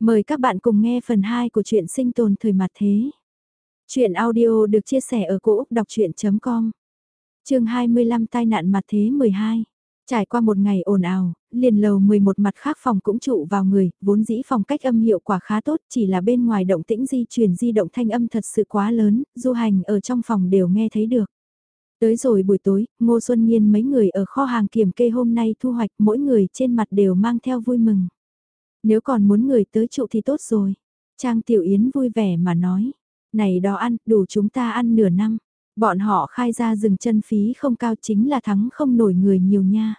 Mời các bạn cùng nghe phần 2 của truyện sinh tồn thời mặt thế. Chuyện audio được chia sẻ ở cỗ đọc chuyện.com Trường 25 tai nạn mặt thế 12 Trải qua một ngày ồn ào, liền lầu 11 mặt khác phòng cũng trụ vào người, vốn dĩ phòng cách âm hiệu quả khá tốt chỉ là bên ngoài động tĩnh di chuyển di động thanh âm thật sự quá lớn, du hành ở trong phòng đều nghe thấy được. Tới rồi buổi tối, Ngô Xuân Nhiên mấy người ở kho hàng kiểm kê hôm nay thu hoạch mỗi người trên mặt đều mang theo vui mừng. Nếu còn muốn người tới trụ thì tốt rồi. Trang Tiểu Yến vui vẻ mà nói. Này đó ăn, đủ chúng ta ăn nửa năm. Bọn họ khai ra rừng chân phí không cao chính là thắng không nổi người nhiều nha.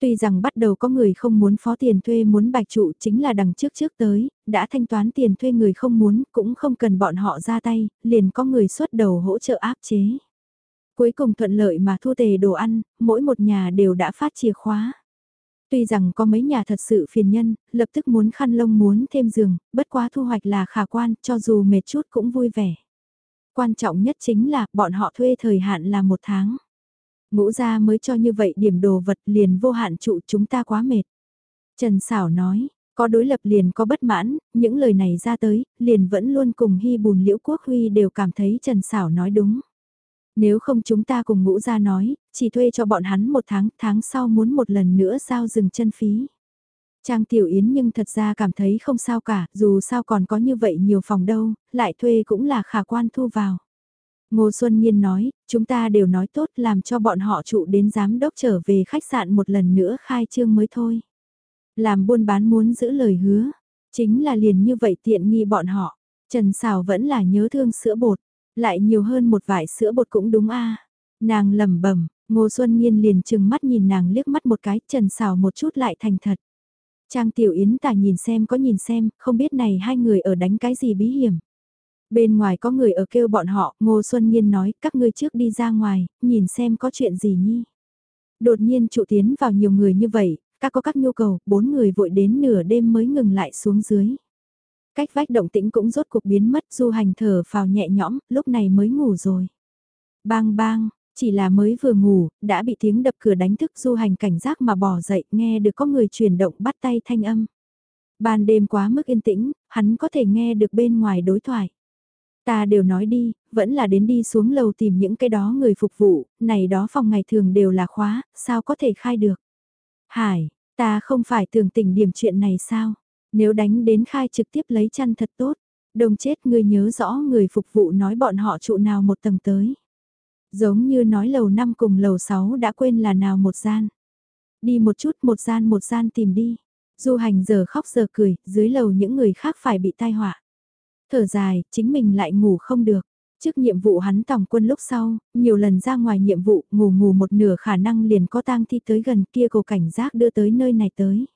Tuy rằng bắt đầu có người không muốn phó tiền thuê muốn bạch trụ chính là đằng trước trước tới, đã thanh toán tiền thuê người không muốn cũng không cần bọn họ ra tay, liền có người xuất đầu hỗ trợ áp chế. Cuối cùng thuận lợi mà thu tề đồ ăn, mỗi một nhà đều đã phát chìa khóa. Tuy rằng có mấy nhà thật sự phiền nhân, lập tức muốn khăn lông muốn thêm giường, bất quá thu hoạch là khả quan, cho dù mệt chút cũng vui vẻ. Quan trọng nhất chính là bọn họ thuê thời hạn là một tháng. Ngũ ra mới cho như vậy điểm đồ vật liền vô hạn trụ chúng ta quá mệt. Trần Sảo nói, có đối lập liền có bất mãn, những lời này ra tới, liền vẫn luôn cùng hy bùn liễu quốc huy đều cảm thấy Trần Sảo nói đúng. Nếu không chúng ta cùng ngũ ra nói, chỉ thuê cho bọn hắn một tháng, tháng sau muốn một lần nữa giao dừng chân phí. Trang Tiểu Yến nhưng thật ra cảm thấy không sao cả, dù sao còn có như vậy nhiều phòng đâu, lại thuê cũng là khả quan thu vào. Ngô Xuân Nhiên nói, chúng ta đều nói tốt làm cho bọn họ trụ đến giám đốc trở về khách sạn một lần nữa khai trương mới thôi. Làm buôn bán muốn giữ lời hứa, chính là liền như vậy tiện nghi bọn họ. Trần Sào vẫn là nhớ thương sữa bột, lại nhiều hơn một vải sữa bột cũng đúng a. Nàng lẩm bẩm, Ngô Xuân Nhiên liền chừng mắt nhìn nàng liếc mắt một cái, trần xào một chút lại thành thật. Trang Tiểu Yến tả nhìn xem có nhìn xem, không biết này hai người ở đánh cái gì bí hiểm. Bên ngoài có người ở kêu bọn họ, Ngô Xuân Nhiên nói, các ngươi trước đi ra ngoài, nhìn xem có chuyện gì nhi. Đột nhiên trụ tiến vào nhiều người như vậy, các có các nhu cầu, bốn người vội đến nửa đêm mới ngừng lại xuống dưới. Cách vách động tĩnh cũng rốt cuộc biến mất du hành thở phào nhẹ nhõm, lúc này mới ngủ rồi. Bang bang, chỉ là mới vừa ngủ, đã bị tiếng đập cửa đánh thức du hành cảnh giác mà bỏ dậy nghe được có người chuyển động bắt tay thanh âm. Ban đêm quá mức yên tĩnh, hắn có thể nghe được bên ngoài đối thoại. Ta đều nói đi, vẫn là đến đi xuống lầu tìm những cái đó người phục vụ, này đó phòng ngày thường đều là khóa, sao có thể khai được. Hải, ta không phải tưởng tỉnh điểm chuyện này sao? Nếu đánh đến khai trực tiếp lấy chăn thật tốt, đồng chết người nhớ rõ người phục vụ nói bọn họ trụ nào một tầng tới. Giống như nói lầu 5 cùng lầu 6 đã quên là nào một gian. Đi một chút một gian một gian tìm đi. Du hành giờ khóc giờ cười, dưới lầu những người khác phải bị tai họa. Thở dài, chính mình lại ngủ không được. Trước nhiệm vụ hắn tổng quân lúc sau, nhiều lần ra ngoài nhiệm vụ, ngủ ngủ một nửa khả năng liền có tang thi tới gần kia cầu cảnh giác đưa tới nơi này tới.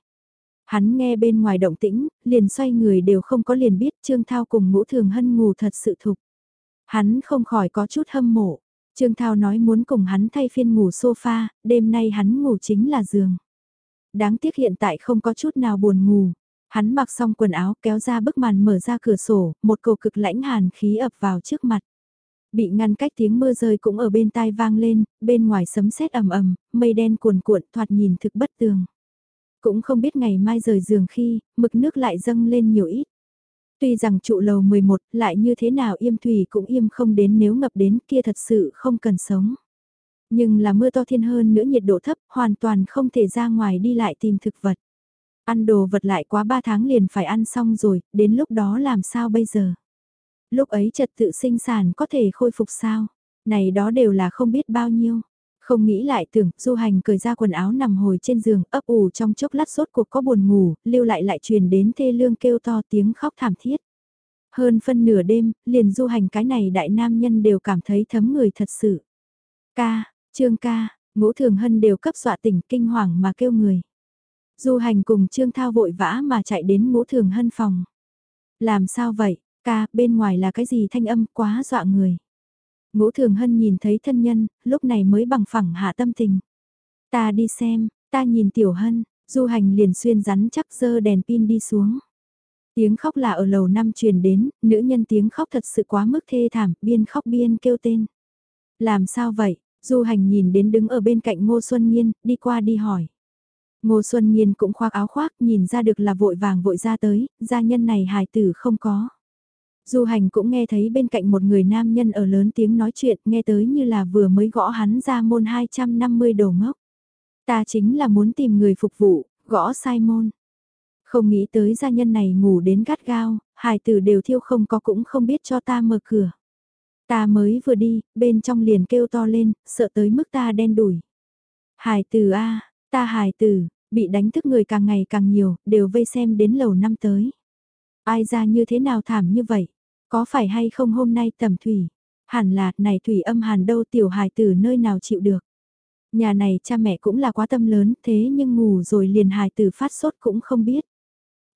Hắn nghe bên ngoài động tĩnh, liền xoay người đều không có liền biết Trương Thao cùng ngũ thường hân ngủ thật sự thục. Hắn không khỏi có chút hâm mộ. Trương Thao nói muốn cùng hắn thay phiên ngủ sofa, đêm nay hắn ngủ chính là giường. Đáng tiếc hiện tại không có chút nào buồn ngủ. Hắn mặc xong quần áo kéo ra bức màn mở ra cửa sổ, một cầu cực lãnh hàn khí ập vào trước mặt. Bị ngăn cách tiếng mưa rơi cũng ở bên tai vang lên, bên ngoài sấm sét ầm ầm, mây đen cuồn cuộn thoạt nhìn thực bất tường. Cũng không biết ngày mai rời giường khi, mực nước lại dâng lên nhiều ít. Tuy rằng trụ lầu 11 lại như thế nào im thủy cũng im không đến nếu ngập đến kia thật sự không cần sống. Nhưng là mưa to thiên hơn nữa nhiệt độ thấp hoàn toàn không thể ra ngoài đi lại tìm thực vật. Ăn đồ vật lại quá 3 tháng liền phải ăn xong rồi, đến lúc đó làm sao bây giờ? Lúc ấy trật tự sinh sản có thể khôi phục sao? Này đó đều là không biết bao nhiêu. Không nghĩ lại tưởng, du hành cởi ra quần áo nằm hồi trên giường, ấp ủ trong chốc lát sốt cuộc có buồn ngủ, lưu lại lại truyền đến thê lương kêu to tiếng khóc thảm thiết. Hơn phân nửa đêm, liền du hành cái này đại nam nhân đều cảm thấy thấm người thật sự. Ca, trương ca, ngũ thường hân đều cấp dọa tỉnh kinh hoàng mà kêu người. Du hành cùng trương thao vội vã mà chạy đến ngũ thường hân phòng. Làm sao vậy, ca, bên ngoài là cái gì thanh âm quá dọa người. Ngũ Thường Hân nhìn thấy thân nhân, lúc này mới bằng phẳng hạ tâm tình. Ta đi xem, ta nhìn Tiểu Hân, du hành liền xuyên rắn chắc dơ đèn pin đi xuống. Tiếng khóc là ở lầu năm truyền đến, nữ nhân tiếng khóc thật sự quá mức thê thảm, biên khóc biên kêu tên. Làm sao vậy? Du hành nhìn đến đứng ở bên cạnh Ngô Xuân Nhiên, đi qua đi hỏi. Ngô Xuân Nhiên cũng khoác áo khoác, nhìn ra được là vội vàng vội ra tới, gia nhân này hài tử không có. Du hành cũng nghe thấy bên cạnh một người nam nhân ở lớn tiếng nói chuyện, nghe tới như là vừa mới gõ hắn ra môn 250 đồ ngốc. Ta chính là muốn tìm người phục vụ, gõ sai môn. Không nghĩ tới gia nhân này ngủ đến gắt gao, hài tử đều thiêu không có cũng không biết cho ta mở cửa. Ta mới vừa đi, bên trong liền kêu to lên, sợ tới mức ta đen đủi. Hài tử a, ta hài tử, bị đánh thức người càng ngày càng nhiều, đều vây xem đến lầu năm tới. Ai ra như thế nào thảm như vậy? Có phải hay không hôm nay tầm thủy? Hẳn là, này thủy âm hàn đâu tiểu hài tử nơi nào chịu được? Nhà này cha mẹ cũng là quá tâm lớn, thế nhưng ngủ rồi liền hài tử phát sốt cũng không biết.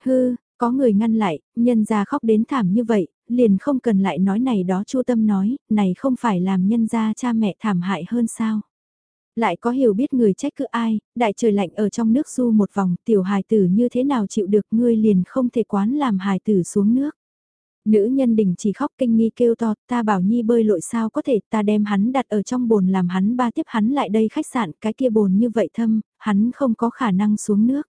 Hư, có người ngăn lại, nhân gia khóc đến thảm như vậy, liền không cần lại nói này đó chu tâm nói, này không phải làm nhân gia cha mẹ thảm hại hơn sao. Lại có hiểu biết người trách cứ ai, đại trời lạnh ở trong nước du một vòng, tiểu hài tử như thế nào chịu được ngươi liền không thể quán làm hài tử xuống nước. Nữ nhân đình chỉ khóc kinh nghi kêu to, ta bảo Nhi bơi lội sao có thể, ta đem hắn đặt ở trong bồn làm hắn ba tiếp hắn lại đây khách sạn, cái kia bồn như vậy thâm, hắn không có khả năng xuống nước.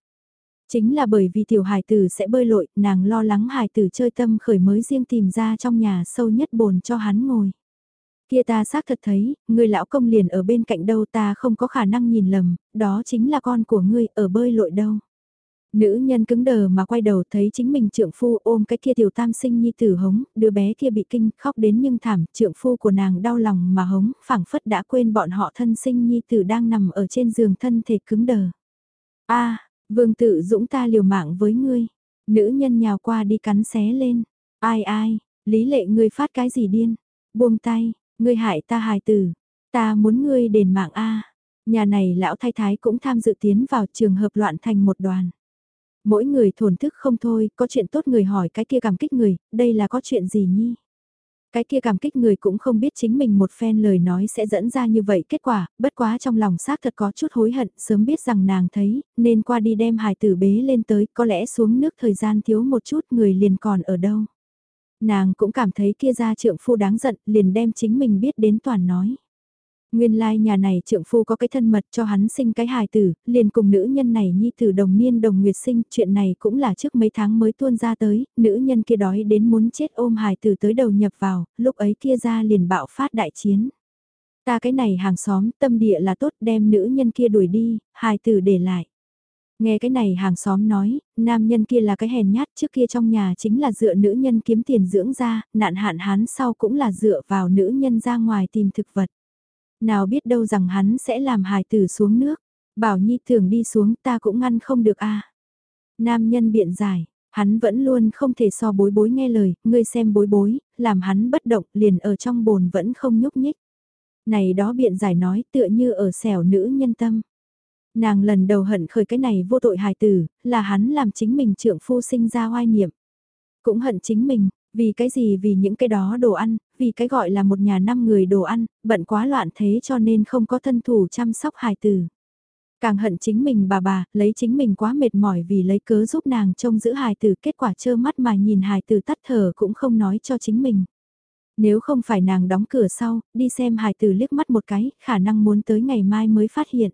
Chính là bởi vì tiểu hài tử sẽ bơi lội, nàng lo lắng hài tử chơi tâm khởi mới riêng tìm ra trong nhà sâu nhất bồn cho hắn ngồi. Kia ta xác thật thấy, người lão công liền ở bên cạnh đâu ta không có khả năng nhìn lầm, đó chính là con của ngươi ở bơi lội đâu. Nữ nhân cứng đờ mà quay đầu thấy chính mình trượng phu ôm cái kia tiểu tam sinh nhi tử hống, đứa bé kia bị kinh khóc đến nhưng thảm, trượng phu của nàng đau lòng mà hống, phảng phất đã quên bọn họ thân sinh nhi tử đang nằm ở trên giường thân thể cứng đờ. a vương tự dũng ta liều mạng với ngươi, nữ nhân nhào qua đi cắn xé lên, ai ai, lý lệ ngươi phát cái gì điên, buông tay, ngươi hại ta hài tử, ta muốn ngươi đền mạng a. Nhà này lão thái thái cũng tham dự tiến vào trường hợp loạn thành một đoàn. Mỗi người thổn thức không thôi, có chuyện tốt người hỏi cái kia cảm kích người, đây là có chuyện gì nhi? Cái kia cảm kích người cũng không biết chính mình một phen lời nói sẽ dẫn ra như vậy kết quả, bất quá trong lòng xác thật có chút hối hận, sớm biết rằng nàng thấy, nên qua đi đem hài tử bế lên tới, có lẽ xuống nước thời gian thiếu một chút người liền còn ở đâu. Nàng cũng cảm thấy kia ra trượng phu đáng giận, liền đem chính mình biết đến toàn nói. Nguyên lai like nhà này trượng phu có cái thân mật cho hắn sinh cái hài tử, liền cùng nữ nhân này nhi tử đồng niên đồng nguyệt sinh, chuyện này cũng là trước mấy tháng mới tuôn ra tới, nữ nhân kia đói đến muốn chết ôm hài tử tới đầu nhập vào, lúc ấy kia ra liền bạo phát đại chiến. Ta cái này hàng xóm tâm địa là tốt đem nữ nhân kia đuổi đi, hài tử để lại. Nghe cái này hàng xóm nói, nam nhân kia là cái hèn nhát trước kia trong nhà chính là dựa nữ nhân kiếm tiền dưỡng ra, nạn hạn hán sau cũng là dựa vào nữ nhân ra ngoài tìm thực vật. Nào biết đâu rằng hắn sẽ làm hài tử xuống nước. Bảo Nhi thường đi xuống ta cũng ngăn không được a Nam nhân biện giải, hắn vẫn luôn không thể so bối bối nghe lời, ngươi xem bối bối, làm hắn bất động liền ở trong bồn vẫn không nhúc nhích. Này đó biện giải nói tựa như ở xẻo nữ nhân tâm. Nàng lần đầu hận khởi cái này vô tội hài tử, là hắn làm chính mình trượng phu sinh ra hoai niệm. Cũng hận chính mình, vì cái gì vì những cái đó đồ ăn, vì cái gọi là một nhà năm người đồ ăn, bận quá loạn thế cho nên không có thân thủ chăm sóc hài tử. Càng hận chính mình bà bà, lấy chính mình quá mệt mỏi vì lấy cớ giúp nàng trông giữ hài tử kết quả trơ mắt mà nhìn hài tử tắt thở cũng không nói cho chính mình. Nếu không phải nàng đóng cửa sau, đi xem hài tử liếc mắt một cái, khả năng muốn tới ngày mai mới phát hiện.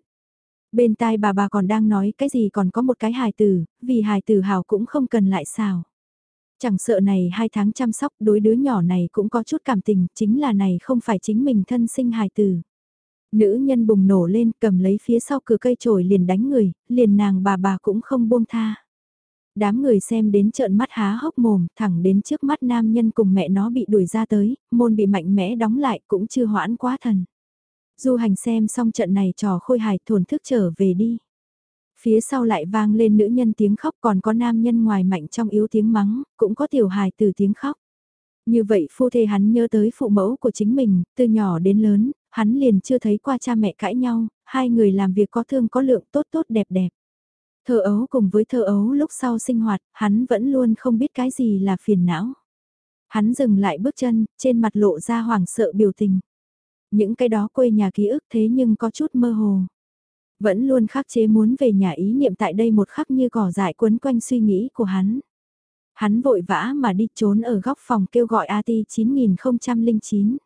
Bên tai bà bà còn đang nói cái gì còn có một cái hài tử, vì hài tử hào cũng không cần lại xào. Chẳng sợ này hai tháng chăm sóc đối đứa nhỏ này cũng có chút cảm tình, chính là này không phải chính mình thân sinh hài tử. Nữ nhân bùng nổ lên cầm lấy phía sau cửa cây trổi liền đánh người, liền nàng bà bà cũng không buông tha. Đám người xem đến trợn mắt há hốc mồm, thẳng đến trước mắt nam nhân cùng mẹ nó bị đuổi ra tới, môn bị mạnh mẽ đóng lại cũng chưa hoãn quá thần. Du hành xem xong trận này trò khôi hài thổn thức trở về đi. Phía sau lại vang lên nữ nhân tiếng khóc còn có nam nhân ngoài mạnh trong yếu tiếng mắng, cũng có tiểu hài từ tiếng khóc. Như vậy phu thê hắn nhớ tới phụ mẫu của chính mình, từ nhỏ đến lớn, hắn liền chưa thấy qua cha mẹ cãi nhau, hai người làm việc có thương có lượng tốt tốt đẹp đẹp. Thơ ấu cùng với thơ ấu lúc sau sinh hoạt, hắn vẫn luôn không biết cái gì là phiền não. Hắn dừng lại bước chân, trên mặt lộ ra hoảng sợ biểu tình. Những cái đó quê nhà ký ức thế nhưng có chút mơ hồ. Vẫn luôn khắc chế muốn về nhà ý niệm tại đây một khắc như cỏ dại quấn quanh suy nghĩ của hắn. Hắn vội vã mà đi trốn ở góc phòng kêu gọi AT 9009.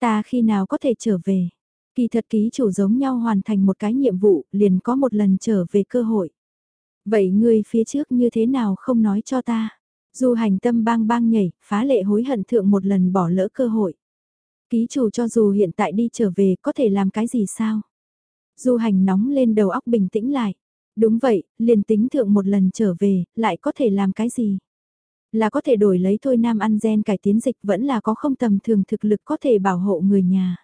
Ta khi nào có thể trở về? Kỳ thật ký chủ giống nhau hoàn thành một cái nhiệm vụ, liền có một lần trở về cơ hội. Vậy ngươi phía trước như thế nào không nói cho ta? Du hành tâm bang bang nhảy, phá lệ hối hận thượng một lần bỏ lỡ cơ hội. Ký chủ cho dù hiện tại đi trở về có thể làm cái gì sao? Du hành nóng lên đầu óc bình tĩnh lại. Đúng vậy, liền tính thượng một lần trở về, lại có thể làm cái gì? Là có thể đổi lấy thôi nam ăn gen cải tiến dịch vẫn là có không tầm thường thực lực có thể bảo hộ người nhà.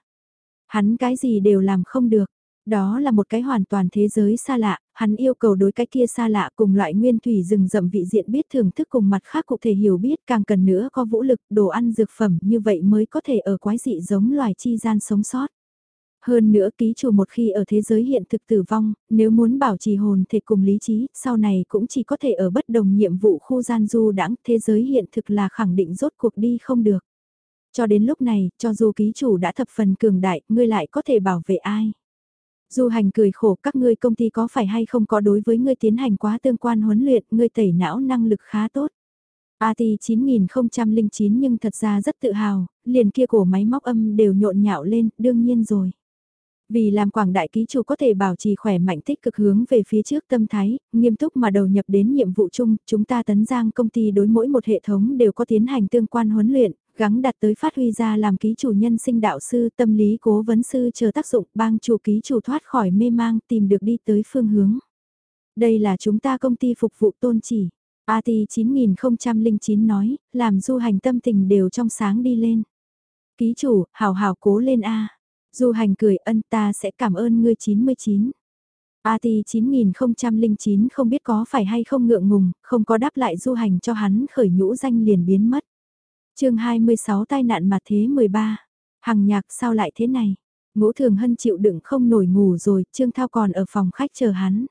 Hắn cái gì đều làm không được. Đó là một cái hoàn toàn thế giới xa lạ, hắn yêu cầu đối cái kia xa lạ cùng loại nguyên thủy rừng rậm vị diện biết thưởng thức cùng mặt khác cụ thể hiểu biết càng cần nữa có vũ lực, đồ ăn dược phẩm như vậy mới có thể ở quái dị giống loài chi gian sống sót. Hơn nữa ký chủ một khi ở thế giới hiện thực tử vong, nếu muốn bảo trì hồn thể cùng lý trí, sau này cũng chỉ có thể ở bất đồng nhiệm vụ khu gian du đãng thế giới hiện thực là khẳng định rốt cuộc đi không được. Cho đến lúc này, cho dù ký chủ đã thập phần cường đại, ngươi lại có thể bảo vệ ai? Du hành cười khổ các ngươi công ty có phải hay không có đối với ngươi tiến hành quá tương quan huấn luyện, ngươi tẩy não năng lực khá tốt. AT 9009 nhưng thật ra rất tự hào, liền kia cổ máy móc âm đều nhộn nhạo lên, đương nhiên rồi. Vì làm quảng đại ký chủ có thể bảo trì khỏe mạnh tích cực hướng về phía trước tâm thái, nghiêm túc mà đầu nhập đến nhiệm vụ chung, chúng ta tấn giang công ty đối mỗi một hệ thống đều có tiến hành tương quan huấn luyện, gắng đặt tới phát huy ra làm ký chủ nhân sinh đạo sư tâm lý cố vấn sư chờ tác dụng bang chủ ký chủ thoát khỏi mê mang tìm được đi tới phương hướng. Đây là chúng ta công ty phục vụ tôn chỉ. AT 9009 nói, làm du hành tâm tình đều trong sáng đi lên. Ký chủ, hào hào cố lên A. Du hành cười ân ta sẽ cảm ơn ngươi 99. AT 9009 không biết có phải hay không ngượng ngùng, không có đáp lại du hành cho hắn khởi nhũ danh liền biến mất. chương 26 tai nạn mà thế 13. Hằng nhạc sao lại thế này? Ngũ thường hân chịu đựng không nổi ngủ rồi, Trương Thao còn ở phòng khách chờ hắn.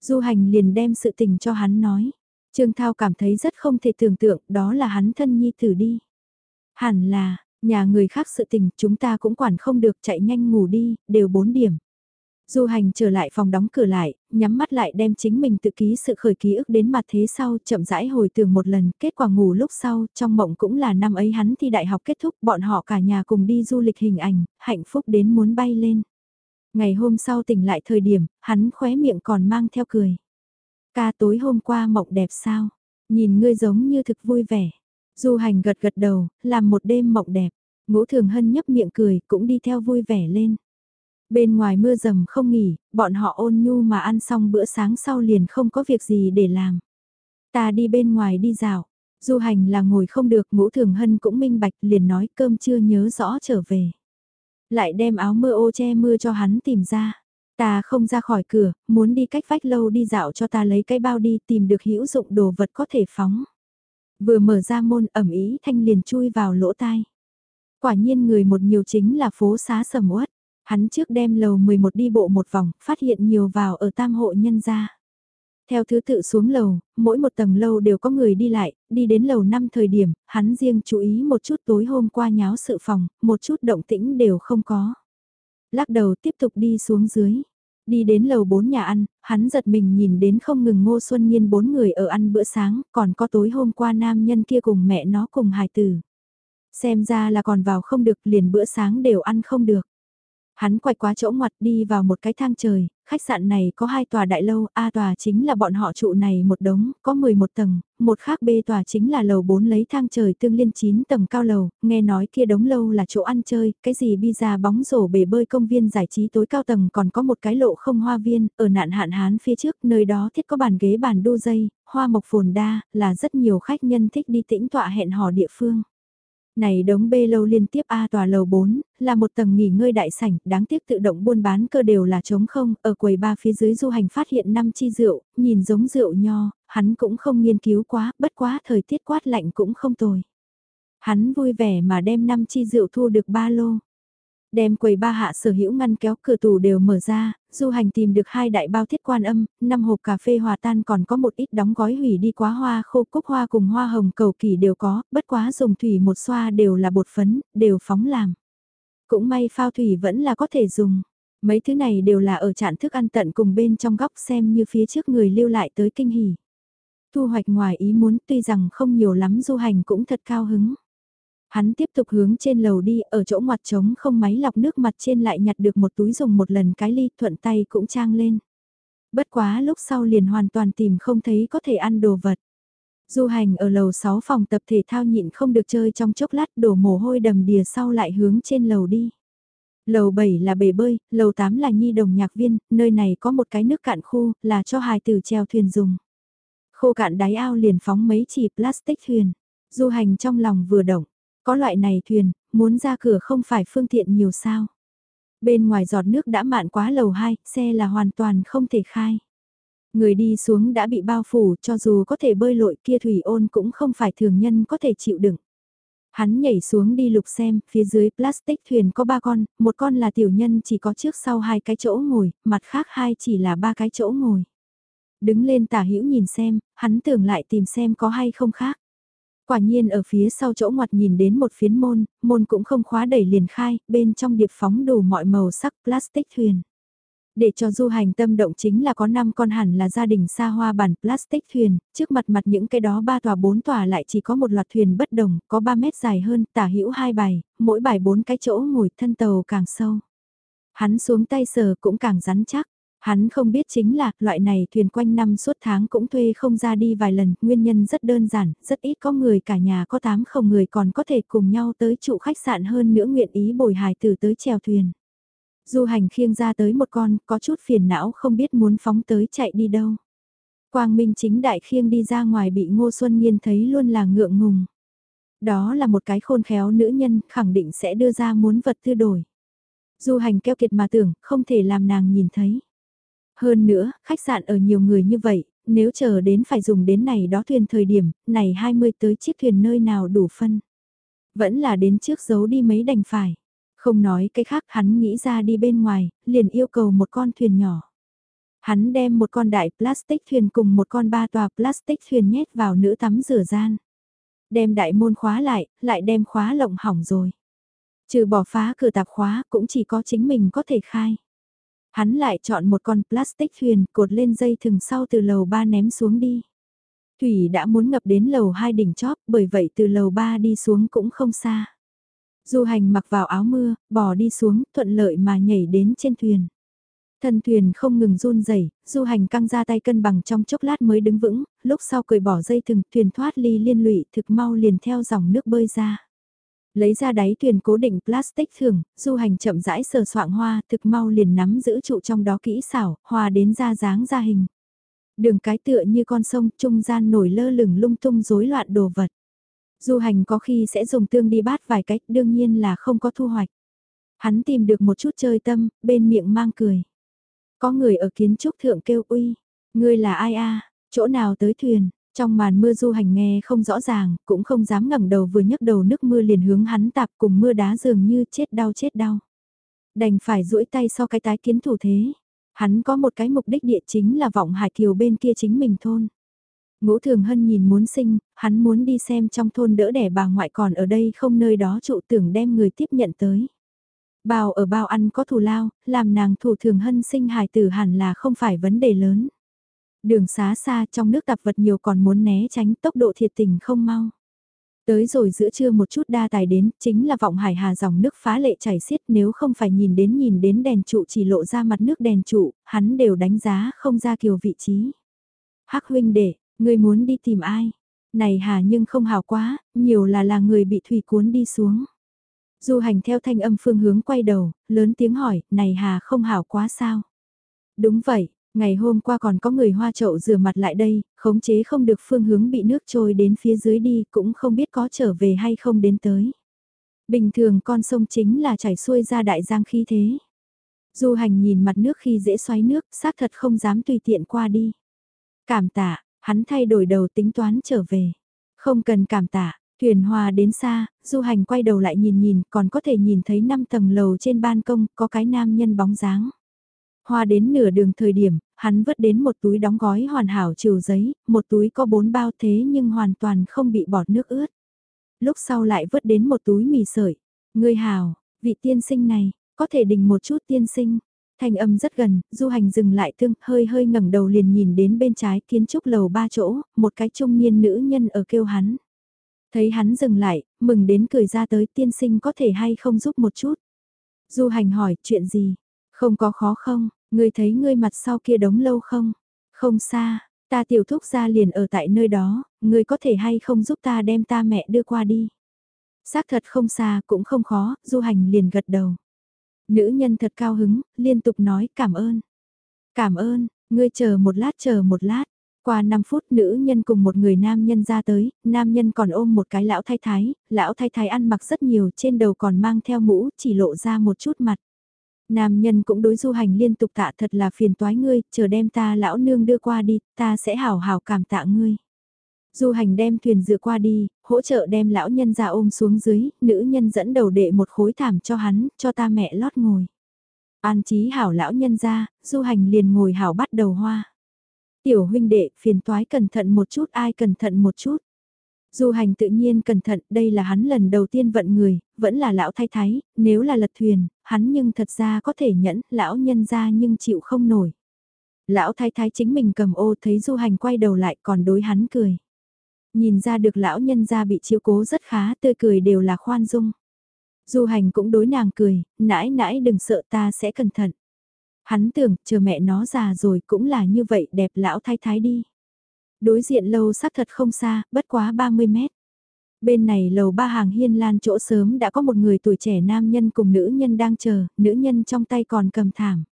Du hành liền đem sự tình cho hắn nói. Trương Thao cảm thấy rất không thể tưởng tượng, đó là hắn thân nhi tử đi. Hẳn là, Nhà người khác sự tình chúng ta cũng quản không được chạy nhanh ngủ đi, đều 4 điểm. Du hành trở lại phòng đóng cửa lại, nhắm mắt lại đem chính mình tự ký sự khởi ký ức đến mặt thế sau, chậm rãi hồi tưởng một lần, kết quả ngủ lúc sau, trong mộng cũng là năm ấy hắn thi đại học kết thúc, bọn họ cả nhà cùng đi du lịch hình ảnh, hạnh phúc đến muốn bay lên. Ngày hôm sau tỉnh lại thời điểm, hắn khóe miệng còn mang theo cười. Ca tối hôm qua mộng đẹp sao? Nhìn ngươi giống như thực vui vẻ. Du hành gật gật đầu, làm một đêm mộng đẹp. Ngũ thường hân nhấp miệng cười, cũng đi theo vui vẻ lên. Bên ngoài mưa rầm không nghỉ, bọn họ ôn nhu mà ăn xong bữa sáng sau liền không có việc gì để làm. Ta đi bên ngoài đi dạo. Du hành là ngồi không được, ngũ thường hân cũng minh bạch liền nói cơm chưa nhớ rõ trở về. Lại đem áo mưa ô che mưa cho hắn tìm ra. Ta không ra khỏi cửa, muốn đi cách vách lâu đi dạo cho ta lấy cái bao đi tìm được hữu dụng đồ vật có thể phóng. Vừa mở ra môn ẩm ý thanh liền chui vào lỗ tai. Quả nhiên người một nhiều chính là phố xá sầm uất. Hắn trước đem lầu 11 đi bộ một vòng, phát hiện nhiều vào ở tam hộ nhân gia. Theo thứ tự xuống lầu, mỗi một tầng lâu đều có người đi lại, đi đến lầu 5 thời điểm, hắn riêng chú ý một chút tối hôm qua nháo sự phòng, một chút động tĩnh đều không có. Lắc đầu tiếp tục đi xuống dưới. Đi đến lầu 4 nhà ăn, hắn giật mình nhìn đến không ngừng ngô xuân nhiên bốn người ở ăn bữa sáng, còn có tối hôm qua nam nhân kia cùng mẹ nó cùng hài tử. Xem ra là còn vào không được liền bữa sáng đều ăn không được. Hắn quay quá chỗ ngoặt đi vào một cái thang trời, khách sạn này có hai tòa đại lâu, A tòa chính là bọn họ trụ này một đống, có 11 tầng, một khác B tòa chính là lầu 4 lấy thang trời tương liên 9 tầng cao lầu, nghe nói kia đống lâu là chỗ ăn chơi, cái gì pizza bóng rổ bể bơi công viên giải trí tối cao tầng còn có một cái lộ không hoa viên, ở nạn hạn hán phía trước, nơi đó thiết có bàn ghế bàn đu dây, hoa mộc phồn đa, là rất nhiều khách nhân thích đi tĩnh tọa hẹn hò địa phương. Này đống bê lâu liên tiếp A tòa lầu 4, là một tầng nghỉ ngơi đại sảnh, đáng tiếc tự động buôn bán cơ đều là trống không, ở quầy ba phía dưới du hành phát hiện năm chi rượu, nhìn giống rượu nho, hắn cũng không nghiên cứu quá, bất quá thời tiết quát lạnh cũng không tồi. Hắn vui vẻ mà đem năm chi rượu thu được ba lô. Đem quầy ba hạ sở hữu ngăn kéo cửa tủ đều mở ra, du hành tìm được hai đại bao thiết quan âm, năm hộp cà phê hòa tan còn có một ít đóng gói hủy đi quá hoa khô cúc hoa cùng hoa hồng cầu kỳ đều có, bất quá dùng thủy một xoa đều là bột phấn, đều phóng làm. Cũng may phao thủy vẫn là có thể dùng. Mấy thứ này đều là ở trạng thức ăn tận cùng bên trong góc xem như phía trước người lưu lại tới kinh hỉ. Thu hoạch ngoài ý muốn tuy rằng không nhiều lắm du hành cũng thật cao hứng. Hắn tiếp tục hướng trên lầu đi, ở chỗ ngoặt trống không máy lọc nước mặt trên lại nhặt được một túi dùng một lần cái ly thuận tay cũng trang lên. Bất quá lúc sau liền hoàn toàn tìm không thấy có thể ăn đồ vật. Du hành ở lầu 6 phòng tập thể thao nhịn không được chơi trong chốc lát đổ mồ hôi đầm đìa sau lại hướng trên lầu đi. Lầu 7 là bể bơi, lầu 8 là nhi đồng nhạc viên, nơi này có một cái nước cạn khu, là cho hài tử treo thuyền dùng. Khô cạn đáy ao liền phóng mấy chỉ plastic thuyền. Du hành trong lòng vừa động, có loại này thuyền, muốn ra cửa không phải phương tiện nhiều sao. Bên ngoài giọt nước đã mạn quá lầu 2, xe là hoàn toàn không thể khai. Người đi xuống đã bị bao phủ cho dù có thể bơi lội kia thủy ôn cũng không phải thường nhân có thể chịu đựng. Hắn nhảy xuống đi lục xem, phía dưới plastic thuyền có ba con, một con là tiểu nhân chỉ có trước sau hai cái chỗ ngồi, mặt khác hai chỉ là ba cái chỗ ngồi. Đứng lên tả hữu nhìn xem, hắn tưởng lại tìm xem có hay không khác. Quả nhiên ở phía sau chỗ ngoặt nhìn đến một phiến môn, môn cũng không khóa đẩy liền khai, bên trong điệp phóng đủ mọi màu sắc plastic thuyền. Để cho du hành tâm động chính là có 5 con hẳn là gia đình xa hoa bản plastic thuyền, trước mặt mặt những cái đó ba tòa bốn tòa lại chỉ có một loạt thuyền bất đồng, có 3 mét dài hơn, tả hữu hai bài, mỗi bài bốn cái chỗ ngồi thân tàu càng sâu. Hắn xuống tay sờ cũng càng rắn chắc. Hắn không biết chính là, loại này thuyền quanh năm suốt tháng cũng thuê không ra đi vài lần, nguyên nhân rất đơn giản, rất ít có người cả nhà có tám không người còn có thể cùng nhau tới trụ khách sạn hơn nữa nguyện ý bồi hài tử tới chèo thuyền. Du hành khiêng ra tới một con, có chút phiền não không biết muốn phóng tới chạy đi đâu. Quang Minh chính đại khiêng đi ra ngoài bị Ngô Xuân Nhiên thấy luôn là ngượng ngùng. Đó là một cái khôn khéo nữ nhân khẳng định sẽ đưa ra muốn vật tư đổi. Du hành keo kiệt mà tưởng, không thể làm nàng nhìn thấy. Hơn nữa, khách sạn ở nhiều người như vậy, nếu chờ đến phải dùng đến này đó thuyền thời điểm, này 20 tới chiếc thuyền nơi nào đủ phân. Vẫn là đến trước giấu đi mấy đành phải. Không nói cái khác hắn nghĩ ra đi bên ngoài, liền yêu cầu một con thuyền nhỏ. Hắn đem một con đại plastic thuyền cùng một con ba tòa plastic thuyền nhét vào nữ tắm rửa gian. Đem đại môn khóa lại, lại đem khóa lộng hỏng rồi. Trừ bỏ phá cửa tạp khóa cũng chỉ có chính mình có thể khai. Hắn lại chọn một con plastic thuyền cột lên dây thừng sau từ lầu 3 ném xuống đi. Thủy đã muốn ngập đến lầu 2 đỉnh chóp bởi vậy từ lầu 3 đi xuống cũng không xa. Du hành mặc vào áo mưa, bò đi xuống, thuận lợi mà nhảy đến trên thuyền. Thân thuyền không ngừng run rẩy, du hành căng ra tay cân bằng trong chốc lát mới đứng vững, lúc sau cởi bỏ dây thừng, thuyền thoát ly liên lụy thực mau liền theo dòng nước bơi ra. Lấy ra đáy thuyền cố định plastic thường, du hành chậm rãi sờ soạng hoa, thực mau liền nắm giữ trụ trong đó kỹ xảo, hoa đến ra dáng ra hình. Đường cái tựa như con sông, trung gian nổi lơ lửng lung tung rối loạn đồ vật. Du hành có khi sẽ dùng tương đi bát vài cách, đương nhiên là không có thu hoạch. Hắn tìm được một chút chơi tâm, bên miệng mang cười. Có người ở kiến trúc thượng kêu uy, ngươi là ai a? chỗ nào tới thuyền, trong màn mưa du hành nghe không rõ ràng, cũng không dám ngẩng đầu vừa nhấc đầu nước mưa liền hướng hắn tạp cùng mưa đá dường như chết đau chết đau. Đành phải duỗi tay sau cái tái kiến thủ thế. Hắn có một cái mục đích địa chính là vọng hải kiều bên kia chính mình thôn. Ngũ Thường Hân nhìn muốn sinh, hắn muốn đi xem trong thôn đỡ đẻ bà ngoại còn ở đây không nơi đó trụ tưởng đem người tiếp nhận tới. bào ở bao ăn có thù lao, làm nàng thủ Thường Hân sinh hài tử hẳn là không phải vấn đề lớn. Đường xá xa trong nước tạp vật nhiều còn muốn né tránh tốc độ thiệt tình không mau. Tới rồi giữa trưa một chút đa tài đến, chính là vọng hải hà dòng nước phá lệ chảy xiết nếu không phải nhìn đến nhìn đến đèn trụ chỉ lộ ra mặt nước đèn trụ, hắn đều đánh giá không ra kiều vị trí. Hắc huynh đệ, Người muốn đi tìm ai? Này hà nhưng không hào quá, nhiều là là người bị thủy cuốn đi xuống. Du hành theo thanh âm phương hướng quay đầu, lớn tiếng hỏi, này hà không hảo quá sao? Đúng vậy, ngày hôm qua còn có người hoa chậu rửa mặt lại đây, khống chế không được phương hướng bị nước trôi đến phía dưới đi, cũng không biết có trở về hay không đến tới. Bình thường con sông chính là chảy xuôi ra đại giang khi thế. Du hành nhìn mặt nước khi dễ xoáy nước, xác thật không dám tùy tiện qua đi. Cảm tạ, hắn thay đổi đầu tính toán trở về. Không cần cảm tạ, thuyền hòa đến xa, du hành quay đầu lại nhìn nhìn, còn có thể nhìn thấy 5 tầng lầu trên ban công, có cái nam nhân bóng dáng. Hoa đến nửa đường thời điểm, hắn vứt đến một túi đóng gói hoàn hảo chiều giấy, một túi có bốn bao thế nhưng hoàn toàn không bị bọt nước ướt. Lúc sau lại vứt đến một túi mì sợi. Ngươi hào, vị tiên sinh này, có thể đình một chút tiên sinh. thành âm rất gần, du hành dừng lại thương hơi hơi ngẩng đầu liền nhìn đến bên trái kiến trúc lầu ba chỗ, một cái trung niên nữ nhân ở kêu hắn. Thấy hắn dừng lại, mừng đến cười ra tới tiên sinh có thể hay không giúp một chút. Du hành hỏi, chuyện gì? Không có khó không, ngươi thấy ngươi mặt sau kia đống lâu không? Không xa, ta tiểu thúc ra liền ở tại nơi đó, ngươi có thể hay không giúp ta đem ta mẹ đưa qua đi? Xác thật không xa cũng không khó, du hành liền gật đầu. Nữ nhân thật cao hứng, liên tục nói cảm ơn. Cảm ơn, ngươi chờ một lát chờ một lát. Qua 5 phút nữ nhân cùng một người nam nhân ra tới, nam nhân còn ôm một cái lão thái thái, lão thái thái ăn mặc rất nhiều trên đầu còn mang theo mũ, chỉ lộ ra một chút mặt. Nam nhân cũng đối du hành liên tục tạ thật là phiền toái ngươi, chờ đem ta lão nương đưa qua đi, ta sẽ hảo hảo cảm tạ ngươi. Du hành đem thuyền dựa qua đi, hỗ trợ đem lão nhân ra ôm xuống dưới, nữ nhân dẫn đầu đệ một khối thảm cho hắn, cho ta mẹ lót ngồi. An trí hảo lão nhân ra, du hành liền ngồi hảo bắt đầu hoa. Tiểu huynh đệ, phiền toái cẩn thận một chút, ai cẩn thận một chút. Du hành tự nhiên cẩn thận, đây là hắn lần đầu tiên vận người, vẫn là lão thái thái, nếu là lật thuyền, hắn nhưng thật ra có thể nhẫn, lão nhân ra nhưng chịu không nổi. Lão thái thái chính mình cầm ô thấy du hành quay đầu lại còn đối hắn cười. Nhìn ra được lão nhân ra bị chiếu cố rất khá, tươi cười đều là khoan dung. Du hành cũng đối nàng cười, nãi nãi đừng sợ ta sẽ cẩn thận. Hắn tưởng, chờ mẹ nó già rồi cũng là như vậy đẹp lão thái thái đi. Đối diện lâu xác thật không xa, bất quá 30 mét. Bên này lầu ba hàng hiên lan chỗ sớm đã có một người tuổi trẻ nam nhân cùng nữ nhân đang chờ, nữ nhân trong tay còn cầm thảm.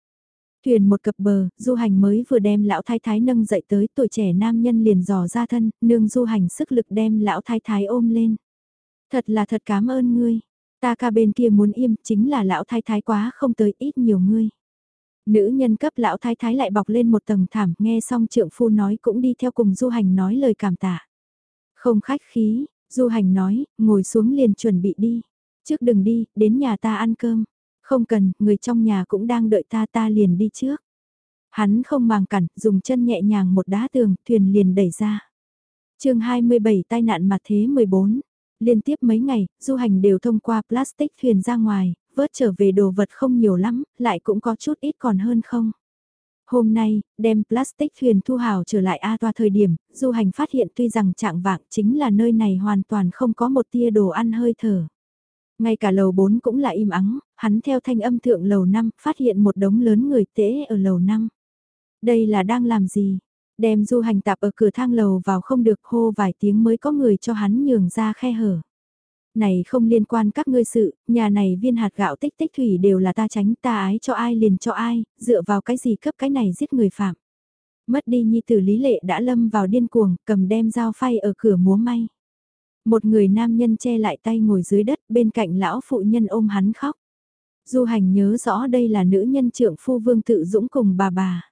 Thuyền một cập bờ, du hành mới vừa đem lão thái thái nâng dậy tới tuổi trẻ nam nhân liền dò ra thân, nương du hành sức lực đem lão thái thái ôm lên. Thật là thật cảm ơn ngươi, ta ca bên kia muốn im chính là lão thái thái quá không tới ít nhiều ngươi. Nữ nhân cấp lão thái thái lại bọc lên một tầng thảm, nghe xong trượng phu nói cũng đi theo cùng du hành nói lời cảm tạ. Không khách khí, du hành nói, ngồi xuống liền chuẩn bị đi. Trước đừng đi, đến nhà ta ăn cơm. Không cần, người trong nhà cũng đang đợi ta ta liền đi trước. Hắn không màng cản, dùng chân nhẹ nhàng một đá tường, thuyền liền đẩy ra. chương 27 tai nạn mặt thế 14. Liên tiếp mấy ngày, du hành đều thông qua plastic thuyền ra ngoài, vớt trở về đồ vật không nhiều lắm, lại cũng có chút ít còn hơn không. Hôm nay, đem plastic thuyền thu hào trở lại A toa thời điểm, du hành phát hiện tuy rằng trạng vạng chính là nơi này hoàn toàn không có một tia đồ ăn hơi thở. Ngay cả lầu 4 cũng là im ắng, hắn theo thanh âm thượng lầu 5 phát hiện một đống lớn người tễ ở lầu 5. Đây là đang làm gì? Đem du hành tạp ở cửa thang lầu vào không được hô vài tiếng mới có người cho hắn nhường ra khe hở này không liên quan các ngươi sự, nhà này viên hạt gạo tích tích thủy đều là ta tránh ta ái cho ai liền cho ai, dựa vào cái gì cấp cái này giết người phạm. Mất đi nhi tử lý lệ đã lâm vào điên cuồng, cầm đem dao phay ở cửa múa may. Một người nam nhân che lại tay ngồi dưới đất bên cạnh lão phụ nhân ôm hắn khóc. Du hành nhớ rõ đây là nữ nhân trưởng phu vương tự dũng cùng bà bà.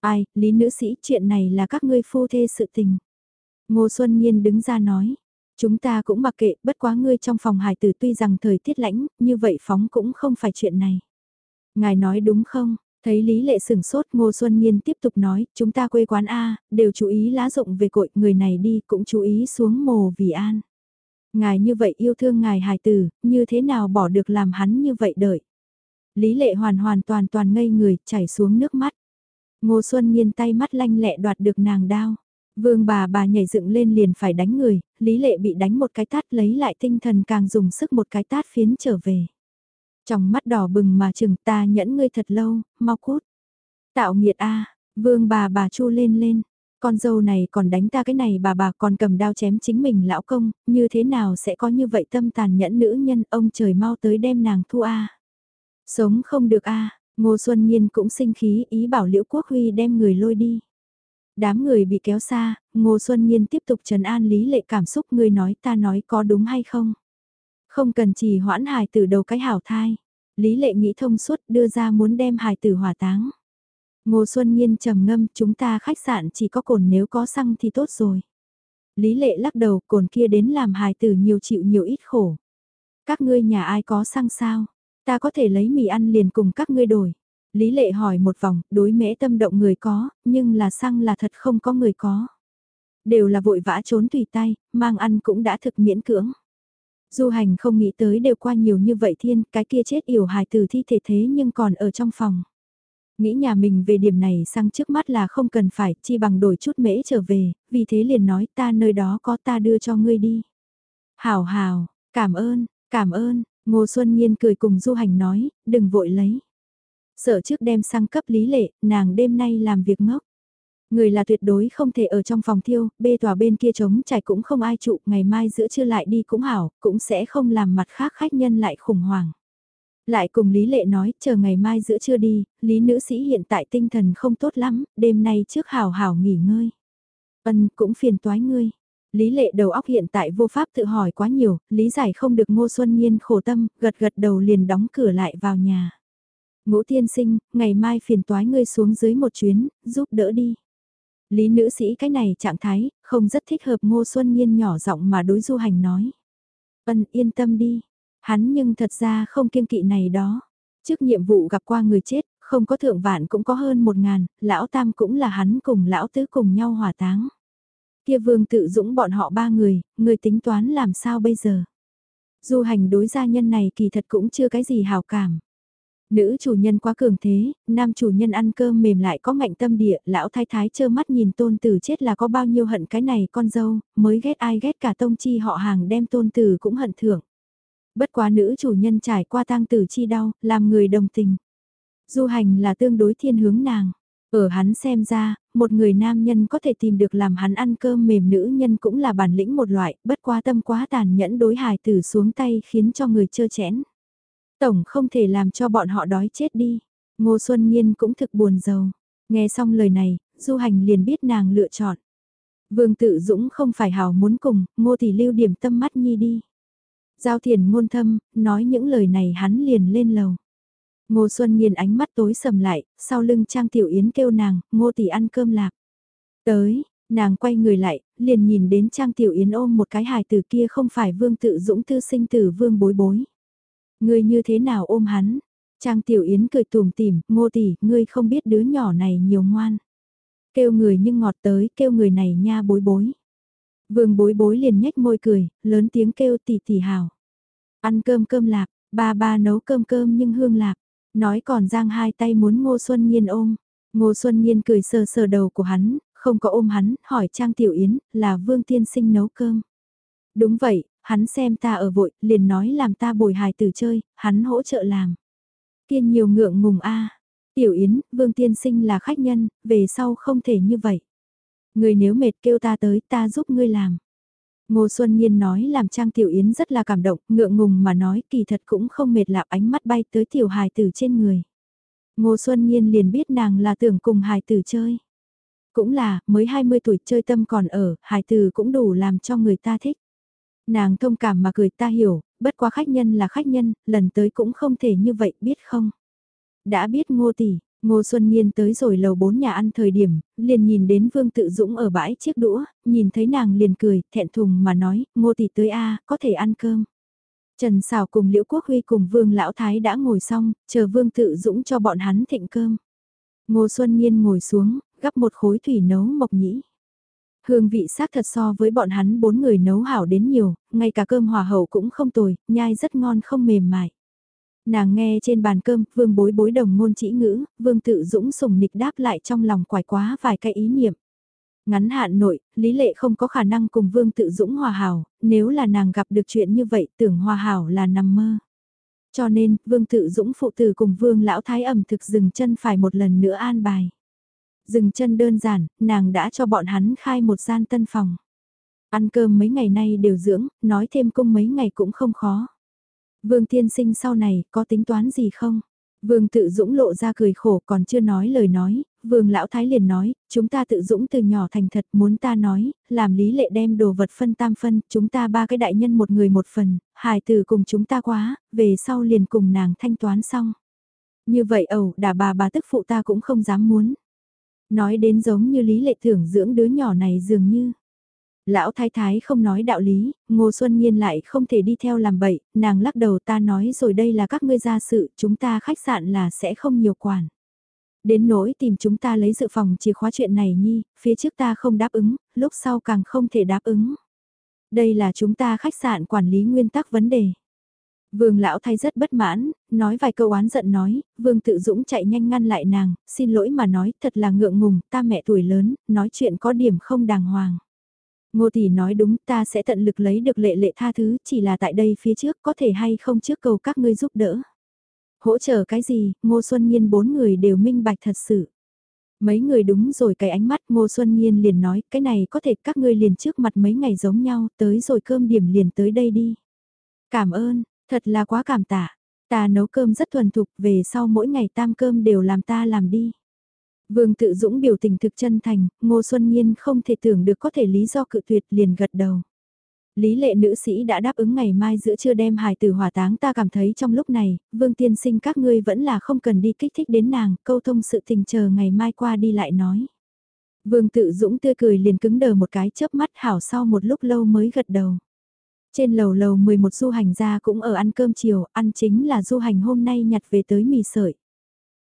Ai, lý nữ sĩ chuyện này là các ngươi phu thê sự tình. Ngô Xuân Nhiên đứng ra nói, Chúng ta cũng mặc kệ, bất quá ngươi trong phòng hài tử tuy rằng thời tiết lãnh, như vậy phóng cũng không phải chuyện này. Ngài nói đúng không? Thấy Lý Lệ sừng sốt Ngô Xuân Nhiên tiếp tục nói, chúng ta quê quán A, đều chú ý lá rụng về cội, người này đi cũng chú ý xuống mồ vì an. Ngài như vậy yêu thương ngài hài tử, như thế nào bỏ được làm hắn như vậy đợi. Lý Lệ hoàn hoàn toàn toàn ngây người, chảy xuống nước mắt. Ngô Xuân Nhiên tay mắt lanh lẹ đoạt được nàng đao. Vương bà bà nhảy dựng lên liền phải đánh người, Lý Lệ bị đánh một cái tát lấy lại tinh thần càng dùng sức một cái tát phiến trở về. Trong mắt đỏ bừng mà chừng ta nhẫn ngươi thật lâu, mau cút. Tạo nghiệt a vương bà bà chu lên lên, con dâu này còn đánh ta cái này bà bà còn cầm đao chém chính mình lão công, như thế nào sẽ có như vậy tâm tàn nhẫn nữ nhân ông trời mau tới đem nàng thu a Sống không được a Ngô Xuân Nhiên cũng sinh khí ý bảo Liễu Quốc Huy đem người lôi đi. Đám người bị kéo xa, Ngô Xuân Nhiên tiếp tục trấn an lý lệ cảm xúc người nói ta nói có đúng hay không. Không cần chỉ hoãn hài tử đầu cái hảo thai. Lý lệ nghĩ thông suốt đưa ra muốn đem hài tử hỏa táng. Ngô Xuân Nhiên trầm ngâm chúng ta khách sạn chỉ có cồn nếu có xăng thì tốt rồi. Lý lệ lắc đầu cồn kia đến làm hài tử nhiều chịu nhiều ít khổ. Các ngươi nhà ai có xăng sao? Ta có thể lấy mì ăn liền cùng các ngươi đổi. Lý lệ hỏi một vòng, đối mễ tâm động người có, nhưng là xăng là thật không có người có. Đều là vội vã trốn tùy tay, mang ăn cũng đã thực miễn cưỡng. Du hành không nghĩ tới đều qua nhiều như vậy thiên, cái kia chết yểu hài từ thi thể thế nhưng còn ở trong phòng. Nghĩ nhà mình về điểm này sang trước mắt là không cần phải, chi bằng đổi chút mễ trở về, vì thế liền nói ta nơi đó có ta đưa cho ngươi đi. Hảo hảo, cảm ơn, cảm ơn, Ngô Xuân Nhiên cười cùng Du Hành nói, đừng vội lấy. Sợ trước đem sang cấp lý lệ, nàng đêm nay làm việc ngốc. Người là tuyệt đối không thể ở trong phòng thiêu, bê tòa bên kia trống trải cũng không ai trụ, ngày mai giữa trưa lại đi cũng hảo, cũng sẽ không làm mặt khác khách nhân lại khủng hoảng. Lại cùng Lý Lệ nói, chờ ngày mai giữa trưa đi, Lý nữ sĩ hiện tại tinh thần không tốt lắm, đêm nay trước hảo hảo nghỉ ngơi. Ân cũng phiền toái ngươi. Lý lệ đầu óc hiện tại vô pháp tự hỏi quá nhiều, lý giải không được ngô xuân nhiên khổ tâm, gật gật đầu liền đóng cửa lại vào nhà. Ngũ tiên sinh, ngày mai phiền toái ngươi xuống dưới một chuyến, giúp đỡ đi. Lý nữ sĩ cái này trạng thái, không rất thích hợp ngô xuân nhiên nhỏ giọng mà đối du hành nói. Ân yên tâm đi, hắn nhưng thật ra không kiêng kỵ này đó. Trước nhiệm vụ gặp qua người chết, không có thượng vạn cũng có hơn một ngàn, lão tam cũng là hắn cùng lão tứ cùng nhau hỏa táng. Kia vương tự dũng bọn họ ba người, người tính toán làm sao bây giờ? Du hành đối gia nhân này kỳ thật cũng chưa cái gì hào cảm. Nữ chủ nhân quá cường thế, nam chủ nhân ăn cơm mềm lại có ngạnh tâm địa, lão thái thái trơ mắt nhìn tôn tử chết là có bao nhiêu hận cái này con dâu, mới ghét ai ghét cả tông chi họ hàng đem tôn tử cũng hận thưởng. Bất quá nữ chủ nhân trải qua tang tử chi đau, làm người đồng tình. Du hành là tương đối thiên hướng nàng. Ở hắn xem ra, một người nam nhân có thể tìm được làm hắn ăn cơm mềm nữ nhân cũng là bản lĩnh một loại, bất quá tâm quá tàn nhẫn đối hài tử xuống tay khiến cho người chơ chẽn. Tổng không thể làm cho bọn họ đói chết đi. Ngô Xuân Nhiên cũng thực buồn giàu. Nghe xong lời này, Du Hành liền biết nàng lựa chọn. Vương Tự Dũng không phải hào muốn cùng, ngô thì lưu điểm tâm mắt nhi đi. Giao thiền ngôn thâm, nói những lời này hắn liền lên lầu. Ngô Xuân Nhiên ánh mắt tối sầm lại, sau lưng Trang Tiểu Yến kêu nàng, ngô tỷ ăn cơm lạc. Tới, nàng quay người lại, liền nhìn đến Trang Tiểu Yến ôm một cái hài tử kia không phải vương tự dũng thư sinh tử vương bối bối. Ngươi như thế nào ôm hắn? Trang Tiểu Yến cười tùm tìm, ngô tỷ, ngươi không biết đứa nhỏ này nhiều ngoan. Kêu người nhưng ngọt tới, kêu người này nha bối bối. Vương bối bối liền nhếch môi cười, lớn tiếng kêu tỷ tỷ hào. Ăn cơm cơm lạc, ba ba nấu cơm cơm nhưng hương lạc. Nói còn giang hai tay muốn Ngô Xuân Nhiên ôm. Ngô Xuân Nhiên cười sờ sờ đầu của hắn, không có ôm hắn, hỏi Trang Tiểu Yến, là Vương Tiên Sinh nấu cơm. Đúng vậy, hắn xem ta ở vội, liền nói làm ta bồi hài tử chơi, hắn hỗ trợ làm. Kiên nhiều ngượng ngùng a Tiểu Yến, Vương Tiên Sinh là khách nhân, về sau không thể như vậy. Người nếu mệt kêu ta tới, ta giúp ngươi làm. Ngô Xuân Nhiên nói làm Trang Tiểu Yến rất là cảm động, ngượng ngùng mà nói kỳ thật cũng không mệt lạp ánh mắt bay tới tiểu hài tử trên người. Ngô Xuân Nhiên liền biết nàng là tưởng cùng hài tử chơi. Cũng là, mới 20 tuổi chơi tâm còn ở, hài tử cũng đủ làm cho người ta thích. Nàng thông cảm mà cười ta hiểu, bất quá khách nhân là khách nhân, lần tới cũng không thể như vậy biết không. Đã biết ngô tỷ, Ngô Xuân Nhiên tới rồi lầu bốn nhà ăn thời điểm, liền nhìn đến Vương Tự Dũng ở bãi chiếc đũa, nhìn thấy nàng liền cười, thẹn thùng mà nói, Ngô tỷ tới a, có thể ăn cơm. Trần Sảo cùng Liễu Quốc Huy cùng Vương Lão Thái đã ngồi xong, chờ Vương Tự Dũng cho bọn hắn thịnh cơm. Ngô Xuân Nhiên ngồi xuống, gắp một khối thủy nấu mộc nhĩ. Hương vị xác thật so với bọn hắn bốn người nấu hảo đến nhiều, ngay cả cơm hòa hậu cũng không tồi, nhai rất ngon không mềm mại. Nàng nghe trên bàn cơm, vương bối bối đồng ngôn chỉ ngữ, vương tự dũng sùng nịch đáp lại trong lòng quải quá vài cái ý niệm. Ngắn hạn nội, Lý Lệ không có khả năng cùng vương tự dũng hòa hảo, nếu là nàng gặp được chuyện như vậy tưởng hòa hảo là nằm mơ. Cho nên, vương tự dũng phụ tử cùng vương lão thái ẩm thực dừng chân phải một lần nữa an bài. Dừng chân đơn giản, nàng đã cho bọn hắn khai một gian tân phòng. Ăn cơm mấy ngày nay đều dưỡng, nói thêm cung mấy ngày cũng không khó. Vương tiên sinh sau này có tính toán gì không? Vương tự dũng lộ ra cười khổ còn chưa nói lời nói, vương lão thái liền nói, chúng ta tự dũng từ nhỏ thành thật muốn ta nói, làm lý lệ đem đồ vật phân tam phân, chúng ta ba cái đại nhân một người một phần, hài tử cùng chúng ta quá, về sau liền cùng nàng thanh toán xong. Như vậy ẩu, đà bà bà tức phụ ta cũng không dám muốn. Nói đến giống như lý lệ thưởng dưỡng đứa nhỏ này dường như. Lão thái thái không nói đạo lý, Ngô Xuân Nhiên lại không thể đi theo làm bậy, nàng lắc đầu ta nói rồi đây là các ngươi gia sự, chúng ta khách sạn là sẽ không nhiều quản. Đến nỗi tìm chúng ta lấy dự phòng chìa khóa chuyện này nhi, phía trước ta không đáp ứng, lúc sau càng không thể đáp ứng. Đây là chúng ta khách sạn quản lý nguyên tắc vấn đề. Vương lão thay rất bất mãn, nói vài câu oán giận nói, vương tự dũng chạy nhanh ngăn lại nàng, xin lỗi mà nói thật là ngượng ngùng, ta mẹ tuổi lớn, nói chuyện có điểm không đàng hoàng. Ngô Tỷ nói đúng ta sẽ tận lực lấy được lệ lệ tha thứ chỉ là tại đây phía trước có thể hay không trước cầu các ngươi giúp đỡ. Hỗ trợ cái gì, Ngô Xuân Nhiên bốn người đều minh bạch thật sự. Mấy người đúng rồi cái ánh mắt Ngô Xuân Nhiên liền nói cái này có thể các ngươi liền trước mặt mấy ngày giống nhau tới rồi cơm điểm liền tới đây đi. Cảm ơn, thật là quá cảm tạ. Ta nấu cơm rất thuần thục về sau mỗi ngày tam cơm đều làm ta làm đi. Vương tự dũng biểu tình thực chân thành, Ngô Xuân Nhiên không thể tưởng được có thể lý do cự tuyệt liền gật đầu. Lý lệ nữ sĩ đã đáp ứng ngày mai giữa trưa đem hài tử hỏa táng ta cảm thấy trong lúc này, vương tiên sinh các ngươi vẫn là không cần đi kích thích đến nàng, câu thông sự tình chờ ngày mai qua đi lại nói. Vương tự dũng tươi cười liền cứng đờ một cái chớp mắt hảo sau một lúc lâu mới gật đầu. Trên lầu lầu 11 du hành ra cũng ở ăn cơm chiều, ăn chính là du hành hôm nay nhặt về tới mì sợi.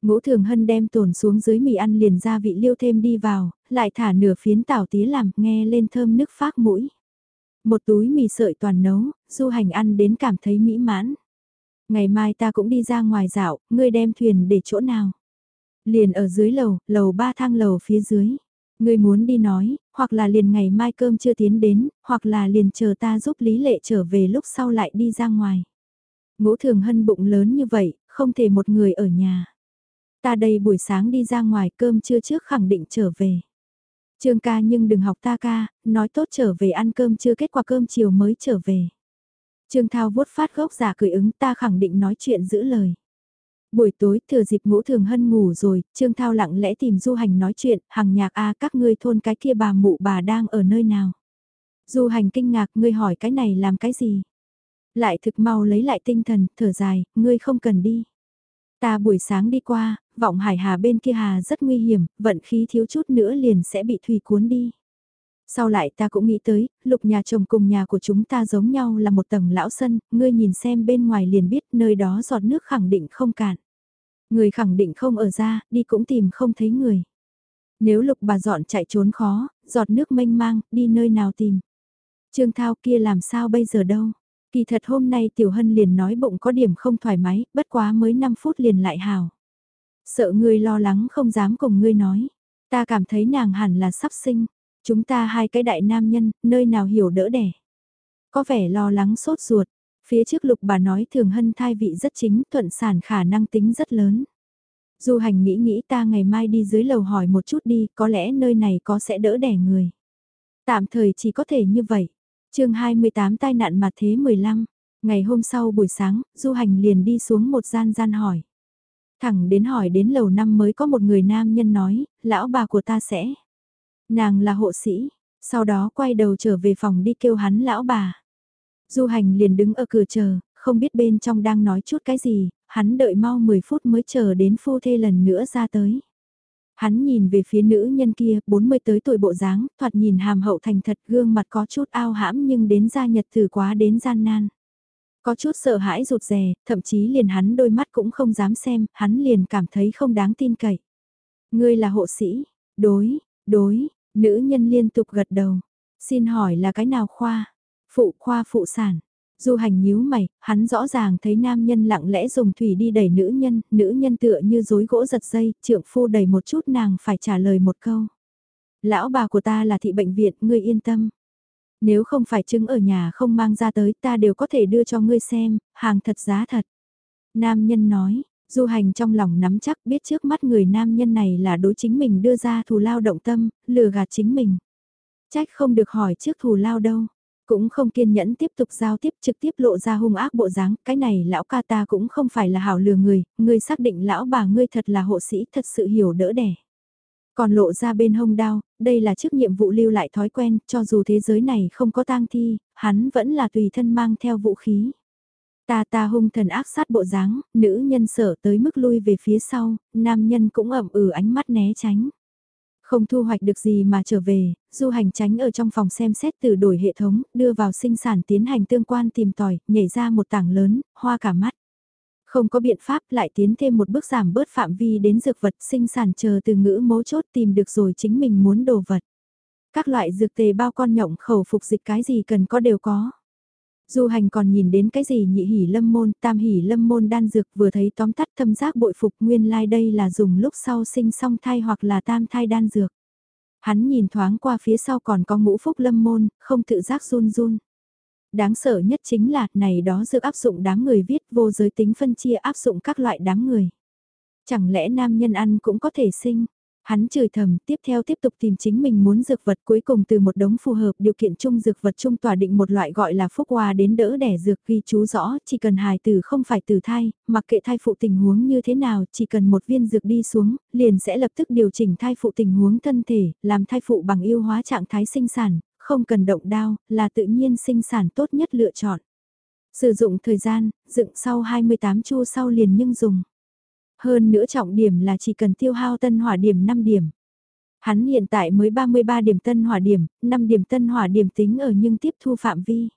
Ngũ thường hân đem tổn xuống dưới mì ăn liền ra vị liêu thêm đi vào, lại thả nửa phiến tảo tía làm nghe lên thơm nước phát mũi. Một túi mì sợi toàn nấu, du hành ăn đến cảm thấy mỹ mãn. Ngày mai ta cũng đi ra ngoài dạo, ngươi đem thuyền để chỗ nào? Liền ở dưới lầu, lầu ba thang lầu phía dưới. Ngươi muốn đi nói, hoặc là liền ngày mai cơm chưa tiến đến, hoặc là liền chờ ta giúp Lý Lệ trở về lúc sau lại đi ra ngoài. Ngũ thường hân bụng lớn như vậy, không thể một người ở nhà. Ta đây buổi sáng đi ra ngoài cơm trưa trước khẳng định trở về. Trương ca nhưng đừng học ta ca, nói tốt trở về ăn cơm chưa kết quả cơm chiều mới trở về. Trương Thao vuốt phát gốc giả cười ứng ta khẳng định nói chuyện giữ lời. Buổi tối thừa dịp ngũ thường hân ngủ rồi, Trương Thao lặng lẽ tìm Du Hành nói chuyện, hằng nhạc a các ngươi thôn cái kia bà mụ bà đang ở nơi nào. Du Hành kinh ngạc ngươi hỏi cái này làm cái gì. Lại thực mau lấy lại tinh thần, thở dài, ngươi không cần đi. Ta buổi sáng đi qua, vọng hải hà bên kia hà rất nguy hiểm, vận khí thiếu chút nữa liền sẽ bị thủy cuốn đi. Sau lại ta cũng nghĩ tới, lục nhà chồng cùng nhà của chúng ta giống nhau là một tầng lão sân, ngươi nhìn xem bên ngoài liền biết nơi đó giọt nước khẳng định không cạn. Người khẳng định không ở ra, đi cũng tìm không thấy người. Nếu lục bà dọn chạy trốn khó, giọt nước mênh mang, đi nơi nào tìm. Trương Thao kia làm sao bây giờ đâu. Kỳ thật hôm nay Tiểu Hân liền nói bụng có điểm không thoải mái, bất quá mới 5 phút liền lại hào. Sợ ngươi lo lắng không dám cùng ngươi nói. Ta cảm thấy nàng hẳn là sắp sinh. Chúng ta hai cái đại nam nhân, nơi nào hiểu đỡ đẻ. Có vẻ lo lắng sốt ruột. Phía trước lục bà nói thường hân thai vị rất chính, thuận sản khả năng tính rất lớn. Du hành nghĩ nghĩ ta ngày mai đi dưới lầu hỏi một chút đi, có lẽ nơi này có sẽ đỡ đẻ người. Tạm thời chỉ có thể như vậy. chương 28 tai nạn mà thế 15. Ngày hôm sau buổi sáng, du hành liền đi xuống một gian gian hỏi. Thẳng đến hỏi đến lầu năm mới có một người nam nhân nói, lão bà của ta sẽ. Nàng là hộ sĩ, sau đó quay đầu trở về phòng đi kêu hắn lão bà. Du hành liền đứng ở cửa chờ, không biết bên trong đang nói chút cái gì, hắn đợi mau 10 phút mới chờ đến phu thê lần nữa ra tới. Hắn nhìn về phía nữ nhân kia, 40 tới tuổi bộ dáng, thoạt nhìn hàm hậu thành thật gương mặt có chút ao hãm nhưng đến gia nhật thử quá đến gian nan. Có chút sợ hãi rụt rè, thậm chí liền hắn đôi mắt cũng không dám xem, hắn liền cảm thấy không đáng tin cậy. Ngươi là hộ sĩ, đối, đối, nữ nhân liên tục gật đầu. Xin hỏi là cái nào khoa? Phụ khoa phụ sản. Du hành nhíu mày, hắn rõ ràng thấy nam nhân lặng lẽ dùng thủy đi đẩy nữ nhân, nữ nhân tựa như rối gỗ giật dây, trượng phu đẩy một chút nàng phải trả lời một câu. Lão bà của ta là thị bệnh viện, ngươi yên tâm. Nếu không phải chứng ở nhà không mang ra tới ta đều có thể đưa cho ngươi xem, hàng thật giá thật. Nam nhân nói, du hành trong lòng nắm chắc biết trước mắt người nam nhân này là đối chính mình đưa ra thù lao động tâm, lừa gạt chính mình. Trách không được hỏi trước thù lao đâu. Cũng không kiên nhẫn tiếp tục giao tiếp trực tiếp lộ ra hung ác bộ dáng, cái này lão ca ta cũng không phải là hảo lừa người, ngươi xác định lão bà ngươi thật là hộ sĩ thật sự hiểu đỡ đẻ. Còn lộ ra bên hông đao, đây là chức nhiệm vụ lưu lại thói quen, cho dù thế giới này không có tang thi, hắn vẫn là tùy thân mang theo vũ khí. Ta ta hung thần ác sát bộ dáng, nữ nhân sở tới mức lui về phía sau, nam nhân cũng ẩm ừ ánh mắt né tránh. Không thu hoạch được gì mà trở về, du hành tránh ở trong phòng xem xét từ đổi hệ thống, đưa vào sinh sản tiến hành tương quan tìm tòi, nhảy ra một tảng lớn, hoa cả mắt. Không có biện pháp lại tiến thêm một bước giảm bớt phạm vi đến dược vật sinh sản chờ từ ngữ mấu chốt tìm được rồi chính mình muốn đồ vật. Các loại dược tề bao con nhộng khẩu phục dịch cái gì cần có đều có. Du hành còn nhìn đến cái gì nhị hỉ lâm môn, tam hỉ lâm môn đan dược vừa thấy tóm tắt thâm giác bội phục nguyên lai like đây là dùng lúc sau sinh song thai hoặc là tam thai đan dược. Hắn nhìn thoáng qua phía sau còn có ngũ phúc lâm môn, không tự giác run run. Đáng sợ nhất chính là, này đó dược áp dụng đám người viết vô giới tính phân chia áp dụng các loại đám người. Chẳng lẽ nam nhân ăn cũng có thể sinh? Hắn chửi thầm, tiếp theo tiếp tục tìm chính mình muốn dược vật cuối cùng từ một đống phù hợp điều kiện chung dược vật chung tỏa định một loại gọi là phúc hoa đến đỡ đẻ dược ghi chú rõ, chỉ cần hài tử không phải tử thai, mặc kệ thai phụ tình huống như thế nào, chỉ cần một viên dược đi xuống, liền sẽ lập tức điều chỉnh thai phụ tình huống thân thể, làm thai phụ bằng yêu hóa trạng thái sinh sản, không cần động đao, là tự nhiên sinh sản tốt nhất lựa chọn. Sử dụng thời gian, dựng sau 28 chu sau liền nhưng dùng. Hơn nữa trọng điểm là chỉ cần tiêu hao tân hỏa điểm 5 điểm. Hắn hiện tại mới 33 điểm tân hỏa điểm, 5 điểm tân hỏa điểm tính ở nhưng tiếp thu phạm vi.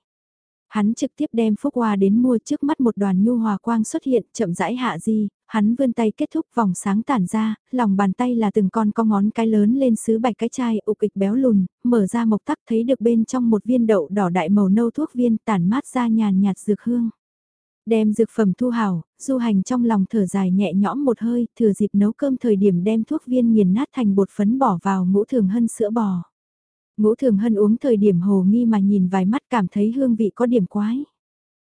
Hắn trực tiếp đem phúc hoa đến mua trước mắt một đoàn nhu hòa quang xuất hiện chậm rãi hạ di, hắn vươn tay kết thúc vòng sáng tản ra, lòng bàn tay là từng con có ngón cái lớn lên sứ bạch cái chai ục ịch béo lùn, mở ra mộc tắc thấy được bên trong một viên đậu đỏ đại màu nâu thuốc viên tản mát ra nhàn nhạt dược hương. Đem dược phẩm thu hảo, du hành trong lòng thở dài nhẹ nhõm một hơi, thừa dịp nấu cơm thời điểm đem thuốc viên nghiền nát thành bột phấn bỏ vào ngũ thường hân sữa bò. Ngũ thường hân uống thời điểm hồ nghi mà nhìn vài mắt cảm thấy hương vị có điểm quái.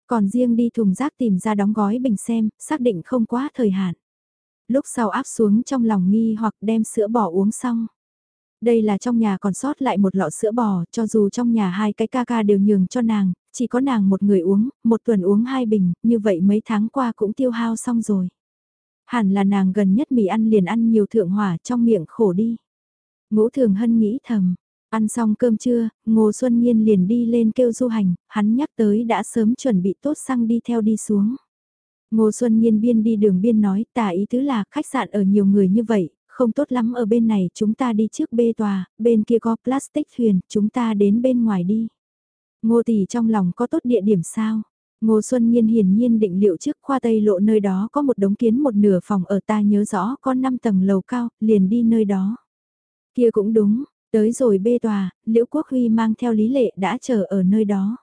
Còn riêng đi thùng rác tìm ra đóng gói bình xem, xác định không quá thời hạn. Lúc sau áp xuống trong lòng nghi hoặc đem sữa bò uống xong. Đây là trong nhà còn sót lại một lọ sữa bò, cho dù trong nhà hai cái ca ca đều nhường cho nàng, chỉ có nàng một người uống, một tuần uống hai bình, như vậy mấy tháng qua cũng tiêu hao xong rồi. Hẳn là nàng gần nhất mì ăn liền ăn nhiều thượng hỏa trong miệng khổ đi. Ngũ thường hân nghĩ thầm, ăn xong cơm trưa, Ngô Xuân Nhiên liền đi lên kêu du hành, hắn nhắc tới đã sớm chuẩn bị tốt xăng đi theo đi xuống. Ngô Xuân Nhiên biên đi đường biên nói tả ý tứ là khách sạn ở nhiều người như vậy, không tốt lắm ở bên này chúng ta đi trước bê tòa, bên kia có plastic thuyền, chúng ta đến bên ngoài đi. Ngô tỷ trong lòng có tốt địa điểm sao? Ngô Xuân Nhiên hiển nhiên định liệu trước khoa tây lộ nơi đó có một đống kiến một nửa phòng ở ta nhớ rõ có 5 tầng lầu cao, liền đi nơi đó. Kia cũng đúng, tới rồi bê tòa, Liễu Quốc Huy mang theo lý lệ đã chờ ở nơi đó.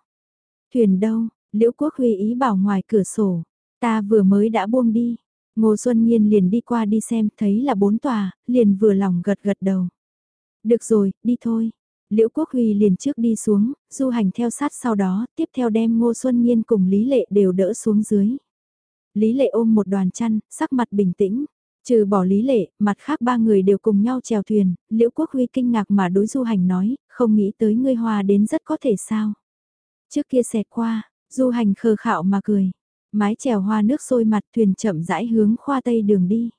Thuyền đâu, Liễu Quốc Huy ý bảo ngoài cửa sổ, ta vừa mới đã buông đi. Ngô Xuân Nhiên liền đi qua đi xem, thấy là bốn tòa, liền vừa lòng gật gật đầu. Được rồi, đi thôi. Liễu Quốc Huy liền trước đi xuống, du hành theo sát sau đó, tiếp theo đem Ngô Xuân Nhiên cùng Lý Lệ đều đỡ xuống dưới. Lý Lệ ôm một đoàn chăn, sắc mặt bình tĩnh. Trừ bỏ Lý Lệ, mặt khác ba người đều cùng nhau chèo thuyền, Liễu Quốc Huy kinh ngạc mà đối du hành nói, không nghĩ tới ngươi hòa đến rất có thể sao. Trước kia xẹt qua, du hành khờ khạo mà cười, mái chèo hoa nước sôi mặt thuyền chậm rãi hướng khoa tây đường đi.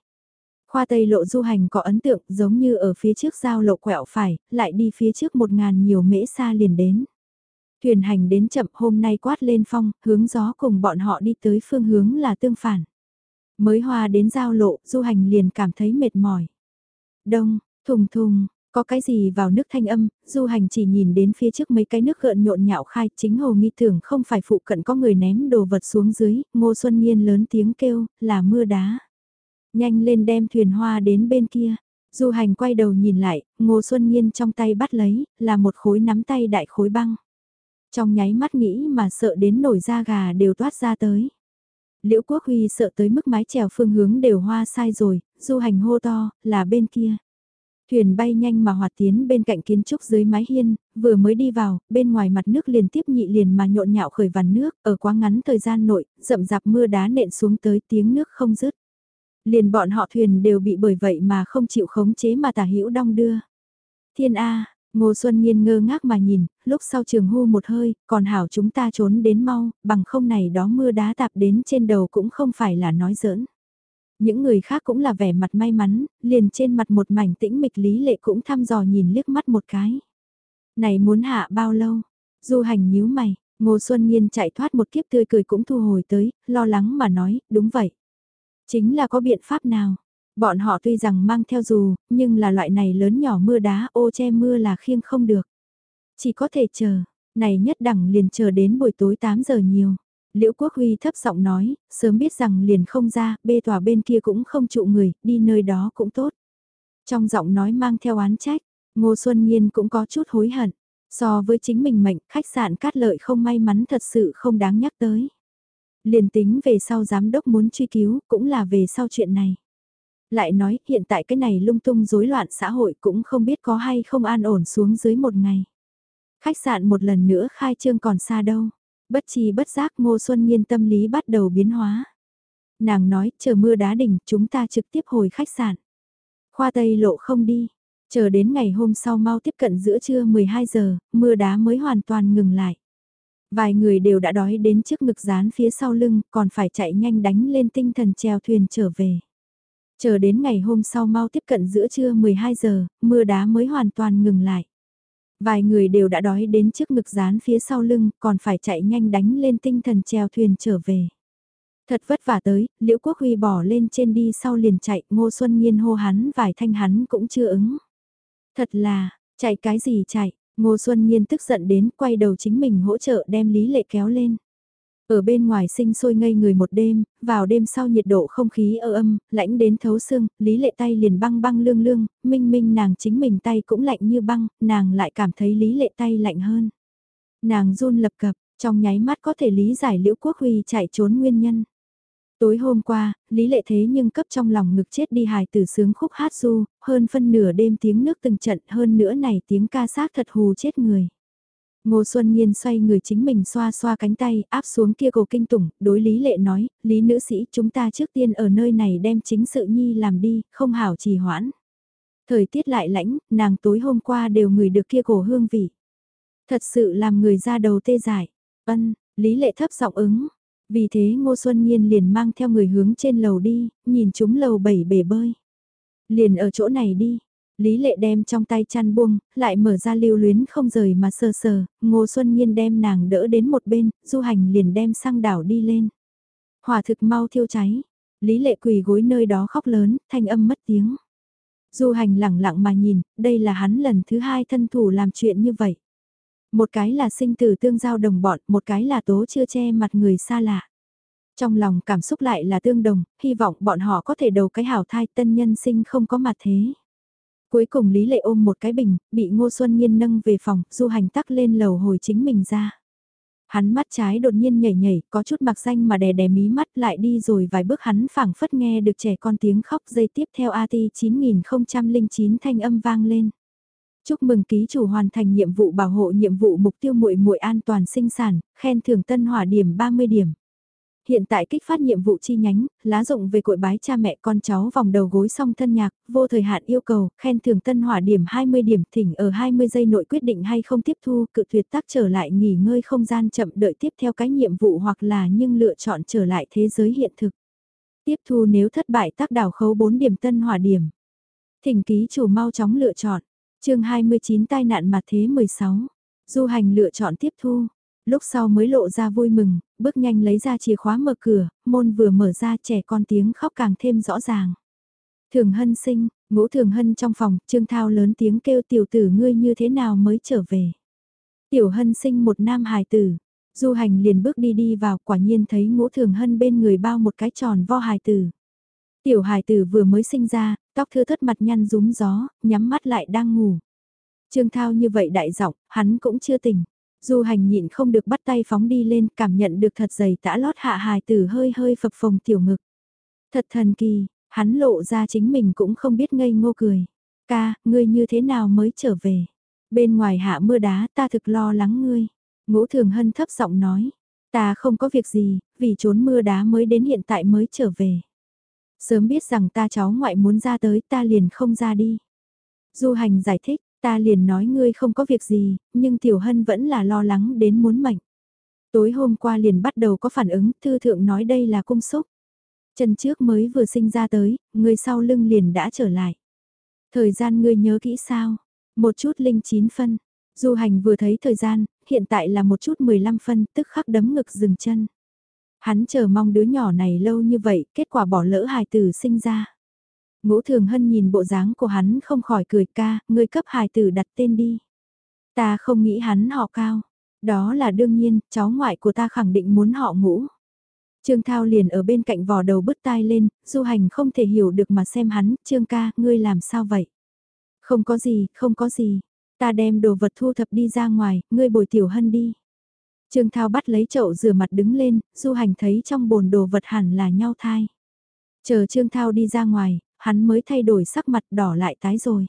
Khoa tây lộ du hành có ấn tượng giống như ở phía trước giao lộ quẹo phải, lại đi phía trước một ngàn nhiều mễ xa liền đến. Thuyền hành đến chậm hôm nay quát lên phong, hướng gió cùng bọn họ đi tới phương hướng là tương phản. Mới hoa đến giao lộ, du hành liền cảm thấy mệt mỏi. Đông, thùng thùng, có cái gì vào nước thanh âm, du hành chỉ nhìn đến phía trước mấy cái nước gợn nhộn nhạo khai, chính hồ nghi tưởng không phải phụ cận có người ném đồ vật xuống dưới, ngô xuân Nhiên lớn tiếng kêu, là mưa đá. Nhanh lên đem thuyền hoa đến bên kia. Du hành quay đầu nhìn lại, ngô xuân Nhiên trong tay bắt lấy, là một khối nắm tay đại khối băng. Trong nháy mắt nghĩ mà sợ đến nổi da gà đều toát ra tới. Liễu Quốc Huy sợ tới mức mái chèo phương hướng đều hoa sai rồi, du hành hô to, là bên kia. Thuyền bay nhanh mà hoạt tiến bên cạnh kiến trúc dưới mái hiên, vừa mới đi vào, bên ngoài mặt nước liền tiếp nhị liền mà nhộn nhạo khởi vằn nước, ở quá ngắn thời gian nội, rậm rạp mưa đá nện xuống tới tiếng nước không dứt. Liền bọn họ thuyền đều bị bởi vậy mà không chịu khống chế mà tả hữu đong đưa. Thiên A, Ngô Xuân Nhiên ngơ ngác mà nhìn, lúc sau trường hô một hơi, còn hảo chúng ta trốn đến mau, bằng không này đó mưa đá tạp đến trên đầu cũng không phải là nói giỡn. Những người khác cũng là vẻ mặt may mắn, liền trên mặt một mảnh tĩnh mịch lý lệ cũng thăm dò nhìn liếc mắt một cái. Này muốn hạ bao lâu? Du hành nhíu mày, Ngô Xuân Nhiên chạy thoát một kiếp tươi cười cũng thu hồi tới, lo lắng mà nói, đúng vậy. Chính là có biện pháp nào? Bọn họ tuy rằng mang theo dù, nhưng là loại này lớn nhỏ mưa đá ô che mưa là khiêng không được. Chỉ có thể chờ, này nhất đẳng liền chờ đến buổi tối 8 giờ nhiều. Liễu Quốc Huy thấp giọng nói, sớm biết rằng liền không ra, bê tòa bên kia cũng không trụ người, đi nơi đó cũng tốt. Trong giọng nói mang theo án trách, Ngô Xuân Nhiên cũng có chút hối hận. So với chính mình mệnh, khách sạn cát lợi không may mắn thật sự không đáng nhắc tới. Liền tính về sau giám đốc muốn truy cứu, cũng là về sau chuyện này. Lại nói, hiện tại cái này lung tung rối loạn xã hội cũng không biết có hay không an ổn xuống dưới một ngày. Khách sạn một lần nữa khai trương còn xa đâu. Bất chi bất giác Ngô Xuân Nhiên tâm lý bắt đầu biến hóa. Nàng nói, chờ mưa đá đỉnh, chúng ta trực tiếp hồi khách sạn. Khoa Tây lộ không đi. Chờ đến ngày hôm sau mau tiếp cận giữa trưa 12 giờ, mưa đá mới hoàn toàn ngừng lại. Vài người đều đã đói đến trước ngực dán phía sau lưng, còn phải chạy nhanh đánh lên tinh thần treo thuyền trở về. Chờ đến ngày hôm sau mau tiếp cận giữa trưa 12 giờ, mưa đá mới hoàn toàn ngừng lại. Vài người đều đã đói đến trước ngực dán phía sau lưng, còn phải chạy nhanh đánh lên tinh thần treo thuyền trở về. Thật vất vả tới, Liễu Quốc Huy bỏ lên trên đi sau liền chạy, Ngô Xuân Nhiên hô hắn vài thanh hắn cũng chưa ứng. Thật là, chạy cái gì chạy, Ngô Xuân Nhiên tức giận đến quay đầu chính mình hỗ trợ đem Lý Lệ kéo lên. Ở bên ngoài sinh sôi ngây người một đêm, vào đêm sau nhiệt độ không khí ơ âm, lãnh đến thấu xương, Lý Lệ tay liền băng băng lương lương, minh minh nàng chính mình tay cũng lạnh như băng, nàng lại cảm thấy Lý Lệ tay lạnh hơn. Nàng run lập cập, trong nháy mắt có thể lý giải Liễu Quốc Huy chạy trốn nguyên nhân. Tối hôm qua, Lý Lệ thế nhưng cấp trong lòng ngực chết đi hài tử sướng khúc hát du, hơn phân nửa đêm tiếng nước từng trận hơn nữa này tiếng ca sát thật hù chết người. Ngô Xuân Nhiên xoay người chính mình xoa xoa cánh tay, áp xuống kia cổ kinh tủng, đối Lý Lệ nói, Lý nữ sĩ chúng ta trước tiên ở nơi này đem chính sự nhi làm đi, không hảo trì hoãn. Thời tiết lại lãnh, nàng tối hôm qua đều ngửi được kia cổ hương vị. Thật sự làm người ra đầu tê dại. Ân, Lý Lệ thấp giọng ứng, vì thế Ngô Xuân Nhiên liền mang theo người hướng trên lầu đi, nhìn chúng lầu bảy bể bơi. Liền ở chỗ này đi. Lý lệ đem trong tay chăn buông, lại mở ra lưu luyến không rời mà sờ sờ, Ngô Xuân Nhiên đem nàng đỡ đến một bên, du hành liền đem sang đảo đi lên. Hỏa thực mau thiêu cháy, Lý lệ quỳ gối nơi đó khóc lớn, thanh âm mất tiếng. Du hành lẳng lặng mà nhìn, đây là hắn lần thứ hai thân thủ làm chuyện như vậy. Một cái là sinh tử tương giao đồng bọn, một cái là tố chưa che mặt người xa lạ. Trong lòng cảm xúc lại là tương đồng, hy vọng bọn họ có thể đầu cái hảo thai tân nhân sinh không có mặt thế. Cuối cùng Lý Lệ ôm một cái bình, bị Ngô Xuân Nhiên nâng về phòng, du hành tắc lên lầu hồi chính mình ra. Hắn mắt trái đột nhiên nhảy nhảy, có chút mặc danh mà đè đè mí mắt lại đi rồi vài bước hắn phảng phất nghe được trẻ con tiếng khóc dây tiếp theo AT 9009 thanh âm vang lên. Chúc mừng ký chủ hoàn thành nhiệm vụ bảo hộ nhiệm vụ mục tiêu muội muội an toàn sinh sản, khen thưởng tân hỏa điểm 30 điểm. Hiện tại kích phát nhiệm vụ chi nhánh, lá dụng về cội bái cha mẹ con cháu vòng đầu gối song thân nhạc, vô thời hạn yêu cầu, khen thưởng tân hỏa điểm 20 điểm thỉnh ở 20 giây nội quyết định hay không tiếp thu, cự tuyệt tác trở lại nghỉ ngơi không gian chậm đợi tiếp theo cái nhiệm vụ hoặc là nhưng lựa chọn trở lại thế giới hiện thực. Tiếp thu nếu thất bại tác đảo khấu 4 điểm tân hỏa điểm. Thỉnh ký chủ mau chóng lựa chọn chương 29 tai nạn mặt thế 16. Du hành lựa chọn tiếp thu. Lúc sau mới lộ ra vui mừng, bước nhanh lấy ra chìa khóa mở cửa, môn vừa mở ra trẻ con tiếng khóc càng thêm rõ ràng. Thường hân sinh, ngũ thường hân trong phòng, trương thao lớn tiếng kêu tiểu tử ngươi như thế nào mới trở về. Tiểu hân sinh một nam hài tử, du hành liền bước đi đi vào quả nhiên thấy ngũ thường hân bên người bao một cái tròn vo hài tử. Tiểu hài tử vừa mới sinh ra, tóc thưa thất mặt nhăn rúm gió, nhắm mắt lại đang ngủ. Trương Thao như vậy đại giọng, hắn cũng chưa tỉnh. Du hành nhịn không được bắt tay phóng đi lên, cảm nhận được thật dày tã lót hạ hài tử hơi hơi phập phồng tiểu ngực. Thật thần kỳ, hắn lộ ra chính mình cũng không biết ngây ngô cười. Ca, ngươi như thế nào mới trở về? Bên ngoài hạ mưa đá ta thực lo lắng ngươi. Ngũ thường hân thấp giọng nói. Ta không có việc gì, vì trốn mưa đá mới đến hiện tại mới trở về. Sớm biết rằng ta cháu ngoại muốn ra tới ta liền không ra đi. Du hành giải thích, ta liền nói ngươi không có việc gì, nhưng Tiểu Hân vẫn là lo lắng đến muốn mệnh. Tối hôm qua liền bắt đầu có phản ứng, thư thượng nói đây là cung xúc. Chân trước mới vừa sinh ra tới, người sau lưng liền đã trở lại. Thời gian ngươi nhớ kỹ sao? Một chút linh chín phân. Du hành vừa thấy thời gian, hiện tại là một chút 15 phân, tức khắc đấm ngực dừng chân. Hắn chờ mong đứa nhỏ này lâu như vậy, kết quả bỏ lỡ hài tử sinh ra. Ngũ Thường Hân nhìn bộ dáng của hắn không khỏi cười ca, Ngươi cấp hài tử đặt tên đi. Ta không nghĩ hắn họ cao. Đó là đương nhiên, cháu ngoại của ta khẳng định muốn họ ngũ. Trương Thao liền ở bên cạnh vò đầu bứt tai lên, du hành không thể hiểu được mà xem hắn, Trương ca, ngươi làm sao vậy? Không có gì, không có gì. Ta đem đồ vật thu thập đi ra ngoài, ngươi bồi tiểu hân đi. Trương Thao bắt lấy chậu rửa mặt đứng lên, du hành thấy trong bồn đồ vật hẳn là nhau thai. Chờ Trương Thao đi ra ngoài, hắn mới thay đổi sắc mặt đỏ lại tái rồi.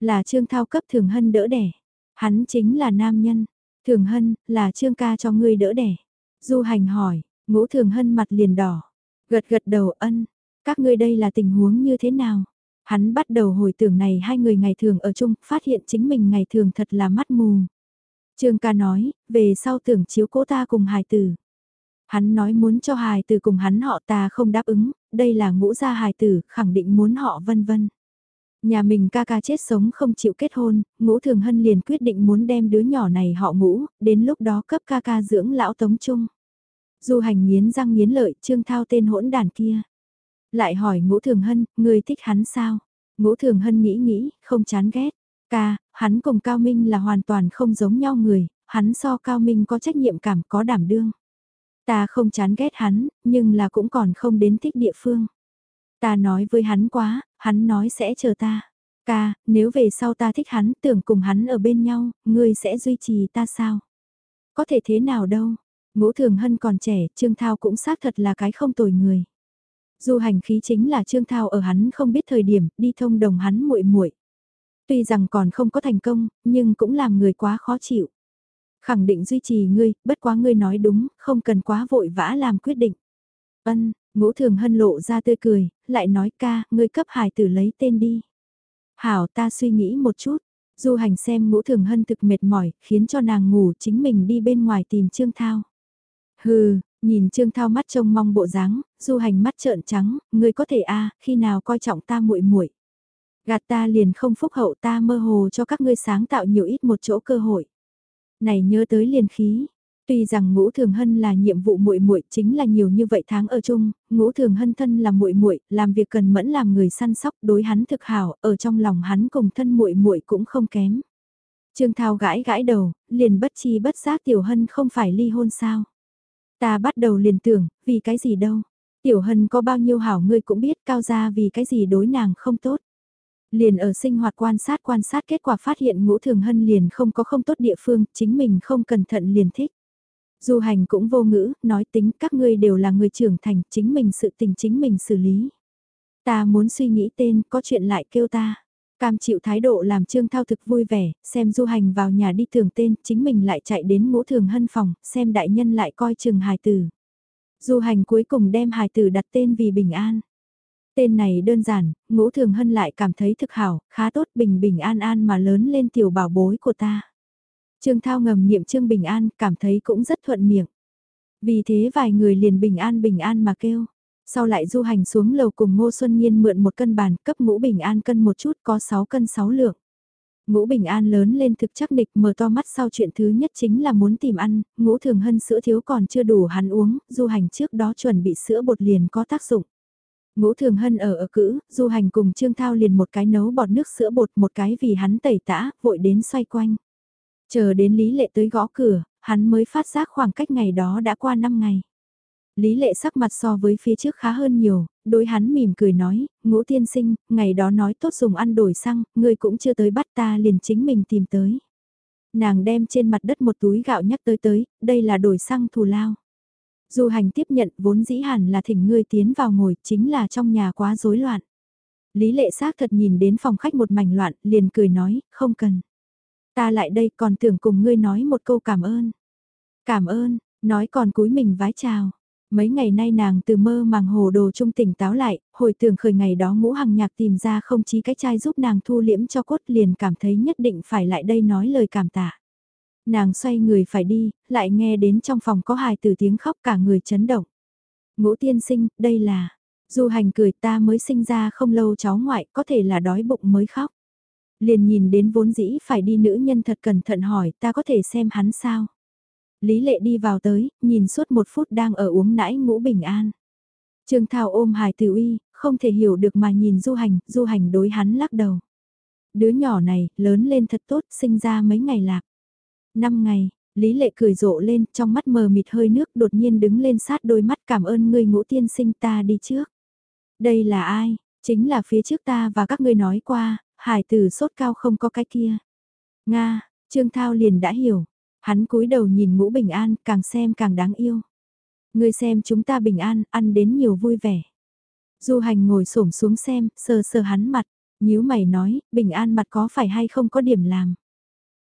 Là Trương Thao cấp Thường Hân đỡ đẻ. Hắn chính là nam nhân. Thường Hân, là Trương ca cho ngươi đỡ đẻ. Du hành hỏi, ngũ Thường Hân mặt liền đỏ. Gật gật đầu ân, các ngươi đây là tình huống như thế nào? Hắn bắt đầu hồi tưởng này hai người ngày thường ở chung, phát hiện chính mình ngày thường thật là mắt mù. Trương ca nói, về sau tưởng chiếu cố ta cùng hài tử. Hắn nói muốn cho hài tử cùng hắn họ ta không đáp ứng, đây là ngũ gia hài tử, khẳng định muốn họ vân vân. Nhà mình ca ca chết sống không chịu kết hôn, ngũ thường hân liền quyết định muốn đem đứa nhỏ này họ ngũ, đến lúc đó cấp ca ca dưỡng lão tống trung. Du hành nghiến răng nghiến lợi, trương thao tên hỗn đàn kia. Lại hỏi ngũ thường hân, người thích hắn sao? Ngũ thường hân nghĩ nghĩ, không chán ghét. Ca, hắn cùng Cao Minh là hoàn toàn không giống nhau người, hắn so Cao Minh có trách nhiệm cảm có đảm đương. Ta không chán ghét hắn, nhưng là cũng còn không đến thích địa phương. Ta nói với hắn quá, hắn nói sẽ chờ ta. Ca, nếu về sau ta thích hắn tưởng cùng hắn ở bên nhau, ngươi sẽ duy trì ta sao? Có thể thế nào đâu? Ngũ Thường Hân còn trẻ, Trương Thao cũng xác thật là cái không tồi người. Du hành khí chính là Trương Thao ở hắn không biết thời điểm, đi thông đồng hắn muội muội. Tuy rằng còn không có thành công, nhưng cũng làm người quá khó chịu. Khẳng định duy trì ngươi, bất quá ngươi nói đúng, không cần quá vội vã làm quyết định. Ân, ngũ thường hân lộ ra tươi cười, lại nói ca, ngươi cấp hài tử lấy tên đi. Hảo ta suy nghĩ một chút, du hành xem ngũ thường hân thực mệt mỏi, khiến cho nàng ngủ chính mình đi bên ngoài tìm Trương Thao. Hừ, nhìn Trương Thao mắt trông mong bộ dáng, du hành mắt trợn trắng, ngươi có thể a khi nào coi trọng ta muội muội Gạt ta liền không phúc hậu ta mơ hồ cho các ngươi sáng tạo nhiều ít một chỗ cơ hội. Này nhớ tới liền khí, Tuy rằng Ngũ Thường Hân là nhiệm vụ muội muội, chính là nhiều như vậy tháng ở chung, Ngũ Thường Hân thân là muội muội, làm việc cần mẫn làm người săn sóc, đối hắn thực hảo, ở trong lòng hắn cùng thân muội muội cũng không kém. Trương Thao gãi gãi đầu, liền bất chi bất giác Tiểu Hân không phải ly hôn sao? Ta bắt đầu liền tưởng, vì cái gì đâu? Tiểu Hân có bao nhiêu hảo ngươi cũng biết cao gia vì cái gì đối nàng không tốt. Liền ở sinh hoạt quan sát quan sát kết quả phát hiện ngũ thường hân liền không có không tốt địa phương, chính mình không cẩn thận liền thích. Du hành cũng vô ngữ, nói tính các ngươi đều là người trưởng thành, chính mình sự tình chính mình xử lý. Ta muốn suy nghĩ tên, có chuyện lại kêu ta. Cam chịu thái độ làm Trương Thao thực vui vẻ, xem du hành vào nhà đi thường tên, chính mình lại chạy đến ngũ thường hân phòng, xem đại nhân lại coi chừng hài tử. Du hành cuối cùng đem hài tử đặt tên vì bình an. Tên này đơn giản, ngũ thường hân lại cảm thấy thực hảo, khá tốt bình bình an an mà lớn lên tiểu bảo bối của ta. Trương Thao ngầm niệm Trương Bình An, cảm thấy cũng rất thuận miệng. Vì thế vài người liền bình an bình an mà kêu. Sau lại du hành xuống lầu cùng Ngô Xuân Nhiên mượn một cân bàn cấp ngũ bình an cân một chút có 6 cân 6 lượng. Ngũ bình an lớn lên thực chắc địch mở to mắt sau chuyện thứ nhất chính là muốn tìm ăn, ngũ thường hân sữa thiếu còn chưa đủ hắn uống, du hành trước đó chuẩn bị sữa bột liền có tác dụng. Ngũ Thường Hân ở ở cữ, du hành cùng Trương Thao liền một cái nấu bọt nước sữa bột một cái vì hắn tẩy tã, vội đến xoay quanh. Chờ đến Lý Lệ tới gõ cửa, hắn mới phát giác khoảng cách ngày đó đã qua 5 ngày. Lý Lệ sắc mặt so với phía trước khá hơn nhiều, đối hắn mỉm cười nói, ngũ tiên sinh, ngày đó nói tốt dùng ăn đổi xăng, ngươi cũng chưa tới bắt ta liền chính mình tìm tới. Nàng đem trên mặt đất một túi gạo nhắc tới tới, đây là đổi xăng thù lao. Du hành tiếp nhận vốn dĩ hẳn là thỉnh ngươi tiến vào ngồi, chính là trong nhà quá rối loạn. Lý lệ xác thật nhìn đến phòng khách một mảnh loạn, liền cười nói, không cần. Ta lại đây còn tưởng cùng ngươi nói một câu cảm ơn. Cảm ơn, nói còn cúi mình vái chào. Mấy ngày nay nàng từ mơ màng hồ đồ trung tỉnh táo lại, hồi tưởng khởi ngày đó ngũ hằng nhạc tìm ra không chí cái chai giúp nàng thu liễm cho cốt liền cảm thấy nhất định phải lại đây nói lời cảm tạ. Nàng xoay người phải đi, lại nghe đến trong phòng có hài từ tiếng khóc cả người chấn động. Ngũ tiên sinh, đây là... Du hành cười ta mới sinh ra không lâu cháu ngoại, có thể là đói bụng mới khóc. Liền nhìn đến vốn dĩ phải đi nữ nhân thật cẩn thận hỏi ta có thể xem hắn sao. Lý lệ đi vào tới, nhìn suốt một phút đang ở uống nãi ngũ bình an. Trương Thao ôm hài tử uy, không thể hiểu được mà nhìn du hành, du hành đối hắn lắc đầu. Đứa nhỏ này, lớn lên thật tốt, sinh ra mấy ngày lạc. Năm ngày, Lý Lệ cười rộ lên, trong mắt mờ mịt hơi nước đột nhiên đứng lên sát đôi mắt cảm ơn ngươi ngũ tiên sinh ta đi trước. Đây là ai? Chính là phía trước ta và các ngươi nói qua, hải tử sốt cao không có cái kia. Nga, Trương Thao liền đã hiểu. Hắn cúi đầu nhìn ngũ bình an, càng xem càng đáng yêu. Ngươi xem chúng ta bình an, ăn đến nhiều vui vẻ. Du hành ngồi xổm xuống xem, sờ sờ hắn mặt, nhíu mày nói, bình an mặt có phải hay không có điểm làm.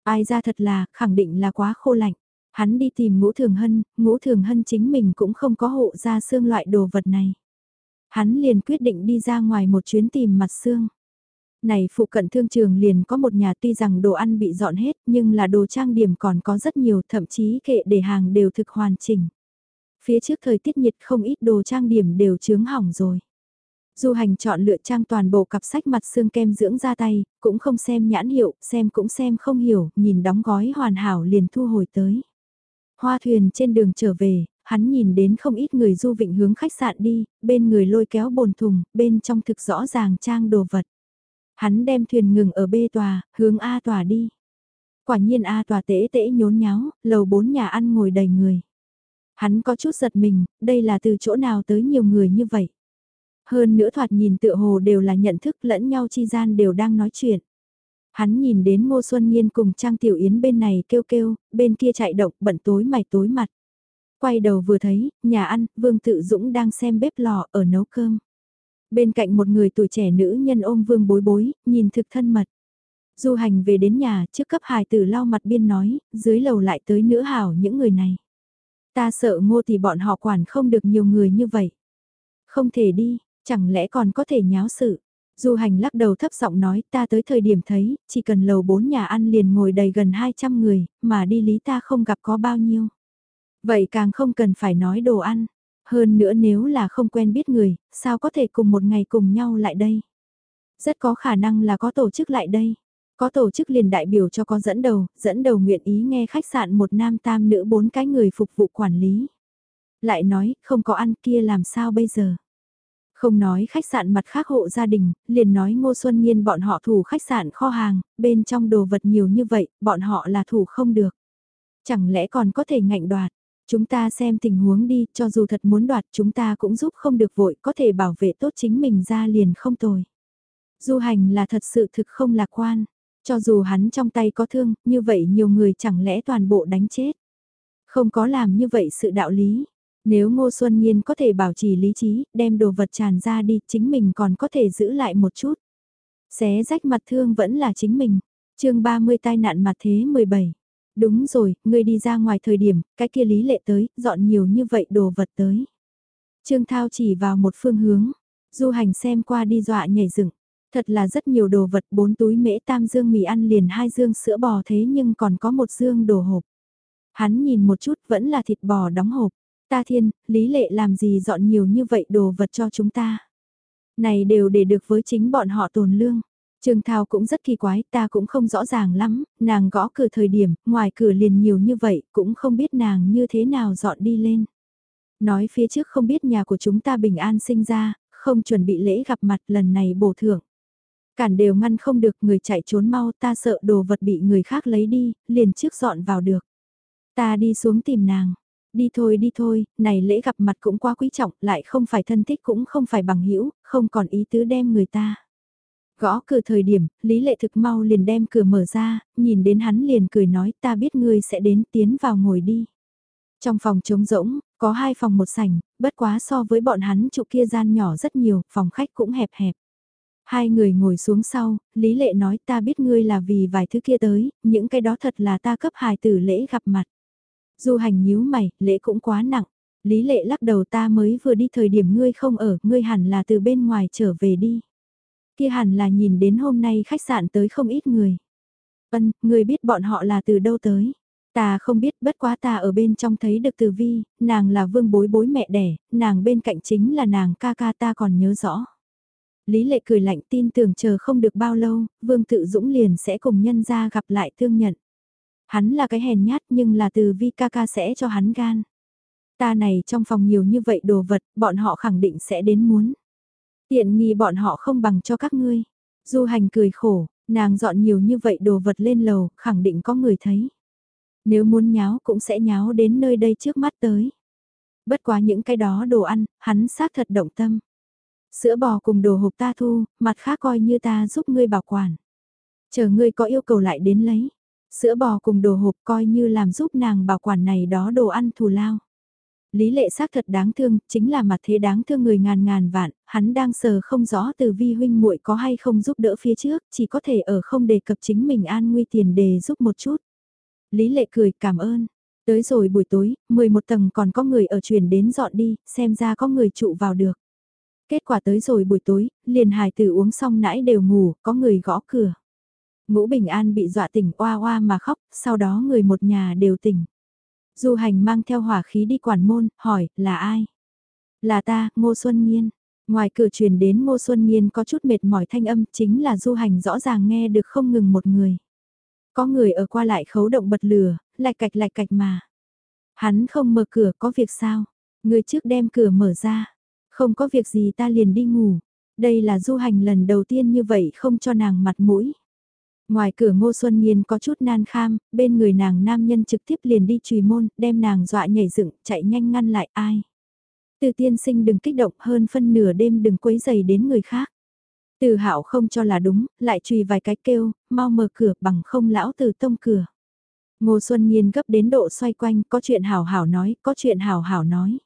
Ai ra thật là, khẳng định là quá khô lạnh. Hắn đi tìm ngũ thường hân, ngũ thường hân chính mình cũng không có hộ ra xương loại đồ vật này. Hắn liền quyết định đi ra ngoài một chuyến tìm mặt xương. Này phụ cận thương trường liền có một nhà tuy rằng đồ ăn bị dọn hết nhưng là đồ trang điểm còn có rất nhiều thậm chí kệ để hàng đều thực hoàn chỉnh. Phía trước thời tiết nhiệt không ít đồ trang điểm đều chướng hỏng rồi. Du hành chọn lựa trang toàn bộ cặp sách mặt xương kem dưỡng ra tay, cũng không xem nhãn hiệu, xem cũng xem không hiểu, nhìn đóng gói hoàn hảo liền thu hồi tới. Hoa thuyền trên đường trở về, hắn nhìn đến không ít người du vịnh hướng khách sạn đi, bên người lôi kéo bồn thùng, bên trong thực rõ ràng trang đồ vật. Hắn đem thuyền ngừng ở B tòa, hướng A tòa đi. Quả nhiên A tòa tễ tễ nhốn nháo, lầu bốn nhà ăn ngồi đầy người. Hắn có chút giật mình, đây là từ chỗ nào tới nhiều người như vậy. Hơn nữa thoạt nhìn tựa hồ đều là nhận thức lẫn nhau chi gian đều đang nói chuyện. Hắn nhìn đến Ngô Xuân Nhiên cùng Trang Tiểu Yến bên này kêu kêu, bên kia chạy động bận tối mày tối mặt. Quay đầu vừa thấy, nhà ăn, Vương Tự Dũng đang xem bếp lò ở nấu cơm. Bên cạnh một người tuổi trẻ nữ nhân ôm Vương bối bối, nhìn thực thân mật. Du hành về đến nhà trước cấp hài tử lau mặt biên nói, dưới lầu lại tới nữa hảo những người này. Ta sợ ngô thì bọn họ quản không được nhiều người như vậy. Không thể đi, chẳng lẽ còn có thể nháo sự. Du hành lắc đầu thấp giọng nói ta tới thời điểm thấy, chỉ cần lầu bốn nhà ăn liền ngồi đầy gần 200 người, mà đi lý ta không gặp có bao nhiêu. Vậy càng không cần phải nói đồ ăn. Hơn nữa nếu là không quen biết người, sao có thể cùng một ngày cùng nhau lại đây? Rất có khả năng là có tổ chức lại đây. Có tổ chức liền đại biểu cho có dẫn đầu, dẫn đầu nguyện ý nghe khách sạn một nam tam nữ bốn cái người phục vụ quản lý. Lại nói, không có ăn kia làm sao bây giờ? Không nói khách sạn mặt khác hộ gia đình, liền nói Ngô Xuân Nhiên bọn họ thủ khách sạn kho hàng, bên trong đồ vật nhiều như vậy, bọn họ là thủ không được. Chẳng lẽ còn có thể ngạnh đoạt? Chúng ta xem tình huống đi, cho dù thật muốn đoạt chúng ta cũng giúp không được vội, có thể bảo vệ tốt chính mình ra liền không tồi. Du hành là thật sự thực không lạc quan, cho dù hắn trong tay có thương, như vậy nhiều người chẳng lẽ toàn bộ đánh chết. Không có làm như vậy sự đạo lý. Nếu Ngô Xuân Nhiên có thể bảo trì lý trí, đem đồ vật tràn ra đi, chính mình còn có thể giữ lại một chút. Xé rách mặt thương vẫn là chính mình. chương 30 tai nạn mặt thế 17. Đúng rồi, ngươi đi ra ngoài thời điểm, cái kia lý lệ tới, dọn nhiều như vậy đồ vật tới. Trương Thao chỉ vào một phương hướng, du hành xem qua đi dọa nhảy dựng. Thật là rất nhiều đồ vật, bốn túi mễ tam dương mì ăn liền hai dương sữa bò thế nhưng còn có một dương đồ hộp. Hắn nhìn một chút vẫn là thịt bò đóng hộp. Ta thiên, lý lệ làm gì dọn nhiều như vậy đồ vật cho chúng ta. Này đều để được với chính bọn họ tồn lương. Trương Thao cũng rất kỳ quái, ta cũng không rõ ràng lắm, nàng gõ cửa thời điểm, ngoài cửa liền nhiều như vậy, cũng không biết nàng như thế nào dọn đi lên. Nói phía trước không biết nhà của chúng ta bình an sinh ra, không chuẩn bị lễ gặp mặt lần này bổ thưởng. Cản đều ngăn không được người chạy trốn mau ta sợ đồ vật bị người khác lấy đi, liền trước dọn vào được. Ta đi xuống tìm nàng. Đi thôi đi thôi, này lễ gặp mặt cũng quá quý trọng, lại không phải thân thích cũng không phải bằng hữu không còn ý tứ đem người ta. Gõ cửa thời điểm, Lý Lệ thực mau liền đem cửa mở ra, nhìn đến hắn liền cười nói ta biết ngươi sẽ đến tiến vào ngồi đi. Trong phòng trống rỗng, có hai phòng một sảnh, bất quá so với bọn hắn trụ kia gian nhỏ rất nhiều, phòng khách cũng hẹp hẹp. Hai người ngồi xuống sau, Lý Lệ nói ta biết ngươi là vì vài thứ kia tới, những cái đó thật là ta cấp hài tử lễ gặp mặt. Du hành nhíu mày, lễ cũng quá nặng. Lý Lệ lắc đầu ta mới vừa đi thời điểm ngươi không ở, ngươi hẳn là từ bên ngoài trở về đi. Kia hẳn là nhìn đến hôm nay khách sạn tới không ít người. vân ngươi biết bọn họ là từ đâu tới. Ta không biết bất quá ta ở bên trong thấy được từ vi, nàng là vương bối bối mẹ đẻ, nàng bên cạnh chính là nàng ca ca ta còn nhớ rõ. Lý lệ cười lạnh tin tưởng chờ không được bao lâu, vương tự dũng liền sẽ cùng nhân ra gặp lại thương nhận. Hắn là cái hèn nhát nhưng là từ vi ca ca sẽ cho hắn gan. Ta này trong phòng nhiều như vậy đồ vật, bọn họ khẳng định sẽ đến muốn. Tiện nghi bọn họ không bằng cho các ngươi. Du hành cười khổ, nàng dọn nhiều như vậy đồ vật lên lầu, khẳng định có người thấy. Nếu muốn nháo cũng sẽ nháo đến nơi đây trước mắt tới. Bất quá những cái đó đồ ăn, hắn xác thật động tâm. Sữa bò cùng đồ hộp ta thu, mặt khác coi như ta giúp ngươi bảo quản. Chờ ngươi có yêu cầu lại đến lấy. Sữa bò cùng đồ hộp coi như làm giúp nàng bảo quản này đó đồ ăn thù lao. Lý lệ xác thật đáng thương, chính là mặt thế đáng thương người ngàn ngàn vạn, hắn đang sờ không rõ từ vi huynh muội có hay không giúp đỡ phía trước, chỉ có thể ở không đề cập chính mình an nguy tiền đề giúp một chút. Lý lệ cười cảm ơn. Tới rồi buổi tối, 11 tầng còn có người ở chuyển đến dọn đi, xem ra có người trụ vào được. Kết quả tới rồi buổi tối, liền hài tử uống xong nãy đều ngủ, có người gõ cửa. Ngũ Bình An bị dọa tỉnh oa oa mà khóc, sau đó người một nhà đều tỉnh. Du hành mang theo hỏa khí đi quản môn, hỏi, là ai? Là ta, Ngô Xuân Nhiên. Ngoài cửa truyền đến Ngô Xuân Nhiên có chút mệt mỏi thanh âm, chính là du hành rõ ràng nghe được không ngừng một người. Có người ở qua lại khấu động bật lửa, lạch cạch lạch cạch mà. Hắn không mở cửa có việc sao? Người trước đem cửa mở ra. Không có việc gì ta liền đi ngủ. Đây là du hành lần đầu tiên như vậy không cho nàng mặt mũi. Ngoài cửa Ngô Xuân Nhiên có chút nan kham, bên người nàng nam nhân trực tiếp liền đi trùy môn, đem nàng dọa nhảy dựng, chạy nhanh ngăn lại ai. Từ tiên sinh đừng kích động hơn phân nửa đêm đừng quấy giày đến người khác. Từ hạo không cho là đúng, lại trùy vài cái kêu, mau mở cửa bằng không lão từ tông cửa. Ngô Xuân Nhiên gấp đến độ xoay quanh, có chuyện hảo hảo nói, có chuyện hảo hảo nói.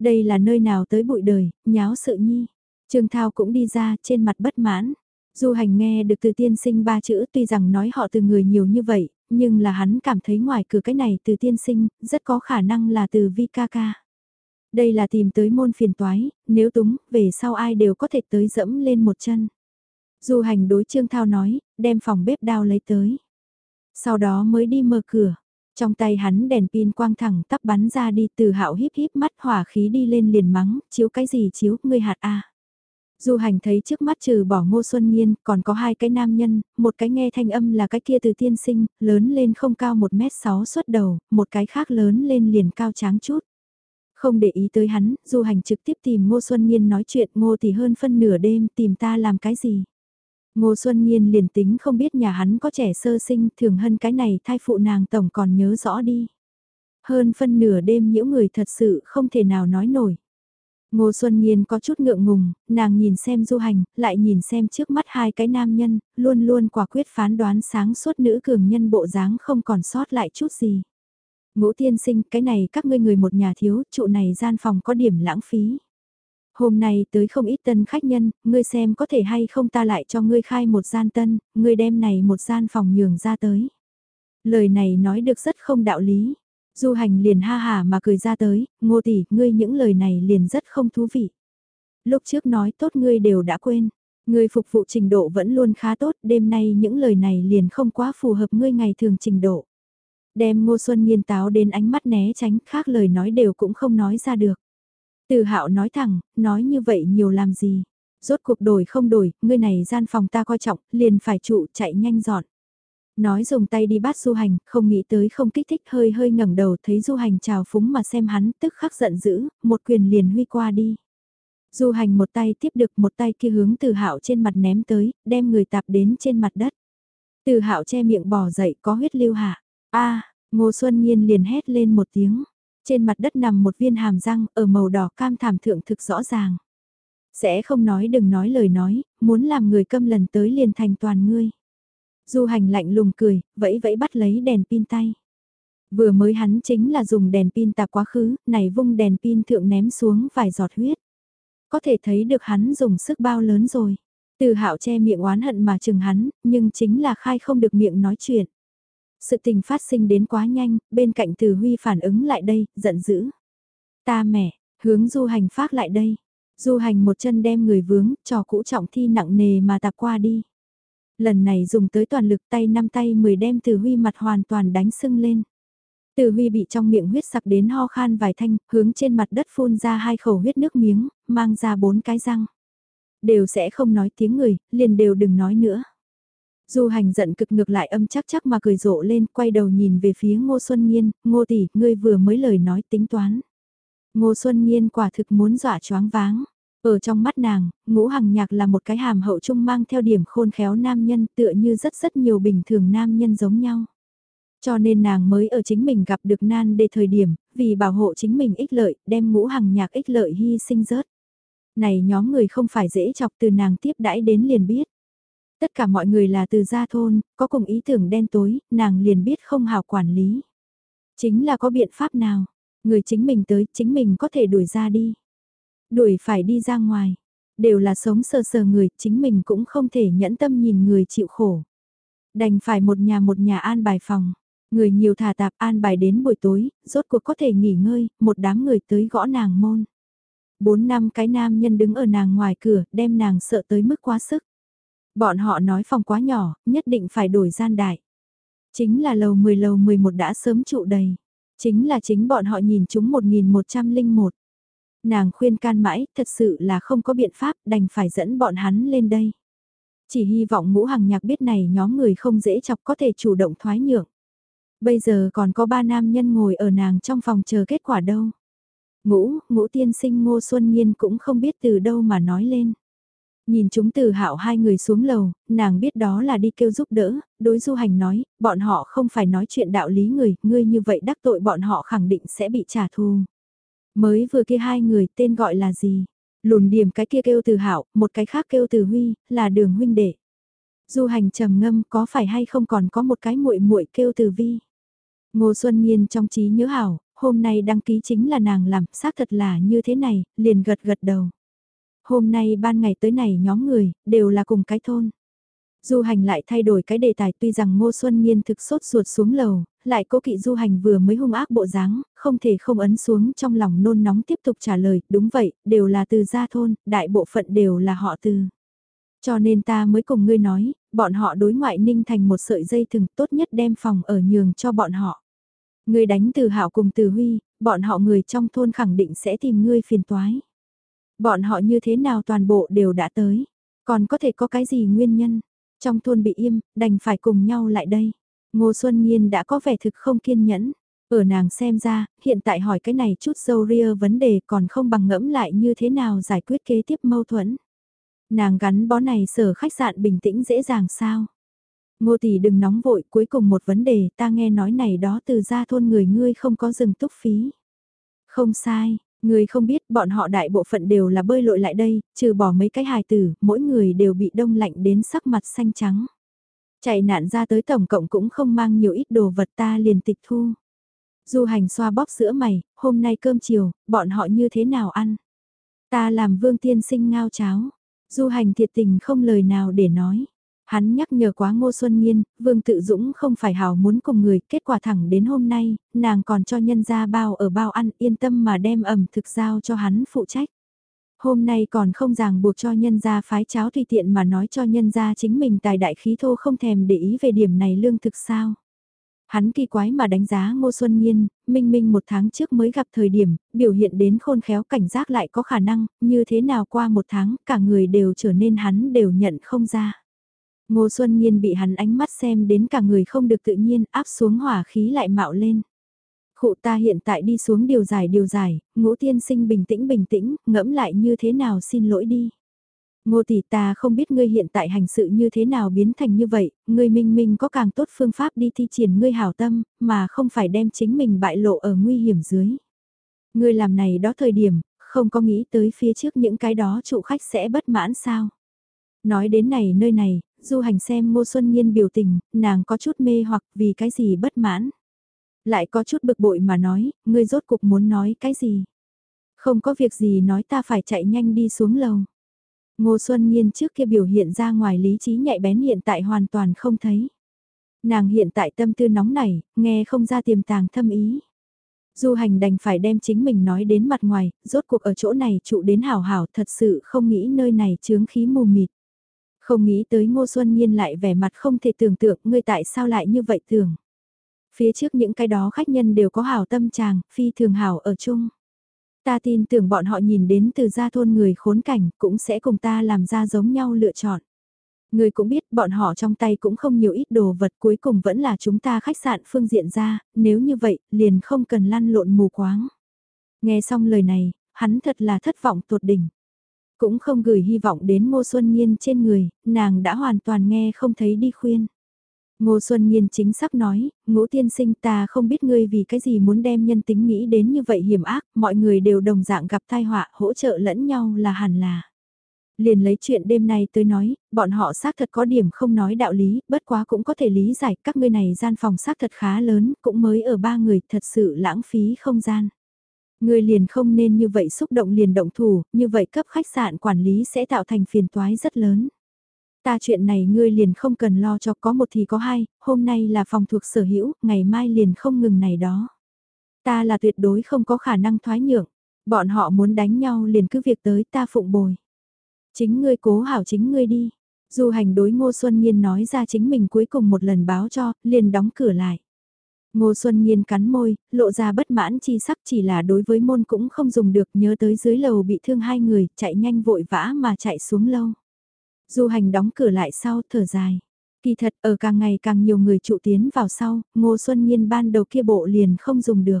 Đây là nơi nào tới bụi đời, nháo sự nhi. Trương Thao cũng đi ra trên mặt bất mãn. Du hành nghe được từ tiên sinh ba chữ tuy rằng nói họ từ người nhiều như vậy, nhưng là hắn cảm thấy ngoài cửa cái này từ tiên sinh, rất có khả năng là từ vi ca ca. Đây là tìm tới môn phiền toái, nếu túng, về sau ai đều có thể tới dẫm lên một chân. Du hành đối Trương Thao nói, đem phòng bếp đao lấy tới. Sau đó mới đi mở cửa. Trong tay hắn đèn pin quang thẳng tắp bắn ra đi từ hạo híp híp mắt hỏa khí đi lên liền mắng, chiếu cái gì chiếu, ngươi hạt a Du hành thấy trước mắt trừ bỏ ngô xuân nhiên, còn có hai cái nam nhân, một cái nghe thanh âm là cái kia từ tiên sinh, lớn lên không cao 1m6 xuất đầu, một cái khác lớn lên liền cao tráng chút. Không để ý tới hắn, du hành trực tiếp tìm ngô xuân nhiên nói chuyện ngô thì hơn phân nửa đêm tìm ta làm cái gì. Ngô Xuân Nhiên liền tính không biết nhà hắn có trẻ sơ sinh thường hơn cái này thai phụ nàng tổng còn nhớ rõ đi. Hơn phân nửa đêm những người thật sự không thể nào nói nổi. Ngô Xuân Nhiên có chút ngượng ngùng, nàng nhìn xem du hành, lại nhìn xem trước mắt hai cái nam nhân, luôn luôn quả quyết phán đoán sáng suốt nữ cường nhân bộ dáng không còn sót lại chút gì. Ngũ tiên sinh, cái này các ngươi người một nhà thiếu, trụ này gian phòng có điểm lãng phí. Hôm nay tới không ít tân khách nhân, ngươi xem có thể hay không ta lại cho ngươi khai một gian tân, ngươi đem này một gian phòng nhường ra tới. Lời này nói được rất không đạo lý. Du hành liền ha hà mà cười ra tới, ngô tỷ, ngươi những lời này liền rất không thú vị. Lúc trước nói tốt ngươi đều đã quên, ngươi phục vụ trình độ vẫn luôn khá tốt, đêm nay những lời này liền không quá phù hợp ngươi ngày thường trình độ. Đem ngô xuân nghiên táo đến ánh mắt né tránh, khác lời nói đều cũng không nói ra được. Từ hạo nói thẳng, nói như vậy nhiều làm gì. Rốt cuộc đổi không đổi, ngươi này gian phòng ta coi trọng, liền phải trụ chạy nhanh dọn. Nói dùng tay đi bắt du hành, không nghĩ tới không kích thích hơi hơi ngẩng đầu thấy du hành trào phúng mà xem hắn tức khắc giận dữ, một quyền liền huy qua đi. Du hành một tay tiếp được một tay kia hướng từ hạo trên mặt ném tới, đem người tạp đến trên mặt đất. Từ hạo che miệng bỏ dậy có huyết lưu hạ. a Ngô Xuân Nhiên liền hét lên một tiếng. Trên mặt đất nằm một viên hàm răng ở màu đỏ cam thảm thượng thực rõ ràng. Sẽ không nói đừng nói lời nói, muốn làm người câm lần tới liền thành toàn ngươi. Du hành lạnh lùng cười, vẫy vẫy bắt lấy đèn pin tay. Vừa mới hắn chính là dùng đèn pin tạp quá khứ, này vung đèn pin thượng ném xuống vài giọt huyết. Có thể thấy được hắn dùng sức bao lớn rồi. Từ hạo che miệng oán hận mà chừng hắn, nhưng chính là khai không được miệng nói chuyện. Sự tình phát sinh đến quá nhanh, bên cạnh Từ Huy phản ứng lại đây, giận dữ. Ta mẹ, hướng du hành phát lại đây. Du hành một chân đem người vướng, trò cũ trọng thi nặng nề mà tạp qua đi. Lần này dùng tới toàn lực tay năm tay 10 đem Từ Huy mặt hoàn toàn đánh sưng lên. Từ Huy bị trong miệng huyết sặc đến ho khan vài thanh, hướng trên mặt đất phun ra hai khẩu huyết nước miếng, mang ra bốn cái răng. Đều sẽ không nói tiếng người, liền đều đừng nói nữa. Du hành giận cực ngược lại âm chắc chắc mà cười rộ lên, quay đầu nhìn về phía Ngô Xuân Nhiên, Ngô tỷ, ngươi vừa mới lời nói tính toán. Ngô Xuân Nhiên quả thực muốn dọa choáng váng. Ở trong mắt nàng, ngũ hằng nhạc là một cái hàm hậu trung mang theo điểm khôn khéo nam nhân tựa như rất rất nhiều bình thường nam nhân giống nhau. Cho nên nàng mới ở chính mình gặp được nan đề thời điểm, vì bảo hộ chính mình ích lợi, đem ngũ hằng nhạc ích lợi hy sinh rớt. Này nhóm người không phải dễ chọc từ nàng tiếp đãi đến liền biết. Tất cả mọi người là từ gia thôn, có cùng ý tưởng đen tối, nàng liền biết không hào quản lý. Chính là có biện pháp nào. Người chính mình tới, chính mình có thể đuổi ra đi. Đuổi phải đi ra ngoài. Đều là sống sờ sờ người, chính mình cũng không thể nhẫn tâm nhìn người chịu khổ. Đành phải một nhà một nhà an bài phòng. Người nhiều thả tạp an bài đến buổi tối, rốt cuộc có thể nghỉ ngơi, một đám người tới gõ nàng môn. Bốn năm cái nam nhân đứng ở nàng ngoài cửa, đem nàng sợ tới mức quá sức. Bọn họ nói phòng quá nhỏ, nhất định phải đổi gian đại. Chính là lầu 10 lầu 11 đã sớm trụ đầy. Chính là chính bọn họ nhìn chúng 1101. Nàng khuyên can mãi, thật sự là không có biện pháp, đành phải dẫn bọn hắn lên đây. Chỉ hy vọng ngũ hằng nhạc biết này nhóm người không dễ chọc có thể chủ động thoái nhượng. Bây giờ còn có ba nam nhân ngồi ở nàng trong phòng chờ kết quả đâu. Ngũ, ngũ tiên sinh ngô xuân nhiên cũng không biết từ đâu mà nói lên. Nhìn chúng từ hạo hai người xuống lầu, nàng biết đó là đi kêu giúp đỡ, đối du hành nói, bọn họ không phải nói chuyện đạo lý người, ngươi như vậy đắc tội bọn họ khẳng định sẽ bị trả thù. Mới vừa kia hai người tên gọi là gì? Lùn điểm cái kia kêu từ hạo, một cái khác kêu từ huy, là đường huynh đệ. Du hành trầm ngâm có phải hay không còn có một cái muội muội kêu từ vi. Ngô Xuân Nhiên trong trí nhớ hảo, hôm nay đăng ký chính là nàng làm, xác thật là như thế này, liền gật gật đầu. Hôm nay ban ngày tới này nhóm người, đều là cùng cái thôn. Du hành lại thay đổi cái đề tài tuy rằng Ngô Xuân Nhiên thực sốt ruột xuống lầu, lại cố kỵ du hành vừa mới hung ác bộ dáng, không thể không ấn xuống trong lòng nôn nóng tiếp tục trả lời, đúng vậy, đều là từ gia thôn, đại bộ phận đều là họ từ. Cho nên ta mới cùng ngươi nói, bọn họ đối ngoại ninh thành một sợi dây thừng tốt nhất đem phòng ở nhường cho bọn họ. Ngươi đánh từ hạo cùng từ huy, bọn họ người trong thôn khẳng định sẽ tìm ngươi phiền toái. Bọn họ như thế nào toàn bộ đều đã tới, còn có thể có cái gì nguyên nhân, trong thôn bị im, đành phải cùng nhau lại đây. Ngô Xuân Nhiên đã có vẻ thực không kiên nhẫn. Ở nàng xem ra, hiện tại hỏi cái này chút dâu ria vấn đề còn không bằng ngẫm lại như thế nào giải quyết kế tiếp mâu thuẫn. Nàng gắn bó này sở khách sạn bình tĩnh dễ dàng sao? Ngô tỷ đừng nóng vội, cuối cùng một vấn đề, ta nghe nói này đó từ ra thôn người ngươi không có dừng túc phí. Không sai, người không biết bọn họ đại bộ phận đều là bơi lội lại đây, trừ bỏ mấy cái hài tử, mỗi người đều bị đông lạnh đến sắc mặt xanh trắng. Chạy nạn ra tới tổng cộng cũng không mang nhiều ít đồ vật ta liền tịch thu. Du hành xoa bóp sữa mày, hôm nay cơm chiều, bọn họ như thế nào ăn? Ta làm vương tiên sinh ngao cháo. Du hành thiệt tình không lời nào để nói. Hắn nhắc nhở quá Ngô Xuân Nhiên, Vương Tự Dũng không phải hào muốn cùng người, kết quả thẳng đến hôm nay, nàng còn cho nhân gia bao ở bao ăn yên tâm mà đem ẩm thực giao cho hắn phụ trách. Hôm nay còn không ràng buộc cho nhân gia phái cháo tùy tiện mà nói cho nhân gia chính mình tài đại khí thô không thèm để ý về điểm này lương thực sao. Hắn kỳ quái mà đánh giá Ngô Xuân Nhiên, minh minh một tháng trước mới gặp thời điểm, biểu hiện đến khôn khéo cảnh giác lại có khả năng, như thế nào qua một tháng, cả người đều trở nên hắn đều nhận không ra. Ngô Xuân Nhiên bị hắn ánh mắt xem đến cả người không được tự nhiên, áp xuống hỏa khí lại mạo lên. Khụ ta hiện tại đi xuống điều giải điều giải, ngũ tiên sinh bình tĩnh bình tĩnh, ngẫm lại như thế nào xin lỗi đi. Ngô tỷ ta không biết ngươi hiện tại hành sự như thế nào biến thành như vậy, ngươi minh minh có càng tốt phương pháp đi thi triển ngươi hảo tâm, mà không phải đem chính mình bại lộ ở nguy hiểm dưới. Ngươi làm này đó thời điểm, không có nghĩ tới phía trước những cái đó trụ khách sẽ bất mãn sao. Nói đến này nơi này, du hành xem Ngô Xuân Nhiên biểu tình, nàng có chút mê hoặc vì cái gì bất mãn. Lại có chút bực bội mà nói, ngươi rốt cục muốn nói cái gì. Không có việc gì nói ta phải chạy nhanh đi xuống lầu. Ngô Xuân Nhiên trước kia biểu hiện ra ngoài lý trí nhạy bén hiện tại hoàn toàn không thấy. Nàng hiện tại tâm tư nóng nảy, nghe không ra tiềm tàng thâm ý. Du hành đành phải đem chính mình nói đến mặt ngoài, rốt cuộc ở chỗ này trụ đến hảo hảo thật sự không nghĩ nơi này chướng khí mù mịt. Không nghĩ tới Ngô Xuân Nhiên lại vẻ mặt không thể tưởng tượng ngươi tại sao lại như vậy tưởng. Phía trước những cái đó khách nhân đều có hảo tâm chàng, phi thường hảo ở chung. Ta tin tưởng bọn họ nhìn đến từ gia thôn người khốn cảnh cũng sẽ cùng ta làm ra giống nhau lựa chọn. Người cũng biết bọn họ trong tay cũng không nhiều ít đồ vật cuối cùng vẫn là chúng ta khách sạn phương diện ra, nếu như vậy liền không cần lăn lộn mù quáng. Nghe xong lời này, hắn thật là thất vọng tột đỉnh. Cũng không gửi hy vọng đến Ngô Xuân Nhiên trên người, nàng đã hoàn toàn nghe không thấy đi khuyên. Ngô Xuân Nhiên chính xác nói, ngũ tiên sinh ta không biết ngươi vì cái gì muốn đem nhân tính nghĩ đến như vậy hiểm ác, mọi người đều đồng dạng gặp tai họa, hỗ trợ lẫn nhau là hẳn là. Liền lấy chuyện đêm nay tới nói, bọn họ xác thật có điểm không nói đạo lý, bất quá cũng có thể lý giải các ngươi này gian phòng xác thật khá lớn, cũng mới ở ba người thật sự lãng phí không gian. Ngươi liền không nên như vậy xúc động liền động thủ, như vậy cấp khách sạn quản lý sẽ tạo thành phiền toái rất lớn. Ta chuyện này ngươi liền không cần lo cho có một thì có hai, hôm nay là phòng thuộc sở hữu, ngày mai liền không ngừng này đó. Ta là tuyệt đối không có khả năng thoái nhượng, bọn họ muốn đánh nhau liền cứ việc tới ta phụng bồi. Chính ngươi cố hảo chính ngươi đi. dù hành đối Ngô Xuân Nhiên nói ra chính mình cuối cùng một lần báo cho, liền đóng cửa lại. Ngô Xuân Nhiên cắn môi, lộ ra bất mãn chi sắc chỉ là đối với môn cũng không dùng được nhớ tới dưới lầu bị thương hai người, chạy nhanh vội vã mà chạy xuống lâu. Du hành đóng cửa lại sau, thở dài. Kỳ thật, ở càng ngày càng nhiều người trụ tiến vào sau, Ngô Xuân Nhiên ban đầu kia bộ liền không dùng được.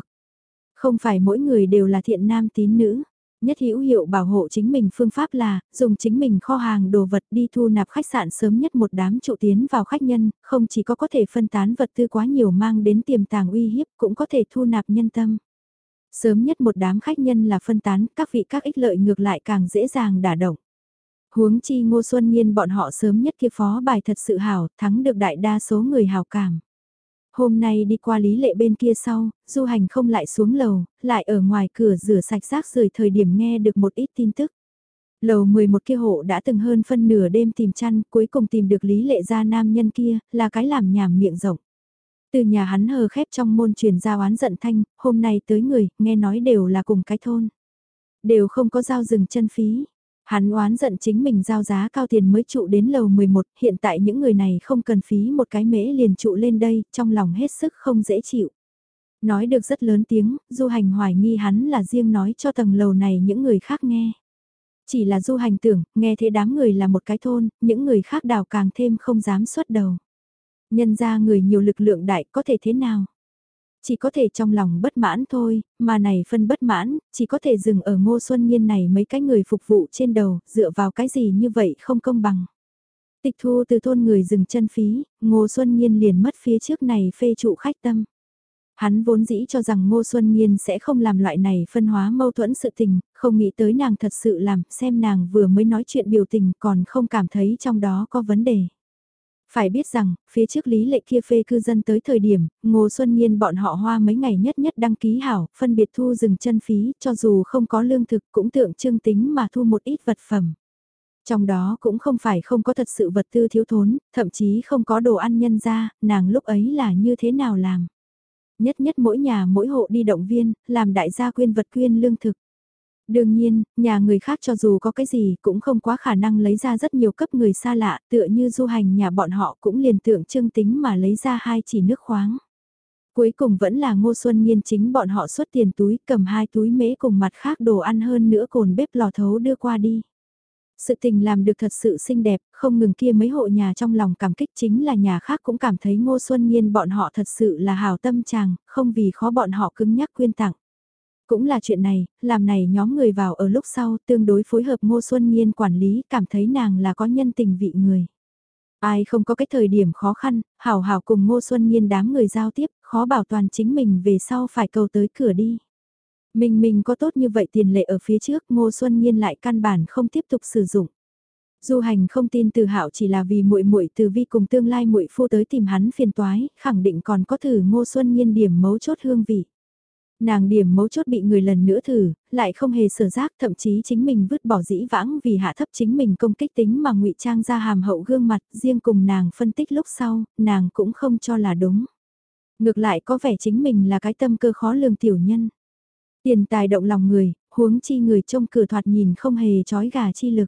Không phải mỗi người đều là thiện nam tín nữ. Nhất hữu hiệu bảo hộ chính mình phương pháp là, dùng chính mình kho hàng đồ vật đi thu nạp khách sạn sớm nhất một đám trụ tiến vào khách nhân, không chỉ có có thể phân tán vật tư quá nhiều mang đến tiềm tàng uy hiếp, cũng có thể thu nạp nhân tâm. Sớm nhất một đám khách nhân là phân tán, các vị các ích lợi ngược lại càng dễ dàng đả động. Huống chi ngô xuân nhiên bọn họ sớm nhất kia phó bài thật sự hảo, thắng được đại đa số người hào cảm. Hôm nay đi qua lý lệ bên kia sau, du hành không lại xuống lầu, lại ở ngoài cửa rửa sạch rác rời thời điểm nghe được một ít tin tức. Lầu 11 kia hộ đã từng hơn phân nửa đêm tìm chăn, cuối cùng tìm được lý lệ gia nam nhân kia, là cái làm nhảm miệng rộng. Từ nhà hắn hờ khép trong môn truyền giao oán giận thanh, hôm nay tới người, nghe nói đều là cùng cái thôn. Đều không có giao rừng chân phí, Hắn oán giận chính mình giao giá cao tiền mới trụ đến lầu 11, hiện tại những người này không cần phí một cái mễ liền trụ lên đây, trong lòng hết sức không dễ chịu. Nói được rất lớn tiếng, du hành hoài nghi hắn là riêng nói cho tầng lầu này những người khác nghe. Chỉ là du hành tưởng, nghe thế đám người là một cái thôn, những người khác đào càng thêm không dám xuất đầu. Nhân ra người nhiều lực lượng đại có thể thế nào? Chỉ có thể trong lòng bất mãn thôi, mà này phân bất mãn, chỉ có thể dừng ở ngô xuân nhiên này mấy cái người phục vụ trên đầu, dựa vào cái gì như vậy không công bằng. Tịch thu từ thôn người dừng chân phí, ngô xuân nhiên liền mất phía trước này phê trụ khách tâm. Hắn vốn dĩ cho rằng Ngô Xuân Nhiên sẽ không làm loại này phân hóa mâu thuẫn sự tình, không nghĩ tới nàng thật sự làm, xem nàng vừa mới nói chuyện biểu tình còn không cảm thấy trong đó có vấn đề. Phải biết rằng, phía trước lý lệ kia phê cư dân tới thời điểm, Ngô Xuân Nhiên bọn họ hoa mấy ngày nhất nhất đăng ký hảo, phân biệt thu dừng chân phí, cho dù không có lương thực cũng tượng trưng tính mà thu một ít vật phẩm. Trong đó cũng không phải không có thật sự vật tư thiếu thốn, thậm chí không có đồ ăn nhân ra, nàng lúc ấy là như thế nào làm. Nhất nhất mỗi nhà mỗi hộ đi động viên, làm đại gia quyên vật quyên lương thực. Đương nhiên, nhà người khác cho dù có cái gì cũng không quá khả năng lấy ra rất nhiều cấp người xa lạ, tựa như du hành nhà bọn họ cũng liền tượng trưng tính mà lấy ra hai chỉ nước khoáng. Cuối cùng vẫn là ngô xuân nhiên chính bọn họ xuất tiền túi cầm hai túi mễ cùng mặt khác đồ ăn hơn nữa cồn bếp lò thấu đưa qua đi. Sự tình làm được thật sự xinh đẹp, không ngừng kia mấy hộ nhà trong lòng cảm kích chính là nhà khác cũng cảm thấy ngô xuân nhiên bọn họ thật sự là hào tâm chàng, không vì khó bọn họ cứng nhắc quyên tặng. Cũng là chuyện này, làm này nhóm người vào ở lúc sau tương đối phối hợp Ngô Xuân Nhiên quản lý cảm thấy nàng là có nhân tình vị người. Ai không có cái thời điểm khó khăn, hảo hảo cùng Ngô Xuân Nhiên đám người giao tiếp, khó bảo toàn chính mình về sau phải cầu tới cửa đi. Mình mình có tốt như vậy tiền lệ ở phía trước Ngô Xuân Nhiên lại căn bản không tiếp tục sử dụng. Du hành không tin từ hạo chỉ là vì muội muội từ vi cùng tương lai muội phu tới tìm hắn phiền toái, khẳng định còn có thử Ngô Xuân Nhiên điểm mấu chốt hương vị. Nàng điểm mấu chốt bị người lần nữa thử, lại không hề sở giác thậm chí chính mình vứt bỏ dĩ vãng vì hạ thấp chính mình công kích tính mà ngụy trang ra hàm hậu gương mặt riêng cùng nàng phân tích lúc sau, nàng cũng không cho là đúng. Ngược lại có vẻ chính mình là cái tâm cơ khó lường tiểu nhân. Tiền tài động lòng người, huống chi người trông cửa thoạt nhìn không hề chói gà chi lực.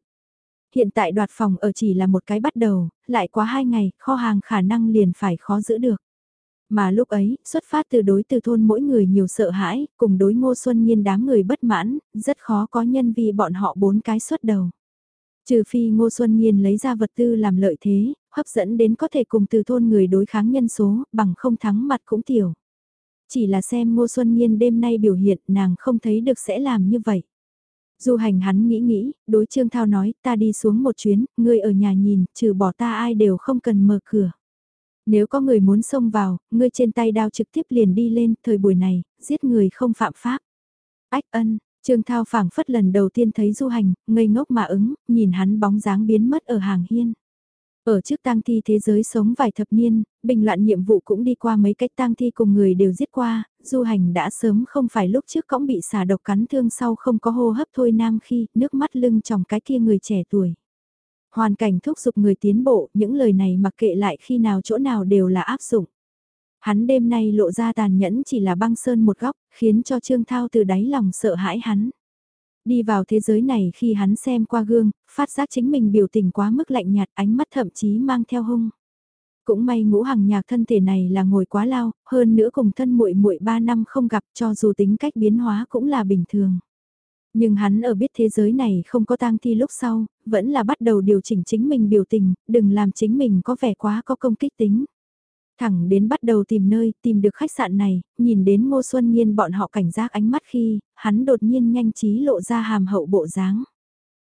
Hiện tại đoạt phòng ở chỉ là một cái bắt đầu, lại quá hai ngày, kho hàng khả năng liền phải khó giữ được. Mà lúc ấy, xuất phát từ đối từ thôn mỗi người nhiều sợ hãi, cùng đối ngô xuân nhiên đám người bất mãn, rất khó có nhân vì bọn họ bốn cái xuất đầu. Trừ phi ngô xuân nhiên lấy ra vật tư làm lợi thế, hấp dẫn đến có thể cùng từ thôn người đối kháng nhân số, bằng không thắng mặt cũng tiểu. Chỉ là xem ngô xuân nhiên đêm nay biểu hiện nàng không thấy được sẽ làm như vậy. Du hành hắn nghĩ nghĩ, đối Trương Thao nói, ta đi xuống một chuyến, ngươi ở nhà nhìn, trừ bỏ ta ai đều không cần mở cửa. Nếu có người muốn xông vào, ngươi trên tay đao trực tiếp liền đi lên, thời buổi này, giết người không phạm pháp. Ách ân, Trương Thao phảng phất lần đầu tiên thấy du hành, ngây ngốc mà ứng, nhìn hắn bóng dáng biến mất ở hàng hiên. Ở trước tang thi thế giới sống vài thập niên, bình loạn nhiệm vụ cũng đi qua mấy cách tang thi cùng người đều giết qua, du hành đã sớm không phải lúc trước cõng bị xả độc cắn thương sau không có hô hấp thôi nam khi nước mắt lưng trong cái kia người trẻ tuổi. Hoàn cảnh thúc giục người tiến bộ, những lời này mặc kệ lại khi nào chỗ nào đều là áp dụng. Hắn đêm nay lộ ra tàn nhẫn chỉ là băng sơn một góc, khiến cho Trương Thao từ đáy lòng sợ hãi hắn. Đi vào thế giới này khi hắn xem qua gương, phát giác chính mình biểu tình quá mức lạnh nhạt ánh mắt thậm chí mang theo hung. Cũng may ngũ hằng nhạc thân thể này là ngồi quá lao, hơn nữa cùng thân muội muội ba năm không gặp cho dù tính cách biến hóa cũng là bình thường. Nhưng hắn ở biết thế giới này không có tang thi lúc sau, vẫn là bắt đầu điều chỉnh chính mình biểu tình, đừng làm chính mình có vẻ quá có công kích tính. Thẳng đến bắt đầu tìm nơi, tìm được khách sạn này, nhìn đến Ngô Xuân Nhiên bọn họ cảnh giác ánh mắt khi, hắn đột nhiên nhanh trí lộ ra hàm hậu bộ dáng.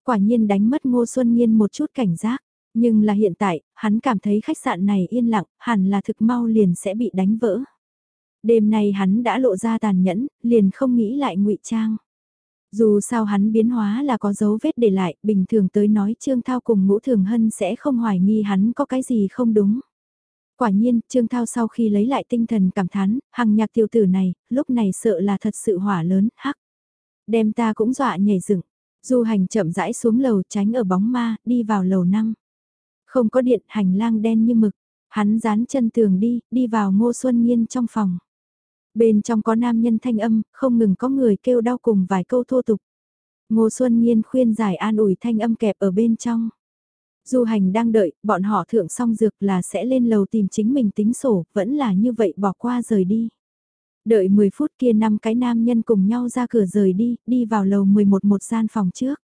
Quả nhiên đánh mất Ngô Xuân Nhiên một chút cảnh giác, nhưng là hiện tại, hắn cảm thấy khách sạn này yên lặng, hẳn là thực mau liền sẽ bị đánh vỡ. Đêm nay hắn đã lộ ra tàn nhẫn, liền không nghĩ lại ngụy trang. Dù sao hắn biến hóa là có dấu vết để lại, bình thường tới nói Trương Thao cùng Ngũ Thường Hân sẽ không hoài nghi hắn có cái gì không đúng. Quả nhiên, Trương Thao sau khi lấy lại tinh thần cảm thán, hằng nhạc tiểu tử này, lúc này sợ là thật sự hỏa lớn, hắc. Đem ta cũng dọa nhảy dựng. Du hành chậm rãi xuống lầu tránh ở bóng ma, đi vào lầu năm. Không có điện, hành lang đen như mực. Hắn dán chân tường đi, đi vào ngô xuân nhiên trong phòng. Bên trong có nam nhân thanh âm, không ngừng có người kêu đau cùng vài câu thô tục. Ngô Xuân Nhiên khuyên giải an ủi thanh âm kẹp ở bên trong. Du hành đang đợi, bọn họ thượng xong dược là sẽ lên lầu tìm chính mình tính sổ, vẫn là như vậy bỏ qua rời đi. Đợi 10 phút kia năm cái nam nhân cùng nhau ra cửa rời đi, đi vào lầu 11 một gian phòng trước.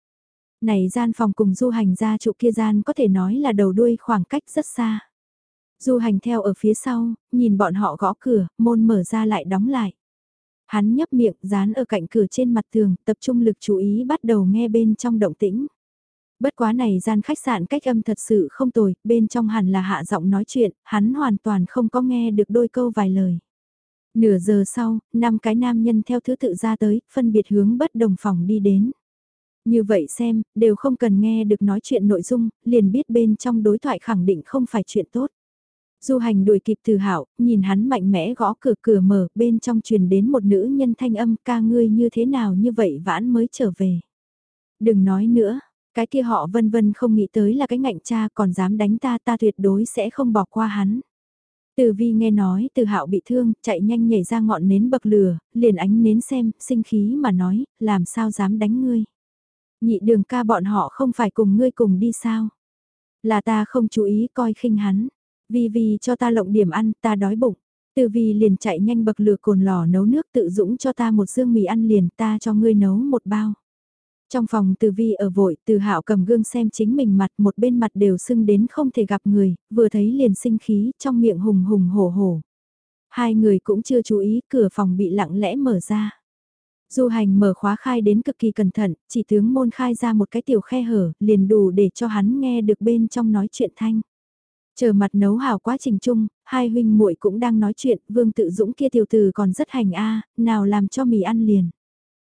Này gian phòng cùng du hành ra trụ kia gian có thể nói là đầu đuôi khoảng cách rất xa. Du hành theo ở phía sau, nhìn bọn họ gõ cửa, môn mở ra lại đóng lại. Hắn nhấp miệng dán ở cạnh cửa trên mặt tường, tập trung lực chú ý bắt đầu nghe bên trong động tĩnh. Bất quá này gian khách sạn cách âm thật sự không tồi, bên trong hẳn là hạ giọng nói chuyện, hắn hoàn toàn không có nghe được đôi câu vài lời. Nửa giờ sau, năm cái nam nhân theo thứ tự ra tới, phân biệt hướng bất đồng phòng đi đến. Như vậy xem, đều không cần nghe được nói chuyện nội dung, liền biết bên trong đối thoại khẳng định không phải chuyện tốt. Du hành đuổi kịp từ hảo, nhìn hắn mạnh mẽ gõ cửa cửa mở, bên trong truyền đến một nữ nhân thanh âm ca ngươi như thế nào như vậy vãn mới trở về. Đừng nói nữa, cái kia họ vân vân không nghĩ tới là cái ngạnh cha còn dám đánh ta ta tuyệt đối sẽ không bỏ qua hắn. Từ vi nghe nói từ hạo bị thương, chạy nhanh nhảy ra ngọn nến bậc lửa, liền ánh nến xem, sinh khí mà nói, làm sao dám đánh ngươi. Nhị đường ca bọn họ không phải cùng ngươi cùng đi sao. Là ta không chú ý coi khinh hắn. Vì vì cho ta lộng điểm ăn, ta đói bụng. Từ vì liền chạy nhanh bậc lửa cồn lò nấu nước tự dũng cho ta một dương mì ăn liền ta cho ngươi nấu một bao. Trong phòng từ vi ở vội, từ hạo cầm gương xem chính mình mặt một bên mặt đều sưng đến không thể gặp người, vừa thấy liền sinh khí, trong miệng hùng hùng hổ hổ. Hai người cũng chưa chú ý, cửa phòng bị lặng lẽ mở ra. Du hành mở khóa khai đến cực kỳ cẩn thận, chỉ tướng môn khai ra một cái tiểu khe hở, liền đủ để cho hắn nghe được bên trong nói chuyện thanh. Chờ mặt nấu hảo quá trình chung, hai huynh muội cũng đang nói chuyện, Vương Tự Dũng kia tiểu tử còn rất hành a, nào làm cho mì ăn liền.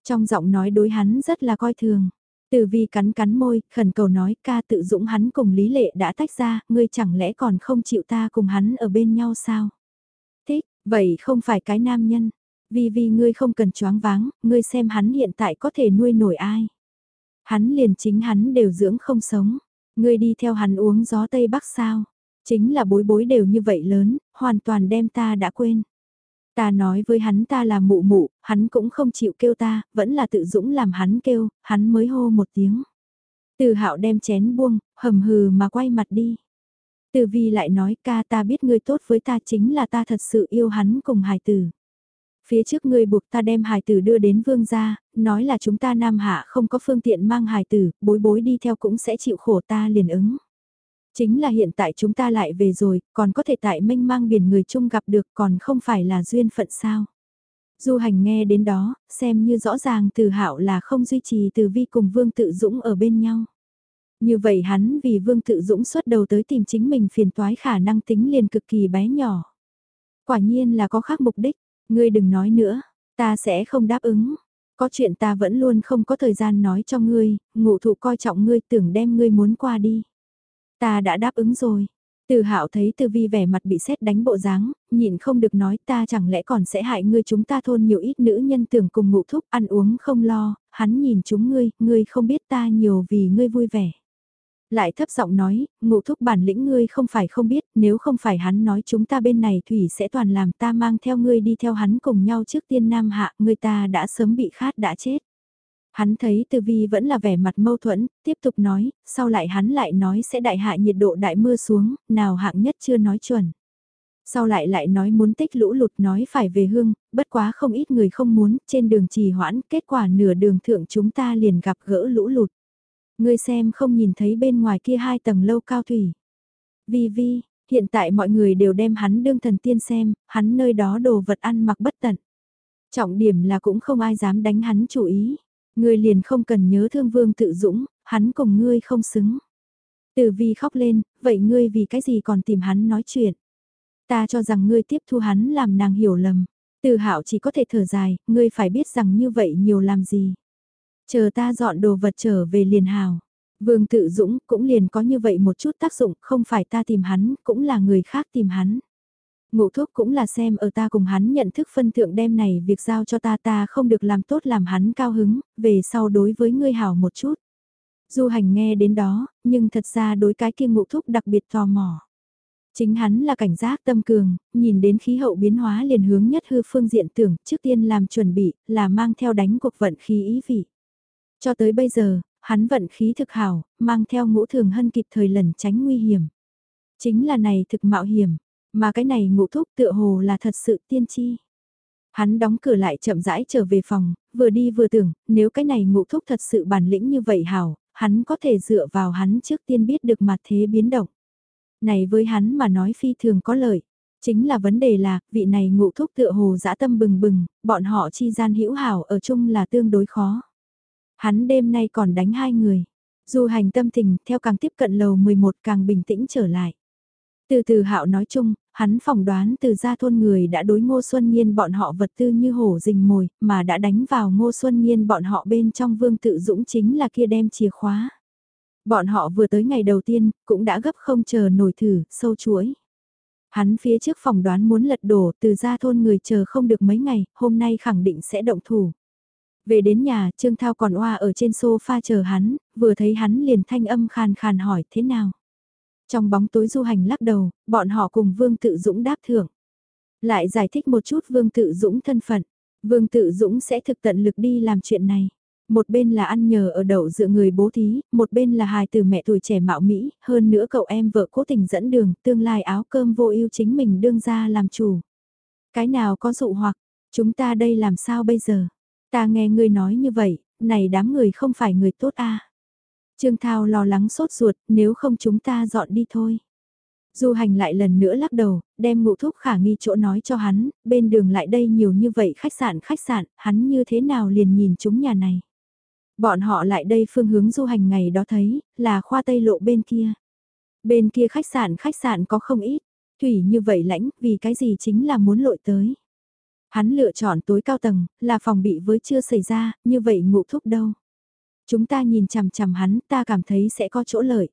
Trong giọng nói đối hắn rất là coi thường. Từ vi cắn cắn môi, khẩn cầu nói ca tự dũng hắn cùng Lý Lệ đã tách ra, ngươi chẳng lẽ còn không chịu ta cùng hắn ở bên nhau sao? Thích, vậy không phải cái nam nhân. Vì vì ngươi không cần choáng váng, ngươi xem hắn hiện tại có thể nuôi nổi ai. Hắn liền chính hắn đều dưỡng không sống. Ngươi đi theo hắn uống gió Tây Bắc sao? Chính là bối bối đều như vậy lớn, hoàn toàn đem ta đã quên. Ta nói với hắn ta là mụ mụ, hắn cũng không chịu kêu ta, vẫn là tự dũng làm hắn kêu, hắn mới hô một tiếng. Từ hạo đem chén buông, hầm hừ mà quay mặt đi. Từ vi lại nói ca ta biết ngươi tốt với ta chính là ta thật sự yêu hắn cùng hài tử. Phía trước ngươi buộc ta đem hài tử đưa đến vương gia, nói là chúng ta nam hạ không có phương tiện mang hài tử, bối bối đi theo cũng sẽ chịu khổ ta liền ứng. Chính là hiện tại chúng ta lại về rồi, còn có thể tại mênh mang biển người chung gặp được còn không phải là duyên phận sao. Du hành nghe đến đó, xem như rõ ràng từ hạo là không duy trì từ vi cùng Vương Tự Dũng ở bên nhau. Như vậy hắn vì Vương Tự Dũng xuất đầu tới tìm chính mình phiền toái khả năng tính liền cực kỳ bé nhỏ. Quả nhiên là có khác mục đích, ngươi đừng nói nữa, ta sẽ không đáp ứng. Có chuyện ta vẫn luôn không có thời gian nói cho ngươi, ngụ thụ coi trọng ngươi tưởng đem ngươi muốn qua đi. Ta đã đáp ứng rồi. Từ hạo thấy từ vi vẻ mặt bị xét đánh bộ dáng, nhịn không được nói ta chẳng lẽ còn sẽ hại ngươi chúng ta thôn nhiều ít nữ nhân tưởng cùng ngụ thúc ăn uống không lo, hắn nhìn chúng ngươi, ngươi không biết ta nhiều vì ngươi vui vẻ. Lại thấp giọng nói, ngụ thúc bản lĩnh ngươi không phải không biết, nếu không phải hắn nói chúng ta bên này thủy sẽ toàn làm ta mang theo ngươi đi theo hắn cùng nhau trước tiên nam hạ, ngươi ta đã sớm bị khát đã chết. Hắn thấy Từ Vi vẫn là vẻ mặt mâu thuẫn, tiếp tục nói, sau lại hắn lại nói sẽ đại hạ nhiệt độ đại mưa xuống, nào hạng nhất chưa nói chuẩn. Sau lại lại nói muốn tích lũ lụt nói phải về hương, bất quá không ít người không muốn, trên đường trì hoãn, kết quả nửa đường thượng chúng ta liền gặp gỡ lũ lụt. Ngươi xem không nhìn thấy bên ngoài kia hai tầng lâu cao thủy. Vi Vi, hiện tại mọi người đều đem hắn đương thần tiên xem, hắn nơi đó đồ vật ăn mặc bất tận. Trọng điểm là cũng không ai dám đánh hắn chủ ý. Ngươi liền không cần nhớ thương vương tự dũng, hắn cùng ngươi không xứng. Từ vi khóc lên, vậy ngươi vì cái gì còn tìm hắn nói chuyện. Ta cho rằng ngươi tiếp thu hắn làm nàng hiểu lầm. Từ hạo chỉ có thể thở dài, ngươi phải biết rằng như vậy nhiều làm gì. Chờ ta dọn đồ vật trở về liền hào. Vương tự dũng cũng liền có như vậy một chút tác dụng, không phải ta tìm hắn, cũng là người khác tìm hắn. Ngụ thuốc cũng là xem ở ta cùng hắn nhận thức phân thượng đem này việc giao cho ta ta không được làm tốt làm hắn cao hứng, về sau đối với ngươi hảo một chút. Du hành nghe đến đó, nhưng thật ra đối cái kia ngụ thúc đặc biệt tò mò. Chính hắn là cảnh giác tâm cường, nhìn đến khí hậu biến hóa liền hướng nhất hư phương diện tưởng trước tiên làm chuẩn bị là mang theo đánh cuộc vận khí ý vị. Cho tới bây giờ, hắn vận khí thực hảo, mang theo ngũ thường hân kịp thời lẩn tránh nguy hiểm. Chính là này thực mạo hiểm, mà cái này ngũ thúc tựa hồ là thật sự tiên tri. Hắn đóng cửa lại chậm rãi trở về phòng, vừa đi vừa tưởng, nếu cái này ngũ thúc thật sự bản lĩnh như vậy hảo, hắn có thể dựa vào hắn trước tiên biết được mặt thế biến động. Này với hắn mà nói phi thường có lợi. Chính là vấn đề là, vị này ngụ thúc tựa hồ dã tâm bừng bừng, bọn họ chi gian hữu hảo ở chung là tương đối khó. Hắn đêm nay còn đánh hai người. Du hành tâm tình theo càng tiếp cận lầu 11 càng bình tĩnh trở lại. Từ từ hạo nói chung, hắn phỏng đoán từ gia thôn người đã đối ngô xuân Nhiên bọn họ vật tư như hổ rình mồi, mà đã đánh vào ngô xuân Nhiên bọn họ bên trong vương tự dũng chính là kia đem chìa khóa. Bọn họ vừa tới ngày đầu tiên, cũng đã gấp không chờ nổi thử, sâu chuỗi. Hắn phía trước phỏng đoán muốn lật đổ từ gia thôn người chờ không được mấy ngày, hôm nay khẳng định sẽ động thủ. Về đến nhà, Trương Thao còn oa ở trên sofa chờ hắn, vừa thấy hắn liền thanh âm khàn khàn hỏi thế nào. Trong bóng tối du hành lắc đầu, bọn họ cùng Vương Tự Dũng đáp thưởng. Lại giải thích một chút Vương Tự Dũng thân phận. Vương Tự Dũng sẽ thực tận lực đi làm chuyện này. Một bên là ăn nhờ ở đậu dựa người bố thí, một bên là hài từ mẹ tuổi trẻ mạo Mỹ, hơn nữa cậu em vợ cố tình dẫn đường, tương lai áo cơm vô ưu chính mình đương ra làm chủ. Cái nào có dụ hoặc, chúng ta đây làm sao bây giờ? Ta nghe ngươi nói như vậy, này đám người không phải người tốt a. Trương Thao lo lắng sốt ruột, nếu không chúng ta dọn đi thôi. Du hành lại lần nữa lắc đầu, đem ngụ thuốc khả nghi chỗ nói cho hắn, bên đường lại đây nhiều như vậy khách sạn khách sạn, hắn như thế nào liền nhìn chúng nhà này. Bọn họ lại đây phương hướng du hành ngày đó thấy, là khoa tây lộ bên kia. Bên kia khách sạn khách sạn có không ít, thủy như vậy lãnh, vì cái gì chính là muốn lội tới. Hắn lựa chọn tối cao tầng, là phòng bị với chưa xảy ra, như vậy ngụ thúc đâu. Chúng ta nhìn chằm chằm hắn, ta cảm thấy sẽ có chỗ lợi.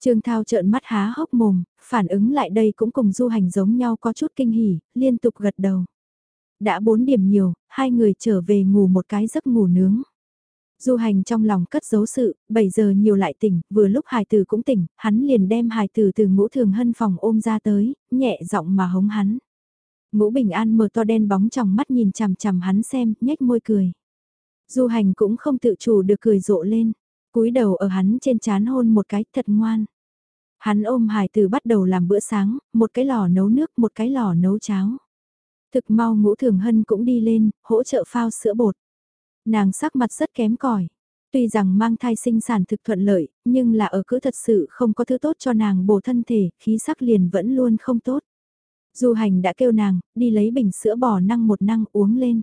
Trương Thao trợn mắt há hốc mồm, phản ứng lại đây cũng cùng du hành giống nhau có chút kinh hỉ, liên tục gật đầu. Đã bốn điểm nhiều, hai người trở về ngủ một cái giấc ngủ nướng. Du hành trong lòng cất giấu sự, 7 giờ nhiều lại tỉnh, vừa lúc hài tử cũng tỉnh, hắn liền đem hài tử từ ngũ thường hân phòng ôm ra tới, nhẹ giọng mà hống hắn. Ngũ bình an mở to đen bóng trong mắt nhìn chằm chằm hắn xem, nhếch môi cười. Du hành cũng không tự chủ được cười rộ lên, cúi đầu ở hắn trên chán hôn một cái thật ngoan. Hắn ôm hải từ bắt đầu làm bữa sáng, một cái lò nấu nước, một cái lò nấu cháo. Thực mau ngũ thường hân cũng đi lên, hỗ trợ phao sữa bột. Nàng sắc mặt rất kém cỏi Tuy rằng mang thai sinh sản thực thuận lợi, nhưng là ở cứ thật sự không có thứ tốt cho nàng bổ thân thể, khí sắc liền vẫn luôn không tốt. Du hành đã kêu nàng, đi lấy bình sữa bò năng một năng uống lên.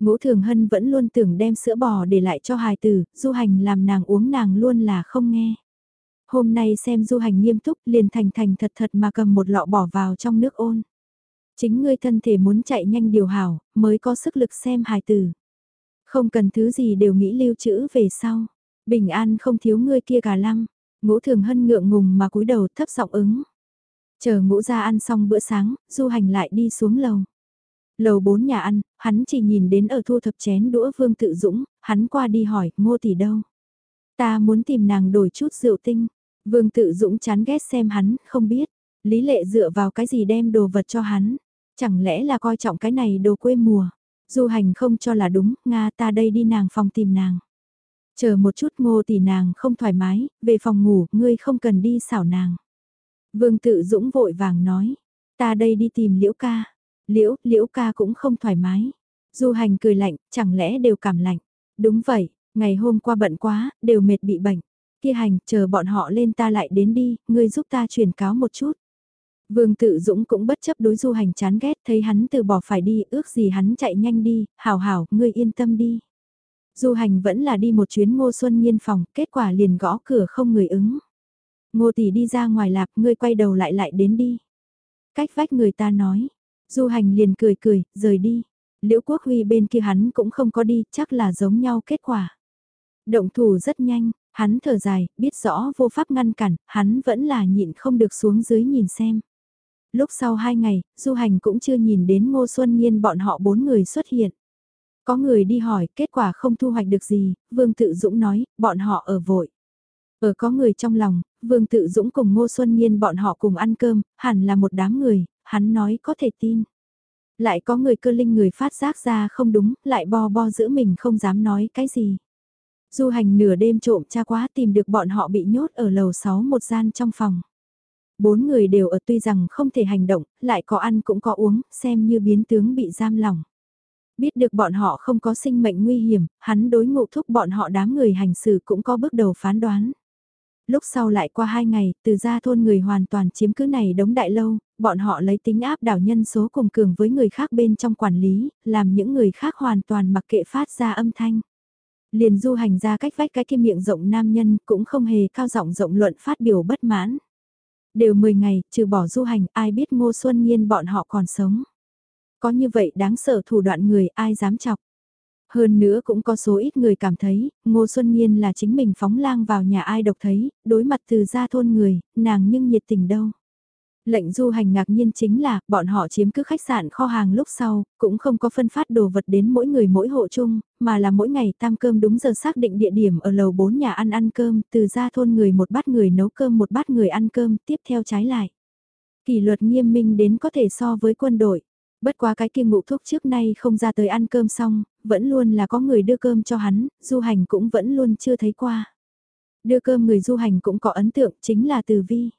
Ngũ Thường Hân vẫn luôn tưởng đem sữa bò để lại cho hài tử, du hành làm nàng uống nàng luôn là không nghe. Hôm nay xem du hành nghiêm túc liền thành thành thật thật mà cầm một lọ bỏ vào trong nước ôn. Chính ngươi thân thể muốn chạy nhanh điều hảo, mới có sức lực xem hài tử. Không cần thứ gì đều nghĩ lưu trữ về sau. Bình an không thiếu ngươi kia cả lăng. Ngũ thường hân ngượng ngùng mà cúi đầu thấp giọng ứng. Chờ ngũ ra ăn xong bữa sáng, du hành lại đi xuống lầu. Lầu bốn nhà ăn, hắn chỉ nhìn đến ở thu thập chén đũa Vương Tự Dũng, hắn qua đi hỏi, ngô tỷ đâu? Ta muốn tìm nàng đổi chút rượu tinh. Vương Tự Dũng chán ghét xem hắn, không biết. Lý lệ dựa vào cái gì đem đồ vật cho hắn. Chẳng lẽ là coi trọng cái này đồ quê mùa. Du hành không cho là đúng, Nga ta đây đi nàng phòng tìm nàng. Chờ một chút ngô tỷ nàng không thoải mái, về phòng ngủ, ngươi không cần đi xảo nàng. Vương tự dũng vội vàng nói, ta đây đi tìm liễu ca. Liễu, liễu ca cũng không thoải mái. Du hành cười lạnh, chẳng lẽ đều cảm lạnh. Đúng vậy, ngày hôm qua bận quá, đều mệt bị bệnh. Kia hành, chờ bọn họ lên ta lại đến đi, ngươi giúp ta truyền cáo một chút. Vương tự dũng cũng bất chấp đối du hành chán ghét, thấy hắn từ bỏ phải đi, ước gì hắn chạy nhanh đi, hảo hảo, ngươi yên tâm đi. Du hành vẫn là đi một chuyến ngô xuân nhiên phòng, kết quả liền gõ cửa không người ứng. Ngô tỷ đi ra ngoài lạp, ngươi quay đầu lại lại đến đi. Cách vách người ta nói. Du hành liền cười cười, rời đi. Liễu Quốc Huy bên kia hắn cũng không có đi, chắc là giống nhau kết quả. Động thủ rất nhanh, hắn thở dài, biết rõ vô pháp ngăn cản, hắn vẫn là nhịn không được xuống dưới nhìn xem. Lúc sau hai ngày, du hành cũng chưa nhìn đến Ngô Xuân Nhiên bọn họ bốn người xuất hiện. Có người đi hỏi, kết quả không thu hoạch được gì, Vương Tự Dũng nói, bọn họ ở vội. Ở có người trong lòng, Vương Tự Dũng cùng Ngô Xuân Nhiên bọn họ cùng ăn cơm, hẳn là một đám người, hắn nói có thể tin. Lại có người cơ linh người phát giác ra không đúng, lại bo bo giữ mình không dám nói cái gì. Du hành nửa đêm trộm cha quá tìm được bọn họ bị nhốt ở lầu 6 một gian trong phòng. Bốn người đều ở tuy rằng không thể hành động, lại có ăn cũng có uống, xem như biến tướng bị giam lỏng. Biết được bọn họ không có sinh mệnh nguy hiểm, hắn đối ngụ thúc bọn họ đám người hành xử cũng có bước đầu phán đoán. Lúc sau lại qua hai ngày, từ ra thôn người hoàn toàn chiếm cứ này đống đại lâu, bọn họ lấy tính áp đảo nhân số cùng cường với người khác bên trong quản lý, làm những người khác hoàn toàn mặc kệ phát ra âm thanh. Liền du hành ra cách vách cái kia miệng rộng nam nhân cũng không hề cao giọng rộng luận phát biểu bất mãn. Đều 10 ngày, trừ bỏ du hành, ai biết ngô xuân nhiên bọn họ còn sống. Có như vậy đáng sợ thủ đoạn người ai dám chọc. Hơn nữa cũng có số ít người cảm thấy, Ngô Xuân Nhiên là chính mình phóng lang vào nhà ai độc thấy, đối mặt từ gia thôn người, nàng nhưng nhiệt tình đâu. Lệnh du hành ngạc nhiên chính là, bọn họ chiếm cứ khách sạn kho hàng lúc sau, cũng không có phân phát đồ vật đến mỗi người mỗi hộ chung, mà là mỗi ngày tam cơm đúng giờ xác định địa điểm ở lầu 4 nhà ăn ăn cơm, từ gia thôn người một bát người nấu cơm một bát người ăn cơm, tiếp theo trái lại. Kỷ luật nghiêm minh đến có thể so với quân đội. Bất quá cái kia ngụ thuốc trước nay không ra tới ăn cơm xong, vẫn luôn là có người đưa cơm cho hắn, du hành cũng vẫn luôn chưa thấy qua. Đưa cơm người du hành cũng có ấn tượng chính là từ vi.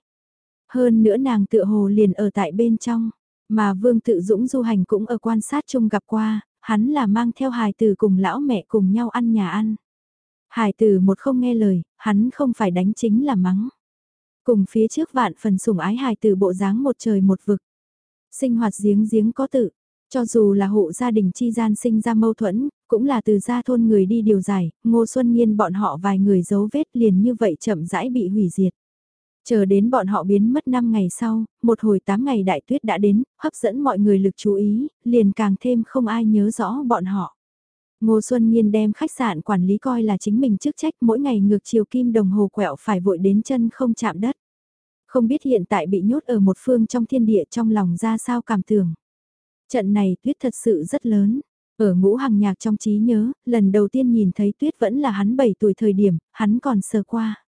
Hơn nữa nàng tựa hồ liền ở tại bên trong, mà vương tự dũng du hành cũng ở quan sát chung gặp qua, hắn là mang theo hài tử cùng lão mẹ cùng nhau ăn nhà ăn. Hài tử một không nghe lời, hắn không phải đánh chính là mắng. Cùng phía trước vạn phần sủng ái hài tử bộ dáng một trời một vực. Sinh hoạt giếng giếng có tự, cho dù là hộ gia đình chi gian sinh ra mâu thuẫn, cũng là từ gia thôn người đi điều giải, Ngô Xuân Nhiên bọn họ vài người giấu vết liền như vậy chậm rãi bị hủy diệt. Chờ đến bọn họ biến mất 5 ngày sau, một hồi 8 ngày đại tuyết đã đến, hấp dẫn mọi người lực chú ý, liền càng thêm không ai nhớ rõ bọn họ. Ngô Xuân Nhiên đem khách sạn quản lý coi là chính mình chức trách mỗi ngày ngược chiều kim đồng hồ quẹo phải vội đến chân không chạm đất. Không biết hiện tại bị nhốt ở một phương trong thiên địa trong lòng ra sao cảm tưởng. Trận này tuyết thật sự rất lớn. Ở ngũ hàng nhạc trong trí nhớ, lần đầu tiên nhìn thấy tuyết vẫn là hắn 7 tuổi thời điểm, hắn còn sờ qua.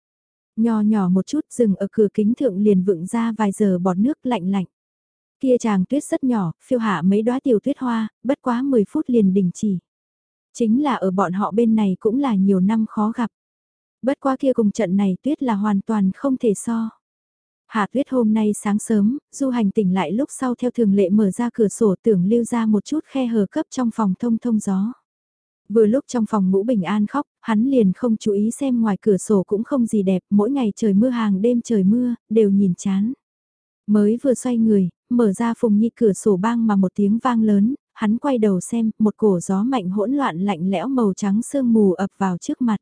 Nho nhỏ một chút dừng ở cửa kính thượng liền vựng ra vài giờ bọt nước lạnh lạnh. Kia chàng tuyết rất nhỏ, phiêu hạ mấy đóa tiểu tuyết hoa, bất quá 10 phút liền đình chỉ. Chính là ở bọn họ bên này cũng là nhiều năm khó gặp. Bất quá kia cùng trận này tuyết là hoàn toàn không thể so. Hạ tuyết hôm nay sáng sớm, du hành tỉnh lại lúc sau theo thường lệ mở ra cửa sổ tưởng lưu ra một chút khe hở cấp trong phòng thông thông gió. Vừa lúc trong phòng ngũ bình an khóc, hắn liền không chú ý xem ngoài cửa sổ cũng không gì đẹp, mỗi ngày trời mưa hàng đêm trời mưa, đều nhìn chán. Mới vừa xoay người, mở ra phùng nhi cửa sổ bang mà một tiếng vang lớn, hắn quay đầu xem, một cổ gió mạnh hỗn loạn lạnh lẽo màu trắng sương mù ập vào trước mặt.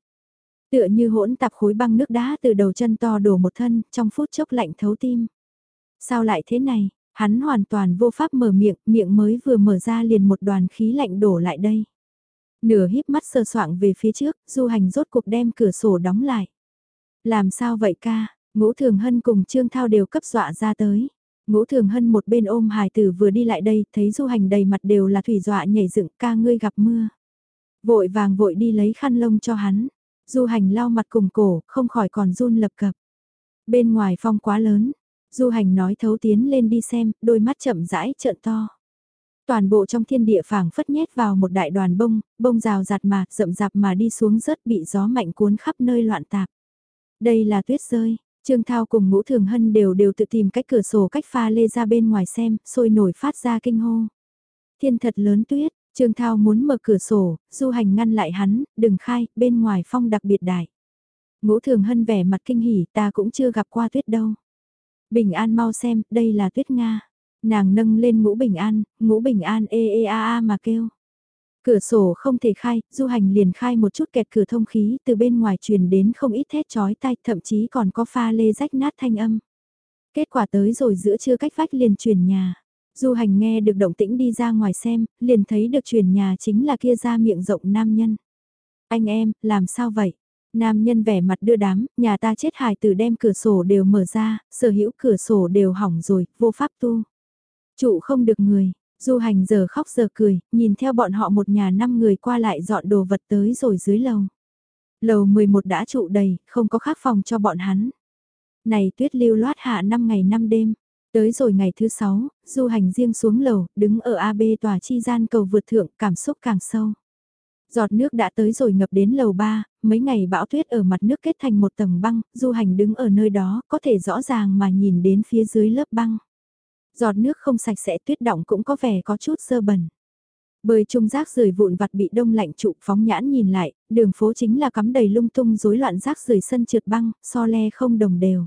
Tựa như hỗn tạp khối băng nước đá từ đầu chân to đổ một thân, trong phút chốc lạnh thấu tim. Sao lại thế này? Hắn hoàn toàn vô pháp mở miệng, miệng mới vừa mở ra liền một đoàn khí lạnh đổ lại đây. Nửa híp mắt sơ soạng về phía trước, du hành rốt cuộc đem cửa sổ đóng lại. Làm sao vậy ca, ngũ thường hân cùng Trương Thao đều cấp dọa ra tới. Ngũ thường hân một bên ôm hài tử vừa đi lại đây, thấy du hành đầy mặt đều là thủy dọa nhảy dựng ca ngươi gặp mưa. Vội vàng vội đi lấy khăn lông cho hắn. Du hành lau mặt cùng cổ, không khỏi còn run lập cập. Bên ngoài phong quá lớn, du hành nói thấu tiến lên đi xem, đôi mắt chậm rãi trợn to. Toàn bộ trong thiên địa phảng phất nhét vào một đại đoàn bông, bông rào rạt mà, rậm rạp mà đi xuống rớt bị gió mạnh cuốn khắp nơi loạn tạp. Đây là tuyết rơi, Trương Thao cùng Ngũ Thường Hân đều đều tự tìm cách cửa sổ cách pha lê ra bên ngoài xem, sôi nổi phát ra kinh hô. Thiên thật lớn tuyết, Trương Thao muốn mở cửa sổ, du hành ngăn lại hắn, đừng khai, bên ngoài phong đặc biệt đại. Ngũ Thường Hân vẻ mặt kinh hỉ, ta cũng chưa gặp qua tuyết đâu. Bình an mau xem, đây là tuyết Nga. Nàng nâng lên ngũ bình an, ngũ bình an ê ê a a mà kêu. Cửa sổ không thể khai, du hành liền khai một chút kẹt cửa thông khí từ bên ngoài truyền đến không ít thét chói tai, thậm chí còn có pha lê rách nát thanh âm. Kết quả tới rồi giữa trưa cách vách liền truyền nhà. Du hành nghe được động tĩnh đi ra ngoài xem, liền thấy được truyền nhà chính là kia ra miệng rộng nam nhân. Anh em, làm sao vậy? Nam nhân vẻ mặt đưa đám, nhà ta chết hài tử đem cửa sổ đều mở ra, sở hữu cửa sổ đều hỏng rồi, vô pháp tu. Trụ không được người, du hành giờ khóc giờ cười, nhìn theo bọn họ một nhà năm người qua lại dọn đồ vật tới rồi dưới lầu. Lầu 11 đã trụ đầy, không có khác phòng cho bọn hắn. Này tuyết lưu loát hạ 5 ngày 5 đêm. Tới rồi ngày thứ sáu, du hành riêng xuống lầu, đứng ở AB tòa chi gian cầu vượt thượng, cảm xúc càng sâu. Giọt nước đã tới rồi ngập đến lầu 3, mấy ngày bão tuyết ở mặt nước kết thành một tầng băng, du hành đứng ở nơi đó có thể rõ ràng mà nhìn đến phía dưới lớp băng. Giọt nước không sạch sẽ tuyết động cũng có vẻ có chút sơ bẩn. Bơi chung rác rời vụn vặt bị đông lạnh trụ phóng nhãn nhìn lại, đường phố chính là cắm đầy lung tung rối loạn rác rời sân trượt băng, so le không đồng đều.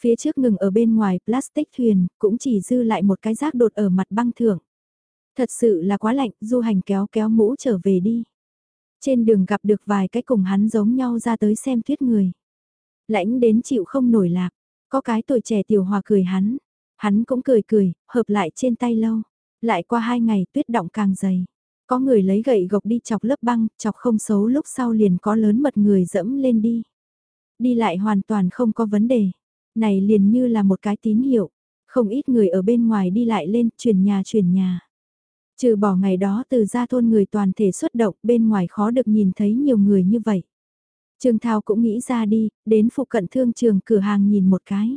Phía trước ngừng ở bên ngoài plastic thuyền, cũng chỉ dư lại một cái rác đột ở mặt băng thưởng. Thật sự là quá lạnh, du hành kéo kéo mũ trở về đi. Trên đường gặp được vài cái cùng hắn giống nhau ra tới xem tuyết người. Lãnh đến chịu không nổi lạc, có cái tuổi trẻ tiểu hòa cười hắn. Hắn cũng cười cười, hợp lại trên tay lâu. Lại qua hai ngày tuyết động càng dày. Có người lấy gậy gộc đi chọc lớp băng, chọc không xấu lúc sau liền có lớn mật người dẫm lên đi. Đi lại hoàn toàn không có vấn đề. Này liền như là một cái tín hiệu. Không ít người ở bên ngoài đi lại lên, chuyển nhà chuyển nhà. Trừ bỏ ngày đó từ ra thôn người toàn thể xuất động, bên ngoài khó được nhìn thấy nhiều người như vậy. Trương Thao cũng nghĩ ra đi, đến phụ cận thương trường cửa hàng nhìn một cái.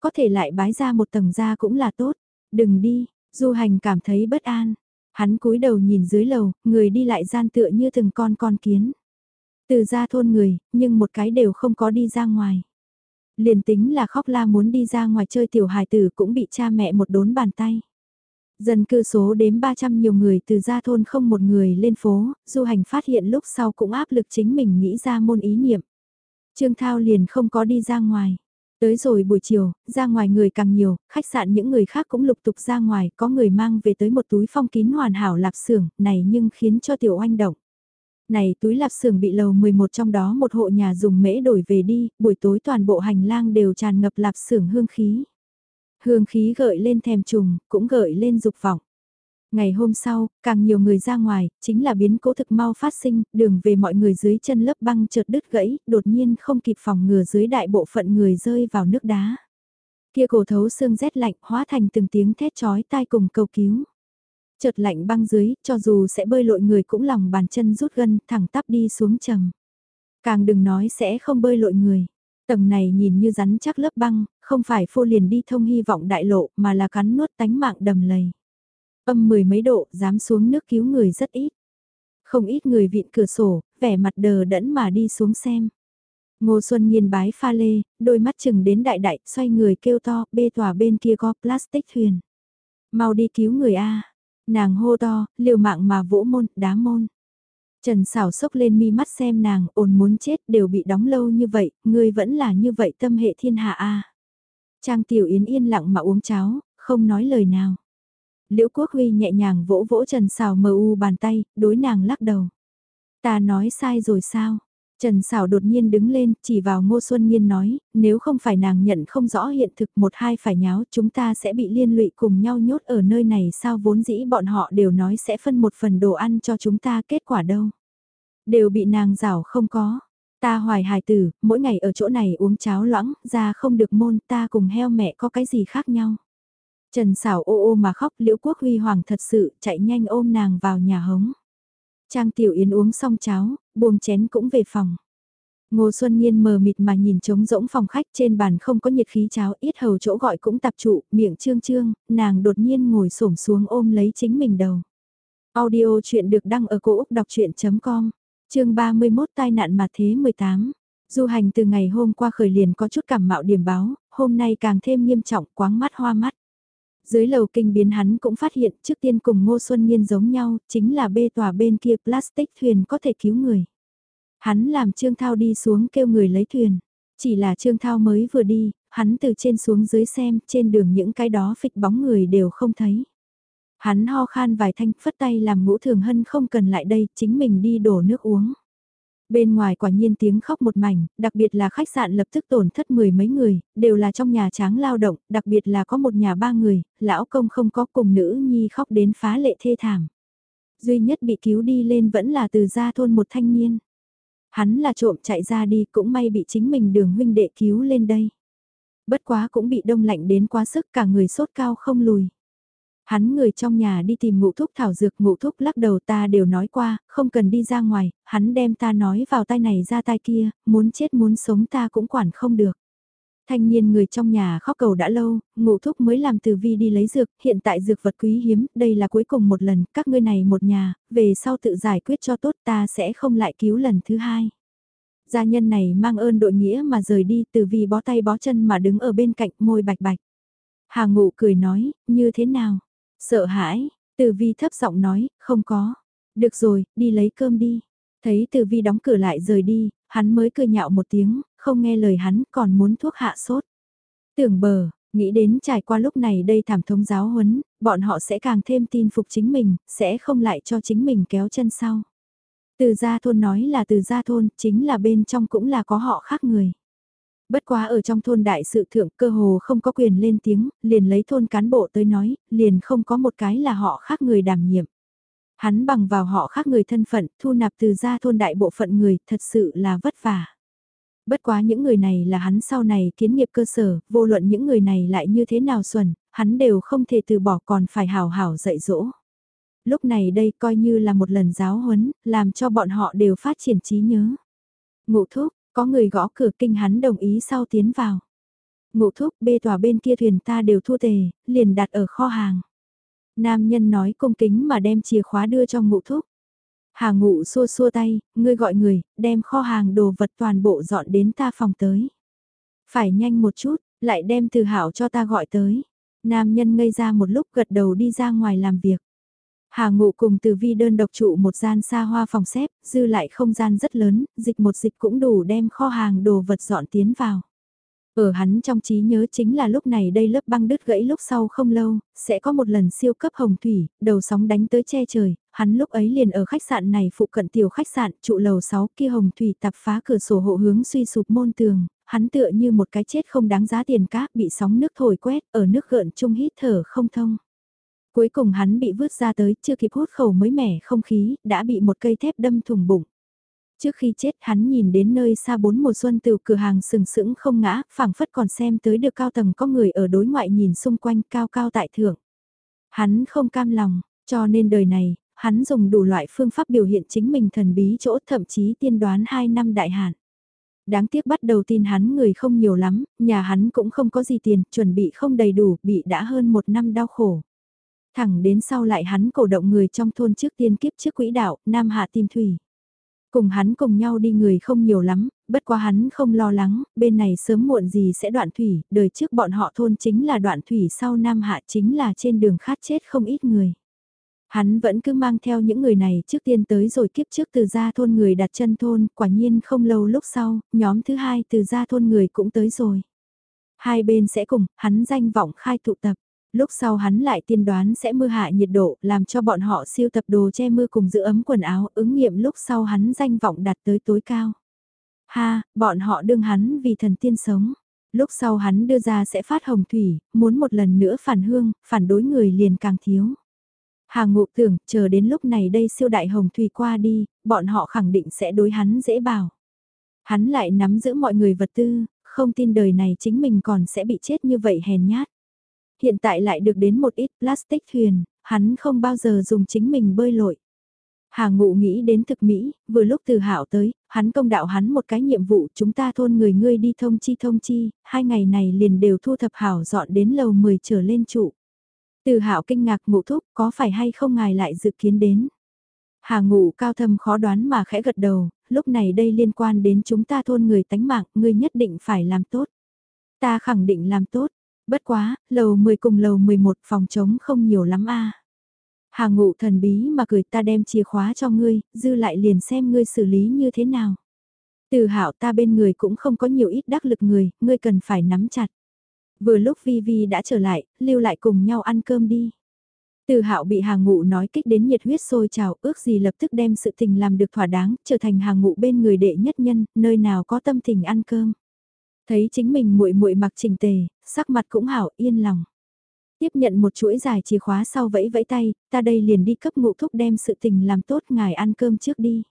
Có thể lại bái ra một tầng ra cũng là tốt. Đừng đi, du hành cảm thấy bất an. Hắn cúi đầu nhìn dưới lầu, người đi lại gian tựa như từng con con kiến. Từ ra thôn người, nhưng một cái đều không có đi ra ngoài. Liền tính là khóc la muốn đi ra ngoài chơi tiểu hài tử cũng bị cha mẹ một đốn bàn tay. Dân cư số đếm 300 nhiều người từ ra thôn không một người lên phố, du hành phát hiện lúc sau cũng áp lực chính mình nghĩ ra môn ý niệm. Trương Thao liền không có đi ra ngoài. Tới rồi buổi chiều, ra ngoài người càng nhiều, khách sạn những người khác cũng lục tục ra ngoài, có người mang về tới một túi phong kín hoàn hảo lạp xưởng, này nhưng khiến cho tiểu oanh động. Này túi lạp xưởng bị lầu 11 trong đó một hộ nhà dùng mễ đổi về đi, buổi tối toàn bộ hành lang đều tràn ngập lạp xưởng hương khí. Hương khí gợi lên thèm trùng, cũng gợi lên dục vọng. Ngày hôm sau, càng nhiều người ra ngoài, chính là biến cố thực mau phát sinh, đường về mọi người dưới chân lớp băng chợt đứt gãy, đột nhiên không kịp phòng ngừa dưới đại bộ phận người rơi vào nước đá. Kia cổ thấu xương rét lạnh hóa thành từng tiếng thét chói tai cùng cầu cứu. Chợt lạnh băng dưới, cho dù sẽ bơi lội người cũng lòng bàn chân rút gân thẳng tắp đi xuống trầm. Càng đừng nói sẽ không bơi lội người. Tầng này nhìn như rắn chắc lớp băng, không phải phô liền đi thông hy vọng đại lộ mà là cắn nuốt tánh mạng đầm lầy. Âm mười mấy độ, dám xuống nước cứu người rất ít. Không ít người vịn cửa sổ, vẻ mặt đờ đẫn mà đi xuống xem. Ngô Xuân Nhiên bái pha lê, đôi mắt chừng đến đại đại, xoay người kêu to, bê tòa bên kia có plastic thuyền. Mau đi cứu người A. Nàng hô to, liều mạng mà vỗ môn, đá môn. Trần xảo sốc lên mi mắt xem nàng, ồn muốn chết đều bị đóng lâu như vậy, ngươi vẫn là như vậy tâm hệ thiên hạ A. Trang Tiểu Yến yên lặng mà uống cháo, không nói lời nào. Liễu Quốc Huy nhẹ nhàng vỗ vỗ Trần Sảo mờ u bàn tay, đối nàng lắc đầu. Ta nói sai rồi sao? Trần Sảo đột nhiên đứng lên, chỉ vào Ngô Xuân Nhiên nói, nếu không phải nàng nhận không rõ hiện thực một hai phải nháo, chúng ta sẽ bị liên lụy cùng nhau nhốt ở nơi này sao vốn dĩ bọn họ đều nói sẽ phân một phần đồ ăn cho chúng ta kết quả đâu. Đều bị nàng rảo không có. Ta hoài hài tử, mỗi ngày ở chỗ này uống cháo loãng, ra không được môn, ta cùng heo mẹ có cái gì khác nhau. Trần Sảo ô ô mà khóc, liễu quốc huy hoàng thật sự, chạy nhanh ôm nàng vào nhà hống. Trang Tiểu Yến uống xong cháo, buông chén cũng về phòng. Ngô Xuân Nhiên mờ mịt mà nhìn trống rỗng phòng khách trên bàn không có nhiệt khí cháo ít hầu chỗ gọi cũng tập trụ, miệng trương trương, nàng đột nhiên ngồi xổm xuống ôm lấy chính mình đầu. Audio chuyện được đăng ở cổ Úc đọc chuyện.com, chương 31 tai nạn mà thế 18. Du hành từ ngày hôm qua khởi liền có chút cảm mạo điểm báo, hôm nay càng thêm nghiêm trọng quáng mắt hoa mắt. Dưới lầu kinh biến hắn cũng phát hiện trước tiên cùng Ngô Xuân Nhiên giống nhau, chính là bê tòa bên kia plastic thuyền có thể cứu người. Hắn làm Trương Thao đi xuống kêu người lấy thuyền. Chỉ là Trương Thao mới vừa đi, hắn từ trên xuống dưới xem, trên đường những cái đó phịch bóng người đều không thấy. Hắn ho khan vài thanh phất tay làm ngũ thường hân không cần lại đây, chính mình đi đổ nước uống. Bên ngoài quả nhiên tiếng khóc một mảnh, đặc biệt là khách sạn lập tức tổn thất mười mấy người, đều là trong nhà tráng lao động, đặc biệt là có một nhà ba người, lão công không có cùng nữ nhi khóc đến phá lệ thê thảm. Duy nhất bị cứu đi lên vẫn là từ gia thôn một thanh niên. Hắn là trộm chạy ra đi cũng may bị chính mình đường huynh đệ cứu lên đây. Bất quá cũng bị đông lạnh đến quá sức cả người sốt cao không lùi. Hắn người trong nhà đi tìm ngũ thúc thảo dược ngũ thúc lắc đầu ta đều nói qua, không cần đi ra ngoài, hắn đem ta nói vào tay này ra tay kia, muốn chết muốn sống ta cũng quản không được. Thanh niên người trong nhà khóc cầu đã lâu, ngụ thúc mới làm từ vi đi lấy dược, hiện tại dược vật quý hiếm, đây là cuối cùng một lần, các ngươi này một nhà, về sau tự giải quyết cho tốt ta sẽ không lại cứu lần thứ hai. Gia nhân này mang ơn đội nghĩa mà rời đi từ vì bó tay bó chân mà đứng ở bên cạnh môi bạch bạch. Hà ngụ cười nói, như thế nào? Sợ hãi, từ vi thấp giọng nói, không có. Được rồi, đi lấy cơm đi. Thấy từ vi đóng cửa lại rời đi, hắn mới cười nhạo một tiếng, không nghe lời hắn còn muốn thuốc hạ sốt. Tưởng bờ, nghĩ đến trải qua lúc này đây thảm thống giáo huấn, bọn họ sẽ càng thêm tin phục chính mình, sẽ không lại cho chính mình kéo chân sau. Từ gia thôn nói là từ gia thôn, chính là bên trong cũng là có họ khác người. Bất quá ở trong thôn đại sự thượng cơ hồ không có quyền lên tiếng, liền lấy thôn cán bộ tới nói, liền không có một cái là họ khác người đảm nhiệm. Hắn bằng vào họ khác người thân phận, thu nạp từ gia thôn đại bộ phận người, thật sự là vất vả. Bất quá những người này là hắn sau này kiến nghiệp cơ sở, vô luận những người này lại như thế nào xuẩn, hắn đều không thể từ bỏ còn phải hào hảo dạy dỗ. Lúc này đây coi như là một lần giáo huấn, làm cho bọn họ đều phát triển trí nhớ. Ngụ thúc, có người gõ cửa kinh hắn đồng ý sau tiến vào. Ngụ thúc bê tòa bên kia thuyền ta đều thua tề, liền đặt ở kho hàng. Nam nhân nói cung kính mà đem chìa khóa đưa cho ngụ thúc. Hà ngụ xua xua tay, ngươi gọi người, đem kho hàng đồ vật toàn bộ dọn đến ta phòng tới. Phải nhanh một chút, lại đem từ hảo cho ta gọi tới. Nam nhân ngây ra một lúc gật đầu đi ra ngoài làm việc. Hà ngụ cùng từ vi đơn độc trụ một gian xa hoa phòng xếp, dư lại không gian rất lớn, dịch một dịch cũng đủ đem kho hàng đồ vật dọn tiến vào. Ở hắn trong trí nhớ chính là lúc này đây lớp băng đứt gãy lúc sau không lâu, sẽ có một lần siêu cấp hồng thủy, đầu sóng đánh tới che trời, hắn lúc ấy liền ở khách sạn này phụ cận tiểu khách sạn trụ lầu 6 kia hồng thủy tạp phá cửa sổ hộ hướng suy sụp môn tường, hắn tựa như một cái chết không đáng giá tiền cát bị sóng nước thổi quét ở nước gợn chung hít thở không thông. Cuối cùng hắn bị vứt ra tới, chưa kịp hút khẩu mới mẻ không khí, đã bị một cây thép đâm thủng bụng. Trước khi chết hắn nhìn đến nơi xa bốn mùa xuân từ cửa hàng sừng sững không ngã, phảng phất còn xem tới được cao tầng có người ở đối ngoại nhìn xung quanh cao cao tại thượng. Hắn không cam lòng, cho nên đời này, hắn dùng đủ loại phương pháp biểu hiện chính mình thần bí chỗ thậm chí tiên đoán 2 năm đại hạn. Đáng tiếc bắt đầu tin hắn người không nhiều lắm, nhà hắn cũng không có gì tiền, chuẩn bị không đầy đủ, bị đã hơn một năm đau khổ. Thẳng đến sau lại hắn cổ động người trong thôn trước tiên kiếp trước quỹ đạo, Nam Hạ tìm thủy. Cùng hắn cùng nhau đi người không nhiều lắm, bất quá hắn không lo lắng, bên này sớm muộn gì sẽ đoạn thủy, đời trước bọn họ thôn chính là đoạn thủy sau Nam Hạ chính là trên đường khát chết không ít người. Hắn vẫn cứ mang theo những người này trước tiên tới rồi kiếp trước từ gia thôn người đặt chân thôn, quả nhiên không lâu lúc sau, nhóm thứ hai từ gia thôn người cũng tới rồi. Hai bên sẽ cùng, hắn danh vọng khai tụ tập. Lúc sau hắn lại tiên đoán sẽ mưa hạ nhiệt độ, làm cho bọn họ siêu tập đồ che mưa cùng giữ ấm quần áo, ứng nghiệm lúc sau hắn danh vọng đạt tới tối cao. Ha, bọn họ đương hắn vì thần tiên sống. Lúc sau hắn đưa ra sẽ phát hồng thủy, muốn một lần nữa phản hương, phản đối người liền càng thiếu. Hà ngụ tưởng, chờ đến lúc này đây siêu đại hồng thủy qua đi, bọn họ khẳng định sẽ đối hắn dễ bảo. Hắn lại nắm giữ mọi người vật tư, không tin đời này chính mình còn sẽ bị chết như vậy hèn nhát. Hiện tại lại được đến một ít plastic thuyền, hắn không bao giờ dùng chính mình bơi lội. Hà ngụ nghĩ đến thực Mỹ, vừa lúc từ hảo tới, hắn công đạo hắn một cái nhiệm vụ chúng ta thôn người ngươi đi thông chi thông chi, hai ngày này liền đều thu thập hảo dọn đến lầu 10 trở lên trụ. Từ hảo kinh ngạc ngụ thúc có phải hay không ngài lại dự kiến đến. Hà ngụ cao thâm khó đoán mà khẽ gật đầu, lúc này đây liên quan đến chúng ta thôn người tánh mạng, ngươi nhất định phải làm tốt. Ta khẳng định làm tốt, bất quá, lầu 10 cùng lầu 11 phòng trống không nhiều lắm a. Hà ngụ thần bí mà cười ta đem chìa khóa cho ngươi, dư lại liền xem ngươi xử lý như thế nào. Từ hảo ta bên người cũng không có nhiều ít đắc lực người, ngươi cần phải nắm chặt. Vừa lúc Vi Vi đã trở lại, lưu lại cùng nhau ăn cơm đi. Từ hạo bị hàng ngụ nói kích đến nhiệt huyết sôi trào, ước gì lập tức đem sự tình làm được thỏa đáng, trở thành hàng ngụ bên người đệ nhất nhân, nơi nào có tâm tình ăn cơm. Thấy chính mình muội muội mặc trình tề, sắc mặt cũng hảo yên lòng. Tiếp nhận một chuỗi dài chìa khóa sau vẫy vẫy tay, ta đây liền đi cấp ngụ thúc đem sự tình làm tốt ngài ăn cơm trước đi.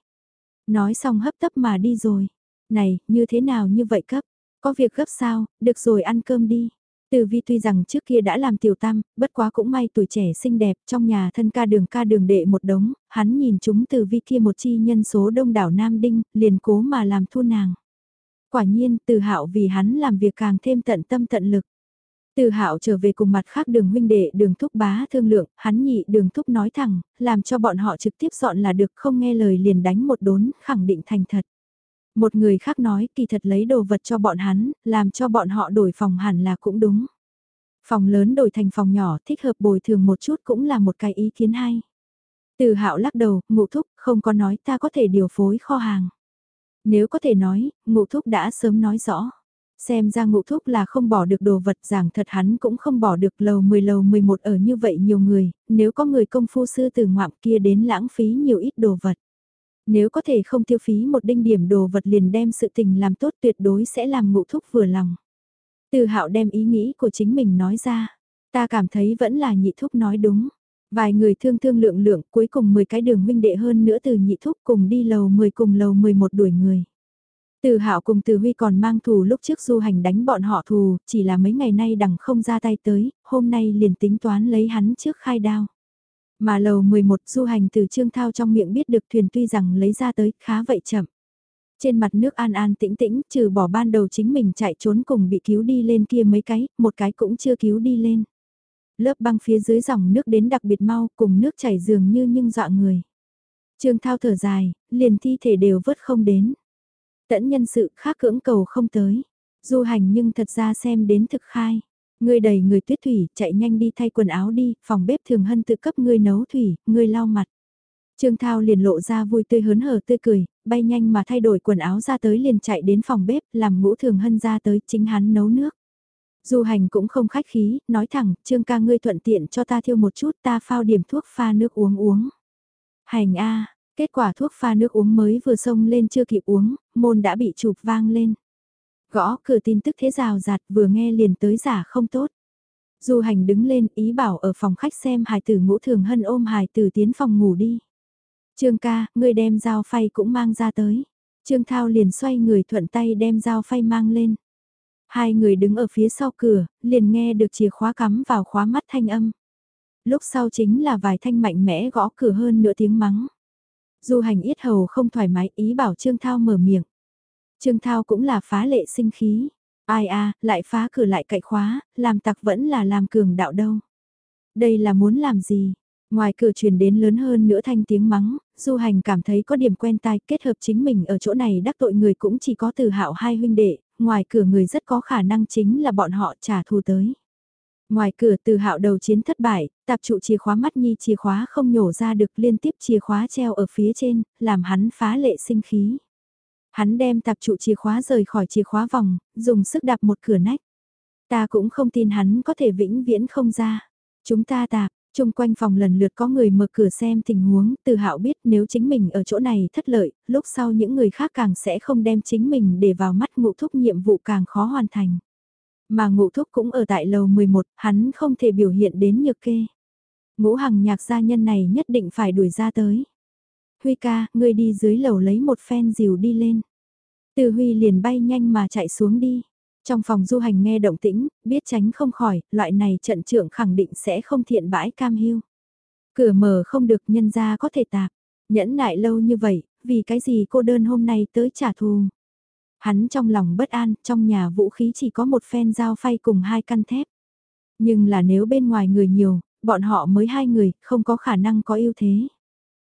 Nói xong hấp tấp mà đi rồi. Này, như thế nào như vậy cấp? Có việc gấp sao, được rồi ăn cơm đi. Từ vi tuy rằng trước kia đã làm tiểu tam, bất quá cũng may tuổi trẻ xinh đẹp trong nhà thân ca đường ca đường đệ một đống, hắn nhìn chúng từ vi kia một chi nhân số đông đảo Nam Đinh, liền cố mà làm thu nàng. Quả nhiên từ hạo vì hắn làm việc càng thêm tận tâm tận lực. Từ hạo trở về cùng mặt khác đường huynh đệ đường thúc bá thương lượng, hắn nhị đường thúc nói thẳng, làm cho bọn họ trực tiếp dọn là được không nghe lời liền đánh một đốn, khẳng định thành thật. Một người khác nói kỳ thật lấy đồ vật cho bọn hắn, làm cho bọn họ đổi phòng hẳn là cũng đúng. Phòng lớn đổi thành phòng nhỏ thích hợp bồi thường một chút cũng là một cái ý kiến hay. Từ hạo lắc đầu, ngụ thúc, không có nói ta có thể điều phối kho hàng. Nếu có thể nói, ngụ thúc đã sớm nói rõ. Xem ra ngụ thúc là không bỏ được đồ vật giảng thật hắn cũng không bỏ được lầu 10 lầu 11 ở như vậy nhiều người, nếu có người công phu sư từ ngoạm kia đến lãng phí nhiều ít đồ vật. Nếu có thể không tiêu phí một đinh điểm đồ vật liền đem sự tình làm tốt tuyệt đối sẽ làm ngụ thúc vừa lòng. Từ hạo đem ý nghĩ của chính mình nói ra, ta cảm thấy vẫn là nhị thúc nói đúng. Vài người thương thương lượng lượng cuối cùng 10 cái đường huynh đệ hơn nữa từ nhị thúc cùng đi lầu 10 cùng lầu 11 đuổi người. Từ hạo cùng từ huy còn mang thù lúc trước du hành đánh bọn họ thù, chỉ là mấy ngày nay đằng không ra tay tới, hôm nay liền tính toán lấy hắn trước khai đao. Mà lầu 11 du hành từ Trương Thao trong miệng biết được thuyền tuy rằng lấy ra tới khá vậy chậm. Trên mặt nước an an tĩnh tĩnh, trừ bỏ ban đầu chính mình chạy trốn cùng bị cứu đi lên kia mấy cái, một cái cũng chưa cứu đi lên. Lớp băng phía dưới dòng nước đến đặc biệt mau, cùng nước chảy dường như nhưng dọa người. Trương Thao thở dài, liền thi thể đều vớt không đến. Tẫn nhân sự khác cưỡng cầu không tới. Du hành nhưng thật ra xem đến thực khai. Ngươi đầy người tuyết thủy, chạy nhanh đi thay quần áo đi, phòng bếp thường hân tự cấp ngươi nấu thủy, ngươi lau mặt. Trương Thao liền lộ ra vui tươi hớn hở tươi cười, bay nhanh mà thay đổi quần áo ra tới liền chạy đến phòng bếp, làm ngũ thường hân ra tới chính hắn nấu nước. Du hành cũng không khách khí, nói thẳng, Trương ca ngươi thuận tiện cho ta thiêu một chút ta phao điểm thuốc pha nước uống uống. Hành a kết quả thuốc pha nước uống mới vừa xông lên chưa kịp uống, môn đã bị chụp vang lên. Gõ cửa tin tức thế rào rạt vừa nghe liền tới giả không tốt. Du hành đứng lên ý bảo ở phòng khách xem hài tử ngũ thường hân ôm hài tử tiến phòng ngủ đi. Trương ca, ngươi đem dao phay cũng mang ra tới. Trương Thao liền xoay người thuận tay đem dao phay mang lên. Hai người đứng ở phía sau cửa, liền nghe được chìa khóa cắm vào khóa mắt thanh âm. Lúc sau chính là vài thanh mạnh mẽ gõ cửa hơn nửa tiếng mắng. Du hành yết hầu không thoải mái ý bảo Trương Thao mở miệng. Trương Thao cũng là phá lệ sinh khí. Ai a lại phá cửa lại cậy khóa, làm tặc vẫn là làm cường đạo đâu. Đây là muốn làm gì? Ngoài cửa truyền đến lớn hơn nữa thanh tiếng mắng, du hành cảm thấy có điểm quen tai kết hợp chính mình ở chỗ này đắc tội người cũng chỉ có từ hạo hai huynh đệ, ngoài cửa người rất có khả năng chính là bọn họ trả thù tới. Ngoài cửa từ hạo đầu chiến thất bại, tạp trụ chìa khóa mắt nhi chìa khóa không nhổ ra được liên tiếp chìa khóa treo ở phía trên, làm hắn phá lệ sinh khí. Hắn đem tạp trụ chìa khóa rời khỏi chìa khóa vòng, dùng sức đạp một cửa nách. Ta cũng không tin hắn có thể vĩnh viễn không ra. Chúng ta tạp, chung quanh phòng lần lượt có người mở cửa xem tình huống, từ hạo biết nếu chính mình ở chỗ này thất lợi, lúc sau những người khác càng sẽ không đem chính mình để vào mắt ngụ thúc nhiệm vụ càng khó hoàn thành. Mà ngụ thúc cũng ở tại lầu 11, hắn không thể biểu hiện đến nhược kê. Ngũ hằng nhạc gia nhân này nhất định phải đuổi ra tới. Huy ca, ngươi đi dưới lầu lấy một phen dìu đi lên. Từ Huy liền bay nhanh mà chạy xuống đi. Trong phòng du hành nghe động tĩnh, biết tránh không khỏi, loại này trận trưởng khẳng định sẽ không thiện bãi cam hiu. Cửa mở không được nhân ra có thể tạp. Nhẫn nại lâu như vậy, vì cái gì cô đơn hôm nay tới trả thù. Hắn trong lòng bất an, trong nhà vũ khí chỉ có một phen dao phay cùng hai căn thép. Nhưng là nếu bên ngoài người nhiều, bọn họ mới hai người, không có khả năng có ưu thế.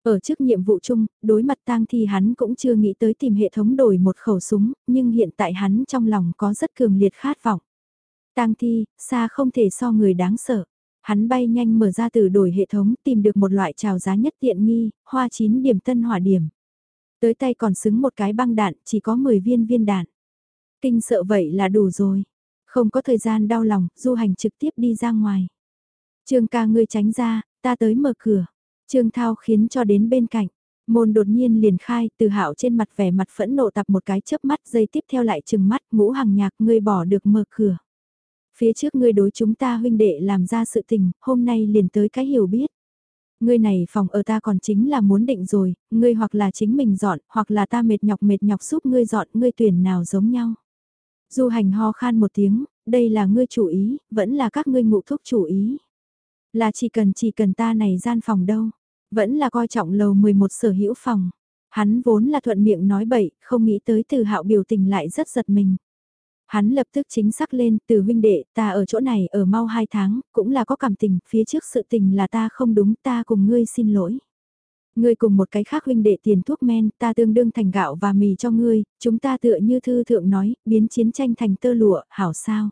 Ở trước nhiệm vụ chung, đối mặt tang thi hắn cũng chưa nghĩ tới tìm hệ thống đổi một khẩu súng, nhưng hiện tại hắn trong lòng có rất cường liệt khát vọng. Tang thi, xa không thể so người đáng sợ. Hắn bay nhanh mở ra từ đổi hệ thống tìm được một loại trào giá nhất tiện nghi, hoa chín điểm tân hỏa điểm. Tới tay còn xứng một cái băng đạn, chỉ có 10 viên viên đạn. Kinh sợ vậy là đủ rồi. Không có thời gian đau lòng, du hành trực tiếp đi ra ngoài. Trương ca ngươi tránh ra, ta tới mở cửa. Trương Thao khiến cho đến bên cạnh. Môn đột nhiên liền khai, từ hạo trên mặt vẻ mặt phẫn nộ tập một cái chớp mắt dây tiếp theo lại chừng mắt ngũ hàng nhạc ngươi bỏ được mở cửa. Phía trước ngươi đối chúng ta huynh đệ làm ra sự tình, hôm nay liền tới cái hiểu biết. Ngươi này phòng ở ta còn chính là muốn định rồi, ngươi hoặc là chính mình dọn, hoặc là ta mệt nhọc mệt nhọc giúp ngươi dọn, ngươi tuyển nào giống nhau. Du hành ho khan một tiếng, đây là ngươi chủ ý, vẫn là các ngươi ngụ thúc chủ ý. Là chỉ cần chỉ cần ta này gian phòng đâu, vẫn là coi trọng lầu 11 sở hữu phòng. Hắn vốn là thuận miệng nói bậy, không nghĩ tới từ hạo biểu tình lại rất giật mình. Hắn lập tức chính xác lên, từ huynh đệ, ta ở chỗ này ở mau 2 tháng, cũng là có cảm tình, phía trước sự tình là ta không đúng, ta cùng ngươi xin lỗi. Ngươi cùng một cái khác huynh đệ tiền thuốc men, ta tương đương thành gạo và mì cho ngươi, chúng ta tựa như thư thượng nói, biến chiến tranh thành tơ lụa, hảo sao.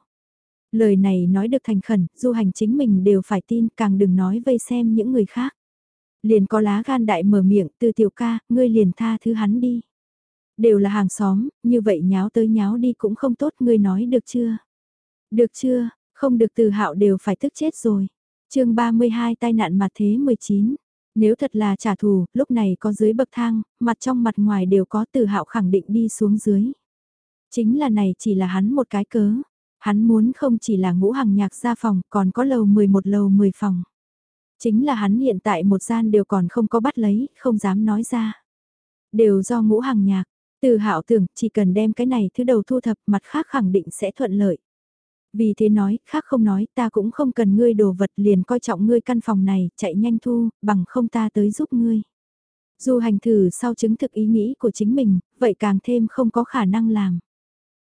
Lời này nói được thành khẩn, du hành chính mình đều phải tin, càng đừng nói vây xem những người khác. Liền có lá gan đại mở miệng, từ tiểu ca, ngươi liền tha thứ hắn đi. Đều là hàng xóm, như vậy nháo tới nháo đi cũng không tốt, ngươi nói được chưa? Được chưa, không được từ hạo đều phải tức chết rồi. chương 32 tai nạn mặt thế 19. Nếu thật là trả thù, lúc này có dưới bậc thang, mặt trong mặt ngoài đều có từ hạo khẳng định đi xuống dưới. Chính là này chỉ là hắn một cái cớ. Hắn muốn không chỉ là ngũ hàng nhạc gia phòng, còn có lầu 11 lầu 10 phòng. Chính là hắn hiện tại một gian đều còn không có bắt lấy, không dám nói ra. Đều do ngũ hàng nhạc, từ hạo tưởng chỉ cần đem cái này thứ đầu thu thập mặt khác khẳng định sẽ thuận lợi. Vì thế nói, khác không nói, ta cũng không cần ngươi đồ vật liền coi trọng ngươi căn phòng này, chạy nhanh thu, bằng không ta tới giúp ngươi. Dù hành thử sau chứng thực ý nghĩ của chính mình, vậy càng thêm không có khả năng làm.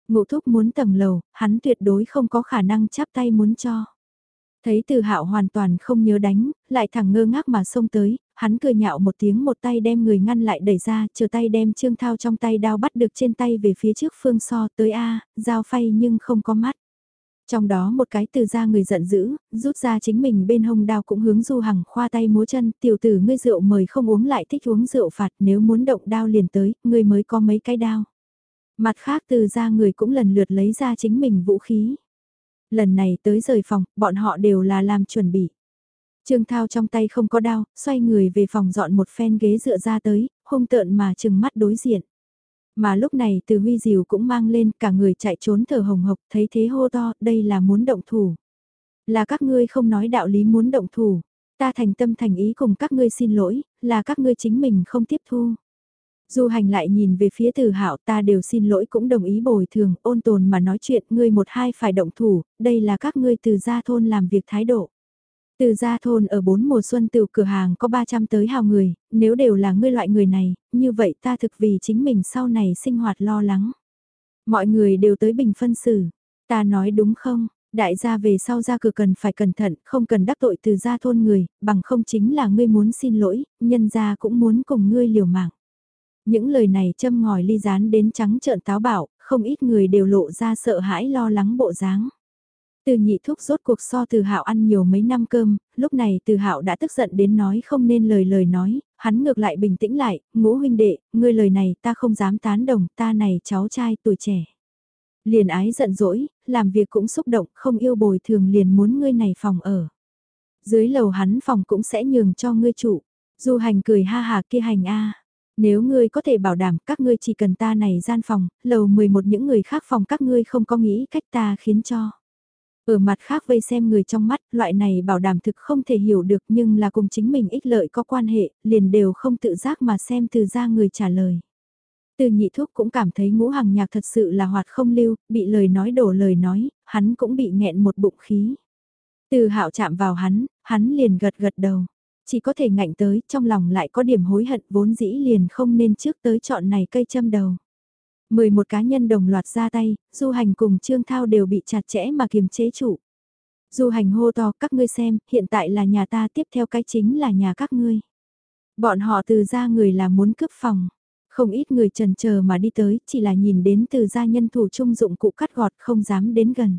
Ngụ thúc muốn tầng lầu, hắn tuyệt đối không có khả năng chắp tay muốn cho. Thấy từ hạo hoàn toàn không nhớ đánh, lại thẳng ngơ ngác mà xông tới, hắn cười nhạo một tiếng một tay đem người ngăn lại đẩy ra, chờ tay đem trương thao trong tay đao bắt được trên tay về phía trước phương so tới A, dao phay nhưng không có mắt. Trong đó một cái từ ra người giận dữ, rút ra chính mình bên hông đao cũng hướng du hằng khoa tay múa chân, tiểu tử ngươi rượu mời không uống lại thích uống rượu phạt nếu muốn động đao liền tới, ngươi mới có mấy cái đao. Mặt khác từ ra người cũng lần lượt lấy ra chính mình vũ khí. Lần này tới rời phòng, bọn họ đều là làm chuẩn bị. Trương Thao trong tay không có đao, xoay người về phòng dọn một phen ghế dựa ra tới, hung tợn mà chừng mắt đối diện. Mà lúc này từ huy diều cũng mang lên cả người chạy trốn thở hồng hộc thấy thế hô to, đây là muốn động thủ. Là các ngươi không nói đạo lý muốn động thủ, ta thành tâm thành ý cùng các ngươi xin lỗi, là các ngươi chính mình không tiếp thu. Du hành lại nhìn về phía từ hạo ta đều xin lỗi cũng đồng ý bồi thường, ôn tồn mà nói chuyện ngươi một hai phải động thủ, đây là các ngươi từ gia thôn làm việc thái độ. Từ gia thôn ở bốn mùa xuân từ cửa hàng có 300 tới hào người, nếu đều là ngươi loại người này, như vậy ta thực vì chính mình sau này sinh hoạt lo lắng. Mọi người đều tới bình phân xử, ta nói đúng không? Đại gia về sau ra cửa cần phải cẩn thận, không cần đắc tội từ gia thôn người, bằng không chính là ngươi muốn xin lỗi, nhân gia cũng muốn cùng ngươi liều mạng. Những lời này châm ngòi ly rán đến trắng trợn táo bạo, không ít người đều lộ ra sợ hãi lo lắng bộ dáng. Từ nhị thúc rốt cuộc so từ hạo ăn nhiều mấy năm cơm, lúc này từ hạo đã tức giận đến nói không nên lời lời nói, hắn ngược lại bình tĩnh lại, ngũ huynh đệ, ngươi lời này ta không dám tán đồng, ta này cháu trai tuổi trẻ. Liền ái giận dỗi, làm việc cũng xúc động, không yêu bồi thường liền muốn ngươi này phòng ở. Dưới lầu hắn phòng cũng sẽ nhường cho ngươi chủ. Du hành cười ha hà kia hành a nếu ngươi có thể bảo đảm các ngươi chỉ cần ta này gian phòng, lầu 11 những người khác phòng các ngươi không có nghĩ cách ta khiến cho. Ở mặt khác vây xem người trong mắt, loại này bảo đảm thực không thể hiểu được nhưng là cùng chính mình ích lợi có quan hệ, liền đều không tự giác mà xem từ ra người trả lời. Từ nhị thúc cũng cảm thấy ngũ hàng nhạc thật sự là hoạt không lưu, bị lời nói đổ lời nói, hắn cũng bị nghẹn một bụng khí. Từ hạo chạm vào hắn, hắn liền gật gật đầu. Chỉ có thể ngạnh tới, trong lòng lại có điểm hối hận vốn dĩ liền không nên trước tới chọn này cây châm đầu. 11 cá nhân đồng loạt ra tay, du hành cùng Trương Thao đều bị chặt chẽ mà kiềm chế chủ. Du hành hô to các ngươi xem, hiện tại là nhà ta tiếp theo cái chính là nhà các ngươi. Bọn họ từ ra người là muốn cướp phòng. Không ít người trần chờ mà đi tới, chỉ là nhìn đến từ gia nhân thủ trung dụng cụ cắt gọt không dám đến gần.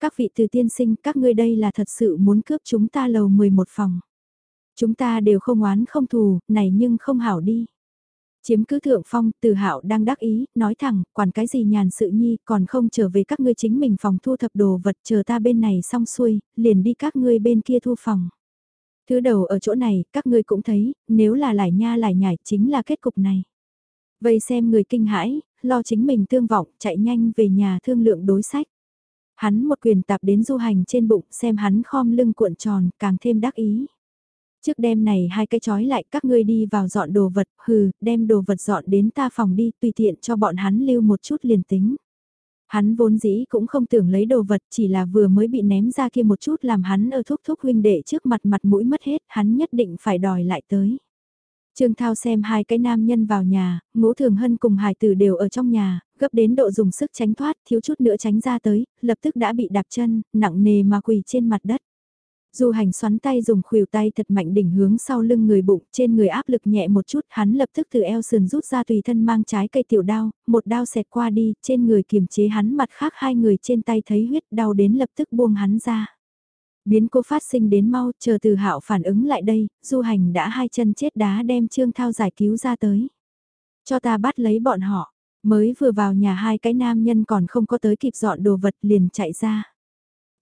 Các vị từ tiên sinh, các ngươi đây là thật sự muốn cướp chúng ta lầu 11 phòng. Chúng ta đều không oán không thù, này nhưng không hảo đi. Chiếm cứ thượng phong, từ hạo đang đắc ý, nói thẳng, quản cái gì nhàn sự nhi, còn không trở về các ngươi chính mình phòng thu thập đồ vật chờ ta bên này xong xuôi, liền đi các ngươi bên kia thu phòng. Thứ đầu ở chỗ này, các ngươi cũng thấy, nếu là lải nha lải nhải chính là kết cục này. Vây xem người kinh hãi, lo chính mình tương vọng, chạy nhanh về nhà thương lượng đối sách. Hắn một quyền tạp đến du hành trên bụng xem hắn khom lưng cuộn tròn, càng thêm đắc ý. Trước đêm này hai cái chói lại các ngươi đi vào dọn đồ vật, hừ, đem đồ vật dọn đến ta phòng đi, tùy tiện cho bọn hắn lưu một chút liền tính. Hắn vốn dĩ cũng không tưởng lấy đồ vật chỉ là vừa mới bị ném ra kia một chút làm hắn ở thúc thúc huynh đệ trước mặt mặt mũi mất hết, hắn nhất định phải đòi lại tới. Trương Thao xem hai cái nam nhân vào nhà, ngũ thường hân cùng hải tử đều ở trong nhà, gấp đến độ dùng sức tránh thoát, thiếu chút nữa tránh ra tới, lập tức đã bị đạp chân, nặng nề mà quỳ trên mặt đất. Du hành xoắn tay dùng khuỷu tay thật mạnh đỉnh hướng sau lưng người bụng, trên người áp lực nhẹ một chút, hắn lập tức từ eo sườn rút ra tùy thân mang trái cây tiểu đao, một đao xẹt qua đi, trên người kiềm chế hắn mặt khác hai người trên tay thấy huyết đau đến lập tức buông hắn ra. Biến cố phát sinh đến mau, chờ từ hạo phản ứng lại đây, du hành đã hai chân chết đá đem Trương Thao giải cứu ra tới. Cho ta bắt lấy bọn họ, mới vừa vào nhà hai cái nam nhân còn không có tới kịp dọn đồ vật liền chạy ra.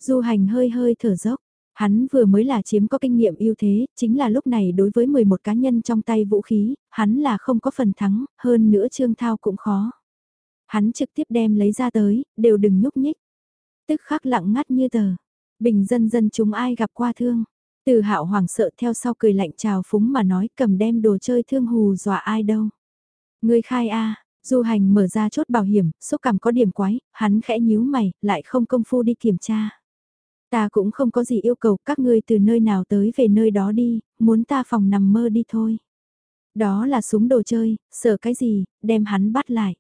Du hành hơi hơi thở dốc, hắn vừa mới là chiếm có kinh nghiệm ưu thế, chính là lúc này đối với 11 cá nhân trong tay vũ khí, hắn là không có phần thắng, hơn nữa Trương Thao cũng khó. Hắn trực tiếp đem lấy ra tới, đều đừng nhúc nhích. Tức khắc lặng ngắt như tờ. Bình dân dân chúng ai gặp qua thương. Từ hạo hoàng sợ theo sau cười lạnh chào phúng mà nói cầm đem đồ chơi thương hù dọa ai đâu. Người khai a du hành mở ra chốt bảo hiểm, xúc cảm có điểm quái, hắn khẽ nhíu mày, lại không công phu đi kiểm tra. Ta cũng không có gì yêu cầu các ngươi từ nơi nào tới về nơi đó đi, muốn ta phòng nằm mơ đi thôi. Đó là súng đồ chơi, sợ cái gì, đem hắn bắt lại.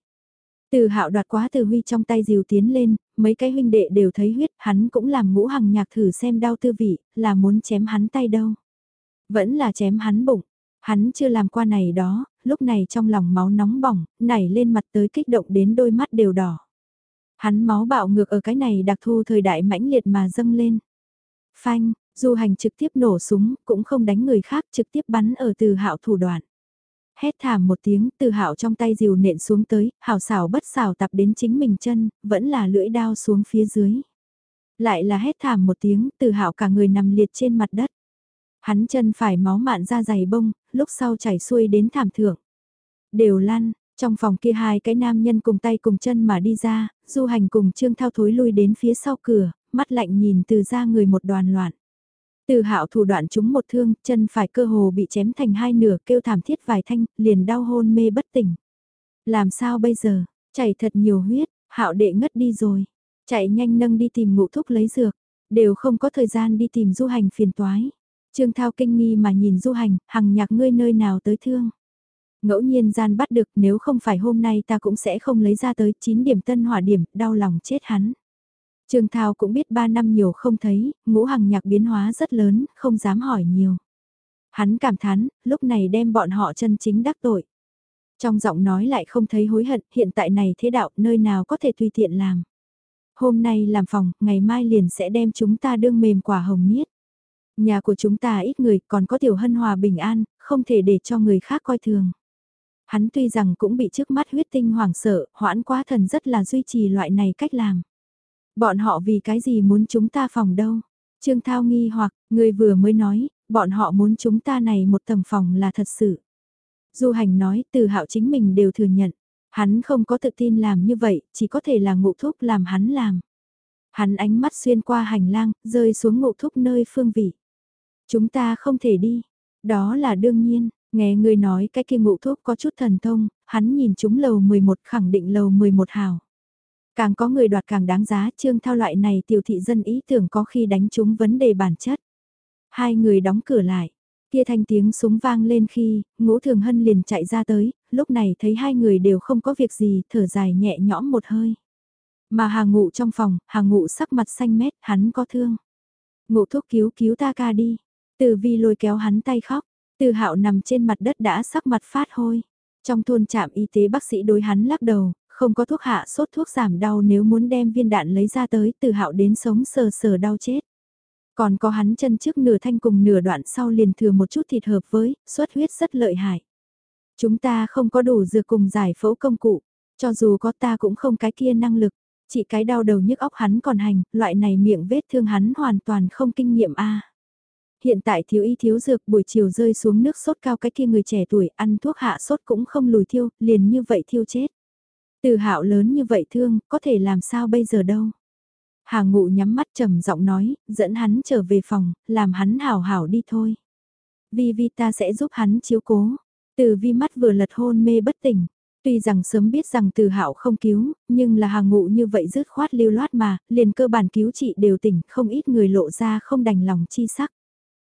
Từ hạo đoạt quá từ huy trong tay diều tiến lên, mấy cái huynh đệ đều thấy huyết, hắn cũng làm ngũ hằng nhạc thử xem đau tư vị, là muốn chém hắn tay đâu. Vẫn là chém hắn bụng, hắn chưa làm qua này đó, lúc này trong lòng máu nóng bỏng, nảy lên mặt tới kích động đến đôi mắt đều đỏ. Hắn máu bạo ngược ở cái này đặc thu thời đại mãnh liệt mà dâng lên. Phanh, du hành trực tiếp nổ súng, cũng không đánh người khác trực tiếp bắn ở từ hạo thủ đoạn. Hét thảm một tiếng, từ hạo trong tay diều nện xuống tới, hảo xảo bất xảo tập đến chính mình chân, vẫn là lưỡi đao xuống phía dưới. Lại là hét thảm một tiếng, từ hạo cả người nằm liệt trên mặt đất. Hắn chân phải máu mạn ra dày bông, lúc sau chảy xuôi đến thảm thượng. Đều lăn, trong phòng kia hai cái nam nhân cùng tay cùng chân mà đi ra, du hành cùng trương thao thối lui đến phía sau cửa, mắt lạnh nhìn từ ra người một đoàn loạn. Từ hạo thủ đoạn chúng một thương, chân phải cơ hồ bị chém thành hai nửa kêu thảm thiết vài thanh, liền đau hôn mê bất tỉnh. Làm sao bây giờ, chảy thật nhiều huyết, hạo đệ ngất đi rồi. Chạy nhanh nâng đi tìm ngũ thúc lấy dược, đều không có thời gian đi tìm du hành phiền toái. Trương Thao kinh nghi mà nhìn du hành, hằng nhạc ngươi nơi nào tới thương. Ngẫu nhiên gian bắt được nếu không phải hôm nay ta cũng sẽ không lấy ra tới 9 điểm tân hỏa điểm, đau lòng chết hắn. Trương Thao cũng biết 3 năm nhiều không thấy, ngũ hằng nhạc biến hóa rất lớn, không dám hỏi nhiều. Hắn cảm thán, lúc này đem bọn họ chân chính đắc tội. Trong giọng nói lại không thấy hối hận, hiện tại này thế đạo nơi nào có thể tùy tiện làm. Hôm nay làm phòng, ngày mai liền sẽ đem chúng ta đương mềm quả hồng niết. Nhà của chúng ta ít người còn có tiểu hân hòa bình an, không thể để cho người khác coi thường. Hắn tuy rằng cũng bị trước mắt huyết tinh hoảng sợ, hoãn quá thần rất là duy trì loại này cách làm. Bọn họ vì cái gì muốn chúng ta phòng đâu? Trương Thao nghi hoặc, người vừa mới nói, bọn họ muốn chúng ta này một tầng phòng là thật sự. Du hành nói từ hạo chính mình đều thừa nhận. Hắn không có tự tin làm như vậy, chỉ có thể là ngụ thúc làm hắn làm. Hắn ánh mắt xuyên qua hành lang, rơi xuống ngụ thúc nơi phương vị. Chúng ta không thể đi. Đó là đương nhiên, nghe người nói cái kia ngụ thúc có chút thần thông, hắn nhìn chúng lầu 11 khẳng định lầu 11 hào. Càng có người đoạt càng đáng giá, Trương Thao loại này tiểu thị dân ý tưởng có khi đánh chúng vấn đề bản chất. Hai người đóng cửa lại, kia thanh tiếng súng vang lên khi, ngũ thường hân liền chạy ra tới, lúc này thấy hai người đều không có việc gì, thở dài nhẹ nhõm một hơi. Mà hà ngụ trong phòng, hà ngụ sắc mặt xanh mét, hắn có thương. Ngụ thuốc cứu cứu ta ca đi. Từ vi lôi kéo hắn tay khóc, từ hạo nằm trên mặt đất đã sắc mặt phát hôi. Trong thôn trạm y tế bác sĩ đối hắn lắc đầu, không có thuốc hạ sốt thuốc giảm đau nếu muốn đem viên đạn lấy ra tới từ hạo đến sống sờ sờ đau chết. Còn có hắn chân trước nửa thanh cùng nửa đoạn sau liền thừa một chút thịt hợp với, xuất huyết rất lợi hại. Chúng ta không có đủ dược cùng giải phẫu công cụ, cho dù có ta cũng không cái kia năng lực. Chỉ cái đau đầu nhức óc hắn còn hành, loại này miệng vết thương hắn hoàn toàn không kinh nghiệm a. Hiện tại thiếu y thiếu dược buổi chiều rơi xuống nước sốt cao cái kia người trẻ tuổi ăn thuốc hạ sốt cũng không lùi thiêu, liền như vậy thiêu chết. Từ hạo lớn như vậy thương, có thể làm sao bây giờ đâu. Hà ngụ nhắm mắt trầm giọng nói, dẫn hắn trở về phòng, làm hắn hảo hảo đi thôi. Vi Vi ta sẽ giúp hắn chiếu cố. Từ vi mắt vừa lật hôn mê bất tỉnh. Tuy rằng sớm biết rằng từ hạo không cứu, nhưng là hàng ngụ như vậy dứt khoát lưu loát mà, liền cơ bản cứu trị đều tỉnh, không ít người lộ ra không đành lòng chi sắc.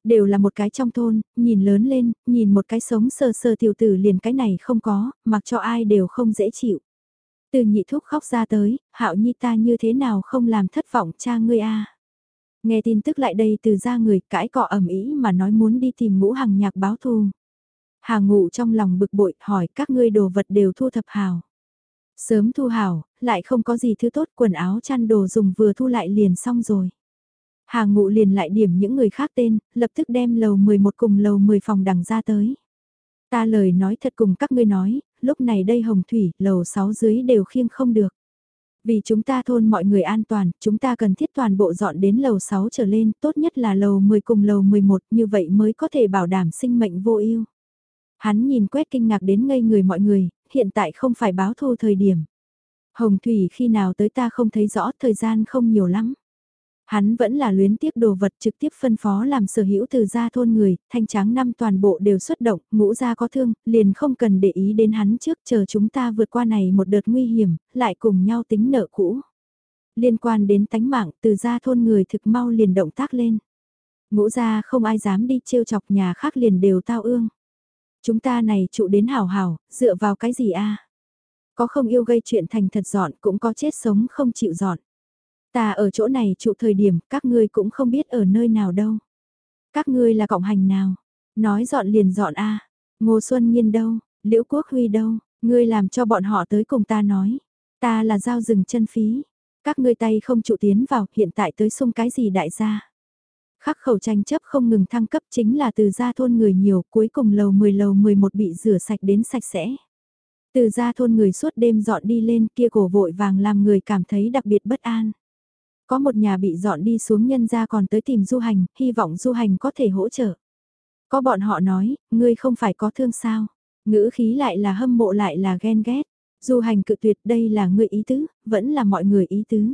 Đều là một cái trong thôn, nhìn lớn lên, nhìn một cái sống sờ sờ tiểu tử liền cái này không có, mặc cho ai đều không dễ chịu. Từ nhị thúc khóc ra tới, hạo nhi ta như thế nào không làm thất vọng cha ngươi a Nghe tin tức lại đây từ ra người cãi cọ ẩm ý mà nói muốn đi tìm ngũ hàng nhạc báo thù. Hà ngụ trong lòng bực bội hỏi các ngươi đồ vật đều thu thập hào. Sớm thu hào, lại không có gì thứ tốt quần áo chăn đồ dùng vừa thu lại liền xong rồi. Hà ngụ liền lại điểm những người khác tên, lập tức đem lầu 11 cùng lầu 10 phòng đằng ra tới. Ta lời nói thật cùng các ngươi nói, lúc này đây hồng thủy, lầu 6 dưới đều khiêng không được. Vì chúng ta thôn mọi người an toàn, chúng ta cần thiết toàn bộ dọn đến lầu 6 trở lên, tốt nhất là lầu 10 cùng lầu 11, như vậy mới có thể bảo đảm sinh mệnh vô ưu. Hắn nhìn quét kinh ngạc đến ngây người mọi người, hiện tại không phải báo thù thời điểm. Hồng Thủy khi nào tới ta không thấy rõ thời gian không nhiều lắm. Hắn vẫn là luyến tiếc đồ vật trực tiếp phân phó làm sở hữu từ gia thôn người, thanh tráng năm toàn bộ đều xuất động, ngũ gia có thương, liền không cần để ý đến hắn trước chờ chúng ta vượt qua này một đợt nguy hiểm, lại cùng nhau tính nợ cũ. Liên quan đến tánh mạng, từ gia thôn người thực mau liền động tác lên. Ngũ gia không ai dám đi trêu chọc nhà khác liền đều tao ương. Chúng ta này trụ đến hảo hảo, dựa vào cái gì a? Có không yêu gây chuyện thành thật dọn cũng có chết sống không chịu dọn. Ta ở chỗ này trụ thời điểm, các ngươi cũng không biết ở nơi nào đâu. Các ngươi là cộng hành nào? Nói dọn liền dọn a. Ngô Xuân Nhiên đâu? Liễu Quốc Huy đâu? Ngươi làm cho bọn họ tới cùng ta nói. Ta là giao rừng chân phí. Các ngươi tay không trụ tiến vào, hiện tại tới xung cái gì đại gia. Khắc khẩu tranh chấp không ngừng thăng cấp chính là từ gia thôn người nhiều, cuối cùng lầu 10 lầu 11 bị rửa sạch đến sạch sẽ. Từ gia thôn người suốt đêm dọn đi lên, kia cổ vội vàng làm người cảm thấy đặc biệt bất an. Có một nhà bị dọn đi xuống nhân gia còn tới tìm du hành, hy vọng du hành có thể hỗ trợ. Có bọn họ nói, ngươi không phải có thương sao, ngữ khí lại là hâm mộ lại là ghen ghét. Du hành cự tuyệt đây là ngươi ý tứ, vẫn là mọi người ý tứ.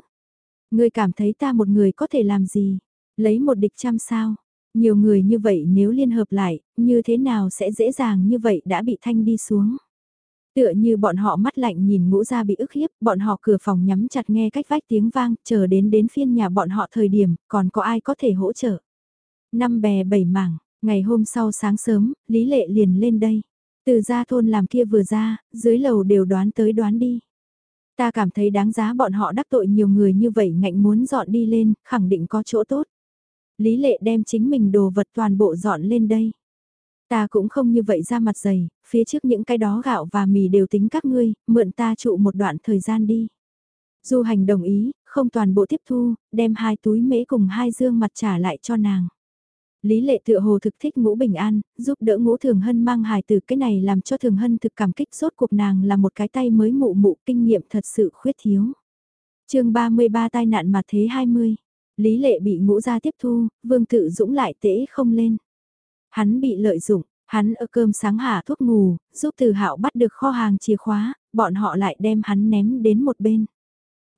Ngươi cảm thấy ta một người có thể làm gì? Lấy một địch trăm sao? Nhiều người như vậy nếu liên hợp lại, như thế nào sẽ dễ dàng như vậy đã bị thanh đi xuống? Tựa như bọn họ mắt lạnh nhìn ngũ ra bị ức hiếp, bọn họ cửa phòng nhắm chặt nghe cách vách tiếng vang, chờ đến đến phiên nhà bọn họ thời điểm, còn có ai có thể hỗ trợ. Năm bè bảy mảng, ngày hôm sau sáng sớm, Lý Lệ liền lên đây. Từ ra thôn làm kia vừa ra, dưới lầu đều đoán tới đoán đi. Ta cảm thấy đáng giá bọn họ đắc tội nhiều người như vậy ngạnh muốn dọn đi lên, khẳng định có chỗ tốt. Lý lệ đem chính mình đồ vật toàn bộ dọn lên đây. Ta cũng không như vậy ra mặt dày, phía trước những cái đó gạo và mì đều tính các ngươi, mượn ta trụ một đoạn thời gian đi. Du hành đồng ý, không toàn bộ tiếp thu, đem hai túi mễ cùng hai dương mặt trả lại cho nàng. Lý lệ tựa hồ thực thích ngũ bình an, giúp đỡ ngũ thường hân mang hài từ cái này làm cho thường hân thực cảm kích sốt cuộc nàng là một cái tay mới mụ mụ kinh nghiệm thật sự khuyết thiếu. chương 33 tai nạn mà thế 20, Lý lệ bị ngũ ra tiếp thu, vương tự dũng lại tễ không lên. Hắn bị lợi dụng, hắn ở cơm sáng hạ thuốc ngủ, giúp từ hạo bắt được kho hàng chìa khóa, bọn họ lại đem hắn ném đến một bên.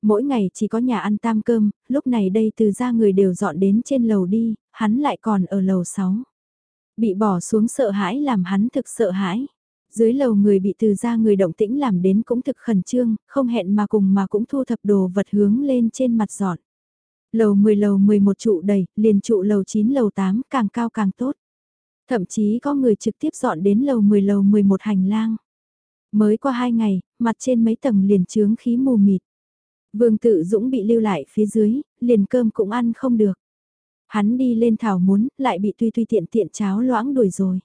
Mỗi ngày chỉ có nhà ăn tam cơm, lúc này đây từ ra người đều dọn đến trên lầu đi, hắn lại còn ở lầu 6. Bị bỏ xuống sợ hãi làm hắn thực sợ hãi. Dưới lầu người bị từ ra người động tĩnh làm đến cũng thực khẩn trương, không hẹn mà cùng mà cũng thu thập đồ vật hướng lên trên mặt dọn. Lầu 10 lầu 11 trụ đầy, liền trụ lầu 9 lầu 8 càng cao càng tốt. Thậm chí có người trực tiếp dọn đến lầu 10 lầu 11 hành lang. Mới qua hai ngày, mặt trên mấy tầng liền trướng khí mù mịt. Vương tự dũng bị lưu lại phía dưới, liền cơm cũng ăn không được. Hắn đi lên thảo muốn, lại bị tuy tuy tiện tiện cháo loãng đuổi rồi.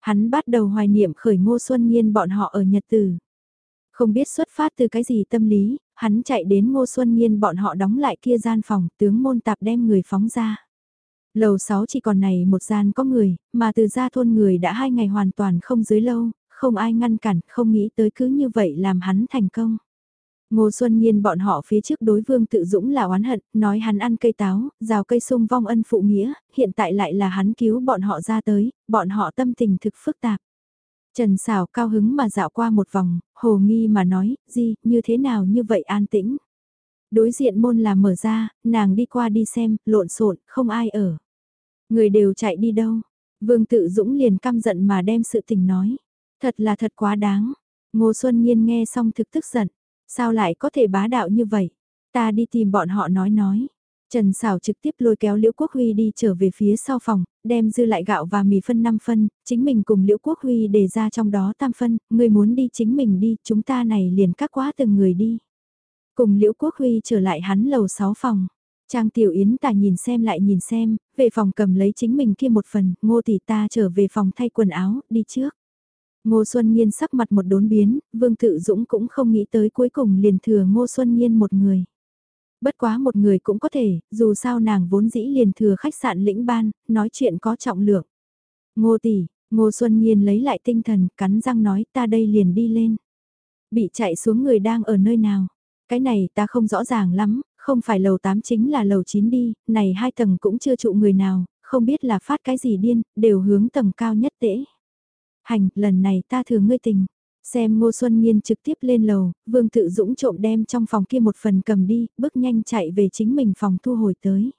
Hắn bắt đầu hoài niệm khởi ngô xuân Nhiên bọn họ ở Nhật Tử. Không biết xuất phát từ cái gì tâm lý, hắn chạy đến ngô xuân Nhiên bọn họ đóng lại kia gian phòng, tướng môn tạp đem người phóng ra. Lầu 6 chỉ còn này một gian có người, mà từ ra thôn người đã hai ngày hoàn toàn không dưới lâu, không ai ngăn cản, không nghĩ tới cứ như vậy làm hắn thành công. Ngô Xuân Nhiên bọn họ phía trước đối vương tự dũng là oán hận, nói hắn ăn cây táo, rào cây sung vong ân phụ nghĩa, hiện tại lại là hắn cứu bọn họ ra tới, bọn họ tâm tình thực phức tạp. Trần xảo cao hứng mà dạo qua một vòng, hồ nghi mà nói, gì, như thế nào như vậy an tĩnh. Đối diện môn là mở ra, nàng đi qua đi xem, lộn xộn, không ai ở. Người đều chạy đi đâu. Vương tự dũng liền căm giận mà đem sự tình nói. Thật là thật quá đáng. Ngô Xuân Nhiên nghe xong thực tức giận. Sao lại có thể bá đạo như vậy? Ta đi tìm bọn họ nói nói. Trần Sảo trực tiếp lôi kéo Liễu Quốc Huy đi trở về phía sau phòng, đem dư lại gạo và mì phân 5 phân, chính mình cùng Liễu Quốc Huy để ra trong đó tam phân, người muốn đi chính mình đi, chúng ta này liền cắt quá từng người đi. Cùng Liễu Quốc Huy trở lại hắn lầu 6 phòng. Trang Tiểu Yến ta nhìn xem lại nhìn xem, về phòng cầm lấy chính mình kia một phần, ngô tỷ ta trở về phòng thay quần áo, đi trước. Ngô Xuân Nhiên sắc mặt một đốn biến, Vương Tự Dũng cũng không nghĩ tới cuối cùng liền thừa Ngô Xuân Nhiên một người. Bất quá một người cũng có thể, dù sao nàng vốn dĩ liền thừa khách sạn lĩnh ban, nói chuyện có trọng lượng. Ngô tỷ, Ngô Xuân Nhiên lấy lại tinh thần, cắn răng nói ta đây liền đi lên. Bị chạy xuống người đang ở nơi nào? Cái này ta không rõ ràng lắm, không phải lầu 8 chính là lầu 9 đi, này hai tầng cũng chưa trụ người nào, không biết là phát cái gì điên, đều hướng tầng cao nhất tễ. Hành, lần này ta thừa ngươi tình. Xem Ngô Xuân Nhiên trực tiếp lên lầu, Vương Tự Dũng trộm đem trong phòng kia một phần cầm đi, bước nhanh chạy về chính mình phòng thu hồi tới.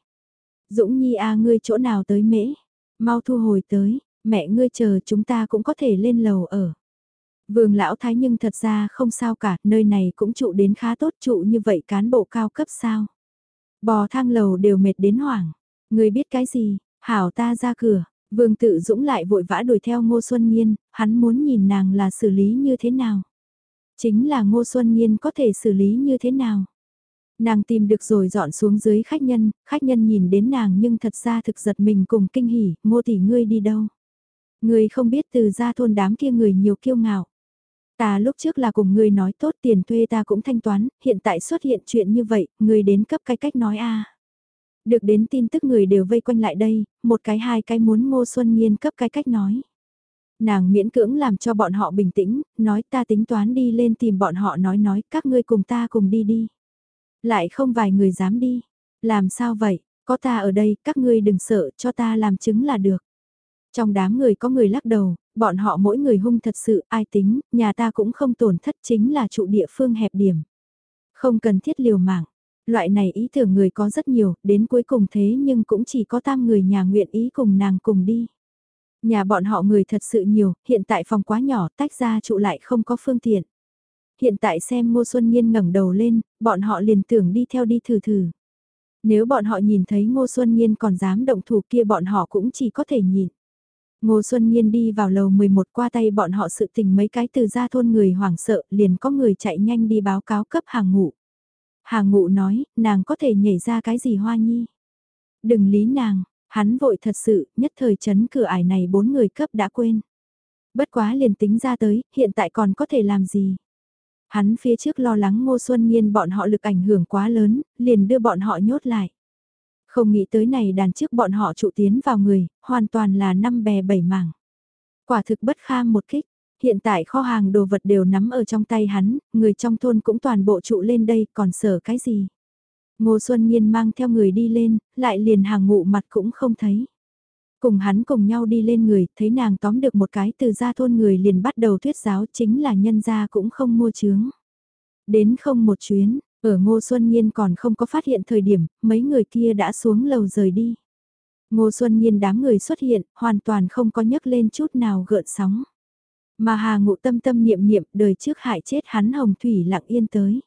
Dũng Nhi a ngươi chỗ nào tới mễ? Mau thu hồi tới, mẹ ngươi chờ chúng ta cũng có thể lên lầu ở. Vương lão thái nhưng thật ra không sao cả, nơi này cũng trụ đến khá tốt trụ như vậy cán bộ cao cấp sao. Bò thang lầu đều mệt đến hoảng. người biết cái gì, hảo ta ra cửa, Vương tự dũng lại vội vã đuổi theo Ngô Xuân Nhiên, hắn muốn nhìn nàng là xử lý như thế nào. Chính là Ngô Xuân Nhiên có thể xử lý như thế nào. Nàng tìm được rồi dọn xuống dưới khách nhân, khách nhân nhìn đến nàng nhưng thật ra thực giật mình cùng kinh hỉ, ngô tỷ ngươi đi đâu. Ngươi không biết từ ra thôn đám kia người nhiều kiêu ngạo. Ta lúc trước là cùng ngươi nói tốt tiền thuê ta cũng thanh toán, hiện tại xuất hiện chuyện như vậy, ngươi đến cấp cái cách nói a được đến tin tức người đều vây quanh lại đây, một cái hai cái muốn Ngô Xuân Nhiên cấp cái cách nói. Nàng miễn cưỡng làm cho bọn họ bình tĩnh, nói ta tính toán đi lên tìm bọn họ nói nói các ngươi cùng ta cùng đi đi. Lại không vài người dám đi. Làm sao vậy, có ta ở đây các ngươi đừng sợ cho ta làm chứng là được. Trong đám người có người lắc đầu, bọn họ mỗi người hung thật sự ai tính, nhà ta cũng không tổn thất chính là trụ địa phương hẹp điểm. Không cần thiết liều mạng, Loại này ý tưởng người có rất nhiều, đến cuối cùng thế nhưng cũng chỉ có tam người nhà nguyện ý cùng nàng cùng đi. Nhà bọn họ người thật sự nhiều, hiện tại phòng quá nhỏ, tách ra trụ lại không có phương tiện. Hiện tại xem Ngô Xuân Nhiên ngẩng đầu lên, bọn họ liền tưởng đi theo đi thử thử. Nếu bọn họ nhìn thấy Ngô Xuân Nhiên còn dám động thủ kia bọn họ cũng chỉ có thể nhìn. Ngô Xuân Nhiên đi vào lầu 11 qua tay bọn họ sự tình mấy cái từ ra thôn người hoảng sợ liền có người chạy nhanh đi báo cáo cấp hàng ngụ. Hàng ngụ nói, nàng có thể nhảy ra cái gì hoa nhi. Đừng lý nàng, hắn vội thật sự, nhất thời chấn cửa ải này bốn người cấp đã quên. Bất quá liền tính ra tới, hiện tại còn có thể làm gì. Hắn phía trước lo lắng ngô xuân nhiên bọn họ lực ảnh hưởng quá lớn, liền đưa bọn họ nhốt lại. Không nghĩ tới này đàn trước bọn họ trụ tiến vào người, hoàn toàn là năm bè bảy mảng. Quả thực bất kham một kích, hiện tại kho hàng đồ vật đều nắm ở trong tay hắn, người trong thôn cũng toàn bộ trụ lên đây còn sở cái gì. Ngô Xuân Nhiên mang theo người đi lên, lại liền hàng ngụ mặt cũng không thấy. Cùng hắn cùng nhau đi lên người, thấy nàng tóm được một cái từ ra thôn người liền bắt đầu thuyết giáo chính là nhân gia cũng không mua chướng. Đến không một chuyến, ở Ngô Xuân Nhiên còn không có phát hiện thời điểm, mấy người kia đã xuống lầu rời đi. Ngô Xuân Nhiên đám người xuất hiện, hoàn toàn không có nhấc lên chút nào gợn sóng. Mà Hà Ngụ tâm tâm niệm niệm đời trước hại chết hắn Hồng Thủy lặng yên tới.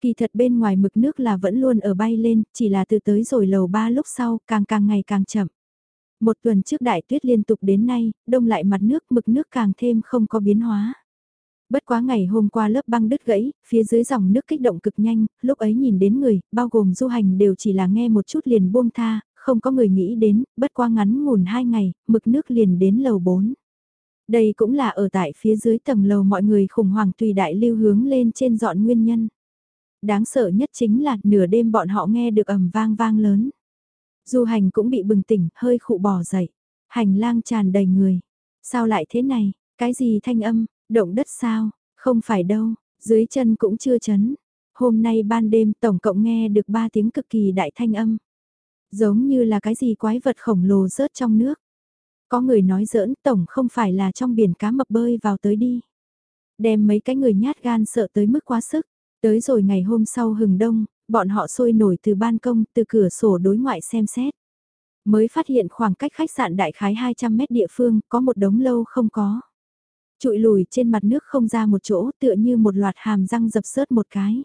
Kỳ thật bên ngoài mực nước là vẫn luôn ở bay lên, chỉ là từ tới rồi lầu ba lúc sau càng càng ngày càng chậm. Một tuần trước đại tuyết liên tục đến nay, đông lại mặt nước mực nước càng thêm không có biến hóa. Bất quá ngày hôm qua lớp băng đứt gãy, phía dưới dòng nước kích động cực nhanh, lúc ấy nhìn đến người, bao gồm du hành đều chỉ là nghe một chút liền buông tha, không có người nghĩ đến, bất quá ngắn ngủn hai ngày, mực nước liền đến lầu 4. Đây cũng là ở tại phía dưới tầng lầu mọi người khủng hoảng tùy đại lưu hướng lên trên dọn nguyên nhân. Đáng sợ nhất chính là nửa đêm bọn họ nghe được ầm vang vang lớn. Du hành cũng bị bừng tỉnh, hơi khụ bỏ dậy. Hành lang tràn đầy người. Sao lại thế này? Cái gì thanh âm? Động đất sao? Không phải đâu, dưới chân cũng chưa chấn. Hôm nay ban đêm tổng cộng nghe được ba tiếng cực kỳ đại thanh âm. Giống như là cái gì quái vật khổng lồ rớt trong nước. Có người nói giỡn tổng không phải là trong biển cá mập bơi vào tới đi. Đem mấy cái người nhát gan sợ tới mức quá sức. Tới rồi ngày hôm sau hừng đông, bọn họ sôi nổi từ ban công, từ cửa sổ đối ngoại xem xét. Mới phát hiện khoảng cách khách sạn đại khái 200 mét địa phương, có một đống lâu không có. Trụi lùi trên mặt nước không ra một chỗ tựa như một loạt hàm răng dập sớt một cái.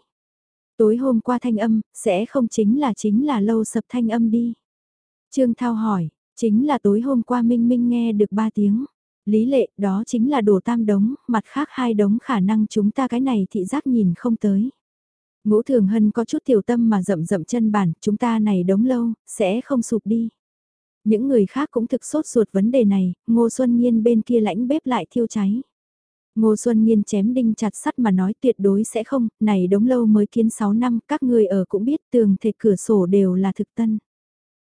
Tối hôm qua thanh âm, sẽ không chính là chính là lâu sập thanh âm đi. Trương Thao hỏi, chính là tối hôm qua Minh Minh nghe được ba tiếng. Lý lệ, đó chính là đồ tam đống, mặt khác hai đống khả năng chúng ta cái này thị giác nhìn không tới. Ngũ Thường Hân có chút tiểu tâm mà rậm rậm chân bản, chúng ta này đống lâu, sẽ không sụp đi. Những người khác cũng thực sốt ruột vấn đề này, Ngô Xuân Nhiên bên kia lãnh bếp lại thiêu cháy. Ngô Xuân Nhiên chém đinh chặt sắt mà nói tuyệt đối sẽ không, này đống lâu mới kiến 6 năm, các người ở cũng biết tường thể cửa sổ đều là thực tân.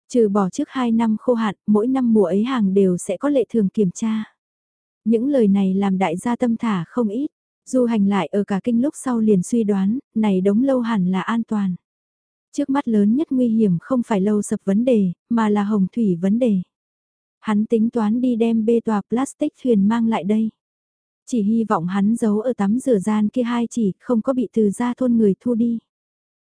Trừ bỏ trước 2 năm khô hạn, mỗi năm mùa ấy hàng đều sẽ có lệ thường kiểm tra. Những lời này làm đại gia tâm thả không ít. Du hành lại ở cả kinh lúc sau liền suy đoán, này đống lâu hẳn là an toàn. Trước mắt lớn nhất nguy hiểm không phải lâu sập vấn đề, mà là hồng thủy vấn đề. Hắn tính toán đi đem bê tòa plastic thuyền mang lại đây. Chỉ hy vọng hắn giấu ở tắm rửa gian kia hai chỉ, không có bị từ ra thôn người thu đi.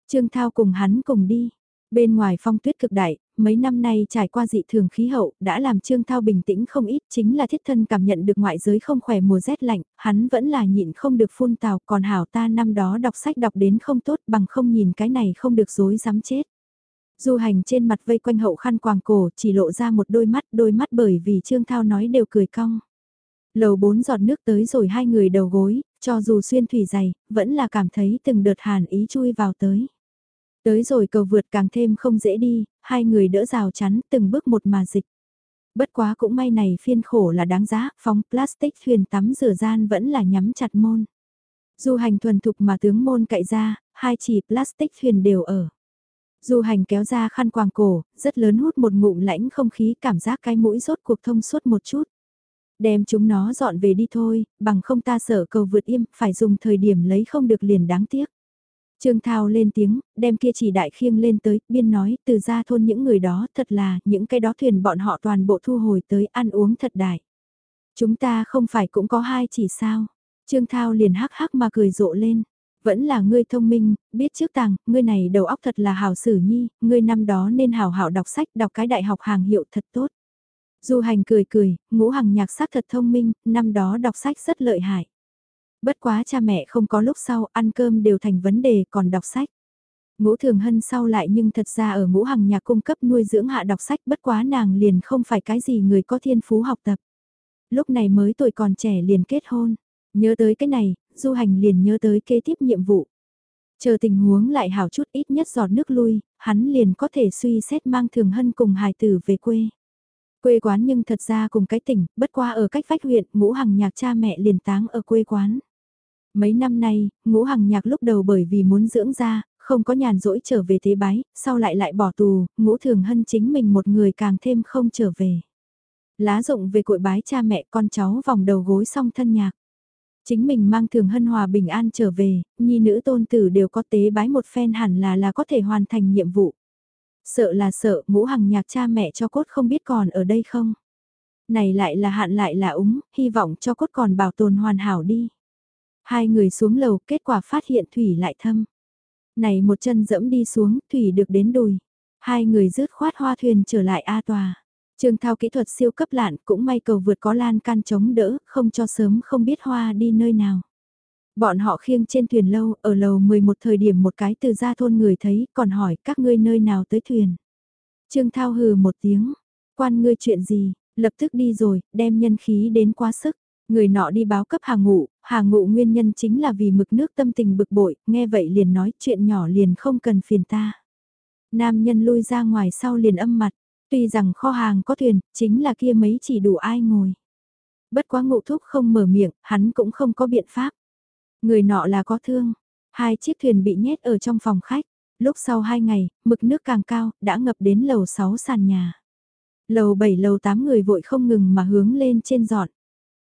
Trương Thao cùng hắn cùng đi. Bên ngoài phong tuyết cực đại, mấy năm nay trải qua dị thường khí hậu, đã làm Trương Thao bình tĩnh không ít, chính là thiết thân cảm nhận được ngoại giới không khỏe mùa rét lạnh, hắn vẫn là nhịn không được phun tào, còn hảo ta năm đó đọc sách đọc đến không tốt bằng không nhìn cái này không được dối dám chết. Du hành trên mặt vây quanh hậu khăn quàng cổ chỉ lộ ra một đôi mắt, đôi mắt bởi vì Trương Thao nói đều cười cong. Lầu bốn giọt nước tới rồi hai người đầu gối, cho dù xuyên thủy dày, vẫn là cảm thấy từng đợt hàn ý chui vào tới. Tới rồi cầu vượt càng thêm không dễ đi, hai người đỡ rào chắn từng bước một mà dịch. Bất quá cũng may này phiên khổ là đáng giá, phóng plastic thuyền tắm rửa gian vẫn là nhắm chặt môn. Du hành thuần thục mà tướng môn cậy ra, hai chỉ plastic thuyền đều ở. Du hành kéo ra khăn quàng cổ, rất lớn hút một ngụm lãnh không khí cảm giác cái mũi rốt cuộc thông suốt một chút. Đem chúng nó dọn về đi thôi, bằng không ta sợ cầu vượt im, phải dùng thời điểm lấy không được liền đáng tiếc. Trương Thao lên tiếng, đem kia chỉ đại khiêng lên tới, biên nói, từ ra thôn những người đó, thật là, những cái đó thuyền bọn họ toàn bộ thu hồi tới ăn uống thật đại. Chúng ta không phải cũng có hai chỉ sao. Trương Thao liền hắc hắc mà cười rộ lên. Vẫn là ngươi thông minh, biết trước tàng, ngươi này đầu óc thật là hào sử nhi, ngươi năm đó nên hào hảo đọc sách, đọc cái đại học hàng hiệu thật tốt. Du hành cười cười, ngũ hằng nhạc sắc thật thông minh, năm đó đọc sách rất lợi hại. Bất quá cha mẹ không có lúc sau ăn cơm đều thành vấn đề còn đọc sách. Ngũ thường hân sau lại nhưng thật ra ở ngũ hằng nhà cung cấp nuôi dưỡng hạ đọc sách bất quá nàng liền không phải cái gì người có thiên phú học tập. Lúc này mới tuổi còn trẻ liền kết hôn. Nhớ tới cái này, du hành liền nhớ tới kế tiếp nhiệm vụ. Chờ tình huống lại hảo chút ít nhất giọt nước lui, hắn liền có thể suy xét mang thường hân cùng hài tử về quê. Quê quán nhưng thật ra cùng cái tỉnh, bất qua ở cách vách huyện, ngũ hằng nhạc cha mẹ liền táng ở quê quán. Mấy năm nay, ngũ hằng nhạc lúc đầu bởi vì muốn dưỡng ra, không có nhàn rỗi trở về thế bái, sau lại lại bỏ tù, ngũ thường hân chính mình một người càng thêm không trở về. Lá rộng về cội bái cha mẹ con cháu vòng đầu gối song thân nhạc. Chính mình mang thường hân hòa bình an trở về, nhi nữ tôn tử đều có tế bái một phen hẳn là là có thể hoàn thành nhiệm vụ. Sợ là sợ ngũ hằng nhạc cha mẹ cho cốt không biết còn ở đây không. Này lại là hạn lại là úng, hy vọng cho cốt còn bảo tồn hoàn hảo đi. Hai người xuống lầu, kết quả phát hiện Thủy lại thâm. Này một chân dẫm đi xuống, Thủy được đến đùi. Hai người rước khoát hoa thuyền trở lại A tòa. Trương Thao kỹ thuật siêu cấp lạn cũng may cầu vượt có lan can chống đỡ, không cho sớm không biết hoa đi nơi nào. Bọn họ khiêng trên thuyền lâu, ở lầu 11 thời điểm một cái từ ra thôn người thấy, còn hỏi các ngươi nơi nào tới thuyền. Trương Thao hừ một tiếng, quan ngươi chuyện gì, lập tức đi rồi, đem nhân khí đến quá sức. Người nọ đi báo cấp hàng ngụ, hàng ngụ nguyên nhân chính là vì mực nước tâm tình bực bội, nghe vậy liền nói chuyện nhỏ liền không cần phiền ta. Nam nhân lui ra ngoài sau liền âm mặt, tuy rằng kho hàng có thuyền, chính là kia mấy chỉ đủ ai ngồi. Bất quá ngụ thúc không mở miệng, hắn cũng không có biện pháp. Người nọ là có thương, hai chiếc thuyền bị nhét ở trong phòng khách. Lúc sau hai ngày, mực nước càng cao, đã ngập đến lầu 6 sàn nhà. Lầu 7 lầu 8 người vội không ngừng mà hướng lên trên dọn.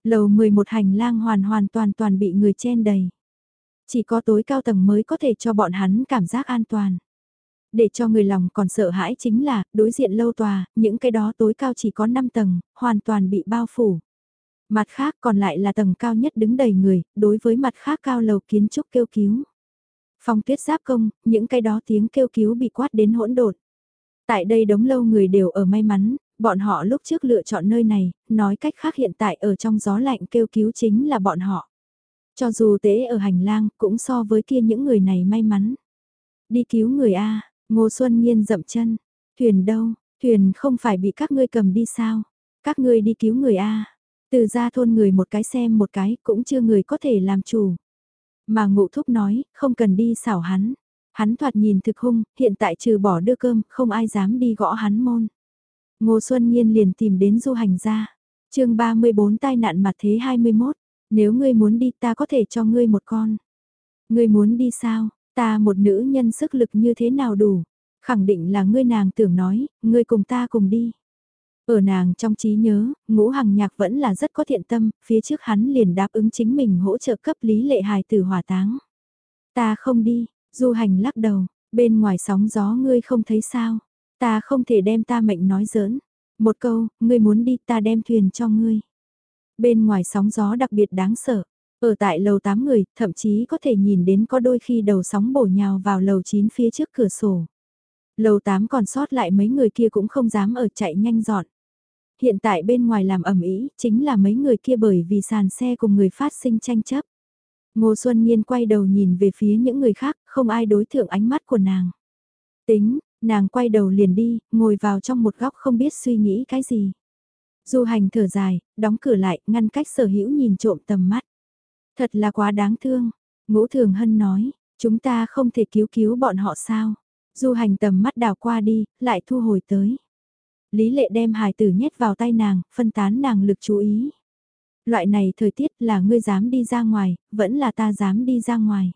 Lầu 11 hành lang hoàn hoàn toàn toàn bị người chen đầy. Chỉ có tối cao tầng mới có thể cho bọn hắn cảm giác an toàn. Để cho người lòng còn sợ hãi chính là, đối diện lâu tòa, những cái đó tối cao chỉ có 5 tầng, hoàn toàn bị bao phủ. Mặt khác còn lại là tầng cao nhất đứng đầy người, đối với mặt khác cao lầu kiến trúc kêu cứu. Phong tuyết giáp công, những cái đó tiếng kêu cứu bị quát đến hỗn độn. Tại đây đống lâu người đều ở may mắn, bọn họ lúc trước lựa chọn nơi này, nói cách khác hiện tại ở trong gió lạnh kêu cứu chính là bọn họ. Cho dù tế ở hành lang cũng so với kia những người này may mắn. Đi cứu người A, Ngô Xuân Nhiên dậm chân. Thuyền đâu, thuyền không phải bị các ngươi cầm đi sao? Các ngươi đi cứu người A. Từ ra thôn người một cái xem một cái cũng chưa người có thể làm chủ. Mà ngụ thúc nói, không cần đi xảo hắn. Hắn thoạt nhìn thực hung, hiện tại trừ bỏ đưa cơm, không ai dám đi gõ hắn môn. Ngô Xuân Nhiên liền tìm đến du hành ra. chương 34 tai nạn mặt thế 21. Nếu ngươi muốn đi ta có thể cho ngươi một con. Ngươi muốn đi sao? Ta một nữ nhân sức lực như thế nào đủ? Khẳng định là ngươi nàng tưởng nói, ngươi cùng ta cùng đi. Ở nàng trong trí nhớ, ngũ hằng nhạc vẫn là rất có thiện tâm, phía trước hắn liền đáp ứng chính mình hỗ trợ cấp lý lệ hài tử hỏa táng. Ta không đi, du hành lắc đầu, bên ngoài sóng gió ngươi không thấy sao, ta không thể đem ta mệnh nói giỡn. Một câu, ngươi muốn đi ta đem thuyền cho ngươi. Bên ngoài sóng gió đặc biệt đáng sợ, ở tại lầu 8 người, thậm chí có thể nhìn đến có đôi khi đầu sóng bổ nhào vào lầu 9 phía trước cửa sổ. Lầu 8 còn sót lại mấy người kia cũng không dám ở chạy nhanh dọn hiện tại bên ngoài làm ẩm ý, chính là mấy người kia bởi vì sàn xe cùng người phát sinh tranh chấp. Ngô Xuân Nhiên quay đầu nhìn về phía những người khác, không ai đối thượng ánh mắt của nàng. Tính, nàng quay đầu liền đi, ngồi vào trong một góc không biết suy nghĩ cái gì. Du hành thở dài, đóng cửa lại, ngăn cách sở hữu nhìn trộm tầm mắt. Thật là quá đáng thương. Ngũ Thường Hân nói, chúng ta không thể cứu cứu bọn họ sao. Du hành tầm mắt đào qua đi, lại thu hồi tới. Lý lệ đem hài tử nhét vào tay nàng, phân tán nàng lực chú ý. Loại này thời tiết là ngươi dám đi ra ngoài, vẫn là ta dám đi ra ngoài.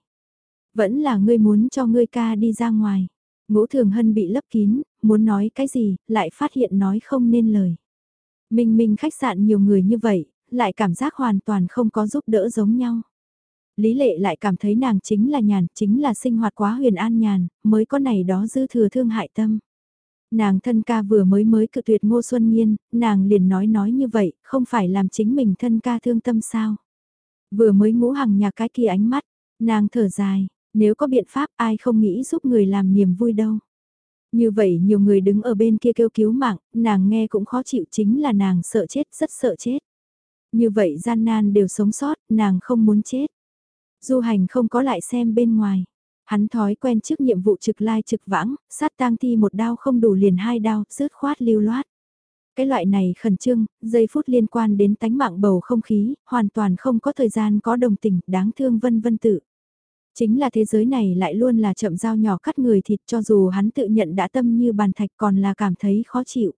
Vẫn là ngươi muốn cho ngươi ca đi ra ngoài. Ngũ thường hân bị lấp kín, muốn nói cái gì, lại phát hiện nói không nên lời. Minh minh khách sạn nhiều người như vậy, lại cảm giác hoàn toàn không có giúp đỡ giống nhau. Lý lệ lại cảm thấy nàng chính là nhàn, chính là sinh hoạt quá huyền an nhàn, mới có này đó dư thừa thương hại tâm. Nàng thân ca vừa mới mới cự tuyệt Ngô Xuân Nhiên, nàng liền nói nói như vậy, không phải làm chính mình thân ca thương tâm sao. Vừa mới ngũ hằng nhà cái kia ánh mắt, nàng thở dài, nếu có biện pháp ai không nghĩ giúp người làm niềm vui đâu. Như vậy nhiều người đứng ở bên kia kêu cứu mạng, nàng nghe cũng khó chịu chính là nàng sợ chết, rất sợ chết. Như vậy gian nan đều sống sót, nàng không muốn chết. Du hành không có lại xem bên ngoài. Hắn thói quen trước nhiệm vụ trực lai trực vãng, sát tang thi một đao không đủ liền hai đao, rớt khoát lưu loát. Cái loại này khẩn trương, giây phút liên quan đến tánh mạng bầu không khí, hoàn toàn không có thời gian có đồng tình, đáng thương vân vân tự. Chính là thế giới này lại luôn là chậm dao nhỏ cắt người thịt cho dù hắn tự nhận đã tâm như bàn thạch còn là cảm thấy khó chịu.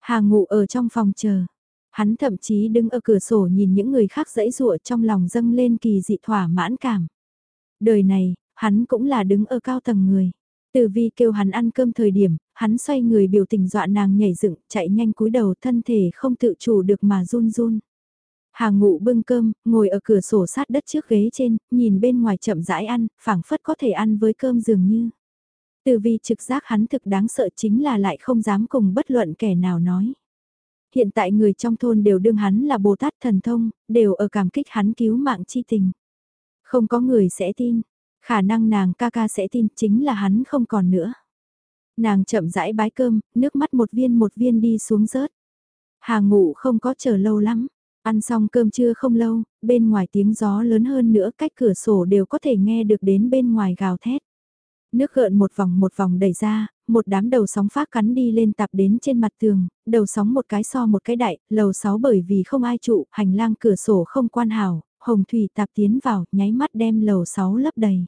Hà ngụ ở trong phòng chờ. Hắn thậm chí đứng ở cửa sổ nhìn những người khác dãy rụa trong lòng dâng lên kỳ dị thỏa mãn cảm. Đời này, hắn cũng là đứng ở cao tầng người. Từ vi kêu hắn ăn cơm thời điểm, hắn xoay người biểu tình dọa nàng nhảy dựng, chạy nhanh cúi đầu thân thể không tự chủ được mà run run. Hàng ngụ bưng cơm, ngồi ở cửa sổ sát đất trước ghế trên, nhìn bên ngoài chậm rãi ăn, phảng phất có thể ăn với cơm dường như. Từ vi trực giác hắn thực đáng sợ chính là lại không dám cùng bất luận kẻ nào nói. Hiện tại người trong thôn đều đương hắn là Bồ Tát thần thông, đều ở cảm kích hắn cứu mạng chi tình. Không có người sẽ tin, Khả năng nàng ca ca sẽ tin chính là hắn không còn nữa. Nàng chậm rãi bái cơm, nước mắt một viên một viên đi xuống rớt. Hà ngủ không có chờ lâu lắm. Ăn xong cơm trưa không lâu, bên ngoài tiếng gió lớn hơn nữa cách cửa sổ đều có thể nghe được đến bên ngoài gào thét. Nước gợn một vòng một vòng đẩy ra, một đám đầu sóng phát cắn đi lên tạp đến trên mặt tường, đầu sóng một cái so một cái đại, lầu sáu bởi vì không ai trụ, hành lang cửa sổ không quan hảo, hồng thủy tạp tiến vào, nháy mắt đem lầu sáu lấp đầy.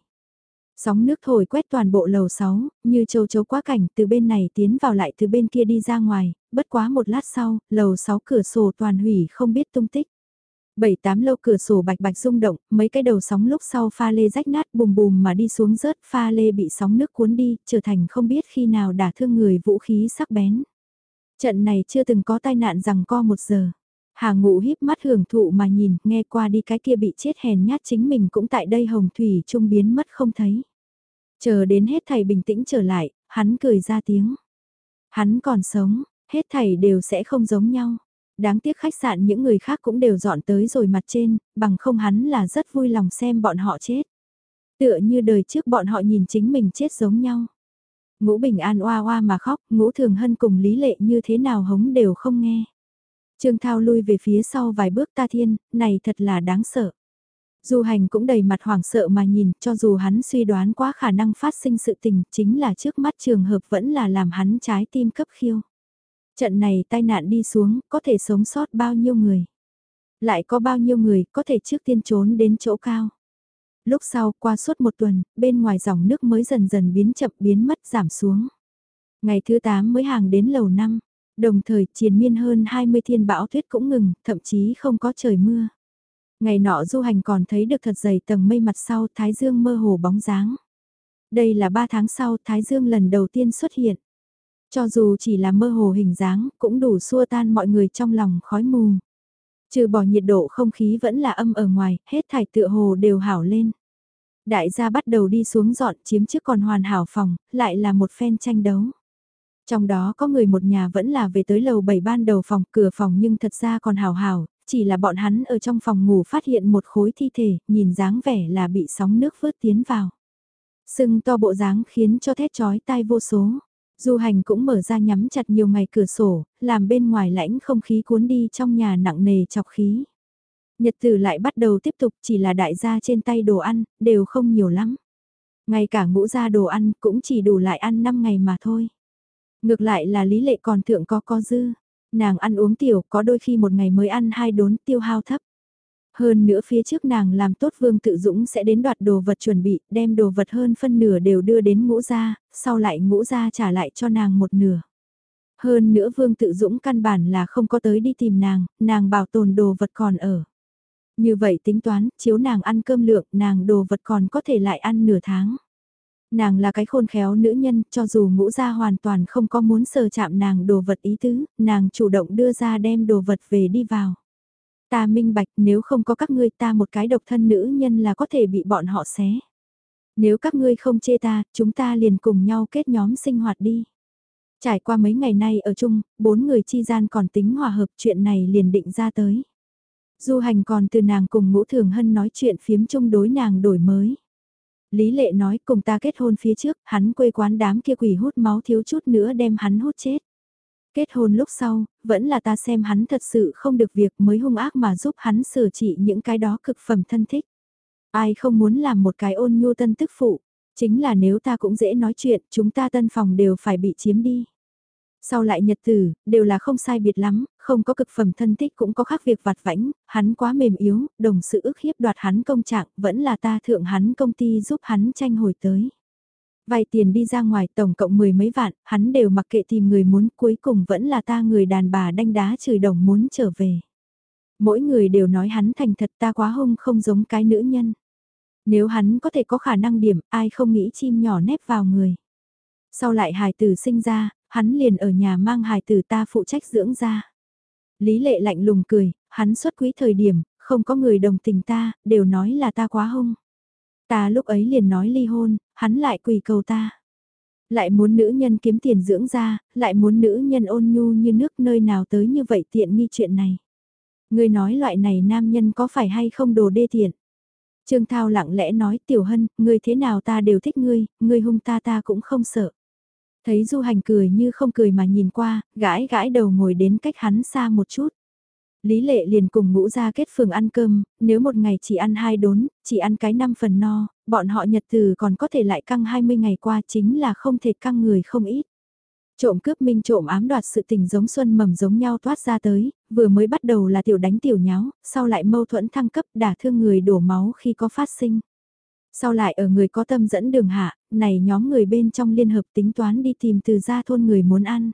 Sóng nước thổi quét toàn bộ lầu 6, như châu chấu quá cảnh từ bên này tiến vào lại từ bên kia đi ra ngoài, bất quá một lát sau, lầu 6 cửa sổ toàn hủy không biết tung tích. Bảy tám lâu cửa sổ bạch bạch rung động, mấy cái đầu sóng lúc sau pha lê rách nát bùm bùm mà đi xuống rớt, pha lê bị sóng nước cuốn đi, trở thành không biết khi nào đả thương người vũ khí sắc bén. Trận này chưa từng có tai nạn rằng co một giờ. Hà ngụ híp mắt hưởng thụ mà nhìn, nghe qua đi cái kia bị chết hèn nhát chính mình cũng tại đây hồng thủy trung biến mất không thấy. Chờ đến hết thầy bình tĩnh trở lại, hắn cười ra tiếng. Hắn còn sống, hết thầy đều sẽ không giống nhau. Đáng tiếc khách sạn những người khác cũng đều dọn tới rồi mặt trên, bằng không hắn là rất vui lòng xem bọn họ chết. Tựa như đời trước bọn họ nhìn chính mình chết giống nhau. Ngũ Bình An oa oa mà khóc, ngũ Thường Hân cùng Lý Lệ như thế nào hống đều không nghe. Trương Thao lui về phía sau vài bước ta thiên, này thật là đáng sợ. Du hành cũng đầy mặt hoảng sợ mà nhìn, cho dù hắn suy đoán quá khả năng phát sinh sự tình, chính là trước mắt trường hợp vẫn là làm hắn trái tim cấp khiêu. Trận này tai nạn đi xuống, có thể sống sót bao nhiêu người? Lại có bao nhiêu người có thể trước tiên trốn đến chỗ cao? Lúc sau, qua suốt một tuần, bên ngoài dòng nước mới dần dần biến chậm biến mất giảm xuống. Ngày thứ 8 mới hàng đến lầu 5, đồng thời triền miên hơn 20 thiên bão tuyết cũng ngừng, thậm chí không có trời mưa. Ngày nọ du hành còn thấy được thật dày tầng mây mặt sau Thái Dương mơ hồ bóng dáng. Đây là 3 tháng sau Thái Dương lần đầu tiên xuất hiện. Cho dù chỉ là mơ hồ hình dáng cũng đủ xua tan mọi người trong lòng khói mù. Trừ bỏ nhiệt độ không khí vẫn là âm ở ngoài, hết thải tựa hồ đều hảo lên. Đại gia bắt đầu đi xuống dọn chiếm trước còn hoàn hảo phòng, lại là một phen tranh đấu. Trong đó có người một nhà vẫn là về tới lầu 7 ban đầu phòng, cửa phòng nhưng thật ra còn hảo hảo, chỉ là bọn hắn ở trong phòng ngủ phát hiện một khối thi thể, nhìn dáng vẻ là bị sóng nước vớt tiến vào. Sưng to bộ dáng khiến cho thét chói tai vô số. Du hành cũng mở ra nhắm chặt nhiều ngày cửa sổ, làm bên ngoài lãnh không khí cuốn đi trong nhà nặng nề chọc khí. Nhật tử lại bắt đầu tiếp tục chỉ là đại gia trên tay đồ ăn, đều không nhiều lắm. Ngay cả ngũ gia đồ ăn cũng chỉ đủ lại ăn 5 ngày mà thôi. Ngược lại là lý lệ còn thượng có co dư. Nàng ăn uống tiểu có đôi khi một ngày mới ăn hai đốn tiêu hao thấp. Hơn nữa phía trước nàng làm tốt vương tự dũng sẽ đến đoạt đồ vật chuẩn bị, đem đồ vật hơn phân nửa đều đưa đến ngũ gia, sau lại ngũ gia trả lại cho nàng một nửa. Hơn nữa vương tự dũng căn bản là không có tới đi tìm nàng, nàng bảo tồn đồ vật còn ở. Như vậy tính toán, chiếu nàng ăn cơm lượng, nàng đồ vật còn có thể lại ăn nửa tháng. Nàng là cái khôn khéo nữ nhân, cho dù ngũ gia hoàn toàn không có muốn sờ chạm nàng đồ vật ý tứ, nàng chủ động đưa ra đem đồ vật về đi vào. Ta minh bạch nếu không có các ngươi ta một cái độc thân nữ nhân là có thể bị bọn họ xé. Nếu các ngươi không chê ta, chúng ta liền cùng nhau kết nhóm sinh hoạt đi. Trải qua mấy ngày nay ở chung, bốn người chi gian còn tính hòa hợp chuyện này liền định ra tới. Du hành còn từ nàng cùng ngũ thường hân nói chuyện phiếm chung đối nàng đổi mới. Lý lệ nói cùng ta kết hôn phía trước, hắn quê quán đám kia quỷ hút máu thiếu chút nữa đem hắn hút chết. Kết hôn lúc sau, vẫn là ta xem hắn thật sự không được việc mới hung ác mà giúp hắn sửa trị những cái đó cực phẩm thân thích. Ai không muốn làm một cái ôn nhu tân tức phụ, chính là nếu ta cũng dễ nói chuyện, chúng ta tân phòng đều phải bị chiếm đi. Sau lại nhật tử, đều là không sai biệt lắm, không có cực phẩm thân tích cũng có khác việc vặt vãnh, hắn quá mềm yếu, đồng sự ức hiếp đoạt hắn công trạng, vẫn là ta thượng hắn công ty giúp hắn tranh hồi tới. vài tiền đi ra ngoài tổng cộng mười mấy vạn, hắn đều mặc kệ tìm người muốn, cuối cùng vẫn là ta người đàn bà đanh đá chửi đồng muốn trở về. Mỗi người đều nói hắn thành thật ta quá hung không giống cái nữ nhân. Nếu hắn có thể có khả năng điểm, ai không nghĩ chim nhỏ nép vào người. Sau lại hài tử sinh ra, hắn liền ở nhà mang hài tử ta phụ trách dưỡng ra. Lý lệ lạnh lùng cười, hắn xuất quý thời điểm, không có người đồng tình ta, đều nói là ta quá hung. Ta lúc ấy liền nói ly hôn, hắn lại quỳ cầu ta. Lại muốn nữ nhân kiếm tiền dưỡng ra, lại muốn nữ nhân ôn nhu như nước nơi nào tới như vậy tiện nghi chuyện này. Người nói loại này nam nhân có phải hay không đồ đê tiện. Trương Thao lặng lẽ nói tiểu hân, ngươi thế nào ta đều thích ngươi, ngươi hung ta ta cũng không sợ. Thấy du hành cười như không cười mà nhìn qua, gãi gãi đầu ngồi đến cách hắn xa một chút. Lý lệ liền cùng ngũ ra kết phường ăn cơm, nếu một ngày chỉ ăn hai đốn, chỉ ăn cái năm phần no, bọn họ nhật từ còn có thể lại căng 20 ngày qua chính là không thể căng người không ít. Trộm cướp minh trộm ám đoạt sự tình giống xuân mầm giống nhau toát ra tới, vừa mới bắt đầu là tiểu đánh tiểu nháo, sau lại mâu thuẫn thăng cấp đả thương người đổ máu khi có phát sinh. Sau lại ở người có tâm dẫn đường hạ, này nhóm người bên trong liên hợp tính toán đi tìm từ gia thôn người muốn ăn.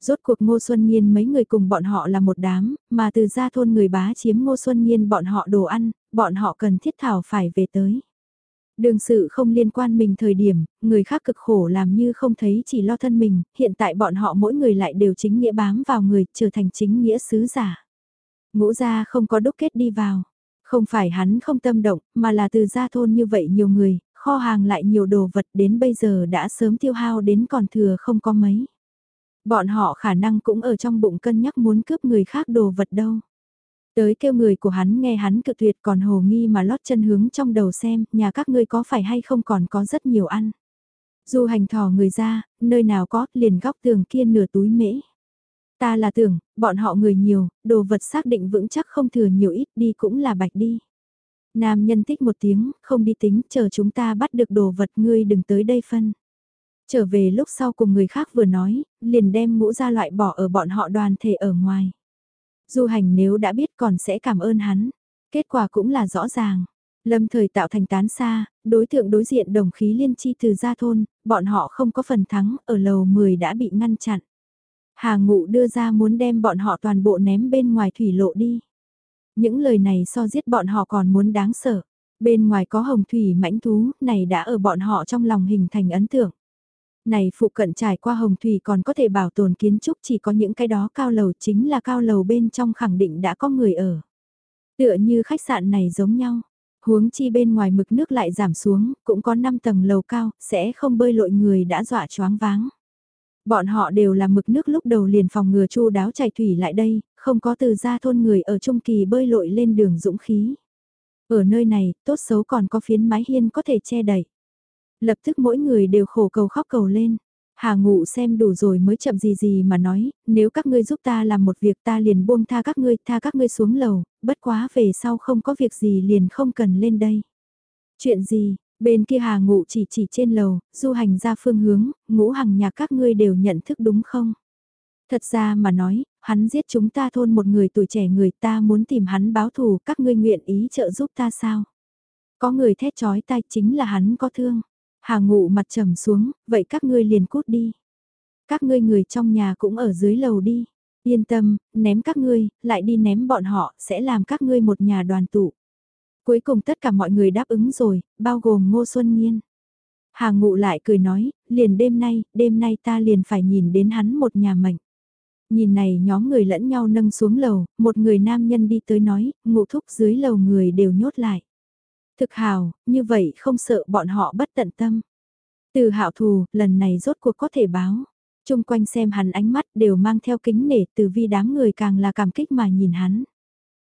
Rốt cuộc Ngô Xuân Nhiên mấy người cùng bọn họ là một đám, mà từ gia thôn người bá chiếm Ngô Xuân Nhiên bọn họ đồ ăn, bọn họ cần thiết thảo phải về tới. Đường sự không liên quan mình thời điểm, người khác cực khổ làm như không thấy chỉ lo thân mình, hiện tại bọn họ mỗi người lại đều chính nghĩa bám vào người, trở thành chính nghĩa sứ giả. Ngũ gia không có đúc kết đi vào. Không phải hắn không tâm động, mà là từ gia thôn như vậy nhiều người, kho hàng lại nhiều đồ vật đến bây giờ đã sớm tiêu hao đến còn thừa không có mấy. Bọn họ khả năng cũng ở trong bụng cân nhắc muốn cướp người khác đồ vật đâu. Tới kêu người của hắn nghe hắn cự tuyệt còn hồ nghi mà lót chân hướng trong đầu xem, nhà các ngươi có phải hay không còn có rất nhiều ăn. Du hành thò người ra, nơi nào có, liền góc tường kia nửa túi mễ. Ta là tưởng, bọn họ người nhiều, đồ vật xác định vững chắc không thừa nhiều ít đi cũng là bạch đi. Nam nhân thích một tiếng, không đi tính, chờ chúng ta bắt được đồ vật ngươi đừng tới đây phân. Trở về lúc sau cùng người khác vừa nói, liền đem mũ ra loại bỏ ở bọn họ đoàn thể ở ngoài. Du hành nếu đã biết còn sẽ cảm ơn hắn. Kết quả cũng là rõ ràng. Lâm thời tạo thành tán xa, đối tượng đối diện đồng khí liên chi từ gia thôn, bọn họ không có phần thắng, ở lầu 10 đã bị ngăn chặn. Hà ngụ đưa ra muốn đem bọn họ toàn bộ ném bên ngoài thủy lộ đi. Những lời này so giết bọn họ còn muốn đáng sợ. Bên ngoài có hồng thủy mãnh thú, này đã ở bọn họ trong lòng hình thành ấn tượng. Này phụ cận trải qua hồng thủy còn có thể bảo tồn kiến trúc chỉ có những cái đó cao lầu chính là cao lầu bên trong khẳng định đã có người ở. Tựa như khách sạn này giống nhau, huống chi bên ngoài mực nước lại giảm xuống, cũng có 5 tầng lầu cao, sẽ không bơi lội người đã dọa choáng váng. Bọn họ đều là mực nước lúc đầu liền phòng ngừa chu đáo chảy thủy lại đây, không có từ ra thôn người ở trung kỳ bơi lội lên đường dũng khí. Ở nơi này, tốt xấu còn có phiến mái hiên có thể che đậy. Lập tức mỗi người đều khổ cầu khóc cầu lên. Hà ngụ xem đủ rồi mới chậm gì gì mà nói, nếu các ngươi giúp ta làm một việc ta liền buông tha các ngươi, tha các ngươi xuống lầu, bất quá về sau không có việc gì liền không cần lên đây. Chuyện gì, bên kia hà ngụ chỉ chỉ trên lầu, du hành ra phương hướng, ngũ hằng nhà các ngươi đều nhận thức đúng không? Thật ra mà nói, hắn giết chúng ta thôn một người tuổi trẻ người ta muốn tìm hắn báo thù các ngươi nguyện ý trợ giúp ta sao? Có người thét chói tai chính là hắn có thương. Hà ngụ mặt trầm xuống, vậy các ngươi liền cút đi. Các ngươi người trong nhà cũng ở dưới lầu đi. Yên tâm, ném các ngươi, lại đi ném bọn họ, sẽ làm các ngươi một nhà đoàn tụ. Cuối cùng tất cả mọi người đáp ứng rồi, bao gồm Ngô Xuân Nhiên. Hà ngụ lại cười nói, liền đêm nay, đêm nay ta liền phải nhìn đến hắn một nhà mệnh. Nhìn này nhóm người lẫn nhau nâng xuống lầu, một người nam nhân đi tới nói, ngụ thúc dưới lầu người đều nhốt lại. Thực hào, như vậy không sợ bọn họ bất tận tâm. Từ hạo thù, lần này rốt cuộc có thể báo. Trung quanh xem hắn ánh mắt đều mang theo kính nể từ vi đám người càng là cảm kích mà nhìn hắn.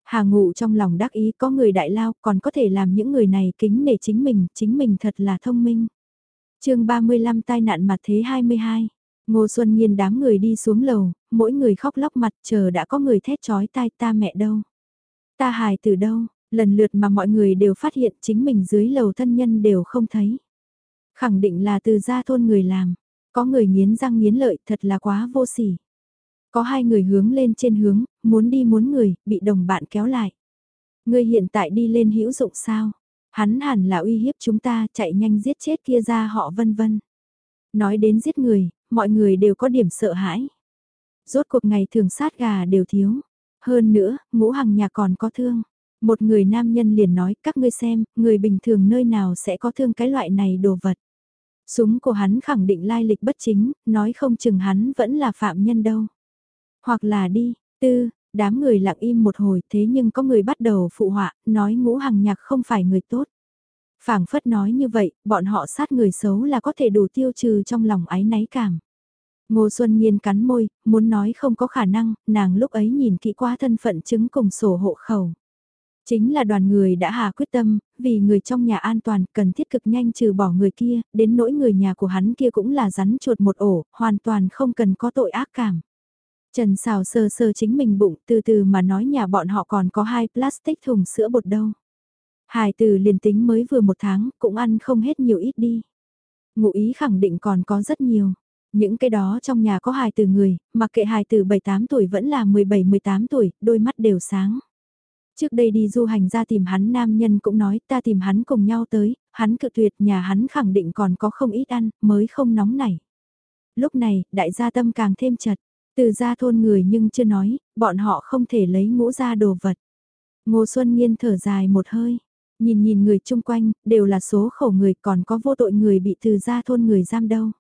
Hà ngụ trong lòng đắc ý có người đại lao còn có thể làm những người này kính nể chính mình, chính mình thật là thông minh. chương 35 tai nạn mặt thế 22. Ngô Xuân Nhiên đám người đi xuống lầu, mỗi người khóc lóc mặt chờ đã có người thét chói tai ta mẹ đâu. Ta hài từ đâu, lần lượt mà mọi người đều phát hiện chính mình dưới lầu thân nhân đều không thấy. Khẳng định là từ gia thôn người làm, có người nghiến răng nghiến lợi thật là quá vô sỉ. Có hai người hướng lên trên hướng, muốn đi muốn người, bị đồng bạn kéo lại. Người hiện tại đi lên hữu dụng sao? Hắn hẳn là uy hiếp chúng ta chạy nhanh giết chết kia ra họ vân vân. Nói đến giết người, mọi người đều có điểm sợ hãi. Rốt cuộc ngày thường sát gà đều thiếu. Hơn nữa, ngũ hằng nhà còn có thương. Một người nam nhân liền nói các ngươi xem, người bình thường nơi nào sẽ có thương cái loại này đồ vật. Súng của hắn khẳng định lai lịch bất chính, nói không chừng hắn vẫn là phạm nhân đâu. Hoặc là đi, tư, đám người lặng im một hồi thế nhưng có người bắt đầu phụ họa, nói ngũ hằng nhạc không phải người tốt. phảng phất nói như vậy, bọn họ sát người xấu là có thể đủ tiêu trừ trong lòng ái náy cảm. Ngô Xuân Nhiên cắn môi, muốn nói không có khả năng, nàng lúc ấy nhìn kỹ qua thân phận chứng cùng sổ hộ khẩu. Chính là đoàn người đã hà quyết tâm, vì người trong nhà an toàn cần thiết cực nhanh trừ bỏ người kia, đến nỗi người nhà của hắn kia cũng là rắn chuột một ổ, hoàn toàn không cần có tội ác cảm. Trần xào sơ sơ chính mình bụng từ từ mà nói nhà bọn họ còn có hai plastic thùng sữa bột đâu. Hài từ liền tính mới vừa một tháng cũng ăn không hết nhiều ít đi. Ngụ ý khẳng định còn có rất nhiều. Những cái đó trong nhà có hài từ người, mặc kệ hài từ 7-8 tuổi vẫn là 17-18 tuổi, đôi mắt đều sáng. Trước đây đi du hành ra tìm hắn nam nhân cũng nói ta tìm hắn cùng nhau tới, hắn cự tuyệt nhà hắn khẳng định còn có không ít ăn, mới không nóng nảy. Lúc này, đại gia tâm càng thêm chật, từ gia thôn người nhưng chưa nói, bọn họ không thể lấy ngũ ra đồ vật. Ngô Xuân Nhiên thở dài một hơi, nhìn nhìn người chung quanh, đều là số khổ người còn có vô tội người bị từ gia thôn người giam đâu.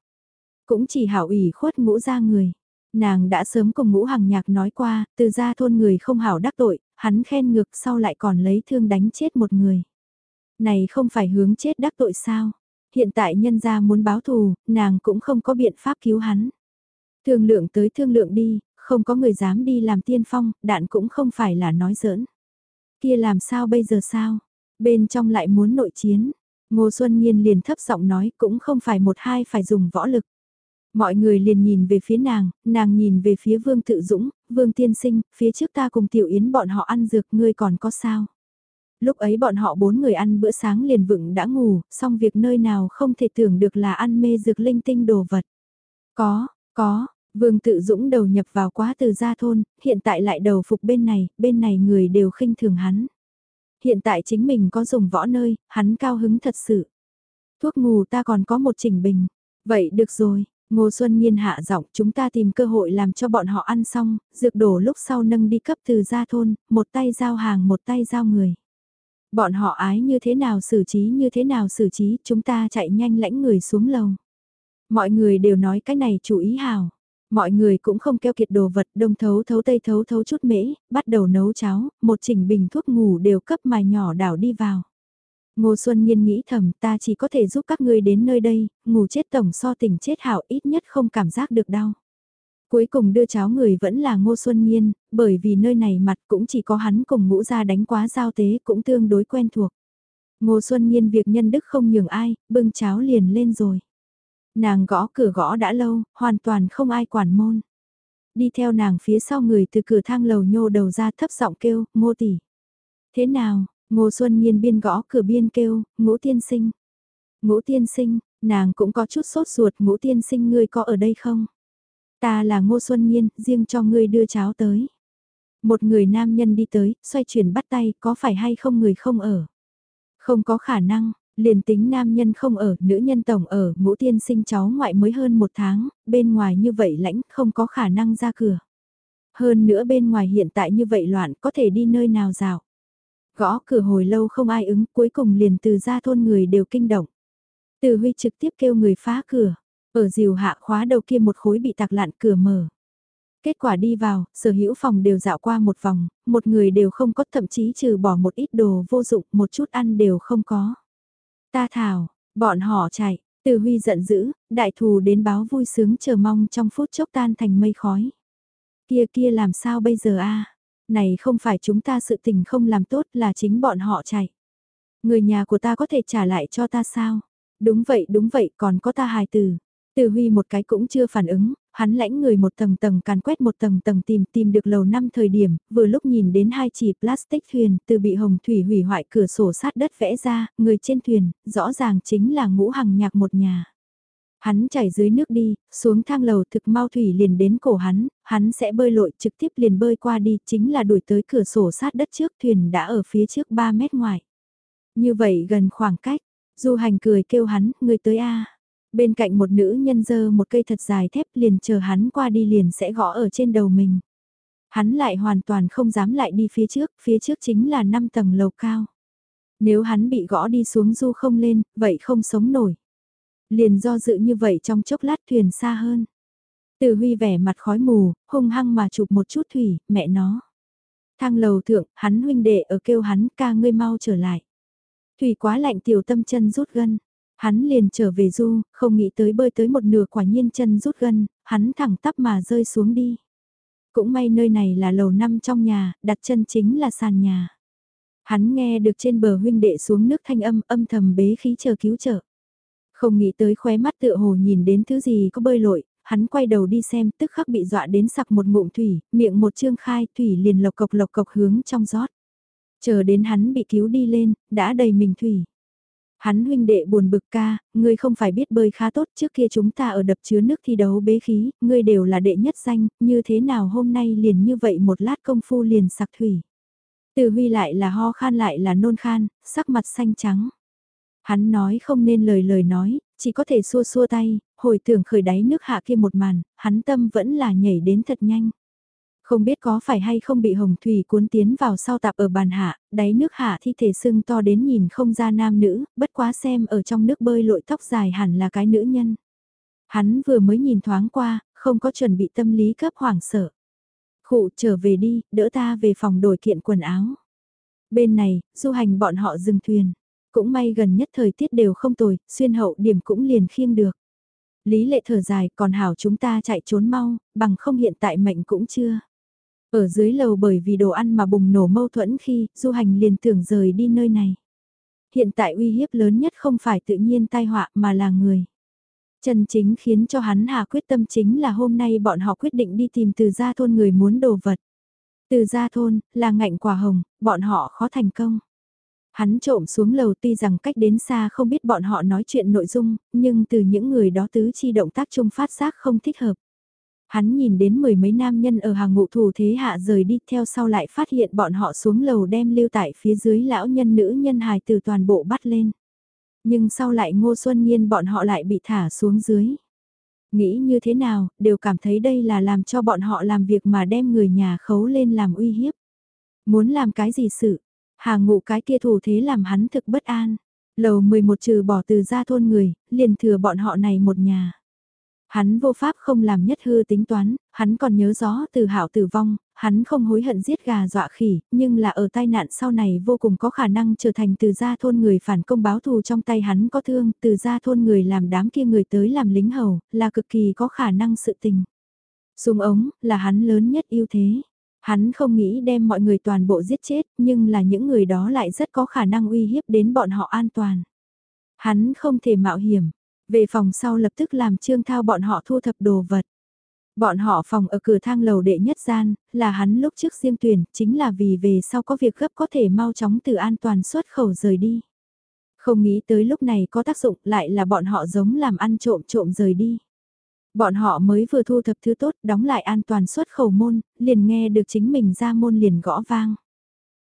Cũng chỉ hảo ủy khuất ngũ ra người. Nàng đã sớm cùng ngũ hàng nhạc nói qua, từ gia thôn người không hảo đắc tội, hắn khen ngược sau lại còn lấy thương đánh chết một người. Này không phải hướng chết đắc tội sao? Hiện tại nhân gia muốn báo thù, nàng cũng không có biện pháp cứu hắn. Thương lượng tới thương lượng đi, không có người dám đi làm tiên phong, đạn cũng không phải là nói giỡn. Kia làm sao bây giờ sao? Bên trong lại muốn nội chiến. Ngô Xuân Nhiên liền thấp giọng nói cũng không phải một hai phải dùng võ lực. Mọi người liền nhìn về phía nàng, nàng nhìn về phía Vương Tự Dũng, Vương Tiên Sinh, phía trước ta cùng Tiểu Yến bọn họ ăn dược ngươi còn có sao? Lúc ấy bọn họ bốn người ăn bữa sáng liền vựng đã ngủ, xong việc nơi nào không thể tưởng được là ăn mê dược linh tinh đồ vật. Có, có, Vương Tự Dũng đầu nhập vào quá từ gia thôn, hiện tại lại đầu phục bên này, bên này người đều khinh thường hắn. Hiện tại chính mình có dùng võ nơi, hắn cao hứng thật sự. Thuốc ngủ ta còn có một chỉnh bình. Vậy được rồi, Ngô Xuân Nhiên hạ giọng chúng ta tìm cơ hội làm cho bọn họ ăn xong, dược đổ lúc sau nâng đi cấp từ gia thôn, một tay giao hàng một tay giao người. Bọn họ ái như thế nào xử trí như thế nào xử trí, chúng ta chạy nhanh lãnh người xuống lầu. Mọi người đều nói cái này chủ ý hào. Mọi người cũng không keo kiệt đồ vật đông thấu thấu tây thấu thấu chút mễ, bắt đầu nấu cháo, một chỉnh bình thuốc ngủ đều cấp mài nhỏ đảo đi vào. Ngô Xuân Nhiên nghĩ thầm ta chỉ có thể giúp các ngươi đến nơi đây, ngủ chết tổng so tỉnh chết hảo ít nhất không cảm giác được đau. Cuối cùng đưa cháo người vẫn là Ngô Xuân Nhiên, bởi vì nơi này mặt cũng chỉ có hắn cùng ngũ ra đánh quá giao tế cũng tương đối quen thuộc. Ngô Xuân Nhiên việc nhân đức không nhường ai, bưng cháo liền lên rồi. Nàng gõ cửa gõ đã lâu, hoàn toàn không ai quản môn. Đi theo nàng phía sau người từ cửa thang lầu nhô đầu ra thấp giọng kêu, ngô tỷ. Thế nào, ngô Xuân Nhiên biên gõ cửa biên kêu, ngũ tiên sinh. Ngũ tiên sinh, nàng cũng có chút sốt ruột ngũ tiên sinh ngươi có ở đây không? Ta là ngô Xuân Nhiên, riêng cho ngươi đưa cháo tới. Một người nam nhân đi tới, xoay chuyển bắt tay, có phải hay không người không ở? Không có khả năng, Liền tính nam nhân không ở, nữ nhân tổng ở, ngũ tiên sinh cháu ngoại mới hơn một tháng, bên ngoài như vậy lãnh không có khả năng ra cửa. Hơn nữa bên ngoài hiện tại như vậy loạn có thể đi nơi nào rào. Gõ cửa hồi lâu không ai ứng, cuối cùng liền từ ra thôn người đều kinh động. Từ huy trực tiếp kêu người phá cửa, ở diều hạ khóa đầu kia một khối bị tạc lạn cửa mở. Kết quả đi vào, sở hữu phòng đều dạo qua một vòng, một người đều không có thậm chí trừ bỏ một ít đồ vô dụng, một chút ăn đều không có. Ta thảo, bọn họ chạy, từ huy giận dữ, đại thù đến báo vui sướng chờ mong trong phút chốc tan thành mây khói. Kia kia làm sao bây giờ a Này không phải chúng ta sự tình không làm tốt là chính bọn họ chạy. Người nhà của ta có thể trả lại cho ta sao? Đúng vậy đúng vậy còn có ta hài từ. Từ huy một cái cũng chưa phản ứng, hắn lãnh người một tầng tầng càn quét một tầng tầng tìm tìm được lầu năm thời điểm, vừa lúc nhìn đến hai chỉ plastic thuyền từ bị hồng thủy hủy hoại cửa sổ sát đất vẽ ra, người trên thuyền, rõ ràng chính là ngũ hằng nhạc một nhà. Hắn chảy dưới nước đi, xuống thang lầu thực mau thủy liền đến cổ hắn, hắn sẽ bơi lội trực tiếp liền bơi qua đi, chính là đuổi tới cửa sổ sát đất trước thuyền đã ở phía trước 3 mét ngoài. Như vậy gần khoảng cách, du hành cười kêu hắn, người tới a Bên cạnh một nữ nhân dơ một cây thật dài thép liền chờ hắn qua đi liền sẽ gõ ở trên đầu mình. Hắn lại hoàn toàn không dám lại đi phía trước, phía trước chính là 5 tầng lầu cao. Nếu hắn bị gõ đi xuống du không lên, vậy không sống nổi. Liền do dự như vậy trong chốc lát thuyền xa hơn. Từ huy vẻ mặt khói mù, hung hăng mà chụp một chút thủy, mẹ nó. Thang lầu thượng, hắn huynh đệ ở kêu hắn ca ngươi mau trở lại. Thủy quá lạnh tiểu tâm chân rút gân. Hắn liền trở về du, không nghĩ tới bơi tới một nửa quả nhiên chân rút gân, hắn thẳng tắp mà rơi xuống đi. Cũng may nơi này là lầu năm trong nhà, đặt chân chính là sàn nhà. Hắn nghe được trên bờ huynh đệ xuống nước thanh âm âm thầm bế khí chờ cứu trợ. Không nghĩ tới khóe mắt tựa hồ nhìn đến thứ gì có bơi lội, hắn quay đầu đi xem tức khắc bị dọa đến sặc một ngụm thủy, miệng một trương khai thủy liền lộc cộc lộc cộc hướng trong rót. Chờ đến hắn bị cứu đi lên, đã đầy mình thủy. Hắn huynh đệ buồn bực ca, ngươi không phải biết bơi khá tốt trước kia chúng ta ở đập chứa nước thi đấu bế khí, ngươi đều là đệ nhất danh, như thế nào hôm nay liền như vậy một lát công phu liền sặc thủy. Từ huy lại là ho khan lại là nôn khan, sắc mặt xanh trắng. Hắn nói không nên lời lời nói, chỉ có thể xua xua tay, hồi tưởng khởi đáy nước hạ kia một màn, hắn tâm vẫn là nhảy đến thật nhanh. Không biết có phải hay không bị hồng thủy cuốn tiến vào sau tạp ở bàn hạ, đáy nước hạ thi thể sưng to đến nhìn không ra nam nữ, bất quá xem ở trong nước bơi lội tóc dài hẳn là cái nữ nhân. Hắn vừa mới nhìn thoáng qua, không có chuẩn bị tâm lý cấp hoảng sợ. Khụ trở về đi, đỡ ta về phòng đổi kiện quần áo. Bên này, du hành bọn họ dừng thuyền. Cũng may gần nhất thời tiết đều không tồi, xuyên hậu điểm cũng liền khiêng được. Lý lệ thở dài, còn hảo chúng ta chạy trốn mau, bằng không hiện tại mệnh cũng chưa. Ở dưới lầu bởi vì đồ ăn mà bùng nổ mâu thuẫn khi, du hành liền tưởng rời đi nơi này. Hiện tại uy hiếp lớn nhất không phải tự nhiên tai họa mà là người. Chân chính khiến cho hắn hà quyết tâm chính là hôm nay bọn họ quyết định đi tìm từ gia thôn người muốn đồ vật. Từ gia thôn, là ngạnh quả hồng, bọn họ khó thành công. Hắn trộm xuống lầu tuy rằng cách đến xa không biết bọn họ nói chuyện nội dung, nhưng từ những người đó tứ chi động tác chung phát giác không thích hợp. Hắn nhìn đến mười mấy nam nhân ở hàng ngụ thủ thế hạ rời đi theo sau lại phát hiện bọn họ xuống lầu đem lưu tại phía dưới lão nhân nữ nhân hài từ toàn bộ bắt lên. Nhưng sau lại ngô xuân nhiên bọn họ lại bị thả xuống dưới. Nghĩ như thế nào, đều cảm thấy đây là làm cho bọn họ làm việc mà đem người nhà khấu lên làm uy hiếp. Muốn làm cái gì sự, hàng ngụ cái kia thủ thế làm hắn thực bất an. Lầu 11 trừ bỏ từ ra thôn người, liền thừa bọn họ này một nhà. Hắn vô pháp không làm nhất hư tính toán, hắn còn nhớ rõ từ hạo tử vong, hắn không hối hận giết gà dọa khỉ, nhưng là ở tai nạn sau này vô cùng có khả năng trở thành từ gia thôn người phản công báo thù trong tay hắn có thương, từ gia thôn người làm đám kia người tới làm lính hầu, là cực kỳ có khả năng sự tình. Dùng ống, là hắn lớn nhất ưu thế. Hắn không nghĩ đem mọi người toàn bộ giết chết, nhưng là những người đó lại rất có khả năng uy hiếp đến bọn họ an toàn. Hắn không thể mạo hiểm, về phòng sau lập tức làm Trương Thao bọn họ thu thập đồ vật. Bọn họ phòng ở cửa thang lầu đệ nhất gian, là hắn lúc trước riêng tuyển, chính là vì về sau có việc gấp có thể mau chóng từ an toàn xuất khẩu rời đi. Không nghĩ tới lúc này có tác dụng lại là bọn họ giống làm ăn trộm trộm rời đi. Bọn họ mới vừa thu thập thứ tốt, đóng lại an toàn xuất khẩu môn, liền nghe được chính mình ra môn liền gõ vang.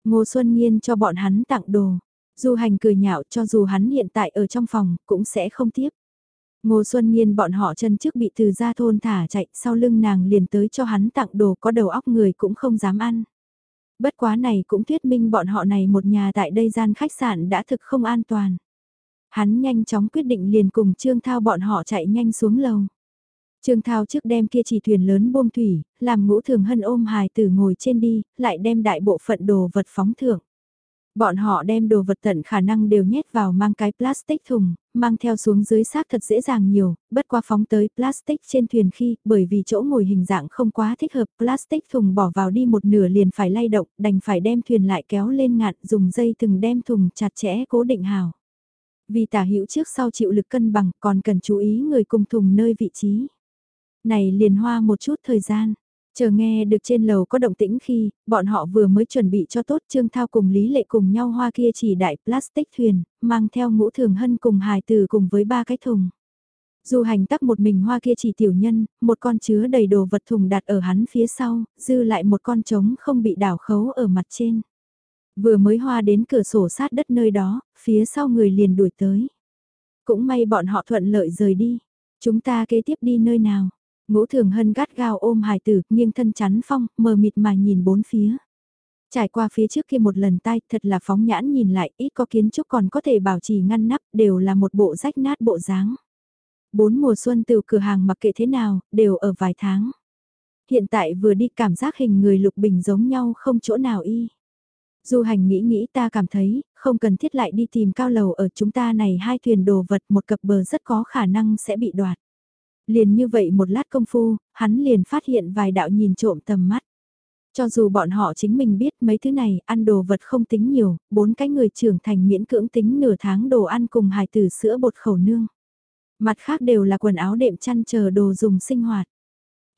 Ngô Xuân Nhiên cho bọn hắn tặng đồ. Du hành cười nhạo cho dù hắn hiện tại ở trong phòng, cũng sẽ không tiếp. Ngô Xuân Nhiên bọn họ chân trước bị từ gia thôn thả chạy, sau lưng nàng liền tới cho hắn tặng đồ có đầu óc người cũng không dám ăn. Bất quá này cũng thuyết minh bọn họ này một nhà tại đây gian khách sạn đã thực không an toàn. Hắn nhanh chóng quyết định liền cùng Trương Thao bọn họ chạy nhanh xuống lầu. Trương Thao trước đem kia chỉ thuyền lớn buông thủy, làm ngũ thường hân ôm hài tử ngồi trên đi, lại đem đại bộ phận đồ vật phóng thưởng. Bọn họ đem đồ vật tận khả năng đều nhét vào mang cái plastic thùng, mang theo xuống dưới xác thật dễ dàng nhiều, bất qua phóng tới plastic trên thuyền khi, bởi vì chỗ ngồi hình dạng không quá thích hợp, plastic thùng bỏ vào đi một nửa liền phải lay động, đành phải đem thuyền lại kéo lên ngạn, dùng dây từng đem thùng chặt chẽ cố định hào. Vì tả hữu trước sau chịu lực cân bằng còn cần chú ý người cùng thùng nơi vị trí. Này liền hoa một chút thời gian. Chờ nghe được trên lầu có động tĩnh khi, bọn họ vừa mới chuẩn bị cho tốt Trương Thao cùng Lý Lệ cùng nhau hoa kia chỉ đại plastic thuyền, mang theo ngũ thường hân cùng hài từ cùng với ba cái thùng. dù hành tắc một mình hoa kia chỉ tiểu nhân, một con chứa đầy đồ vật thùng đặt ở hắn phía sau, dư lại một con trống không bị đảo khấu ở mặt trên. Vừa mới hoa đến cửa sổ sát đất nơi đó, phía sau người liền đuổi tới. Cũng may bọn họ thuận lợi rời đi. Chúng ta kế tiếp đi nơi nào? Ngũ thường hân gắt gao ôm hài tử, nghiêng thân chắn phong, mờ mịt mà nhìn bốn phía. Trải qua phía trước kia một lần tai, thật là phóng nhãn nhìn lại, ít có kiến trúc còn có thể bảo trì ngăn nắp, đều là một bộ rách nát bộ dáng. Bốn mùa xuân từ cửa hàng mặc kệ thế nào, đều ở vài tháng. Hiện tại vừa đi cảm giác hình người lục bình giống nhau không chỗ nào y. Du hành nghĩ nghĩ ta cảm thấy, không cần thiết lại đi tìm cao lầu ở chúng ta này hai thuyền đồ vật một cặp bờ rất có khả năng sẽ bị đoạt. Liền như vậy một lát công phu, hắn liền phát hiện vài đạo nhìn trộm tầm mắt. Cho dù bọn họ chính mình biết mấy thứ này ăn đồ vật không tính nhiều, bốn cái người trưởng thành miễn cưỡng tính nửa tháng đồ ăn cùng hài tử sữa bột khẩu nương. Mặt khác đều là quần áo đệm chăn chờ đồ dùng sinh hoạt.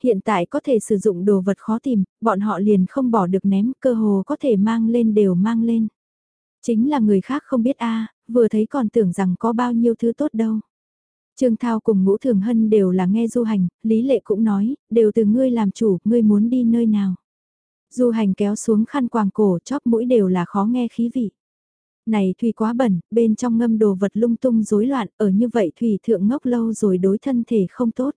Hiện tại có thể sử dụng đồ vật khó tìm, bọn họ liền không bỏ được ném, cơ hồ có thể mang lên đều mang lên. Chính là người khác không biết a vừa thấy còn tưởng rằng có bao nhiêu thứ tốt đâu. Trương Thao cùng Ngũ Thường Hân đều là nghe du hành, Lý Lệ cũng nói, đều từ ngươi làm chủ, ngươi muốn đi nơi nào. Du hành kéo xuống khăn quàng cổ chóp mũi đều là khó nghe khí vị. Này thủy quá bẩn, bên trong ngâm đồ vật lung tung rối loạn, ở như vậy thủy thượng ngốc lâu rồi đối thân thể không tốt.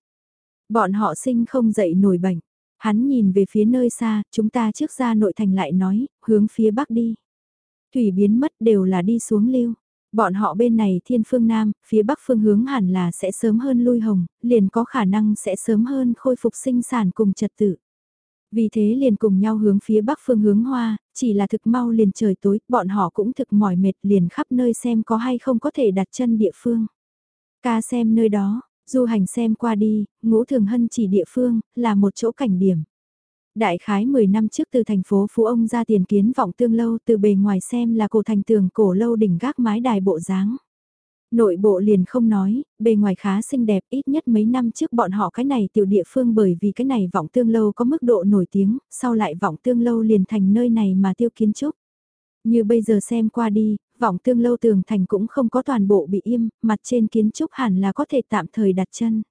Bọn họ sinh không dậy nổi bệnh. Hắn nhìn về phía nơi xa, chúng ta trước ra nội thành lại nói, hướng phía bắc đi. Thủy biến mất đều là đi xuống lưu. Bọn họ bên này thiên phương Nam, phía bắc phương hướng hẳn là sẽ sớm hơn lui hồng, liền có khả năng sẽ sớm hơn khôi phục sinh sản cùng trật tự. Vì thế liền cùng nhau hướng phía bắc phương hướng hoa, chỉ là thực mau liền trời tối, bọn họ cũng thực mỏi mệt liền khắp nơi xem có hay không có thể đặt chân địa phương. Ca xem nơi đó, du hành xem qua đi, ngũ thường hân chỉ địa phương, là một chỗ cảnh điểm. Đại khái 10 năm trước từ thành phố Phú Ông ra tiền kiến vọng tương lâu từ bề ngoài xem là cổ thành tường cổ lâu đỉnh gác mái đài bộ dáng. Nội bộ liền không nói, bề ngoài khá xinh đẹp ít nhất mấy năm trước bọn họ cái này tiểu địa phương bởi vì cái này vọng tương lâu có mức độ nổi tiếng, sau lại vọng tương lâu liền thành nơi này mà tiêu kiến trúc. Như bây giờ xem qua đi, vọng tương lâu tường thành cũng không có toàn bộ bị im, mặt trên kiến trúc hẳn là có thể tạm thời đặt chân.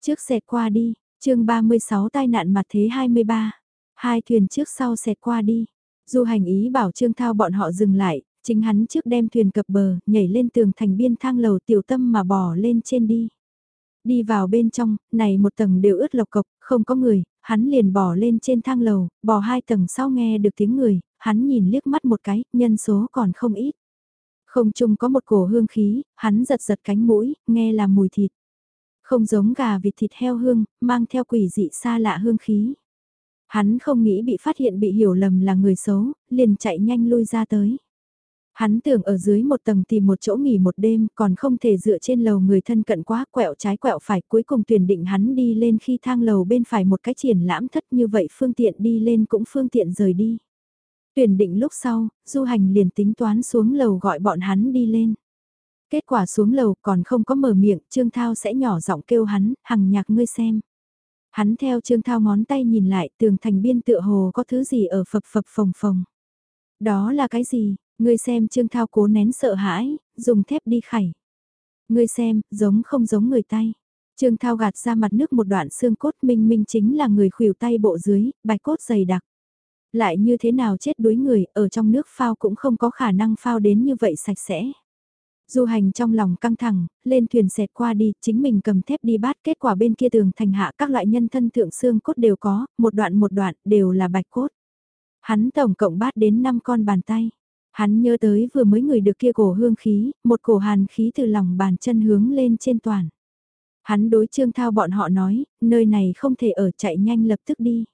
Trước xẹt qua đi, chương 36 tai nạn mặt thế 23, hai thuyền trước sau xẹt qua đi. Du hành ý bảo Trương Thao bọn họ dừng lại, chính hắn trước đem thuyền cập bờ, nhảy lên tường thành biên thang lầu tiểu tâm mà bò lên trên đi. Đi vào bên trong, này một tầng đều ướt lộc cộc, không có người, hắn liền bò lên trên thang lầu, bò hai tầng sau nghe được tiếng người, hắn nhìn liếc mắt một cái, nhân số còn không ít. Không chung có một cổ hương khí, hắn giật giật cánh mũi, nghe là mùi thịt. Không giống gà vịt thịt heo hương, mang theo quỷ dị xa lạ hương khí. Hắn không nghĩ bị phát hiện bị hiểu lầm là người xấu, liền chạy nhanh lui ra tới. Hắn tưởng ở dưới một tầng tìm một chỗ nghỉ một đêm còn không thể dựa trên lầu người thân cận quá quẹo trái quẹo phải cuối cùng tuyển định hắn đi lên khi thang lầu bên phải một cái triển lãm thất như vậy phương tiện đi lên cũng phương tiện rời đi. Tuyển định lúc sau, du hành liền tính toán xuống lầu gọi bọn hắn đi lên. Kết quả xuống lầu còn không có mở miệng, Trương Thao sẽ nhỏ giọng kêu hắn, hằng nhạc ngươi xem. Hắn theo Trương Thao ngón tay nhìn lại tường thành biên tựa hồ có thứ gì ở phập phập phồng phồng. Đó là cái gì? Ngươi xem Trương Thao cố nén sợ hãi, dùng thép đi khảy. Ngươi xem, giống không giống người tay. Trương Thao gạt ra mặt nước một đoạn xương cốt minh minh chính là người khuỷu tay bộ dưới, bạch cốt dày đặc. Lại như thế nào chết đuối người, ở trong nước phao cũng không có khả năng phao đến như vậy sạch sẽ. Du hành trong lòng căng thẳng, lên thuyền xẹt qua đi, chính mình cầm thép đi bát, kết quả bên kia tường thành hạ các loại nhân thân thượng xương cốt đều có, một đoạn một đoạn, đều là bạch cốt. Hắn tổng cộng bát đến 5 con bàn tay. Hắn nhớ tới vừa mới người được kia cổ hương khí, một cổ hàn khí từ lòng bàn chân hướng lên trên toàn. Hắn đối Trương Thao bọn họ nói, nơi này không thể ở chạy nhanh lập tức đi.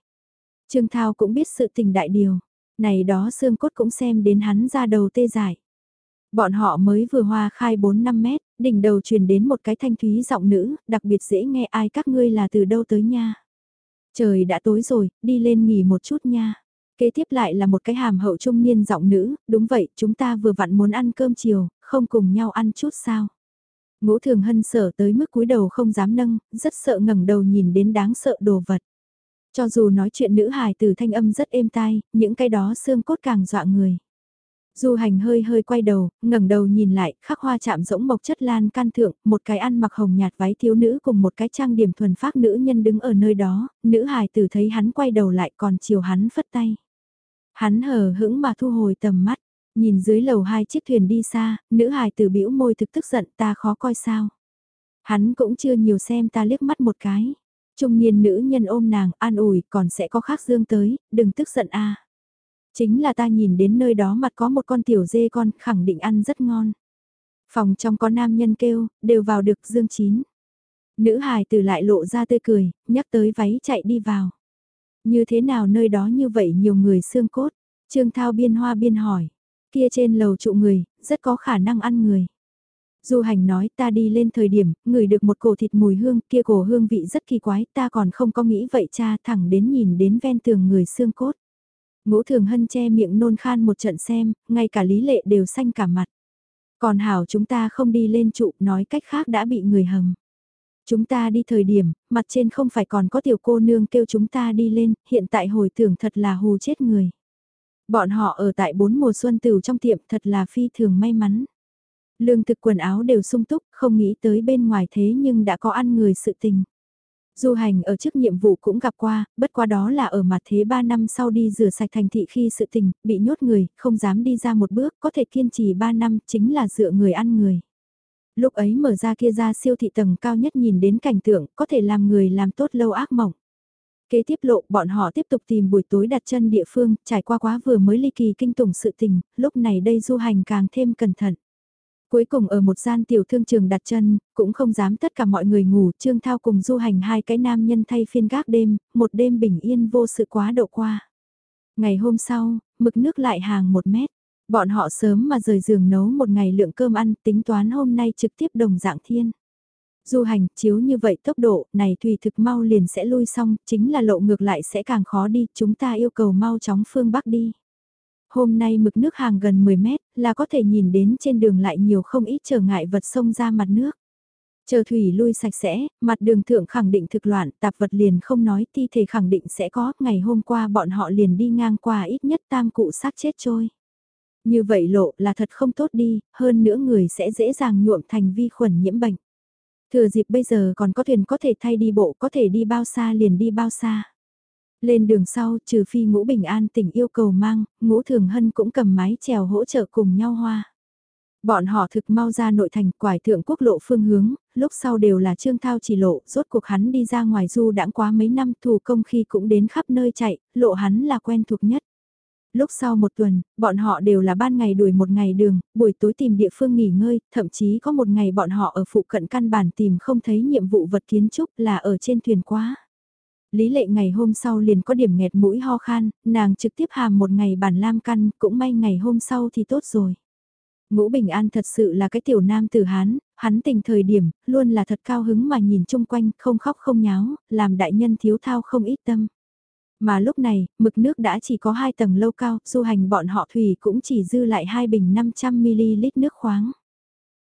Trương Thao cũng biết sự tình đại điều, này đó xương cốt cũng xem đến hắn ra đầu tê dại. Bọn họ mới vừa hoa khai 4-5 mét, đỉnh đầu truyền đến một cái thanh thúy giọng nữ, đặc biệt dễ nghe ai các ngươi là từ đâu tới nha. Trời đã tối rồi, đi lên nghỉ một chút nha. Kế tiếp lại là một cái hàm hậu trung niên giọng nữ, đúng vậy, chúng ta vừa vặn muốn ăn cơm chiều, không cùng nhau ăn chút sao. Ngũ thường hân sở tới mức cúi đầu không dám nâng, rất sợ ngẩng đầu nhìn đến đáng sợ đồ vật. Cho dù nói chuyện nữ hài từ thanh âm rất êm tai, những cái đó xương cốt càng dọa người. Du hành hơi hơi quay đầu, ngẩng đầu nhìn lại, khắc hoa chạm rỗng mộc chất lan can thượng, một cái ăn mặc hồng nhạt váy thiếu nữ cùng một cái trang điểm thuần phác nữ nhân đứng ở nơi đó, nữ hài tử thấy hắn quay đầu lại còn chiều hắn phất tay. Hắn hờ hững mà thu hồi tầm mắt, nhìn dưới lầu hai chiếc thuyền đi xa, nữ hài tử bĩu môi thực tức giận ta khó coi sao. Hắn cũng chưa nhiều xem ta liếc mắt một cái. Trung niên nữ nhân ôm nàng an ủi còn sẽ có khác dương tới, đừng tức giận a. Chính là ta nhìn đến nơi đó mặt có một con tiểu dê con khẳng định ăn rất ngon. Phòng trong có nam nhân kêu, đều vào được dương chín. Nữ hài từ lại lộ ra tươi cười, nhắc tới váy chạy đi vào. Như thế nào nơi đó như vậy nhiều người xương cốt? Trương Thao biên hoa biên hỏi. Kia trên lầu trụ người, rất có khả năng ăn người. Du hành nói ta đi lên thời điểm, ngửi được một cổ thịt mùi hương, kia cổ hương vị rất kỳ quái, ta còn không có nghĩ vậy cha thẳng đến nhìn đến ven tường người xương cốt. Ngũ Thường Hân che miệng nôn khan một trận xem, ngay cả Lý Lệ đều xanh cả mặt. Còn Hảo chúng ta không đi lên trụ, nói cách khác đã bị người hầm. Chúng ta đi thời điểm, mặt trên không phải còn có tiểu cô nương kêu chúng ta đi lên, hiện tại hồi tưởng thật là hù chết người. Bọn họ ở tại bốn mùa xuân tửu trong tiệm thật là phi thường may mắn. Lương thực quần áo đều sung túc, không nghĩ tới bên ngoài thế nhưng đã có ăn người sự tình. Du hành ở trước nhiệm vụ cũng gặp qua, bất qua đó là ở mặt thế 3 năm sau đi rửa sạch thành thị khi sự tình, bị nhốt người, không dám đi ra một bước, có thể kiên trì 3 năm chính là dựa người ăn người. Lúc ấy mở ra kia ra siêu thị tầng cao nhất nhìn đến cảnh tượng, có thể làm người làm tốt lâu ác mộng. Kế tiếp lộ, bọn họ tiếp tục tìm buổi tối đặt chân địa phương, trải qua quá vừa mới ly kỳ kinh tủng sự tình, lúc này đây du hành càng thêm cẩn thận. Cuối cùng ở một gian tiểu thương trường đặt chân, cũng không dám tất cả mọi người ngủ, Trương Thao cùng du hành hai cái nam nhân thay phiên gác đêm, một đêm bình yên vô sự quá độ qua. Ngày hôm sau, mực nước lại hàng một mét. Bọn họ sớm mà rời giường nấu một ngày lượng cơm ăn tính toán hôm nay trực tiếp đồng dạng thiên. Du hành chiếu như vậy tốc độ này thủy thực mau liền sẽ lui xong, chính là lộ ngược lại sẽ càng khó đi, chúng ta yêu cầu mau chóng phương Bắc đi. Hôm nay mực nước hàng gần 10 mét là có thể nhìn đến trên đường lại nhiều không ít trở ngại vật sông ra mặt nước. Chờ thủy lui sạch sẽ, mặt đường thượng khẳng định thực loạn, tạp vật liền không nói thi thể khẳng định sẽ có, ngày hôm qua bọn họ liền đi ngang qua ít nhất tam cụ xác chết trôi. Như vậy lộ là thật không tốt đi, hơn nữa người sẽ dễ dàng nhuộm thành vi khuẩn nhiễm bệnh. Thừa dịp bây giờ còn có thuyền có thể thay đi bộ có thể đi bao xa liền đi bao xa. Lên đường sau trừ phi ngũ bình an tỉnh yêu cầu mang, ngũ thường hân cũng cầm mái chèo hỗ trợ cùng nhau hoa. Bọn họ thực mau ra nội thành quải thượng quốc lộ phương hướng, lúc sau đều là trương thao chỉ lộ, rốt cuộc hắn đi ra ngoài du đãng quá mấy năm thủ công khi cũng đến khắp nơi chạy, lộ hắn là quen thuộc nhất lúc sau một tuần, bọn họ đều là ban ngày đuổi một ngày đường, buổi tối tìm địa phương nghỉ ngơi, thậm chí có một ngày bọn họ ở phụ cận căn bản tìm không thấy nhiệm vụ vật kiến trúc là ở trên thuyền quá. Lý lệ ngày hôm sau liền có điểm nghẹt mũi ho khan, nàng trực tiếp hàm một ngày bản lam căn, cũng may ngày hôm sau thì tốt rồi. Ngũ Bình An thật sự là cái tiểu nam tử Hán, hắn tình thời điểm, luôn là thật cao hứng mà nhìn chung quanh, không khóc không nháo, làm đại nhân thiếu thao không ít tâm. Mà lúc này, mực nước đã chỉ có hai tầng lâu cao, du hành bọn họ thủy cũng chỉ dư lại hai bình 500ml nước khoáng.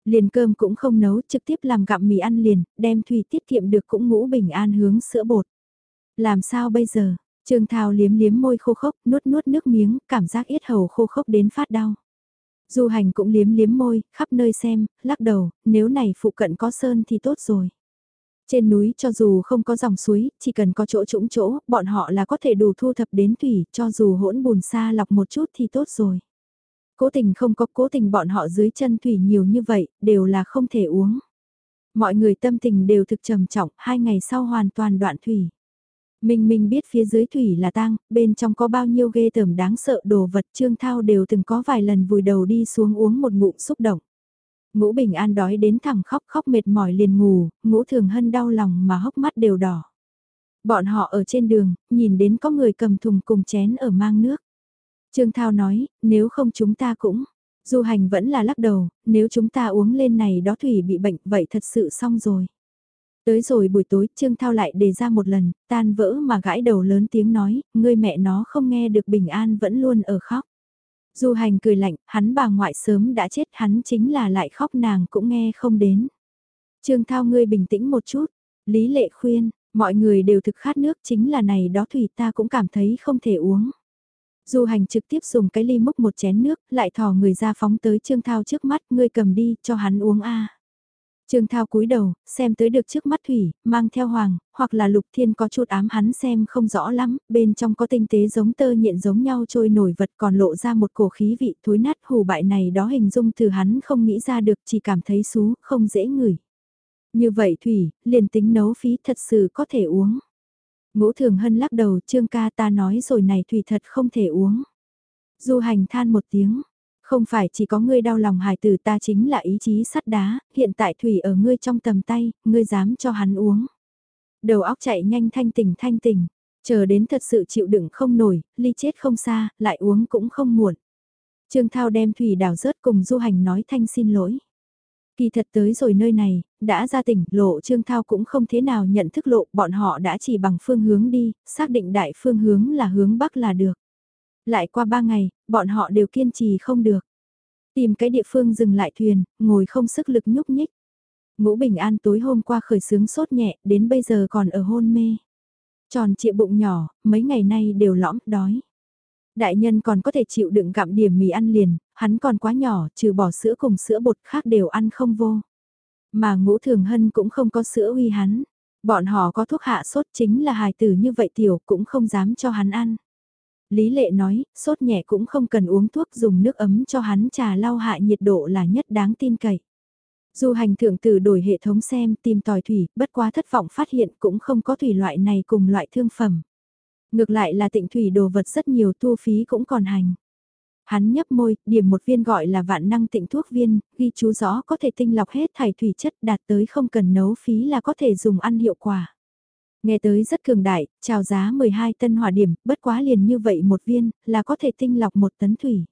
Liền cơm cũng không nấu, trực tiếp làm gặm mì ăn liền, đem thủy tiết kiệm được cũng ngũ bình an hướng sữa bột. Làm sao bây giờ? Trương Thao liếm liếm môi khô khốc, nuốt nuốt nước miếng, cảm giác yết hầu khô khốc đến phát đau. Du hành cũng liếm liếm môi, khắp nơi xem, lắc đầu, nếu này phụ cận có sơn thì tốt rồi. Trên núi cho dù không có dòng suối, chỉ cần có chỗ trũng chỗ, bọn họ là có thể đủ thu thập đến thủy, cho dù hỗn bùn xa lọc một chút thì tốt rồi. Cố tình không có cố tình bọn họ dưới chân thủy nhiều như vậy, đều là không thể uống. Mọi người tâm tình đều thực trầm trọng, hai ngày sau hoàn toàn đoạn thủy. Minh Minh biết phía dưới thủy là tang, bên trong có bao nhiêu ghê tởm đáng sợ đồ vật Trương Thao đều từng có vài lần vùi đầu đi xuống uống một ngụm xúc động. Ngũ Bình An đói đến thẳng khóc khóc mệt mỏi liền ngủ, ngũ thường hân đau lòng mà hốc mắt đều đỏ. Bọn họ ở trên đường, nhìn đến có người cầm thùng cùng chén ở mang nước. Trương Thao nói, nếu không chúng ta cũng, du hành vẫn là lắc đầu, nếu chúng ta uống lên này đó thủy bị bệnh vậy thật sự xong rồi. Tới rồi buổi tối Trương Thao lại đề ra một lần, tan vỡ mà gãi đầu lớn tiếng nói, ngươi mẹ nó không nghe được bình an vẫn luôn ở khóc. Du hành cười lạnh, hắn bà ngoại sớm đã chết hắn chính là lại khóc nàng cũng nghe không đến. Trương Thao ngươi bình tĩnh một chút, Lý Lệ khuyên, mọi người đều thực khát nước chính là này đó thủy ta cũng cảm thấy không thể uống. Du hành trực tiếp dùng cái ly múc một chén nước, lại thò người ra phóng tới Trương Thao trước mắt, ngươi cầm đi, cho hắn uống a. Trương Thao cúi đầu, xem tới được trước mắt Thủy, mang theo hoàng, hoặc là lục thiên có chút ám hắn xem không rõ lắm, bên trong có tinh tế giống tơ nhện giống nhau trôi nổi vật còn lộ ra một cổ khí vị thối nát hù bại này đó hình dung từ hắn không nghĩ ra được chỉ cảm thấy xú, không dễ ngửi. Như vậy Thủy, liền tính nấu phí thật sự có thể uống. Ngũ Thường Hân lắc đầu Trương ca ta nói rồi này Thủy thật không thể uống. Du hành than một tiếng, không phải chỉ có ngươi đau lòng hài tử ta chính là ý chí sắt đá, hiện tại thủy ở ngươi trong tầm tay, ngươi dám cho hắn uống. Đầu óc chạy nhanh thanh tỉnh thanh tỉnh, chờ đến thật sự chịu đựng không nổi, ly chết không xa, lại uống cũng không muộn. Trương Thao đem thủy đảo rớt cùng du hành nói thanh xin lỗi. Kỳ thật tới rồi nơi này, đã ra tỉnh, lộ Trương Thao cũng không thế nào nhận thức lộ, bọn họ đã chỉ bằng phương hướng đi, xác định đại phương hướng là hướng Bắc là được. Lại qua ba ngày, bọn họ đều kiên trì không được. Tìm cái địa phương dừng lại thuyền, ngồi không sức lực nhúc nhích. Ngũ Bình An tối hôm qua khởi sướng sốt nhẹ, đến bây giờ còn ở hôn mê. Tròn trịa bụng nhỏ, mấy ngày nay đều lõm, đói. Đại nhân còn có thể chịu đựng gặm điểm mì ăn liền, hắn còn quá nhỏ, trừ bỏ sữa cùng sữa bột khác đều ăn không vô. Mà ngũ thường hân cũng không có sữa uy hắn. Bọn họ có thuốc hạ sốt chính là hài tử như vậy tiểu cũng không dám cho hắn ăn. Lý lệ nói, sốt nhẹ cũng không cần uống thuốc dùng nước ấm cho hắn trà lau hạ nhiệt độ là nhất đáng tin cậy. Du hành thượng tử đổi hệ thống xem tìm tòi thủy, bất quá thất vọng phát hiện cũng không có thủy loại này cùng loại thương phẩm. Ngược lại là tịnh thủy đồ vật rất nhiều thu phí cũng còn hành. Hắn nhấp môi, điểm một viên gọi là vạn năng tịnh thuốc viên, ghi chú rõ có thể tinh lọc hết thải thủy chất đạt tới không cần nấu phí là có thể dùng ăn hiệu quả. Nghe tới rất cường đại, chào giá 12 tân hỏa điểm, bất quá liền như vậy một viên, là có thể tinh lọc một tấn thủy.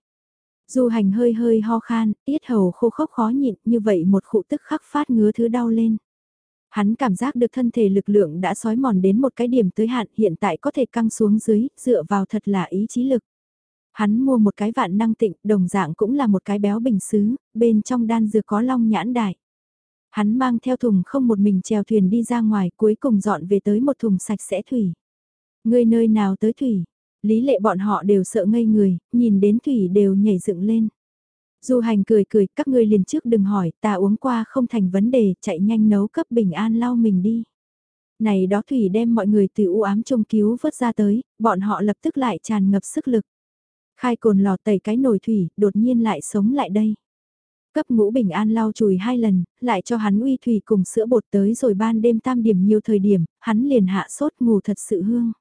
Du hành hơi hơi ho khan, yết hầu khô khốc khó nhịn, như vậy một khụ tức khắc phát ngứa thứ đau lên. Hắn cảm giác được thân thể lực lượng đã sói mòn đến một cái điểm tới hạn hiện tại có thể căng xuống dưới, dựa vào thật là ý chí lực. Hắn mua một cái vạn năng tịnh, đồng dạng cũng là một cái béo bình xứ, bên trong đan dược có long nhãn đại. Hắn mang theo thùng không một mình chèo thuyền đi ra ngoài cuối cùng dọn về tới một thùng sạch sẽ thủy. Người nơi nào tới thủy, lý lệ bọn họ đều sợ ngây người, nhìn đến thủy đều nhảy dựng lên. Du hành cười cười, các ngươi liền trước đừng hỏi, ta uống qua không thành vấn đề, chạy nhanh nấu cấp bình an lau mình đi. Này đó Thủy đem mọi người từ u ám trông cứu vớt ra tới, bọn họ lập tức lại tràn ngập sức lực. Khai cồn lò tẩy cái nồi Thủy, đột nhiên lại sống lại đây. Cấp ngũ bình an lau chùi hai lần, lại cho hắn uy Thủy cùng sữa bột tới rồi ban đêm tam điểm nhiều thời điểm, hắn liền hạ sốt ngủ thật sự hương.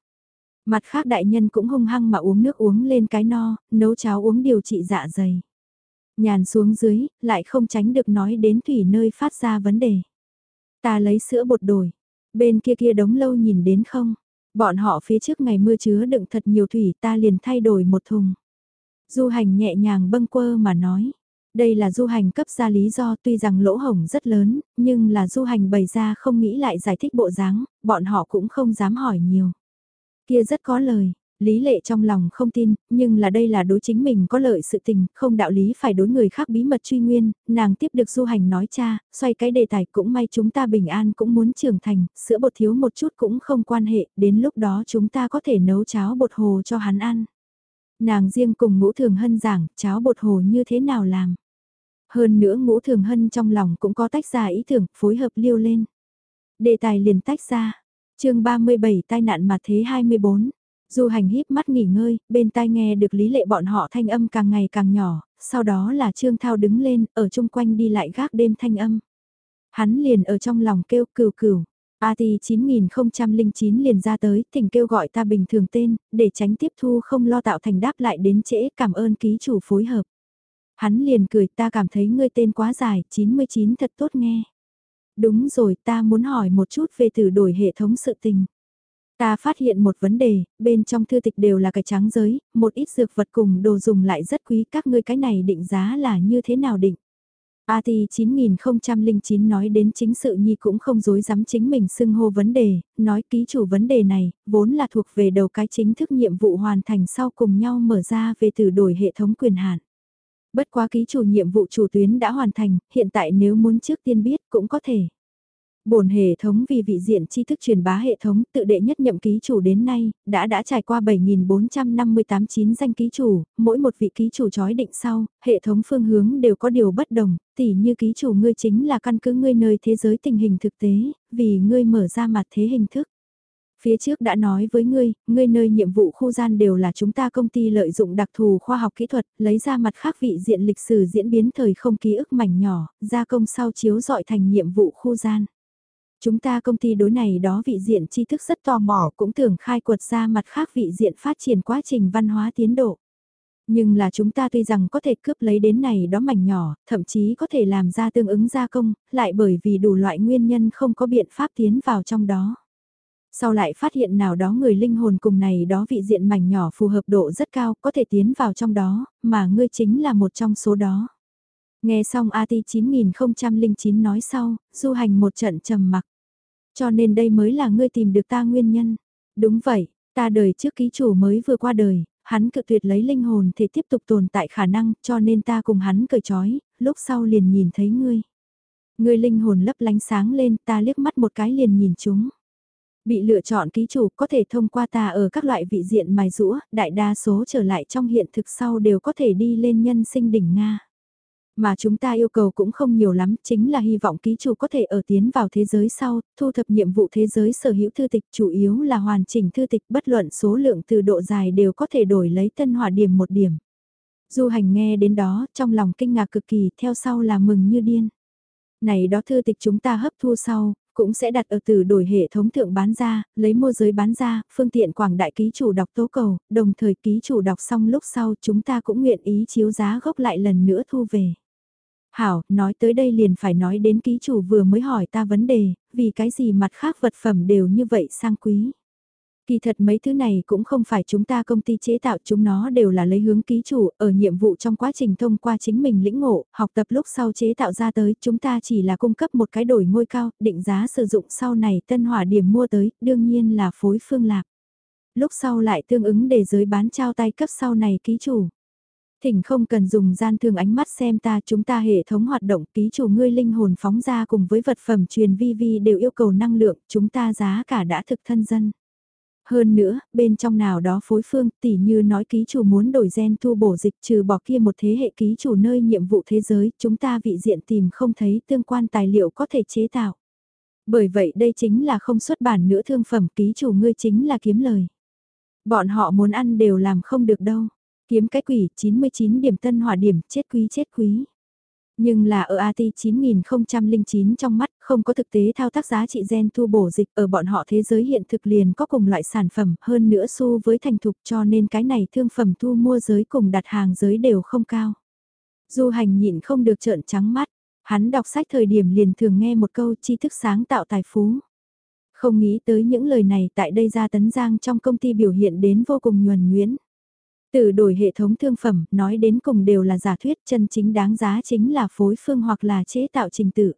Mặt khác đại nhân cũng hung hăng mà uống nước uống lên cái no, nấu cháo uống điều trị dạ dày. Nhàn xuống dưới, lại không tránh được nói đến thủy nơi phát ra vấn đề. Ta lấy sữa bột đổi. Bên kia kia đống lâu nhìn đến không? Bọn họ phía trước ngày mưa chứa đựng thật nhiều thủy ta liền thay đổi một thùng. Du hành nhẹ nhàng bâng quơ mà nói. Đây là du hành cấp ra lý do tuy rằng lỗ hổng rất lớn, nhưng là du hành bày ra không nghĩ lại giải thích bộ dáng, bọn họ cũng không dám hỏi nhiều. Kia rất có lời, Lý lệ trong lòng không tin, nhưng là đây là đối chính mình có lợi sự tình, không đạo lý phải đối người khác bí mật truy nguyên, nàng tiếp được du hành nói cha, xoay cái đề tài cũng may chúng ta bình an cũng muốn trưởng thành, sữa bột thiếu một chút cũng không quan hệ, đến lúc đó chúng ta có thể nấu cháo bột hồ cho hắn ăn. Nàng riêng cùng ngũ thường hân giảng, cháo bột hồ như thế nào làm. Hơn nữa ngũ thường hân trong lòng cũng có tách ra ý tưởng, phối hợp liêu lên. Đề tài liền tách ra. chương 37 tai nạn mà thế 24 Du hành híp mắt nghỉ ngơi, bên tai nghe được lý lệ bọn họ thanh âm càng ngày càng nhỏ, sau đó là Trương Thao đứng lên, ở chung quanh đi lại gác đêm thanh âm. Hắn liền ở trong lòng kêu cừu cừu. AT 9009 liền ra tới, thỉnh kêu gọi ta bình thường tên, để tránh tiếp thu không lo tạo thành đáp lại đến trễ, cảm ơn ký chủ phối hợp. Hắn liền cười ta cảm thấy ngươi tên quá dài, 99 thật tốt nghe. Đúng rồi ta muốn hỏi một chút về từ đổi hệ thống sự tình. Ta phát hiện một vấn đề, bên trong thư tịch đều là cái trắng giới, một ít dược vật cùng đồ dùng lại rất quý, các ngươi cái này định giá là như thế nào định? AT 9009 nói đến chính sự nhi cũng không dối dám chính mình xưng hô vấn đề, nói ký chủ vấn đề này, vốn là thuộc về đầu cái chính thức nhiệm vụ hoàn thành sau cùng nhau mở ra về từ đổi hệ thống quyền hạn. Bất quá ký chủ nhiệm vụ chủ tuyến đã hoàn thành, hiện tại nếu muốn trước tiên biết cũng có thể. Bổn hệ thống vì vị diện tri thức truyền bá hệ thống tự đệ nhất nhậm ký chủ đến nay, đã đã trải qua 7.458 chín danh ký chủ, mỗi một vị ký chủ chói định sau, hệ thống phương hướng đều có điều bất đồng, tỉ như ký chủ ngươi chính là căn cứ ngươi nơi thế giới tình hình thực tế, vì ngươi mở ra mặt thế hình thức. Phía trước đã nói với ngươi, ngươi nơi nhiệm vụ khu gian đều là chúng ta công ty lợi dụng đặc thù khoa học kỹ thuật, lấy ra mặt khác vị diện lịch sử diễn biến thời không ký ức mảnh nhỏ, gia công sau chiếu dọi thành nhiệm vụ khu gian. Chúng ta công ty đối này đó vị diện tri thức rất tò mò cũng tưởng khai quật ra mặt khác vị diện phát triển quá trình văn hóa tiến độ. Nhưng là chúng ta tuy rằng có thể cướp lấy đến này đó mảnh nhỏ, thậm chí có thể làm ra tương ứng gia công, lại bởi vì đủ loại nguyên nhân không có biện pháp tiến vào trong đó. Sau lại phát hiện nào đó người linh hồn cùng này đó vị diện mảnh nhỏ phù hợp độ rất cao, có thể tiến vào trong đó, mà ngươi chính là một trong số đó. Nghe xong AT 9009 nói sau, du hành một trận trầm mặc. Cho nên đây mới là ngươi tìm được ta nguyên nhân. Đúng vậy, ta đời trước ký chủ mới vừa qua đời, hắn cự tuyệt lấy linh hồn thì tiếp tục tồn tại khả năng cho nên ta cùng hắn cởi trói, lúc sau liền nhìn thấy ngươi. Ngươi linh hồn lấp lánh sáng lên ta liếc mắt một cái liền nhìn chúng. Bị lựa chọn ký chủ có thể thông qua ta ở các loại vị diện mài rũa, đại đa số trở lại trong hiện thực sau đều có thể đi lên nhân sinh đỉnh Nga. Mà chúng ta yêu cầu cũng không nhiều lắm, chính là hy vọng ký chủ có thể ở tiến vào thế giới sau, thu thập nhiệm vụ thế giới sở hữu thư tịch chủ yếu là hoàn chỉnh thư tịch bất luận số lượng từ độ dài đều có thể đổi lấy tân hỏa điểm một điểm. Du hành nghe đến đó, trong lòng kinh ngạc cực kỳ, theo sau là mừng như điên. Này đó thư tịch chúng ta hấp thu sau, cũng sẽ đặt ở từ đổi hệ thống thượng bán ra, lấy mua giới bán ra, phương tiện quảng đại ký chủ đọc tố cầu, đồng thời ký chủ đọc xong lúc sau chúng ta cũng nguyện ý chiếu giá gốc lại lần nữa thu về. Hảo, nói tới đây liền phải nói đến ký chủ vừa mới hỏi ta vấn đề, vì cái gì mặt khác vật phẩm đều như vậy sang quý. Kỳ thật mấy thứ này cũng không phải chúng ta công ty chế tạo chúng nó đều là lấy hướng ký chủ ở nhiệm vụ trong quá trình thông qua chính mình lĩnh ngộ, học tập lúc sau chế tạo ra tới, chúng ta chỉ là cung cấp một cái đổi ngôi cao, định giá sử dụng sau này tân hỏa điểm mua tới, đương nhiên là phối phương lạc. Lúc sau lại tương ứng để giới bán trao tay cấp sau này ký chủ. Thỉnh không cần dùng gian thương ánh mắt xem ta chúng ta hệ thống hoạt động ký chủ ngươi linh hồn phóng ra cùng với vật phẩm truyền vi vi đều yêu cầu năng lượng, chúng ta giá cả đã thực thân dân. Hơn nữa, bên trong nào đó phối phương tỉ như nói ký chủ muốn đổi gen thu bổ dịch trừ bỏ kia một thế hệ ký chủ nơi nhiệm vụ thế giới, chúng ta vị diện tìm không thấy tương quan tài liệu có thể chế tạo. Bởi vậy đây chính là không xuất bản nữa thương phẩm ký chủ ngươi chính là kiếm lời. Bọn họ muốn ăn đều làm không được đâu. Kiếm cái quỷ 99 điểm tân hỏa điểm chết quý chết quý. Nhưng là ở AT 9009 trong mắt không có thực tế thao tác giá trị gen thu bổ dịch ở bọn họ thế giới hiện thực liền có cùng loại sản phẩm hơn nữa xu với thành thục cho nên cái này thương phẩm thu mua giới cùng đặt hàng giới đều không cao. Du hành nhịn không được trợn trắng mắt, hắn đọc sách thời điểm liền thường nghe một câu tri thức sáng tạo tài phú. Không nghĩ tới những lời này tại đây ra tấn giang trong công ty biểu hiện đến vô cùng nhuần nhuyễn. Từ đổi hệ thống thương phẩm, nói đến cùng đều là giả thuyết chân chính đáng giá chính là phối phương hoặc là chế tạo trình tự.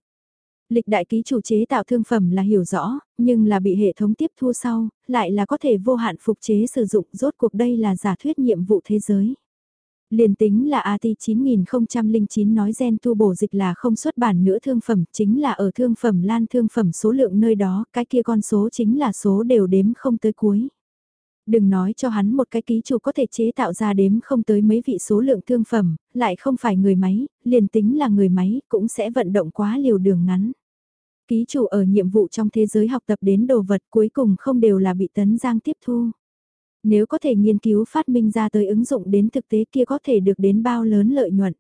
Lịch đại ký chủ chế tạo thương phẩm là hiểu rõ, nhưng là bị hệ thống tiếp thu sau, lại là có thể vô hạn phục chế sử dụng rốt cuộc đây là giả thuyết nhiệm vụ thế giới. Liền tính là AT 9009 nói gen tu bổ dịch là không xuất bản nữa thương phẩm, chính là ở thương phẩm lan thương phẩm số lượng nơi đó, cái kia con số chính là số đều đếm không tới cuối. Đừng nói cho hắn một cái ký chủ có thể chế tạo ra đếm không tới mấy vị số lượng thương phẩm, lại không phải người máy, liền tính là người máy cũng sẽ vận động quá liều đường ngắn. Ký chủ ở nhiệm vụ trong thế giới học tập đến đồ vật cuối cùng không đều là bị tấn giang tiếp thu. Nếu có thể nghiên cứu phát minh ra tới ứng dụng đến thực tế kia có thể được đến bao lớn lợi nhuận.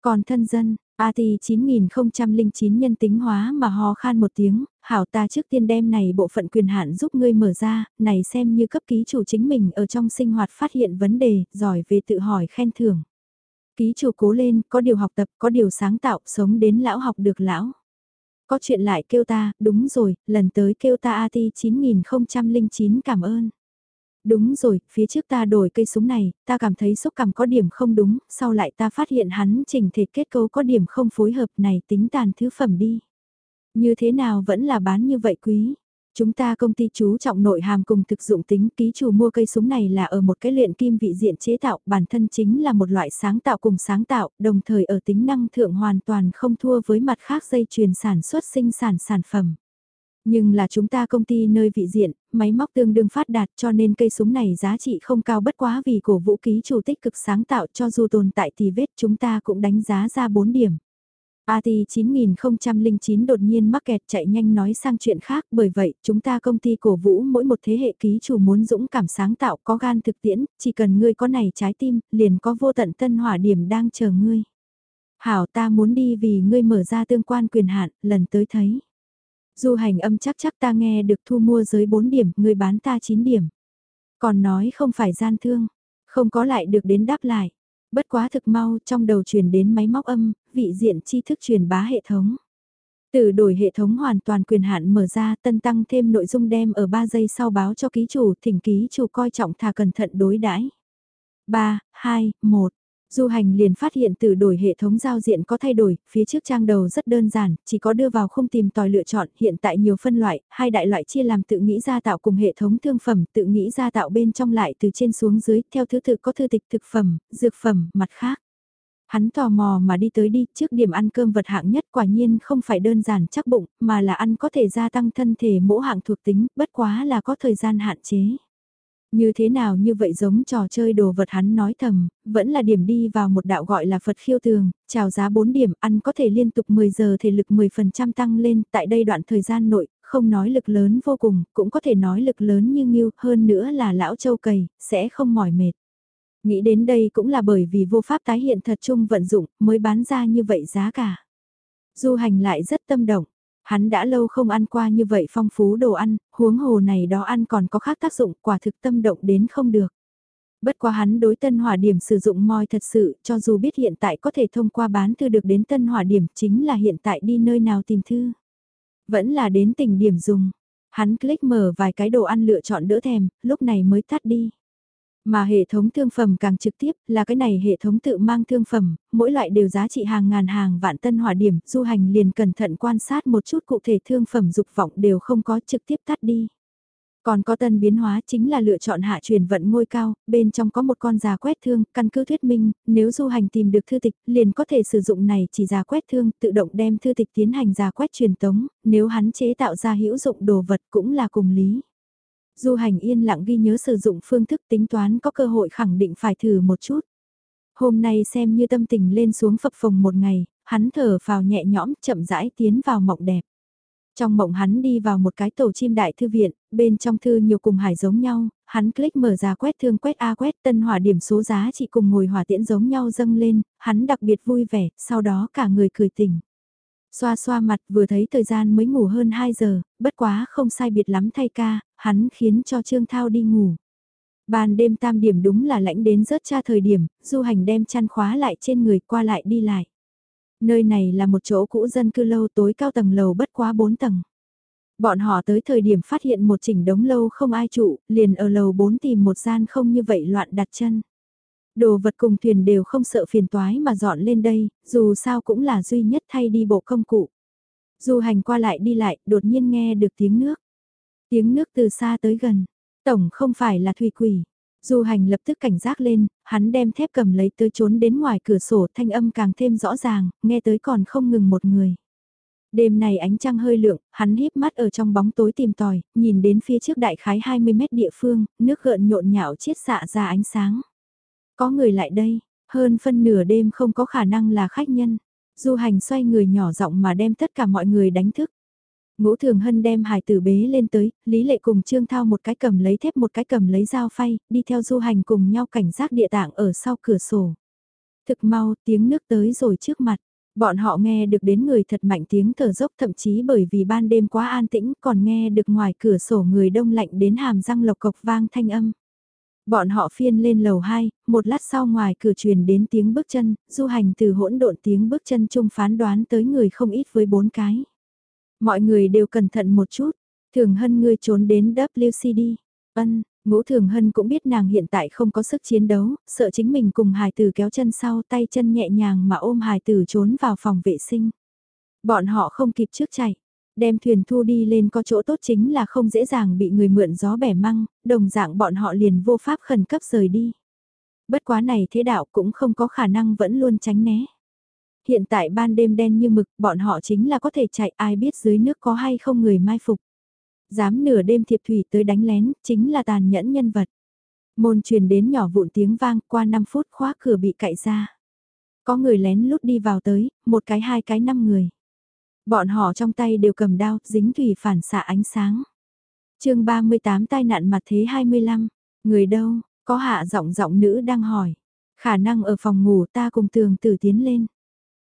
Còn thân dân, AT 9009 nhân tính hóa mà ho khan một tiếng, hảo ta trước tiên đem này bộ phận quyền hạn giúp ngươi mở ra, này xem như cấp ký chủ chính mình ở trong sinh hoạt phát hiện vấn đề, giỏi về tự hỏi khen thưởng. Ký chủ cố lên, có điều học tập, có điều sáng tạo, sống đến lão học được lão. Có chuyện lại kêu ta, đúng rồi, lần tới kêu ta AT 9009 cảm ơn. Đúng rồi, phía trước ta đổi cây súng này, ta cảm thấy xúc cảm có điểm không đúng, sau lại ta phát hiện hắn chỉnh thể kết cấu có điểm không phối hợp này tính tàn thứ phẩm đi. Như thế nào vẫn là bán như vậy quý. Chúng ta công ty chú trọng nội hàm cùng thực dụng tính ký chủ mua cây súng này là ở một cái luyện kim vị diện chế tạo, bản thân chính là một loại sáng tạo cùng sáng tạo, đồng thời ở tính năng thượng hoàn toàn không thua với mặt khác dây chuyền sản xuất sinh sản sản phẩm. Nhưng là chúng ta công ty nơi vị diện, máy móc tương đương phát đạt cho nên cây súng này giá trị không cao bất quá vì cổ vũ ký chủ tích cực sáng tạo cho dù tồn tại thì vết chúng ta cũng đánh giá ra 4 điểm. AT 9009 đột nhiên mắc kẹt chạy nhanh nói sang chuyện khác bởi vậy chúng ta công ty cổ vũ mỗi một thế hệ ký chủ muốn dũng cảm sáng tạo có gan thực tiễn, chỉ cần ngươi có này trái tim, liền có vô tận tân hỏa điểm đang chờ ngươi. Hảo ta muốn đi vì ngươi mở ra tương quan quyền hạn, lần tới thấy. Du hành âm chắc chắc ta nghe được thu mua giới 4 điểm, ngươi bán ta 9 điểm. Còn nói không phải gian thương, không có lại được đến đáp lại. Bất quá thực mau trong đầu truyền đến máy móc âm, vị diện tri thức truyền bá hệ thống. Từ đổi hệ thống hoàn toàn quyền hạn mở ra tân tăng thêm nội dung đem ở 3 giây sau báo cho ký chủ thỉnh ký chủ coi trọng thà cẩn thận đối đãi 3, 2, 1. Du hành liền phát hiện từ đổi hệ thống giao diện có thay đổi, phía trước trang đầu rất đơn giản, chỉ có đưa vào không tìm tòi lựa chọn, hiện tại nhiều phân loại, hai đại loại chia làm tự nghĩ ra tạo cùng hệ thống thương phẩm, tự nghĩ ra tạo bên trong lại từ trên xuống dưới, theo thứ tự có thư tịch thực phẩm, dược phẩm, mặt khác. Hắn tò mò mà đi tới đi, trước điểm ăn cơm vật hạng nhất quả nhiên không phải đơn giản chắc bụng, mà là ăn có thể gia tăng thân thể mỗi hạng thuộc tính, bất quá là có thời gian hạn chế. Như thế nào như vậy giống trò chơi đồ vật hắn nói thầm, vẫn là điểm đi vào một đạo gọi là Phật khiêu tường, chào giá 4 điểm, ăn có thể liên tục 10 giờ thể lực 10% tăng lên, tại đây đoạn thời gian nội, không nói lực lớn vô cùng, cũng có thể nói lực lớn như nghiêu, hơn nữa là lão châu cầy, sẽ không mỏi mệt. Nghĩ đến đây cũng là bởi vì vô pháp tái hiện thật chung vận dụng, mới bán ra như vậy giá cả. Du hành lại rất tâm động, Hắn đã lâu không ăn qua như vậy phong phú đồ ăn, huống hồ này đó ăn còn có khác tác dụng quả thực tâm động đến không được. Bất quá hắn đối tân hỏa điểm sử dụng moi thật sự cho dù biết hiện tại có thể thông qua bán thư được đến tân hỏa điểm chính là hiện tại đi nơi nào tìm thư. Vẫn là đến tỉnh điểm dùng. Hắn click mở vài cái đồ ăn lựa chọn đỡ thèm, lúc này mới tắt đi. Mà hệ thống thương phẩm càng trực tiếp là cái này hệ thống tự mang thương phẩm, mỗi loại đều giá trị hàng ngàn hàng vạn tân hỏa điểm, du hành liền cẩn thận quan sát một chút cụ thể thương phẩm dục vọng đều không có trực tiếp tắt đi. Còn có tân biến hóa chính là lựa chọn hạ truyền vận ngôi cao, bên trong có một con già quét thương, căn cứ thuyết minh, nếu du hành tìm được thư tịch, liền có thể sử dụng này chỉ già quét thương, tự động đem thư tịch tiến hành già quét truyền tống, nếu hắn chế tạo ra hữu dụng đồ vật cũng là cùng lý. Du hành yên lặng ghi nhớ sử dụng phương thức tính toán có cơ hội khẳng định phải thử một chút. Hôm nay xem như tâm tình lên xuống phập phồng một ngày, hắn thở vào nhẹ nhõm chậm rãi tiến vào mộng đẹp. Trong mộng hắn đi vào một cái tổ chim đại thư viện, bên trong thư nhiều cùng hải giống nhau, hắn click mở ra quét thương quét A quét tân hỏa điểm số giá trị cùng ngồi hỏa tiễn giống nhau dâng lên, hắn đặc biệt vui vẻ, sau đó cả người cười tỉnh. Xoa xoa mặt vừa thấy thời gian mới ngủ hơn 2 giờ, bất quá không sai biệt lắm thay ca, hắn khiến cho Trương Thao đi ngủ. Ban đêm tam điểm đúng là lãnh đến rớt cha thời điểm, du hành đem chăn khóa lại trên người qua lại đi lại. Nơi này là một chỗ cũ dân cư lâu tối cao tầng lầu bất quá 4 tầng. Bọn họ tới thời điểm phát hiện một chỉnh đống lâu không ai trụ, liền ở lầu 4 tìm một gian không như vậy loạn đặt chân. Đồ vật cùng thuyền đều không sợ phiền toái mà dọn lên đây, dù sao cũng là duy nhất thay đi bộ công cụ. Du hành qua lại đi lại, đột nhiên nghe được tiếng nước. Tiếng nước từ xa tới gần. Tổng không phải là thủy quỷ. Du hành lập tức cảnh giác lên, hắn đem thép cầm lấy tới trốn đến ngoài cửa sổ thanh âm càng thêm rõ ràng, nghe tới còn không ngừng một người. Đêm này ánh trăng hơi lượng, hắn híp mắt ở trong bóng tối tìm tòi, nhìn đến phía trước đại khái 20 mét địa phương, nước gợn nhộn nhạo chiết xạ ra ánh sáng. Có người lại đây, hơn phân nửa đêm không có khả năng là khách nhân. Du hành xoay người nhỏ giọng mà đem tất cả mọi người đánh thức. Ngũ Thường Hân đem hải tử bế lên tới, Lý Lệ cùng Trương Thao một cái cầm lấy thép một cái cầm lấy dao phay, đi theo du hành cùng nhau cảnh giác địa tạng ở sau cửa sổ. Thực mau tiếng nước tới rồi trước mặt, bọn họ nghe được đến người thật mạnh tiếng thở dốc thậm chí bởi vì ban đêm quá an tĩnh còn nghe được ngoài cửa sổ người đông lạnh đến hàm răng lộc cộc vang thanh âm. Bọn họ phiên lên lầu 2, một lát sau ngoài cửa truyền đến tiếng bước chân, du hành từ hỗn độn tiếng bước chân chung phán đoán tới người không ít với bốn cái. Mọi người đều cẩn thận một chút, thường hân ngươi trốn đến WCD. Ân, ngũ thường hân cũng biết nàng hiện tại không có sức chiến đấu, sợ chính mình cùng hài tử kéo chân sau tay chân nhẹ nhàng mà ôm hài tử trốn vào phòng vệ sinh. Bọn họ không kịp trước chạy, đem thuyền thu đi lên có chỗ tốt chính là không dễ dàng bị người mượn gió bẻ măng, đồng dạng bọn họ liền vô pháp khẩn cấp rời đi. Bất quá này thế đạo cũng không có khả năng vẫn luôn tránh né. Hiện tại ban đêm đen như mực, bọn họ chính là có thể chạy ai biết dưới nước có hay không người mai phục. Dám nửa đêm thiệp thủy tới đánh lén, chính là tàn nhẫn nhân vật. Môn truyền đến nhỏ vụn tiếng vang, qua 5 phút khóa cửa bị cậy ra. Có người lén lút đi vào tới, một cái hai cái năm người. Bọn họ trong tay đều cầm đao, dính thủy phản xạ ánh sáng. chương 38 tai nạn mặt thế 25. Người đâu, có hạ giọng giọng nữ đang hỏi. Khả năng ở phòng ngủ ta cùng tường tử tiến lên.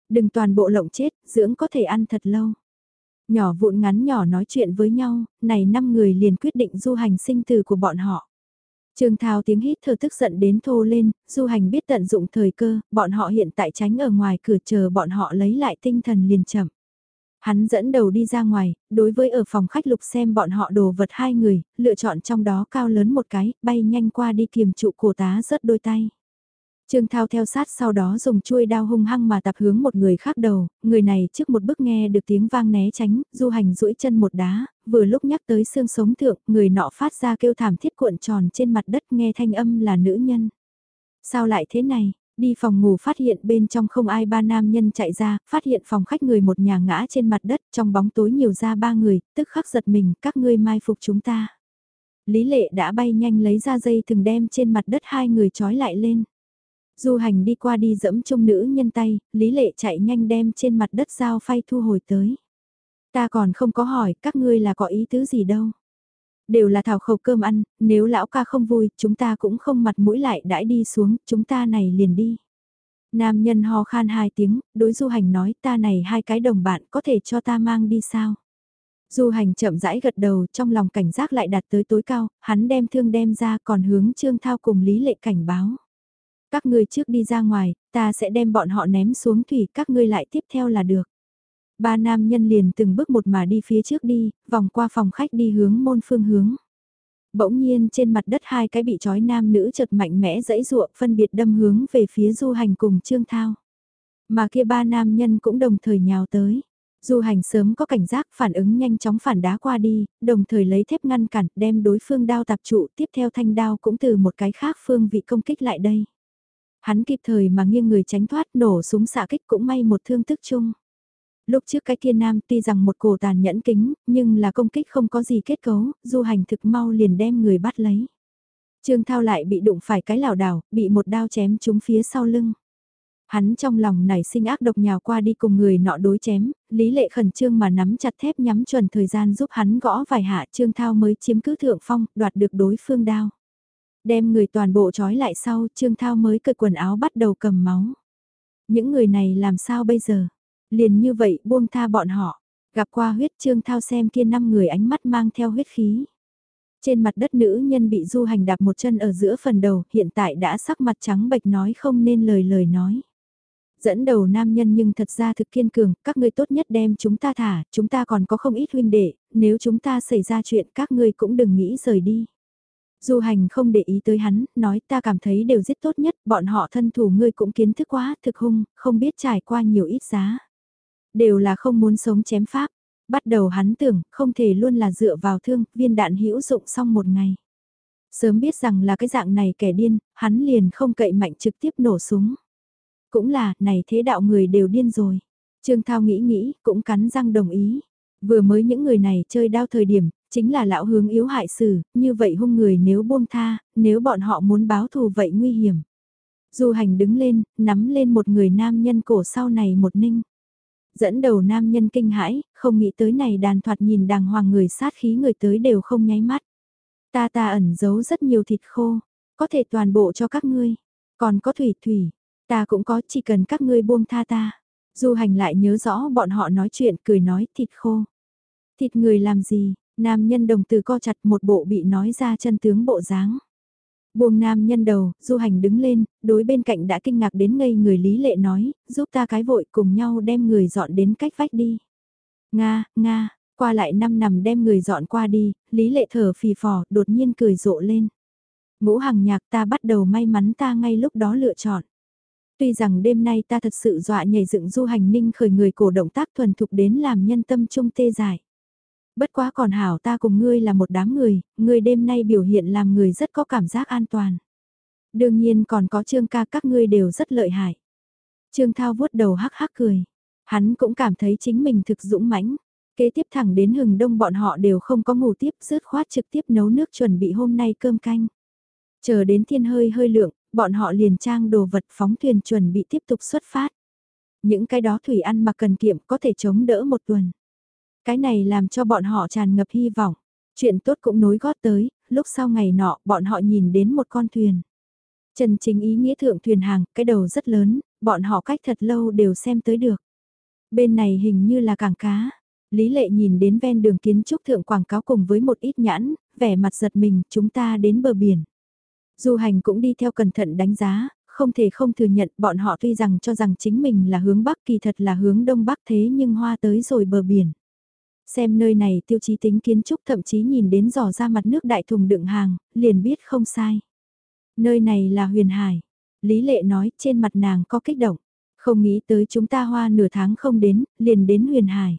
Đừng toàn bộ lộng chết, dưỡng có thể ăn thật lâu. Nhỏ vụn ngắn nhỏ nói chuyện với nhau, này năm người liền quyết định du hành sinh tử của bọn họ. Trương Thao tiếng hít thở tức giận đến thô lên, du hành biết tận dụng thời cơ, bọn họ hiện tại tránh ở ngoài cửa chờ bọn họ lấy lại tinh thần liền chậm. Hắn dẫn đầu đi ra ngoài, đối với ở phòng khách lục xem bọn họ đồ vật hai người, lựa chọn trong đó cao lớn một cái, bay nhanh qua đi kiềm trụ cổ tá rớt đôi tay. Trương Thao theo sát sau đó dùng chuôi đao hung hăng mà tập hướng một người khác đầu, người này trước một bước nghe được tiếng vang né tránh, du hành duỗi chân một đá, vừa lúc nhắc tới xương sống thượng, người nọ phát ra kêu thảm thiết cuộn tròn trên mặt đất nghe thanh âm là nữ nhân. Sao lại thế này? Đi phòng ngủ phát hiện bên trong không ai ba nam nhân chạy ra, phát hiện phòng khách người một nhà ngã trên mặt đất, trong bóng tối nhiều ra ba người, tức khắc giật mình, các ngươi mai phục chúng ta. Lý lệ đã bay nhanh lấy ra dây thừng đem trên mặt đất hai người trói lại lên. Du hành đi qua đi dẫm trông nữ nhân tay, Lý Lệ chạy nhanh đem trên mặt đất dao phay thu hồi tới. Ta còn không có hỏi các ngươi là có ý tứ gì đâu. Đều là thảo khẩu cơm ăn, nếu lão ca không vui, chúng ta cũng không mặt mũi lại đãi đi xuống, chúng ta này liền đi. Nam nhân ho khan hai tiếng, đối du hành nói ta này hai cái đồng bạn có thể cho ta mang đi sao. Du hành chậm rãi gật đầu trong lòng cảnh giác lại đạt tới tối cao, hắn đem thương đem ra còn hướng Trương Thao cùng Lý Lệ cảnh báo. Các ngươi trước đi ra ngoài, ta sẽ đem bọn họ ném xuống thủy, các ngươi lại tiếp theo là được. Ba nam nhân liền từng bước một mà đi phía trước đi, vòng qua phòng khách đi hướng môn phương hướng. Bỗng nhiên trên mặt đất hai cái bị trói nam nữ chợt mạnh mẽ dẫy ruộng phân biệt đâm hướng về phía du hành cùng Trương Thao. Mà kia ba nam nhân cũng đồng thời nhào tới. Du hành sớm có cảnh giác phản ứng nhanh chóng phản đá qua đi, đồng thời lấy thép ngăn cản đem đối phương đao tạp trụ tiếp theo thanh đao cũng từ một cái khác phương vị công kích lại đây. Hắn kịp thời mà nghiêng người tránh thoát nổ súng xạ kích cũng may một thương tức chung. Lúc trước cái thiên nam tuy rằng một cổ tàn nhẫn kính, nhưng là công kích không có gì kết cấu, du hành thực mau liền đem người bắt lấy. Trương Thao lại bị đụng phải cái lảo đảo, bị một đao chém trúng phía sau lưng. Hắn trong lòng nảy sinh ác độc nhào qua đi cùng người nọ đối chém, lý lệ khẩn trương mà nắm chặt thép nhắm chuẩn thời gian giúp hắn gõ vài hạ Trương Thao mới chiếm cứ thượng phong, đoạt được đối phương đao. Đem người toàn bộ trói lại sau, Trương Thao mới cởi quần áo bắt đầu cầm máu. Những người này làm sao bây giờ? Liền như vậy buông tha bọn họ. Gặp qua huyết Trương Thao xem kia năm người ánh mắt mang theo huyết khí. Trên mặt đất nữ nhân bị du hành đạp một chân ở giữa phần đầu, hiện tại đã sắc mặt trắng bệch nói không nên lời lời nói. Dẫn đầu nam nhân nhưng thật ra thực kiên cường, các ngươi tốt nhất đem chúng ta thả, chúng ta còn có không ít huynh đệ, nếu chúng ta xảy ra chuyện các ngươi cũng đừng nghĩ rời đi. Du hành không để ý tới hắn, nói ta cảm thấy đều giết tốt nhất, bọn họ thân thủ ngươi cũng kiến thức quá, thực hung, không biết trải qua nhiều ít giá. Đều là không muốn sống chém pháp. Bắt đầu hắn tưởng, không thể luôn là dựa vào thương, viên đạn hữu dụng xong một ngày. Sớm biết rằng là cái dạng này kẻ điên, hắn liền không cậy mạnh trực tiếp nổ súng. Cũng là, này thế đạo người đều điên rồi. Trương Thao nghĩ nghĩ, cũng cắn răng đồng ý. Vừa mới những người này chơi đao thời điểm, chính là lão hướng yếu hại xử, như vậy hung người nếu buông tha, nếu bọn họ muốn báo thù vậy nguy hiểm. Du hành đứng lên, nắm lên một người nam nhân cổ sau này một ninh. Dẫn đầu nam nhân kinh hãi, không nghĩ tới này đàn thoạt nhìn đàng hoàng người sát khí người tới đều không nháy mắt. Ta ta ẩn giấu rất nhiều thịt khô, có thể toàn bộ cho các ngươi. Còn có thủy thủy, ta cũng có chỉ cần các ngươi buông tha ta. Du hành lại nhớ rõ bọn họ nói chuyện cười nói thịt khô. Thịt người làm gì, Nam nhân đồng từ co chặt một bộ bị nói ra chân tướng bộ dáng. Buông nam nhân đầu, du hành đứng lên, đối bên cạnh đã kinh ngạc đến ngây người lý lệ nói, giúp ta cái vội cùng nhau đem người dọn đến cách vách đi. Nga, Nga, qua lại năm nằm đem người dọn qua đi, lý lệ thở phì phò, đột nhiên cười rộ lên. Ngũ hàng nhạc ta bắt đầu may mắn ta ngay lúc đó lựa chọn. Tuy rằng đêm nay ta thật sự dọa nhảy dựng du hành ninh khởi người cổ động tác thuần thục đến làm nhân tâm trung tê giải bất quá còn hảo ta cùng ngươi là một đám người, ngươi đêm nay biểu hiện làm người rất có cảm giác an toàn. Đương nhiên còn có trương ca các ngươi đều rất lợi hại. Trương Thao vuốt đầu hắc hắc cười. Hắn cũng cảm thấy chính mình thực dũng mãnh. Kế tiếp thẳng đến hừng đông bọn họ đều không có ngủ tiếp, rớt khoát trực tiếp nấu nước chuẩn bị hôm nay cơm canh. Chờ đến thiên hơi hơi lượng, bọn họ liền trang đồ vật phóng thuyền chuẩn bị tiếp tục xuất phát. Những cái đó thủy ăn mà cần kiệm có thể chống đỡ một tuần. Cái này làm cho bọn họ tràn ngập hy vọng. Chuyện tốt cũng nối gót tới, lúc sau ngày nọ bọn họ nhìn đến một con thuyền. Trần chính ý nghĩa thượng thuyền hàng, cái đầu rất lớn, bọn họ cách thật lâu đều xem tới được. Bên này hình như là cảng cá. Lý lệ nhìn đến ven đường kiến trúc thượng quảng cáo cùng với một ít nhãn, vẻ mặt giật mình, chúng ta đến bờ biển. Du hành cũng đi theo cẩn thận đánh giá, không thể không thừa nhận bọn họ tuy rằng cho rằng chính mình là hướng Bắc kỳ thật là hướng Đông Bắc thế nhưng hoa tới rồi bờ biển. Xem nơi này tiêu chí tính kiến trúc thậm chí nhìn đến dò ra mặt nước đại thùng đựng hàng, liền biết không sai. Nơi này là huyền hải. Lý lệ nói trên mặt nàng có kích động. Không nghĩ tới chúng ta hoa nửa tháng không đến, liền đến huyền hải.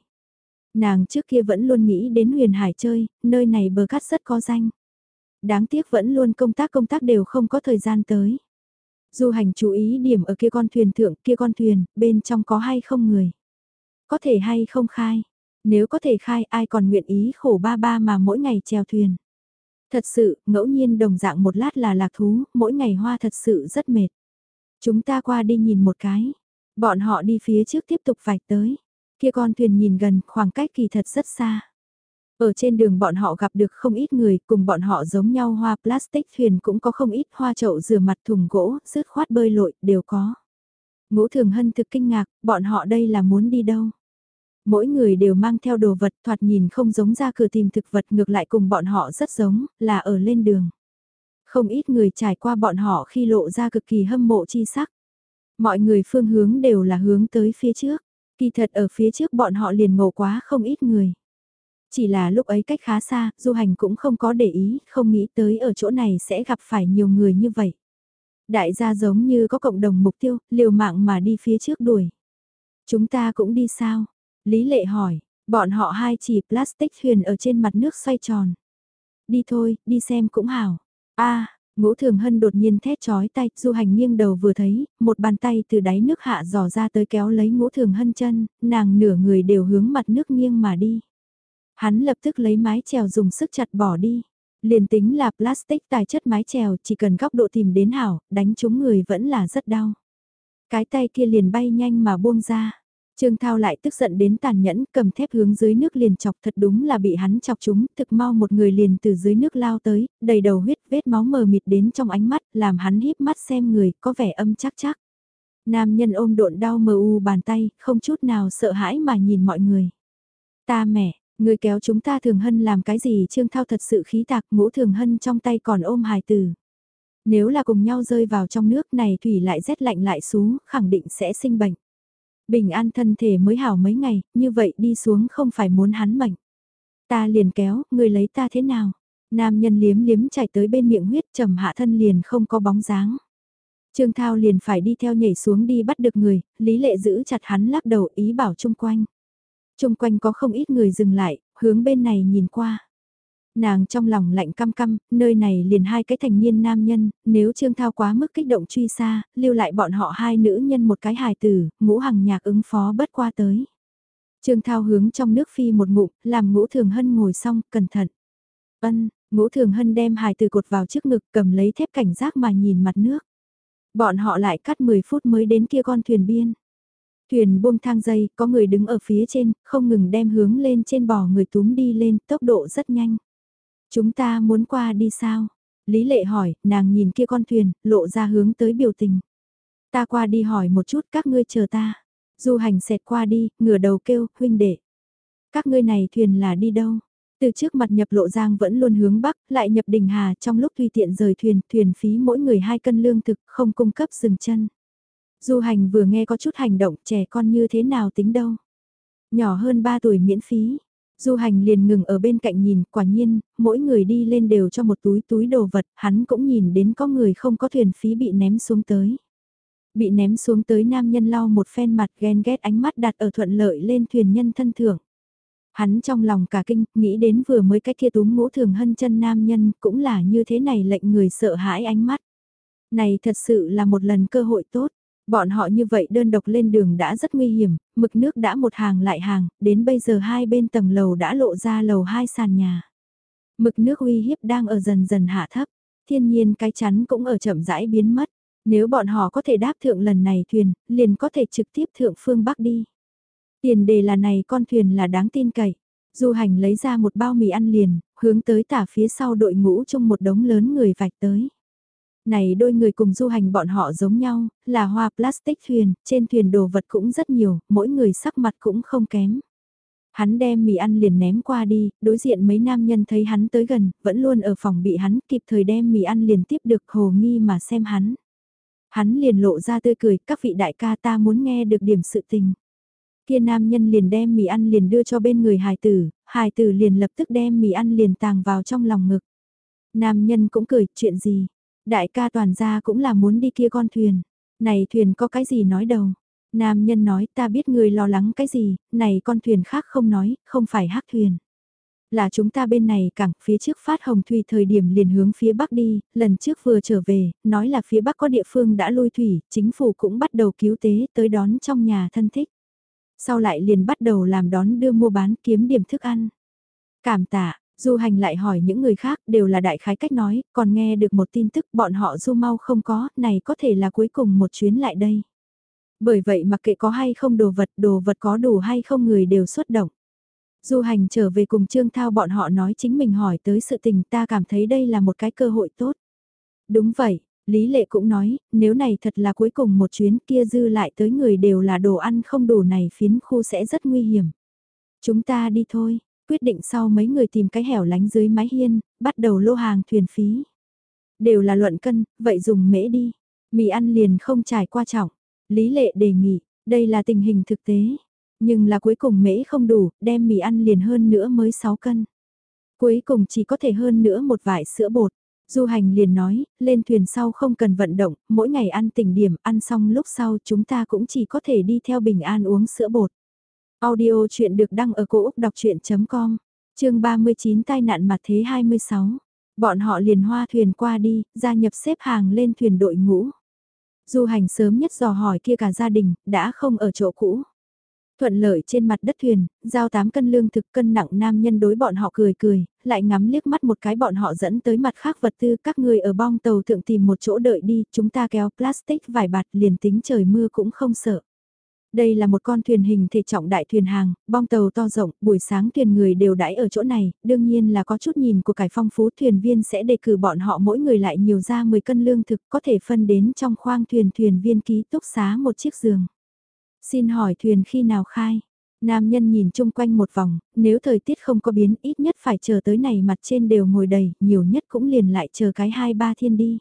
Nàng trước kia vẫn luôn nghĩ đến huyền hải chơi, nơi này bờ cát rất có danh. Đáng tiếc vẫn luôn công tác công tác đều không có thời gian tới. Du hành chú ý điểm ở kia con thuyền thượng kia con thuyền, bên trong có hay không người. Có thể hay không khai. Nếu có thể khai ai còn nguyện ý khổ ba ba mà mỗi ngày chèo thuyền. Thật sự, ngẫu nhiên đồng dạng một lát là lạc thú, mỗi ngày hoa thật sự rất mệt. Chúng ta qua đi nhìn một cái. Bọn họ đi phía trước tiếp tục vạch tới. Kia con thuyền nhìn gần, khoảng cách kỳ thật rất xa. Ở trên đường bọn họ gặp được không ít người, cùng bọn họ giống nhau hoa plastic thuyền cũng có không ít hoa chậu rửa mặt thùng gỗ, rứt khoát bơi lội, đều có. Ngũ thường hân thực kinh ngạc, bọn họ đây là muốn đi đâu? Mỗi người đều mang theo đồ vật thoạt nhìn không giống ra cửa tìm thực vật ngược lại cùng bọn họ rất giống, là ở lên đường. Không ít người trải qua bọn họ khi lộ ra cực kỳ hâm mộ chi sắc. Mọi người phương hướng đều là hướng tới phía trước. Kỳ thật ở phía trước bọn họ liền ngộ quá không ít người. Chỉ là lúc ấy cách khá xa, du hành cũng không có để ý, không nghĩ tới ở chỗ này sẽ gặp phải nhiều người như vậy. Đại gia giống như có cộng đồng mục tiêu, liều mạng mà đi phía trước đuổi. Chúng ta cũng đi sao? Lý lệ hỏi, bọn họ hai chỉ plastic thuyền ở trên mặt nước xoay tròn. Đi thôi, đi xem cũng hảo. a Ngũ Thường Hân đột nhiên thét chói tay, Du Hành nghiêng đầu vừa thấy, một bàn tay từ đáy nước hạ dò ra tới kéo lấy Ngũ Thường Hân chân, nàng nửa người đều hướng mặt nước nghiêng mà đi. Hắn lập tức lấy mái chèo dùng sức chặt bỏ đi. Liền tính là plastic tài chất mái chèo chỉ cần góc độ tìm đến hảo, đánh trúng người vẫn là rất đau. Cái tay kia liền bay nhanh mà buông ra. Trương Thao lại tức giận đến tàn nhẫn cầm thép hướng dưới nước liền chọc thật đúng là bị hắn chọc chúng, thực mau một người liền từ dưới nước lao tới, đầy đầu huyết vết máu mờ mịt đến trong ánh mắt, làm hắn híp mắt xem người, có vẻ âm chắc chắc. Nam nhân ôm độn đau mờ u bàn tay, không chút nào sợ hãi mà nhìn mọi người. Ta mẹ, người kéo chúng ta thường hân làm cái gì Trương Thao thật sự khí tạc ngũ thường hân trong tay còn ôm hài tử. Nếu là cùng nhau rơi vào trong nước này thủy lại rét lạnh lại xuống, khẳng định sẽ sinh bệnh. Bình an thân thể mới hảo mấy ngày, như vậy đi xuống không phải muốn hắn mệnh. Ta liền kéo, người lấy ta thế nào? Nam nhân liếm liếm chạy tới bên miệng huyết trầm hạ thân liền không có bóng dáng. Trương Thao liền phải đi theo nhảy xuống đi bắt được người, Lý Lệ giữ chặt hắn lắc đầu ý bảo chung quanh. Chung quanh có không ít người dừng lại, hướng bên này nhìn qua. Nàng trong lòng lạnh căm căm, nơi này liền hai cái thành niên nam nhân, nếu Trương Thao quá mức kích động truy xa, lưu lại bọn họ hai nữ nhân một cái hài tử, ngũ hằng nhạc ứng phó bất qua tới. Trương Thao hướng trong nước phi một ngụm, làm ngũ thường hân ngồi xong, cẩn thận. Ân, ngũ thường hân đem hài tử cột vào trước ngực cầm lấy thép cảnh giác mà nhìn mặt nước. Bọn họ lại cắt 10 phút mới đến kia con thuyền biên. Thuyền buông thang dây, có người đứng ở phía trên, không ngừng đem hướng lên trên bò người túm đi lên, tốc độ rất nhanh. Chúng ta muốn qua đi sao? Lý lệ hỏi, nàng nhìn kia con thuyền, lộ ra hướng tới biểu tình. Ta qua đi hỏi một chút các ngươi chờ ta. Du hành xẹt qua đi, ngửa đầu kêu, huynh đệ. Các ngươi này thuyền là đi đâu? Từ trước mặt nhập lộ giang vẫn luôn hướng bắc, lại nhập đình hà trong lúc tùy tiện rời thuyền, thuyền phí mỗi người hai cân lương thực, không cung cấp dừng chân. Du hành vừa nghe có chút hành động trẻ con như thế nào tính đâu. Nhỏ hơn 3 tuổi miễn phí, Du hành liền ngừng ở bên cạnh nhìn, quả nhiên, mỗi người đi lên đều cho một túi túi đồ vật, hắn cũng nhìn đến có người không có thuyền phí bị ném xuống tới. Bị ném xuống tới nam nhân lau một phen mặt ghen ghét ánh mắt đặt ở thuận lợi lên thuyền nhân thân thưởng. Hắn trong lòng cả kinh, nghĩ đến vừa mới cái kia túm ngũ thường hân chân nam nhân, cũng là như thế này lệnh người sợ hãi ánh mắt. Này thật sự là một lần cơ hội tốt. Bọn họ như vậy đơn độc lên đường đã rất nguy hiểm, mực nước đã một hàng lại hàng, đến bây giờ hai bên tầng lầu đã lộ ra lầu hai sàn nhà. Mực nước uy hiếp đang ở dần dần hạ thấp, thiên nhiên cái chắn cũng ở chậm rãi biến mất. Nếu bọn họ có thể đáp thượng lần này thuyền, liền có thể trực tiếp thượng phương Bắc đi. Tiền đề là này con thuyền là đáng tin cậy. Du hành lấy ra một bao mì ăn liền, hướng tới tả phía sau đội ngũ trong một đống lớn người vạch tới này đôi người cùng du hành bọn họ giống nhau, là hoa plastic thuyền, trên thuyền đồ vật cũng rất nhiều, mỗi người sắc mặt cũng không kém. Hắn đem mì ăn liền ném qua đi, đối diện mấy nam nhân thấy hắn tới gần, vẫn luôn ở phòng bị hắn kịp thời đem mì ăn liền tiếp được hồ nghi mà xem hắn. Hắn liền lộ ra tươi cười, các vị đại ca ta muốn nghe được điểm sự tình. Kia nam nhân liền đem mì ăn liền đưa cho bên người hài tử, hài tử liền lập tức đem mì ăn liền tàng vào trong lòng ngực. Nam nhân cũng cười, chuyện gì, Đại ca toàn gia cũng là muốn đi kia con thuyền. Này thuyền có cái gì nói đâu. Nam nhân nói ta biết người lo lắng cái gì, này con thuyền khác không nói, không phải hắc thuyền. Là chúng ta bên này cảng phía trước phát hồng thủy thời điểm liền hướng phía bắc đi, lần trước vừa trở về, nói là phía bắc có địa phương đã lôi thủy, chính phủ cũng bắt đầu cứu tế tới đón trong nhà thân thích. Sau lại liền bắt đầu làm đón đưa mua bán kiếm điểm thức ăn. Cảm tạ, Du hành lại hỏi những người khác đều là đại khái cách nói, còn nghe được một tin tức bọn họ du mau không có, này có thể là cuối cùng một chuyến lại đây. Bởi vậy mặc kệ có hay không đồ vật, đồ vật có đủ hay không người đều xuất động. Du hành trở về cùng Trương Thao bọn họ nói chính mình hỏi tới sự tình ta cảm thấy đây là một cái cơ hội tốt. Đúng vậy, Lý Lệ cũng nói, nếu này thật là cuối cùng một chuyến kia dư lại tới người đều là đồ ăn không đủ này phiến khu sẽ rất nguy hiểm. Chúng ta đi thôi, quyết định sau mấy người tìm cái hẻo lánh dưới mái hiên, bắt đầu lô hàng thuyền phí. Đều là luận cân, vậy dùng mễ đi. Mì ăn liền không trải qua trọng. Lý lệ đề nghị, đây là tình hình thực tế. Nhưng là cuối cùng mễ không đủ, đem mì ăn liền hơn nữa mới 6 cân. Cuối cùng chỉ có thể hơn nữa một vải sữa bột. Du hành liền nói, lên thuyền sau không cần vận động, mỗi ngày ăn tỉnh điểm, ăn xong lúc sau chúng ta cũng chỉ có thể đi theo bình an uống sữa bột. Audio chuyện được đăng ở cổ Úc đọc chuyện.com, chương 39 tai nạn mặt thế 26. Bọn họ liền hoa thuyền qua đi, gia nhập xếp hàng lên thuyền đội ngũ. Du hành sớm nhất dò hỏi kia cả gia đình, đã không ở chỗ cũ. Thuận lợi trên mặt đất thuyền, giao 8 cân lương thực cân nặng nam nhân đối bọn họ cười cười, lại ngắm liếc mắt một cái bọn họ dẫn tới mặt khác vật tư các người ở bong tàu thượng tìm một chỗ đợi đi, chúng ta kéo plastic vải bạt liền tính trời mưa cũng không sợ. Đây là một con thuyền hình thể trọng đại thuyền hàng, bong tàu to rộng, buổi sáng thuyền người đều đãi ở chỗ này, đương nhiên là có chút nhìn của cải phong phú thuyền viên sẽ đề cử bọn họ mỗi người lại nhiều ra 10 cân lương thực có thể phân đến trong khoang thuyền thuyền viên ký túc xá một chiếc giường. Xin hỏi thuyền khi nào khai? Nam nhân nhìn chung quanh một vòng, nếu thời tiết không có biến ít nhất phải chờ tới này mặt trên đều ngồi đầy, nhiều nhất cũng liền lại chờ cái hai ba thiên đi.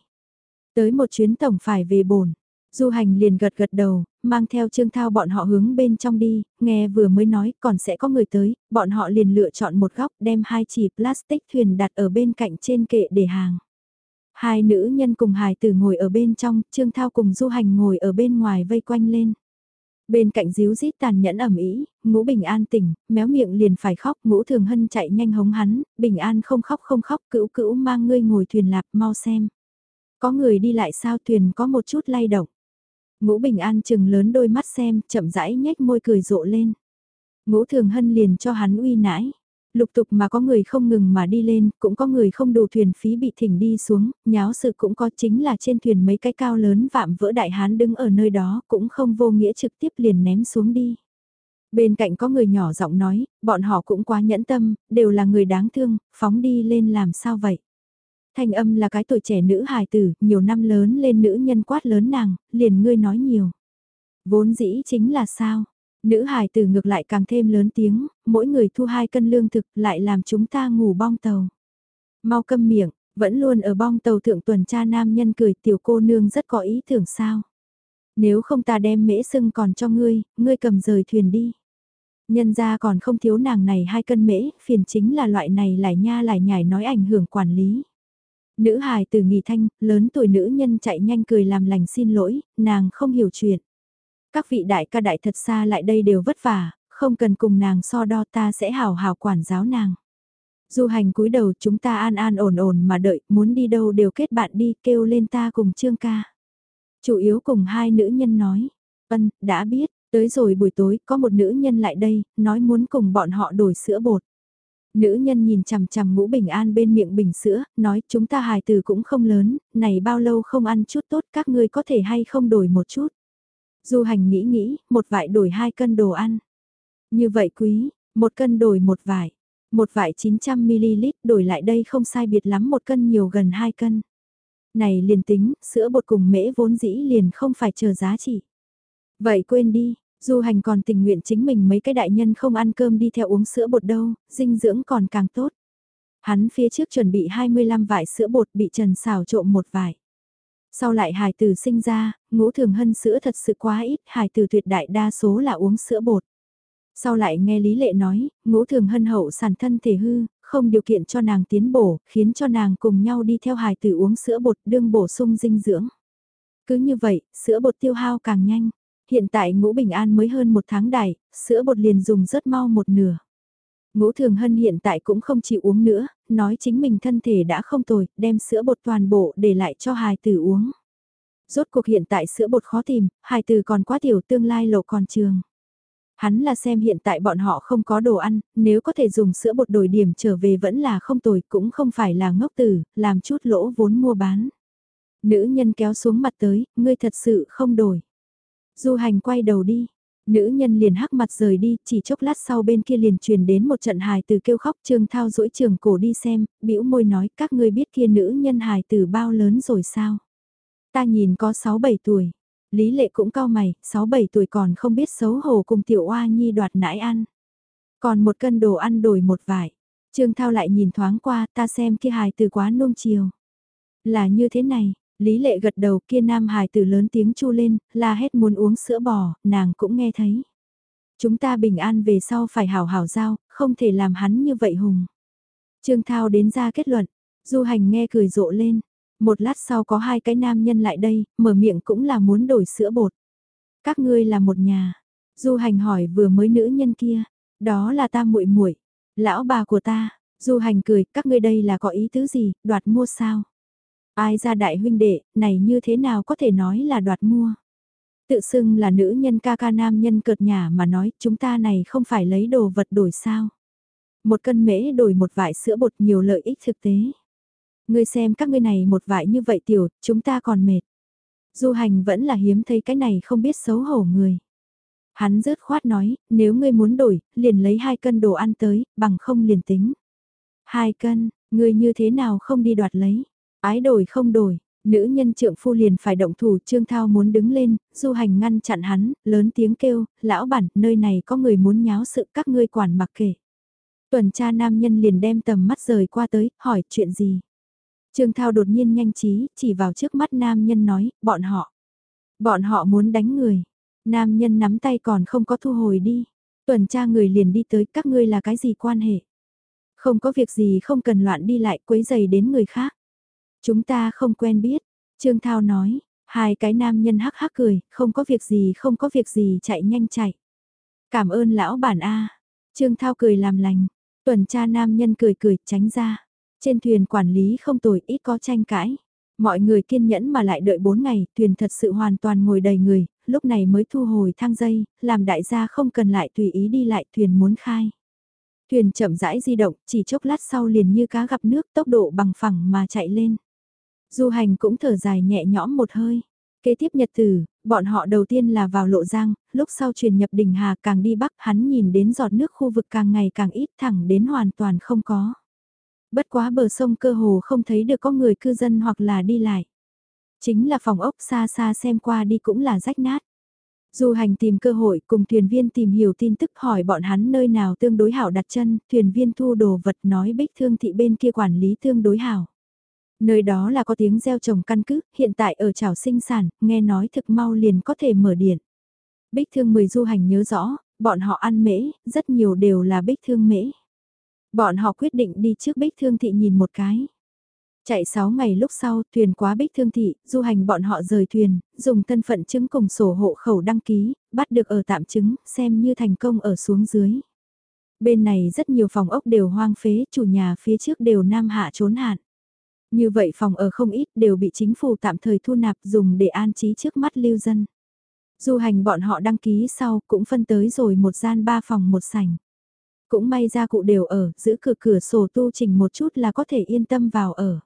Tới một chuyến tổng phải về bồn, Du hành liền gật gật đầu, mang theo Trương Thao bọn họ hướng bên trong đi, nghe vừa mới nói còn sẽ có người tới, bọn họ liền lựa chọn một góc đem hai chỉ plastic thuyền đặt ở bên cạnh trên kệ để hàng. Hai nữ nhân cùng hài tử ngồi ở bên trong, Trương Thao cùng Du hành ngồi ở bên ngoài vây quanh lên. Bên cạnh díu rít tàn nhẫn ẩm ý, ngũ bình an tỉnh, méo miệng liền phải khóc, ngũ thường hân chạy nhanh hống hắn, bình an không khóc không khóc, cữu cữu mang ngươi ngồi thuyền lạp mau xem. Có người đi lại sao thuyền có một chút lay động. Ngũ Bình An chừng lớn đôi mắt xem, chậm rãi nhếch môi cười rộ lên. Ngũ Thường Hân liền cho hắn uy nãi. Lục tục mà có người không ngừng mà đi lên, cũng có người không đủ thuyền phí bị thỉnh đi xuống, nháo sự cũng có chính là trên thuyền mấy cái cao lớn vạm vỡ đại hán đứng ở nơi đó, cũng không vô nghĩa trực tiếp liền ném xuống đi. Bên cạnh có người nhỏ giọng nói, bọn họ cũng quá nhẫn tâm, đều là người đáng thương, phóng đi lên làm sao vậy. Thanh âm là cái tuổi trẻ nữ hài tử, nhiều năm lớn lên nữ nhân quát lớn nàng, liền ngươi nói nhiều. Vốn dĩ chính là sao? Nữ hài tử ngược lại càng thêm lớn tiếng, mỗi người thu hai cân lương thực lại làm chúng ta ngủ bong tàu. Mau câm miệng, vẫn luôn ở bong tàu thượng tuần tra nam nhân cười tiểu cô nương rất có ý tưởng sao. Nếu không ta đem mễ sưng còn cho ngươi, ngươi cầm rời thuyền đi. Nhân ra còn không thiếu nàng này hai cân mễ, phiền chính là loại này lại nha lại nhảy nói ảnh hưởng quản lý. Nữ hài từ nghỉ thanh, lớn tuổi nữ nhân chạy nhanh cười làm lành xin lỗi, nàng không hiểu chuyện. Các vị đại ca đại thật xa lại đây đều vất vả, không cần cùng nàng so đo ta sẽ hào hào quản giáo nàng. Du hành cúi đầu chúng ta an an ổn ổn mà đợi, muốn đi đâu đều kết bạn đi, kêu lên ta cùng trương ca. Chủ yếu cùng hai nữ nhân nói, ân, đã biết, tới rồi buổi tối có một nữ nhân lại đây, nói muốn cùng bọn họ đổi sữa bột. Nữ nhân nhìn chằm chằm ngũ bình an bên miệng bình sữa, nói chúng ta hài từ cũng không lớn, này bao lâu không ăn chút tốt các ngươi có thể hay không đổi một chút. Du hành nghĩ nghĩ, một vải đổi hai cân đồ ăn. Như vậy quý, một cân đổi một vải. Một vải 900ml đổi lại đây không sai biệt lắm một cân nhiều gần hai cân. Này liền tính, sữa bột cùng mễ vốn dĩ liền không phải chờ giá trị. Vậy quên đi, Du hành còn tình nguyện chính mình mấy cái đại nhân không ăn cơm đi theo uống sữa bột đâu, dinh dưỡng còn càng tốt. Hắn phía trước chuẩn bị 25 vải sữa bột bị Trần xào trộm một vải. Sau lại hài tử sinh ra, ngũ thường hân sữa thật sự quá ít, hài tử tuyệt đại đa số là uống sữa bột. Sau lại nghe Lý Lệ nói, ngũ thường hân hậu sản thân thể hư, không điều kiện cho nàng tiến bổ, khiến cho nàng cùng nhau đi theo hài tử uống sữa bột đương bổ sung dinh dưỡng. Cứ như vậy, sữa bột tiêu hao càng nhanh. Hiện tại ngũ bình an mới hơn một tháng đài sữa bột liền dùng rất mau một nửa. Ngũ Thường Hân hiện tại cũng không chịu uống nữa, nói chính mình thân thể đã không tồi, đem sữa bột toàn bộ để lại cho hài tử uống. Rốt cuộc hiện tại sữa bột khó tìm, hài tử còn quá tiểu tương lai lộ còn trường. Hắn là xem hiện tại bọn họ không có đồ ăn, nếu có thể dùng sữa bột đổi điểm trở về vẫn là không tồi, cũng không phải là ngốc tử, làm chút lỗ vốn mua bán. Nữ nhân kéo xuống mặt tới, ngươi thật sự không đổi. Du hành quay đầu đi, Nữ nhân liền hắc mặt rời đi, chỉ chốc lát sau bên kia liền truyền đến một trận hài từ kêu khóc Trương Thao duỗi trường cổ đi xem, bĩu môi nói các ngươi biết kia nữ nhân hài từ bao lớn rồi sao? Ta nhìn có 6-7 tuổi. Lý lệ cũng cao mày, 6-7 tuổi còn không biết xấu hổ cùng tiểu oa nhi đoạt nãi ăn. Còn một cân đồ ăn đổi một vải. Trương Thao lại nhìn thoáng qua ta xem kia hài từ quá nung chiều. Là như thế này, Lý lệ gật đầu kia nam hài tử lớn tiếng chu lên, la hét muốn uống sữa bò, nàng cũng nghe thấy. Chúng ta bình an về sau phải hảo hảo giao, không thể làm hắn như vậy hùng. Trương Thao đến ra kết luận, du hành nghe cười rộ lên. Một lát sau có hai cái nam nhân lại đây, mở miệng cũng là muốn đổi sữa bột. Các ngươi là một nhà. Du hành hỏi vừa mới nữ nhân kia, đó là ta muội muội, lão bà của ta. Du hành cười, các ngươi đây là có ý tứ gì, đoạt mua sao? Ai ra đại huynh đệ, này như thế nào có thể nói là đoạt mua. Tự xưng là nữ nhân ca ca nam nhân cợt nhà mà nói chúng ta này không phải lấy đồ vật đổi sao. Một cân mễ đổi một vải sữa bột nhiều lợi ích thực tế. Ngươi xem các ngươi này một vải như vậy tiểu, chúng ta còn mệt. Du hành vẫn là hiếm thấy cái này không biết xấu hổ người. Hắn rớt khoát nói, nếu ngươi muốn đổi, liền lấy hai cân đồ ăn tới, bằng không liền tính. Hai cân, ngươi như thế nào không đi đoạt lấy. Ái đổi không đổi, nữ nhân trượng phu liền phải động thủ Trương Thao muốn đứng lên, du hành ngăn chặn hắn, lớn tiếng kêu, lão bản, nơi này có người muốn nháo sự các ngươi quản mặc kệ. Tuần tra nam nhân liền đem tầm mắt rời qua tới, hỏi chuyện gì. Trương Thao đột nhiên nhanh trí, chỉ vào trước mắt nam nhân nói, bọn họ. Bọn họ muốn đánh người. Nam nhân nắm tay còn không có thu hồi đi. Tuần tra người liền đi tới các ngươi là cái gì quan hệ. Không có việc gì không cần loạn đi lại quấy giày đến người khác. Chúng ta không quen biết, Trương Thao nói, hai cái nam nhân hắc hắc cười, không có việc gì không có việc gì chạy nhanh chạy. Cảm ơn lão bản A. Trương Thao cười làm lành, tuần tra nam nhân cười cười tránh ra. Trên thuyền quản lý không tồi ít có tranh cãi. Mọi người kiên nhẫn mà lại đợi 4 ngày, thuyền thật sự hoàn toàn ngồi đầy người, lúc này mới thu hồi thang dây, làm đại gia không cần lại tùy ý đi lại thuyền muốn khai. Thuyền chậm rãi di động, chỉ chốc lát sau liền như cá gặp nước tốc độ bằng phẳng mà chạy lên. Du hành cũng thở dài nhẹ nhõm một hơi. Kế tiếp nhật tử, bọn họ đầu tiên là vào lộ giang, lúc sau truyền nhập đỉnh hà càng đi bắc hắn nhìn đến giọt nước khu vực càng ngày càng ít thẳng đến hoàn toàn không có. Bất quá bờ sông cơ hồ không thấy được có người cư dân hoặc là đi lại. Chính là phòng ốc xa xa xem qua đi cũng là rách nát. Du hành tìm cơ hội cùng thuyền viên tìm hiểu tin tức hỏi bọn hắn nơi nào tương đối hảo đặt chân, thuyền viên thu đồ vật nói bích thương thị bên kia quản lý tương đối hảo. Nơi đó là có tiếng gieo trồng căn cứ, hiện tại ở chảo sinh sản, nghe nói thực mau liền có thể mở điện. Bích thương mười du hành nhớ rõ, bọn họ ăn mễ, rất nhiều đều là bích thương mễ. Bọn họ quyết định đi trước bích thương thị nhìn một cái. Chạy 6 ngày lúc sau, thuyền quá bích thương thị, du hành bọn họ rời thuyền, dùng thân phận chứng cùng sổ hộ khẩu đăng ký, bắt được ở tạm chứng, xem như thành công ở xuống dưới. Bên này rất nhiều phòng ốc đều hoang phế, chủ nhà phía trước đều nam hạ trốn hạn. Như vậy phòng ở không ít đều bị chính phủ tạm thời thu nạp dùng để an trí trước mắt lưu dân. Du hành bọn họ đăng ký sau cũng phân tới rồi một gian ba phòng một sảnh. Cũng may ra cụ đều ở, giữ cửa cửa sổ tu chỉnh một chút là có thể yên tâm vào ở.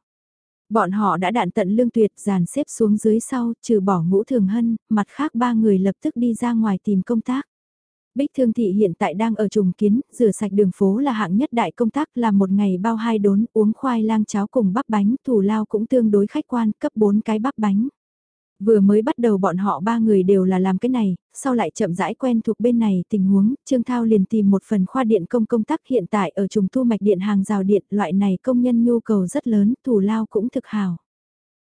Bọn họ đã đạn tận lương tuyệt dàn xếp xuống dưới sau, trừ bỏ ngũ thường hân, mặt khác ba người lập tức đi ra ngoài tìm công tác. Bích Thương Thị hiện tại đang ở trùng kiến, rửa sạch đường phố là hạng nhất đại công tác làm một ngày bao hai đốn, uống khoai lang cháo cùng bắp bánh, thủ lao cũng tương đối khách quan, cấp 4 cái bắp bánh. Vừa mới bắt đầu bọn họ ba người đều là làm cái này, sau lại chậm rãi quen thuộc bên này tình huống, Trương Thao liền tìm một phần khoa điện công công tác hiện tại ở trùng thu mạch điện hàng rào điện, loại này công nhân nhu cầu rất lớn, thủ lao cũng thực hào.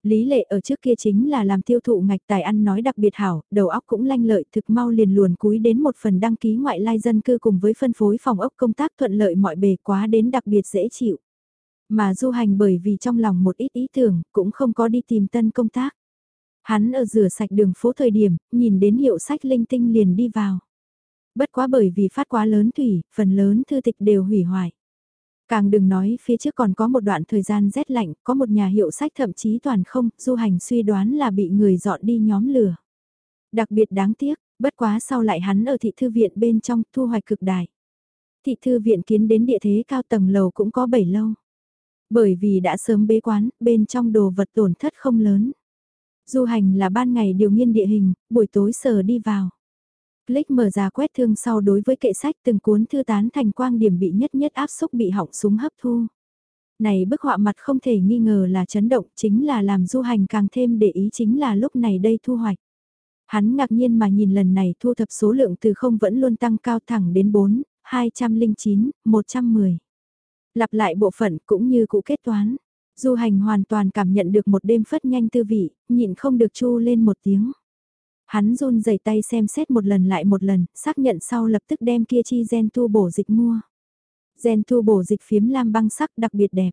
Lý lệ ở trước kia chính là làm tiêu thụ ngạch tài ăn nói đặc biệt hảo, đầu óc cũng lanh lợi thực mau liền luồn cúi đến một phần đăng ký ngoại lai dân cư cùng với phân phối phòng ốc công tác thuận lợi mọi bề quá đến đặc biệt dễ chịu. Mà du hành bởi vì trong lòng một ít ý tưởng, cũng không có đi tìm tân công tác. Hắn ở rửa sạch đường phố thời điểm, nhìn đến hiệu sách linh tinh liền đi vào. Bất quá bởi vì phát quá lớn thủy, phần lớn thư tịch đều hủy hoại. Càng đừng nói phía trước còn có một đoạn thời gian rét lạnh, có một nhà hiệu sách thậm chí toàn không, du hành suy đoán là bị người dọn đi nhóm lửa. Đặc biệt đáng tiếc, bất quá sau lại hắn ở thị thư viện bên trong thu hoạch cực đại. Thị thư viện kiến đến địa thế cao tầng lầu cũng có 7 lâu. Bởi vì đã sớm bế quán, bên trong đồ vật tổn thất không lớn. Du hành là ban ngày điều nghiên địa hình, buổi tối sờ đi vào. Click mở ra quét thương sau đối với kệ sách từng cuốn thư tán thành quang điểm bị nhất nhất áp xúc bị họng súng hấp thu. Này bức họa mặt không thể nghi ngờ là chấn động chính là làm du hành càng thêm để ý chính là lúc này đây thu hoạch. Hắn ngạc nhiên mà nhìn lần này thu thập số lượng từ không vẫn luôn tăng cao thẳng đến 4, 209, 110. Lặp lại bộ phận cũng như cụ kết toán. Du hành hoàn toàn cảm nhận được một đêm phất nhanh tư vị, nhịn không được chu lên một tiếng. Hắn run rẩy tay xem xét một lần lại một lần, xác nhận sau lập tức đem kia chi gen tu bổ dịch mua. Gen tu bổ dịch phiếm lam băng sắc đặc biệt đẹp.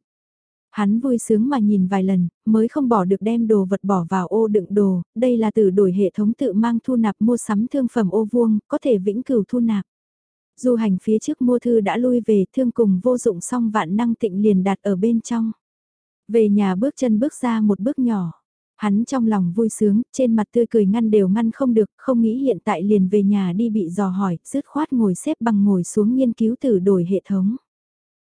Hắn vui sướng mà nhìn vài lần, mới không bỏ được đem đồ vật bỏ vào ô đựng đồ, đây là từ đổi hệ thống tự mang thu nạp mua sắm thương phẩm ô vuông, có thể vĩnh cửu thu nạp. Du hành phía trước mua thư đã lui về thương cùng vô dụng xong vạn năng tịnh liền đặt ở bên trong. Về nhà bước chân bước ra một bước nhỏ. Hắn trong lòng vui sướng, trên mặt tươi cười ngăn đều ngăn không được, không nghĩ hiện tại liền về nhà đi bị dò hỏi, dứt khoát ngồi xếp bằng ngồi xuống nghiên cứu từ đổi hệ thống.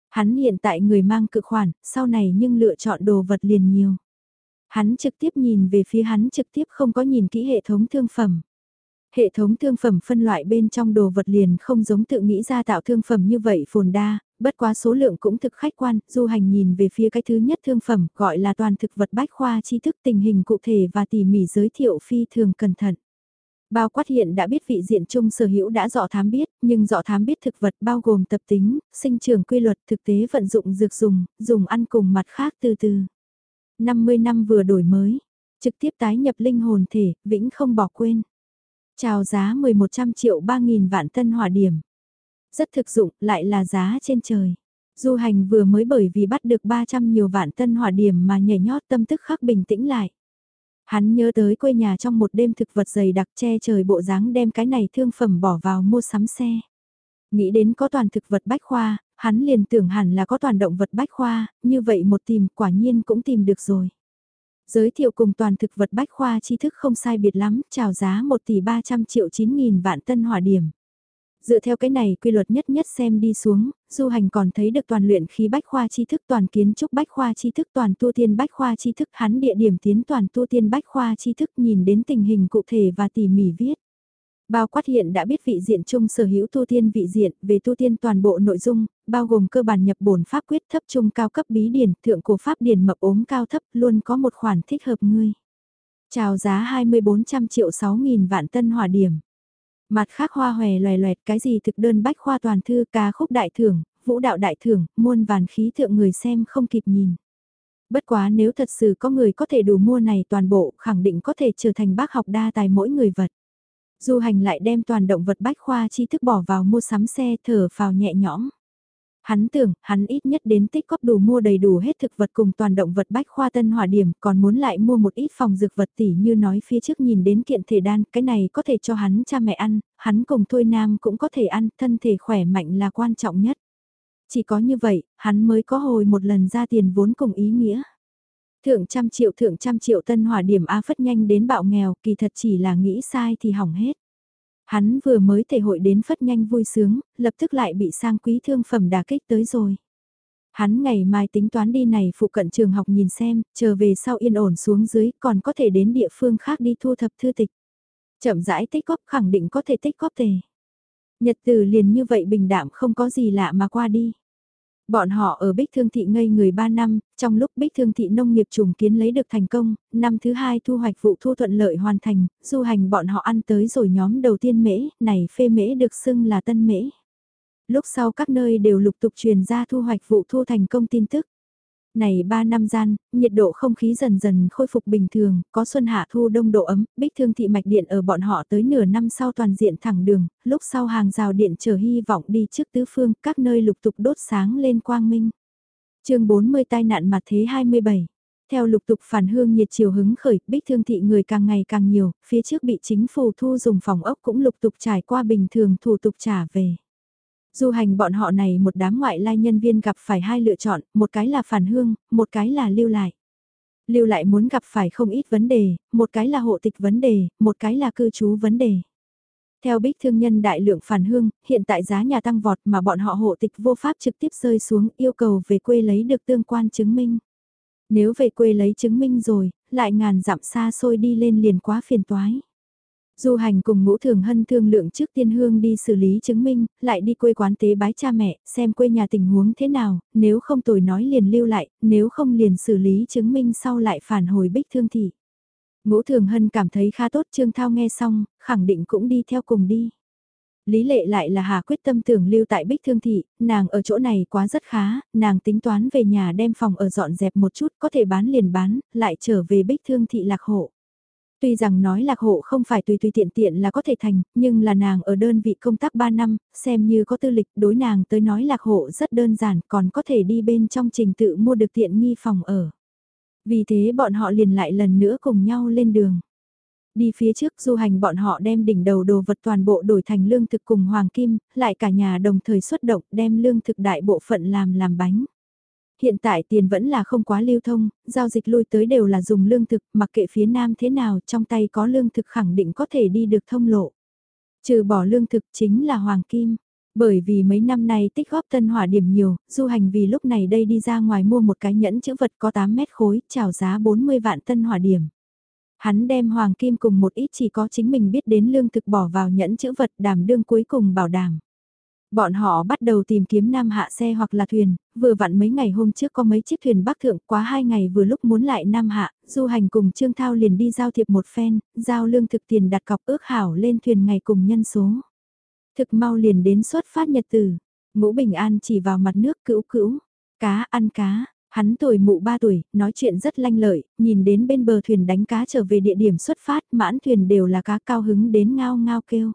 Hắn hiện tại người mang cự khoản, sau này nhưng lựa chọn đồ vật liền nhiều. Hắn trực tiếp nhìn về phía hắn trực tiếp không có nhìn kỹ hệ thống thương phẩm. Hệ thống thương phẩm phân loại bên trong đồ vật liền không giống tự nghĩ ra tạo thương phẩm như vậy phồn đa, bất quá số lượng cũng thực khách quan, du hành nhìn về phía cái thứ nhất thương phẩm gọi là toàn thực vật bách khoa tri thức tình hình cụ thể và tỉ mỉ giới thiệu phi thường cẩn thận. Bao quát hiện đã biết vị diện chung sở hữu đã dọ thám biết, nhưng dọ thám biết thực vật bao gồm tập tính, sinh trưởng quy luật thực tế vận dụng dược dùng, dùng ăn cùng mặt khác từ từ. 50 năm vừa đổi mới, trực tiếp tái nhập linh hồn thể, vĩnh không bỏ quên. Chào giá 1100 triệu 3.000 vạn tân hỏa điểm. Rất thực dụng, lại là giá trên trời. Du hành vừa mới bởi vì bắt được 300 nhiều vạn tân hỏa điểm mà nhảy nhót tâm tức khắc bình tĩnh lại. Hắn nhớ tới quê nhà trong một đêm thực vật dày đặc che trời bộ dáng đem cái này thương phẩm bỏ vào mua sắm xe. Nghĩ đến có toàn thực vật bách khoa, hắn liền tưởng hẳn là có toàn động vật bách khoa, như vậy một tìm quả nhiên cũng tìm được rồi. Giới thiệu cùng toàn thực vật bách khoa tri thức không sai biệt lắm, chào giá 1 tỷ 300 triệu 9 nghìn vạn tân hỏa điểm. Dựa theo cái này quy luật nhất nhất xem đi xuống, du hành còn thấy được toàn luyện khí bách khoa tri thức toàn kiến trúc bách khoa tri thức toàn tu tiên bách khoa tri thức hắn địa điểm tiến toàn tu tiên bách khoa tri thức nhìn đến tình hình cụ thể và tỉ mỉ viết. Bao quát hiện đã biết vị diện chung sở hữu tu tiên vị diện về tu tiên toàn bộ nội dung, bao gồm cơ bản nhập bổn pháp quyết thấp trung cao cấp bí điển, thượng cổ pháp điển mập ốm cao thấp luôn có một khoản thích hợp ngươi. Chào giá 2400 triệu 6.000 vạn tân hỏa điểm. Mặt khác hoa hòe loè loẹt cái gì thực đơn bách khoa toàn thư ca khúc đại thưởng, vũ đạo đại thưởng, muôn vàn khí thượng người xem không kịp nhìn. Bất quá nếu thật sự có người có thể đủ mua này toàn bộ khẳng định có thể trở thành bác học đa tài mỗi người vật. Du hành lại đem toàn động vật bách khoa tri thức bỏ vào mua sắm xe thở vào nhẹ nhõm. Hắn tưởng, hắn ít nhất đến tích góp đủ mua đầy đủ hết thực vật cùng toàn động vật bách khoa tân hỏa điểm, còn muốn lại mua một ít phòng dược vật tỉ như nói phía trước nhìn đến kiện thể đan, cái này có thể cho hắn cha mẹ ăn, hắn cùng thôi nam cũng có thể ăn, thân thể khỏe mạnh là quan trọng nhất. Chỉ có như vậy, hắn mới có hồi một lần ra tiền vốn cùng ý nghĩa. Thượng trăm triệu thượng trăm triệu tân hỏa điểm A phất nhanh đến bạo nghèo, kỳ thật chỉ là nghĩ sai thì hỏng hết. Hắn vừa mới thể hội đến phất nhanh vui sướng, lập tức lại bị sang quý thương phẩm đả kích tới rồi. Hắn ngày mai tính toán đi này phụ cận trường học nhìn xem, chờ về sau yên ổn xuống dưới còn có thể đến địa phương khác đi thu thập thư tịch. Chậm rãi tích góp khẳng định có thể tích góp tề. Nhật từ liền như vậy bình đạm không có gì lạ mà qua đi. Bọn họ ở Bích Thương Thị ngây người 3 năm, trong lúc Bích Thương Thị nông nghiệp trùng kiến lấy được thành công, năm thứ hai thu hoạch vụ thu thuận lợi hoàn thành, du hành bọn họ ăn tới rồi nhóm đầu tiên mễ, này phê mễ được xưng là tân mễ. Lúc sau các nơi đều lục tục truyền ra thu hoạch vụ thu thành công tin tức. Này 3 năm gian, nhiệt độ không khí dần dần khôi phục bình thường, có xuân hạ thu đông độ ấm, bích thương thị mạch điện ở bọn họ tới nửa năm sau toàn diện thẳng đường, lúc sau hàng rào điện chờ hy vọng đi trước tứ phương, các nơi lục tục đốt sáng lên quang minh. chương 40 tai nạn mặt thế 27 theo lục tục phản hương nhiệt chiều hứng khởi, bích thương thị người càng ngày càng nhiều, phía trước bị chính phủ thu dùng phòng ốc cũng lục tục trải qua bình thường thủ tục trả về. Du hành bọn họ này một đám ngoại lai nhân viên gặp phải hai lựa chọn, một cái là phản hương, một cái là lưu lại. Lưu lại muốn gặp phải không ít vấn đề, một cái là hộ tịch vấn đề, một cái là cư trú vấn đề. Theo bích thương nhân đại lượng phản hương, hiện tại giá nhà tăng vọt mà bọn họ hộ tịch vô pháp trực tiếp rơi xuống yêu cầu về quê lấy được tương quan chứng minh. Nếu về quê lấy chứng minh rồi, lại ngàn dặm xa xôi đi lên liền quá phiền toái. Du hành cùng ngũ thường hân thương lượng trước tiên hương đi xử lý chứng minh, lại đi quê quán tế bái cha mẹ, xem quê nhà tình huống thế nào, nếu không tồi nói liền lưu lại, nếu không liền xử lý chứng minh sau lại phản hồi bích thương thị. Ngũ thường hân cảm thấy khá tốt Trương Thao nghe xong, khẳng định cũng đi theo cùng đi. Lý lệ lại là hà quyết tâm tưởng lưu tại Bích Thương Thị, nàng ở chỗ này quá rất khá, nàng tính toán về nhà đem phòng ở dọn dẹp một chút có thể bán liền bán, lại trở về Bích Thương Thị lạc hộ. Tuy rằng nói lạc hộ không phải tùy tùy tiện tiện là có thể thành, nhưng là nàng ở đơn vị công tác 3 năm, xem như có tư lịch đối nàng tới nói lạc hộ rất đơn giản còn có thể đi bên trong trình tự mua được tiện nghi phòng ở. Vì thế bọn họ liền lại lần nữa cùng nhau lên đường. Đi phía trước du hành bọn họ đem đỉnh đầu đồ vật toàn bộ đổi thành lương thực cùng hoàng kim, lại cả nhà đồng thời xuất động đem lương thực đại bộ phận làm làm bánh. Hiện tại tiền vẫn là không quá lưu thông, giao dịch lui tới đều là dùng lương thực, mặc kệ phía nam thế nào trong tay có lương thực khẳng định có thể đi được thông lộ. Trừ bỏ lương thực chính là hoàng kim. Bởi vì mấy năm nay tích góp tân hỏa điểm nhiều, du hành vì lúc này đây đi ra ngoài mua một cái nhẫn chữ vật có 8 mét khối, chào giá 40 vạn tân hỏa điểm. Hắn đem hoàng kim cùng một ít chỉ có chính mình biết đến lương thực bỏ vào nhẫn chữ vật đảm đương cuối cùng bảo đảm. Bọn họ bắt đầu tìm kiếm nam hạ xe hoặc là thuyền, vừa vặn mấy ngày hôm trước có mấy chiếc thuyền bắc thượng quá hai ngày vừa lúc muốn lại nam hạ, du hành cùng Trương Thao liền đi giao thiệp một phen, giao lương thực tiền đặt cọc ước hảo lên thuyền ngày cùng nhân số. Thực mau liền đến xuất phát nhật tử, ngũ bình an chỉ vào mặt nước cữu cữu, cá ăn cá, Hắn tuổi mụ 3 tuổi, nói chuyện rất lanh lợi, nhìn đến bên bờ thuyền đánh cá trở về địa điểm xuất phát, mãn thuyền đều là cá cao hứng đến ngao ngao kêu.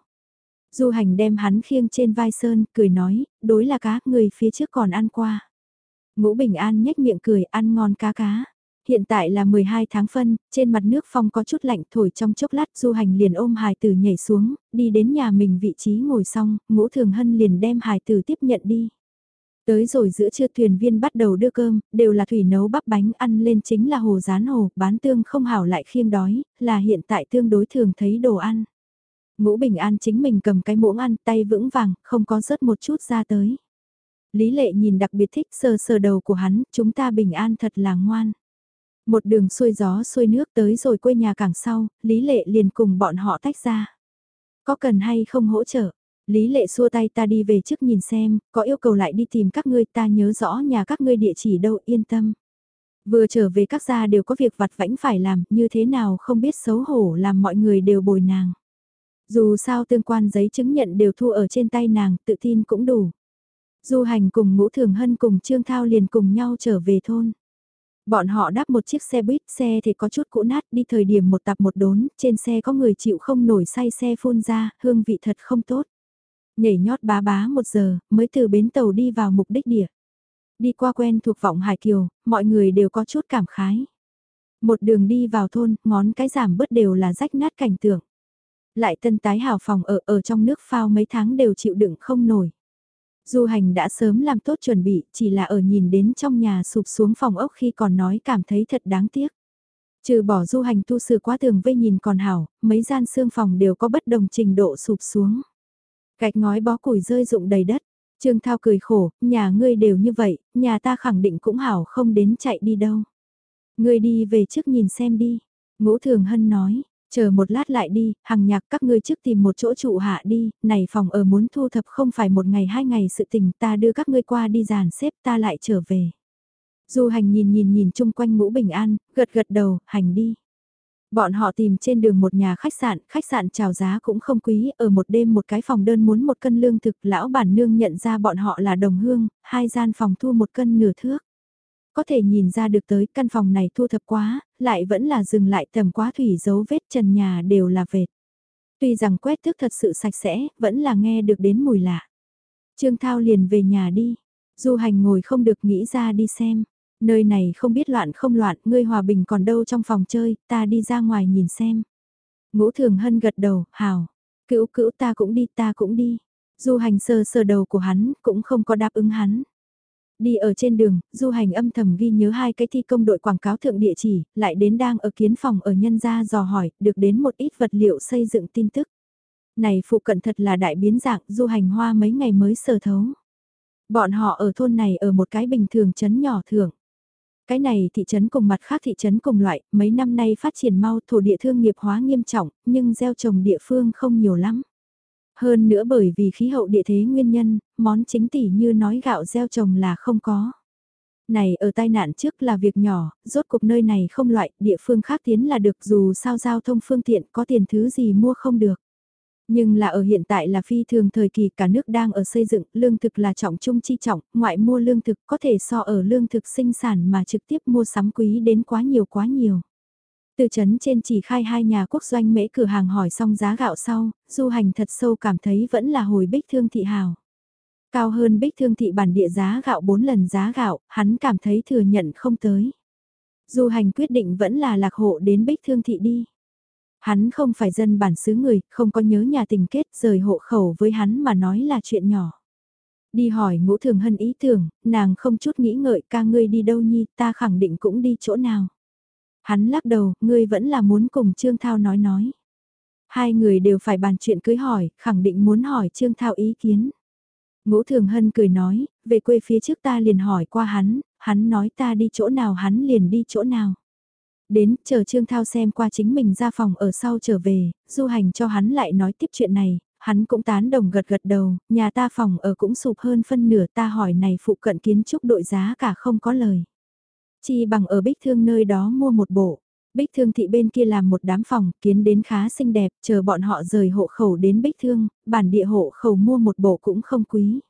Du hành đem hắn khiêng trên vai sơn, cười nói, đối là cá, người phía trước còn ăn qua. Ngũ Bình An nhếch miệng cười, ăn ngon cá cá. Hiện tại là 12 tháng phân, trên mặt nước phong có chút lạnh thổi trong chốc lát du hành liền ôm hài tử nhảy xuống, đi đến nhà mình vị trí ngồi xong, ngũ thường hân liền đem hài tử tiếp nhận đi. Tới rồi giữa trưa thuyền viên bắt đầu đưa cơm, đều là thủy nấu bắp bánh ăn lên chính là hồ rán hồ, bán tương không hảo lại khiêng đói, là hiện tại tương đối thường thấy đồ ăn. Ngũ Bình An chính mình cầm cái muỗng ăn tay vững vàng, không có rớt một chút ra tới. Lý lệ nhìn đặc biệt thích sờ sờ đầu của hắn, chúng ta bình an thật là ngoan. Một đường xuôi gió xuôi nước tới rồi quê nhà cảng sau, Lý lệ liền cùng bọn họ tách ra. Có cần hay không hỗ trợ? Lý lệ xua tay ta đi về trước nhìn xem, có yêu cầu lại đi tìm các ngươi ta nhớ rõ nhà các ngươi địa chỉ đâu yên tâm. Vừa trở về các gia đều có việc vặt vãnh phải làm, như thế nào không biết xấu hổ làm mọi người đều bồi nàng. Dù sao tương quan giấy chứng nhận đều thu ở trên tay nàng, tự tin cũng đủ. Du hành cùng ngũ thường hân cùng Trương Thao liền cùng nhau trở về thôn. Bọn họ đáp một chiếc xe buýt, xe thì có chút cũ nát, đi thời điểm một tập một đốn, trên xe có người chịu không nổi say xe phun ra, hương vị thật không tốt. Nhảy nhót bá bá một giờ, mới từ bến tàu đi vào mục đích địa. Đi qua quen thuộc vọng Hải Kiều, mọi người đều có chút cảm khái. Một đường đi vào thôn, ngón cái giảm bớt đều là rách nát cảnh tượng. Lại tân tái hào phòng ở ở trong nước phao mấy tháng đều chịu đựng không nổi. Du hành đã sớm làm tốt chuẩn bị, chỉ là ở nhìn đến trong nhà sụp xuống phòng ốc khi còn nói cảm thấy thật đáng tiếc. Trừ bỏ du hành tu sửa quá tường vây nhìn còn hảo, mấy gian xương phòng đều có bất đồng trình độ sụp xuống. Gạch ngói bó củi rơi rụng đầy đất. Trương Thao cười khổ, nhà ngươi đều như vậy, nhà ta khẳng định cũng hảo không đến chạy đi đâu. Ngươi đi về trước nhìn xem đi. Ngũ Thường Hân nói, chờ một lát lại đi, hằng nhạc các ngươi trước tìm một chỗ trụ hạ đi, này phòng ở muốn thu thập không phải một ngày hai ngày sự tình ta đưa các ngươi qua đi dàn xếp ta lại trở về. Du hành nhìn nhìn nhìn chung quanh ngũ bình an, gật gật đầu, hành đi. Bọn họ tìm trên đường một nhà khách sạn, khách sạn chào giá cũng không quý, ở một đêm một cái phòng đơn muốn một cân lương thực, lão bản nương nhận ra bọn họ là đồng hương, hai gian phòng thu một cân nửa thước. Có thể nhìn ra được tới căn phòng này thu thập quá, lại vẫn là dừng lại tầm quá thủy dấu vết trần nhà đều là vệt. Tuy rằng quét thức thật sự sạch sẽ, vẫn là nghe được đến mùi lạ. Trương Thao liền về nhà đi. Du hành ngồi không được nghĩ ra đi xem. Nơi này không biết loạn không loạn, ngươi hòa bình còn đâu trong phòng chơi, ta đi ra ngoài nhìn xem. Ngũ thường hân gật đầu, hào. Cữu cữu ta cũng đi, ta cũng đi. Du hành sờ sờ đầu của hắn, cũng không có đáp ứng hắn. Đi ở trên đường, du hành âm thầm ghi nhớ hai cái thi công đội quảng cáo thượng địa chỉ, lại đến đang ở kiến phòng ở nhân gia dò hỏi, được đến một ít vật liệu xây dựng tin tức. Này phụ cận thật là đại biến dạng, du hành hoa mấy ngày mới sờ thấu. Bọn họ ở thôn này ở một cái bình thường chấn nhỏ thường. Cái này thị trấn cùng mặt khác thị trấn cùng loại, mấy năm nay phát triển mau thổ địa thương nghiệp hóa nghiêm trọng, nhưng gieo trồng địa phương không nhiều lắm. Hơn nữa bởi vì khí hậu địa thế nguyên nhân, món chính tỷ như nói gạo gieo trồng là không có. Này ở tai nạn trước là việc nhỏ, rốt cuộc nơi này không loại, địa phương khác tiến là được dù sao giao thông phương tiện có tiền thứ gì mua không được. Nhưng là ở hiện tại là phi thường thời kỳ cả nước đang ở xây dựng, lương thực là trọng trung chi trọng, ngoại mua lương thực có thể so ở lương thực sinh sản mà trực tiếp mua sắm quý đến quá nhiều quá nhiều. Từ chấn trên chỉ khai hai nhà quốc doanh mễ cửa hàng hỏi xong giá gạo sau, du hành thật sâu cảm thấy vẫn là hồi bích thương thị hào. Cao hơn bích thương thị bản địa giá gạo 4 lần giá gạo, hắn cảm thấy thừa nhận không tới. Du hành quyết định vẫn là lạc hộ đến bích thương thị đi. Hắn không phải dân bản xứ người, không có nhớ nhà tình kết, rời hộ khẩu với hắn mà nói là chuyện nhỏ. Đi hỏi ngũ thường hân ý tưởng, nàng không chút nghĩ ngợi ca ngươi đi đâu nhi, ta khẳng định cũng đi chỗ nào. Hắn lắc đầu, ngươi vẫn là muốn cùng Trương Thao nói nói. Hai người đều phải bàn chuyện cưới hỏi, khẳng định muốn hỏi Trương Thao ý kiến. Ngũ Thường Hân cười nói, về quê phía trước ta liền hỏi qua hắn, hắn nói ta đi chỗ nào hắn liền đi chỗ nào. Đến, chờ Trương Thao xem qua chính mình ra phòng ở sau trở về, du hành cho hắn lại nói tiếp chuyện này, hắn cũng tán đồng gật gật đầu, nhà ta phòng ở cũng sụp hơn phân nửa ta hỏi này phụ cận kiến trúc đội giá cả không có lời. Chi bằng ở bích thương nơi đó mua một bộ. Bích thương thị bên kia làm một đám phòng, kiến đến khá xinh đẹp, chờ bọn họ rời hộ khẩu đến bích thương, bản địa hộ khẩu mua một bộ cũng không quý.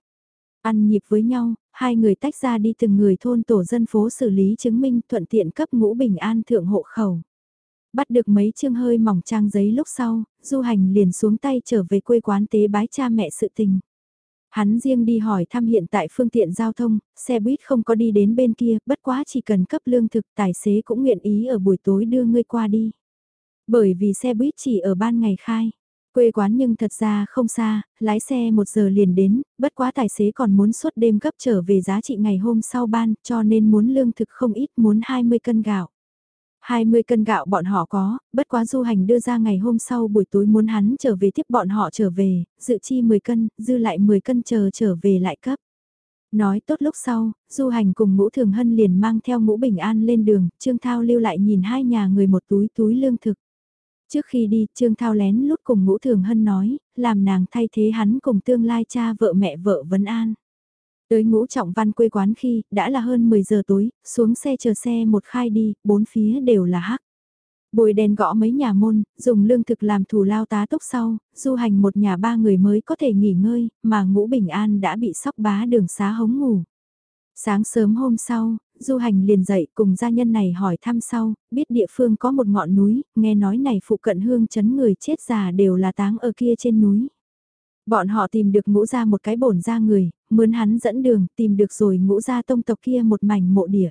Ăn nhịp với nhau, hai người tách ra đi từng người thôn tổ dân phố xử lý chứng minh thuận tiện cấp ngũ bình an thượng hộ khẩu. Bắt được mấy chương hơi mỏng trang giấy lúc sau, du hành liền xuống tay trở về quê quán tế bái cha mẹ sự tình. Hắn riêng đi hỏi thăm hiện tại phương tiện giao thông, xe buýt không có đi đến bên kia, bất quá chỉ cần cấp lương thực tài xế cũng nguyện ý ở buổi tối đưa ngươi qua đi. Bởi vì xe buýt chỉ ở ban ngày khai. Quê quán nhưng thật ra không xa, lái xe một giờ liền đến, bất quá tài xế còn muốn suốt đêm gấp trở về giá trị ngày hôm sau ban, cho nên muốn lương thực không ít muốn 20 cân gạo. 20 cân gạo bọn họ có, bất quá du hành đưa ra ngày hôm sau buổi tối muốn hắn trở về tiếp bọn họ trở về, dự chi 10 cân, dư lại 10 cân chờ trở về lại cấp. Nói tốt lúc sau, du hành cùng ngũ thường hân liền mang theo ngũ bình an lên đường, Trương Thao lưu lại nhìn hai nhà người một túi túi lương thực. Trước khi đi, Trương Thao lén lút cùng ngũ thường hân nói, làm nàng thay thế hắn cùng tương lai cha vợ mẹ vợ vấn an. Tới ngũ trọng văn quê quán khi, đã là hơn 10 giờ tối, xuống xe chờ xe một khai đi, bốn phía đều là hắc. Bồi đèn gõ mấy nhà môn, dùng lương thực làm thù lao tá túc sau, du hành một nhà ba người mới có thể nghỉ ngơi, mà ngũ bình an đã bị sóc bá đường xá hống ngủ. Sáng sớm hôm sau, du hành liền dậy cùng gia nhân này hỏi thăm sau, biết địa phương có một ngọn núi, nghe nói này phụ cận hương chấn người chết già đều là táng ở kia trên núi. Bọn họ tìm được ngũ ra một cái bổn ra người, mướn hắn dẫn đường, tìm được rồi ngũ gia tông tộc kia một mảnh mộ địa.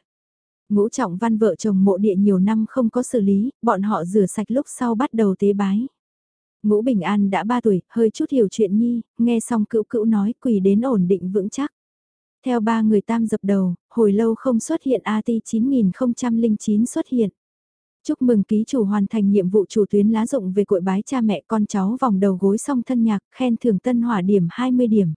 Ngũ trọng văn vợ chồng mộ địa nhiều năm không có xử lý, bọn họ rửa sạch lúc sau bắt đầu tế bái. Ngũ Bình An đã 3 tuổi, hơi chút hiểu chuyện nhi, nghe xong cựu cựu nói quỳ đến ổn định vững chắc. Theo ba người tam dập đầu, hồi lâu không xuất hiện AT 9009 xuất hiện. Chúc mừng ký chủ hoàn thành nhiệm vụ chủ tuyến lá dụng về cội bái cha mẹ con cháu vòng đầu gối song thân nhạc, khen thưởng tân hỏa điểm 20 điểm.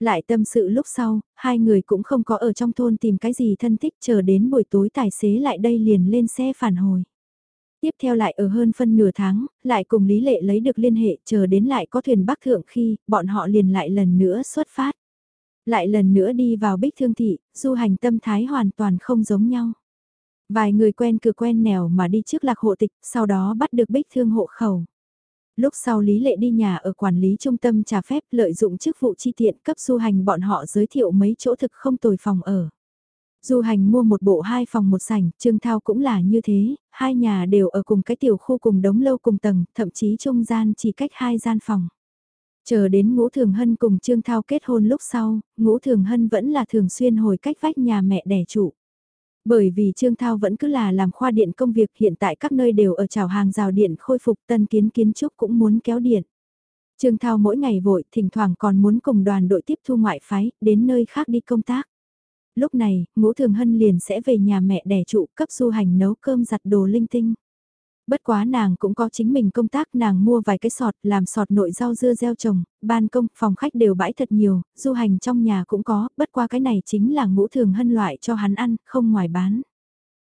Lại tâm sự lúc sau, hai người cũng không có ở trong thôn tìm cái gì thân thích chờ đến buổi tối tài xế lại đây liền lên xe phản hồi. Tiếp theo lại ở hơn phân nửa tháng, lại cùng Lý Lệ lấy được liên hệ chờ đến lại có thuyền bắc thượng khi, bọn họ liền lại lần nữa xuất phát. Lại lần nữa đi vào bích thương thị, du hành tâm thái hoàn toàn không giống nhau. Vài người quen cửa quen nẻo mà đi trước lạc hộ tịch, sau đó bắt được bích thương hộ khẩu. Lúc sau Lý Lệ đi nhà ở quản lý trung tâm trả phép lợi dụng chức vụ chi tiện cấp du hành bọn họ giới thiệu mấy chỗ thực không tồi phòng ở. Du hành mua một bộ hai phòng một sảnh, Trương Thao cũng là như thế, hai nhà đều ở cùng cái tiểu khu cùng đống lâu cùng tầng, thậm chí trung gian chỉ cách hai gian phòng. Chờ đến Ngũ Thường Hân cùng Trương Thao kết hôn lúc sau, Ngũ Thường Hân vẫn là thường xuyên hồi cách vách nhà mẹ đẻ trụ. Bởi vì Trương Thao vẫn cứ là làm khoa điện công việc hiện tại các nơi đều ở chào hàng rào điện khôi phục tân kiến kiến trúc cũng muốn kéo điện. Trương Thao mỗi ngày vội, thỉnh thoảng còn muốn cùng đoàn đội tiếp thu ngoại phái, đến nơi khác đi công tác. Lúc này, ngũ thường hân liền sẽ về nhà mẹ đẻ trụ cấp du hành nấu cơm giặt đồ linh tinh. Bất quá nàng cũng có chính mình công tác nàng mua vài cái sọt làm sọt nội rau dưa gieo trồng, ban công, phòng khách đều bãi thật nhiều, du hành trong nhà cũng có, bất qua cái này chính là ngũ thường hân loại cho hắn ăn, không ngoài bán.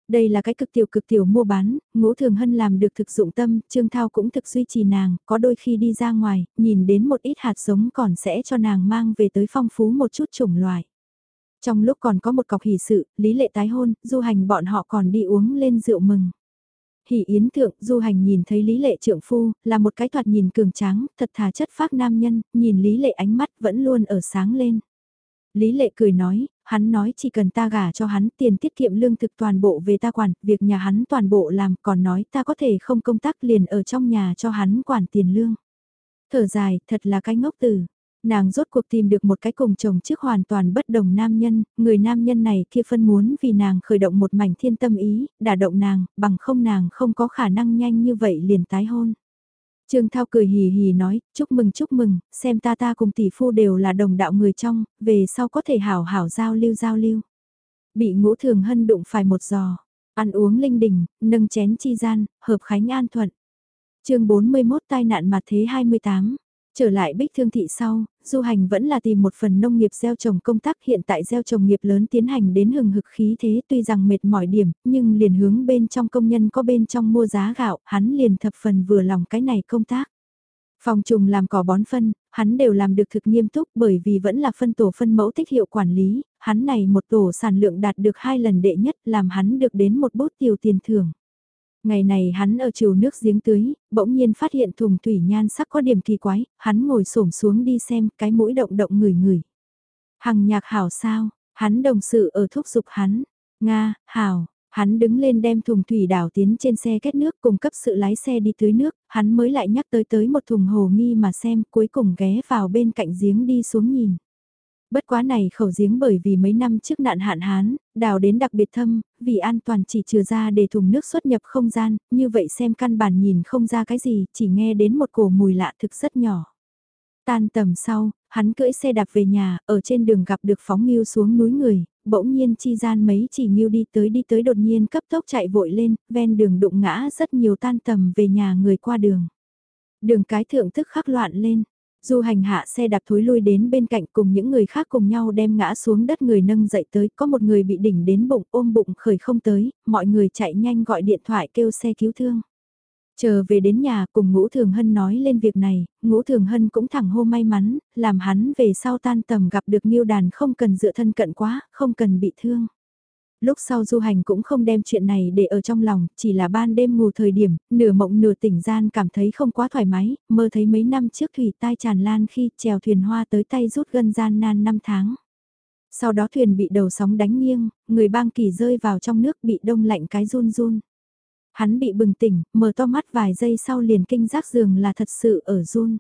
Đây là cái cực tiểu cực tiểu mua bán, ngũ thường hân làm được thực dụng tâm, Trương Thao cũng thực duy trì nàng, có đôi khi đi ra ngoài, nhìn đến một ít hạt giống còn sẽ cho nàng mang về tới phong phú một chút chủng loại. Trong lúc còn có một cọc hỷ sự, lý lệ tái hôn, du hành bọn họ còn đi uống lên rượu mừng. Hỷ yến thượng, du hành nhìn thấy lý lệ trượng phu, là một cái thoạt nhìn cường tráng, thật thà chất phác nam nhân, nhìn lý lệ ánh mắt vẫn luôn ở sáng lên. Lý lệ cười nói, hắn nói chỉ cần ta gả cho hắn tiền tiết kiệm lương thực toàn bộ về ta quản, việc nhà hắn toàn bộ làm, còn nói ta có thể không công tác liền ở trong nhà cho hắn quản tiền lương. Thở dài, thật là cái ngốc tử. Nàng rốt cuộc tìm được một cái cùng chồng trước hoàn toàn bất đồng nam nhân, người nam nhân này kia phân muốn vì nàng khởi động một mảnh thiên tâm ý, đả động nàng, bằng không nàng không có khả năng nhanh như vậy liền tái hôn. Trương Thao cười hì hì nói, chúc mừng chúc mừng, xem ta ta cùng tỷ phu đều là đồng đạo người trong, về sau có thể hảo hảo giao lưu giao lưu. Bị ngũ thường hân đụng phải một giò, ăn uống linh đình, nâng chén chi gian, hợp khánh an thuận. chương 41 tai nạn mặt thế 28 Trở lại bích thương thị sau, du hành vẫn là tìm một phần nông nghiệp gieo trồng công tác hiện tại gieo trồng nghiệp lớn tiến hành đến hừng hực khí thế tuy rằng mệt mỏi điểm, nhưng liền hướng bên trong công nhân có bên trong mua giá gạo, hắn liền thập phần vừa lòng cái này công tác. Phòng trùng làm cỏ bón phân, hắn đều làm được thực nghiêm túc bởi vì vẫn là phân tổ phân mẫu tích hiệu quản lý, hắn này một tổ sản lượng đạt được hai lần đệ nhất làm hắn được đến một bút tiêu tiền thưởng. Ngày này hắn ở chiều nước giếng tưới, bỗng nhiên phát hiện thùng thủy nhan sắc có điểm kỳ quái, hắn ngồi xổm xuống đi xem cái mũi động động người người. Hằng nhạc hảo sao, hắn đồng sự ở thúc giục hắn, Nga, hảo, hắn đứng lên đem thùng thủy đảo tiến trên xe kết nước cùng cấp sự lái xe đi tưới nước, hắn mới lại nhắc tới tới một thùng hồ nghi mà xem cuối cùng ghé vào bên cạnh giếng đi xuống nhìn. Bất quá này khẩu giếng bởi vì mấy năm trước nạn hạn hán, đào đến đặc biệt thâm, vì an toàn chỉ trừ ra để thùng nước xuất nhập không gian, như vậy xem căn bản nhìn không ra cái gì, chỉ nghe đến một cổ mùi lạ thực rất nhỏ. Tan tầm sau, hắn cưỡi xe đạp về nhà, ở trên đường gặp được phóng nghiêu xuống núi người, bỗng nhiên chi gian mấy chỉ nghiêu đi tới đi tới đột nhiên cấp tốc chạy vội lên, ven đường đụng ngã rất nhiều tan tầm về nhà người qua đường. Đường cái thượng thức khắc loạn lên, Du hành hạ xe đạp thối lui đến bên cạnh cùng những người khác cùng nhau đem ngã xuống đất người nâng dậy tới, có một người bị đỉnh đến bụng ôm bụng khởi không tới, mọi người chạy nhanh gọi điện thoại kêu xe cứu thương. Chờ về đến nhà cùng Ngũ Thường Hân nói lên việc này, Ngũ Thường Hân cũng thẳng hô may mắn, làm hắn về sau tan tầm gặp được Nhiêu Đàn không cần dựa thân cận quá, không cần bị thương. Lúc sau du hành cũng không đem chuyện này để ở trong lòng, chỉ là ban đêm ngủ thời điểm, nửa mộng nửa tỉnh gian cảm thấy không quá thoải mái, mơ thấy mấy năm trước thủy tai tràn lan khi chèo thuyền hoa tới tay rút gân gian nan năm tháng. Sau đó thuyền bị đầu sóng đánh nghiêng, người bang kỳ rơi vào trong nước bị đông lạnh cái run run. Hắn bị bừng tỉnh, mở to mắt vài giây sau liền kinh giác giường là thật sự ở run.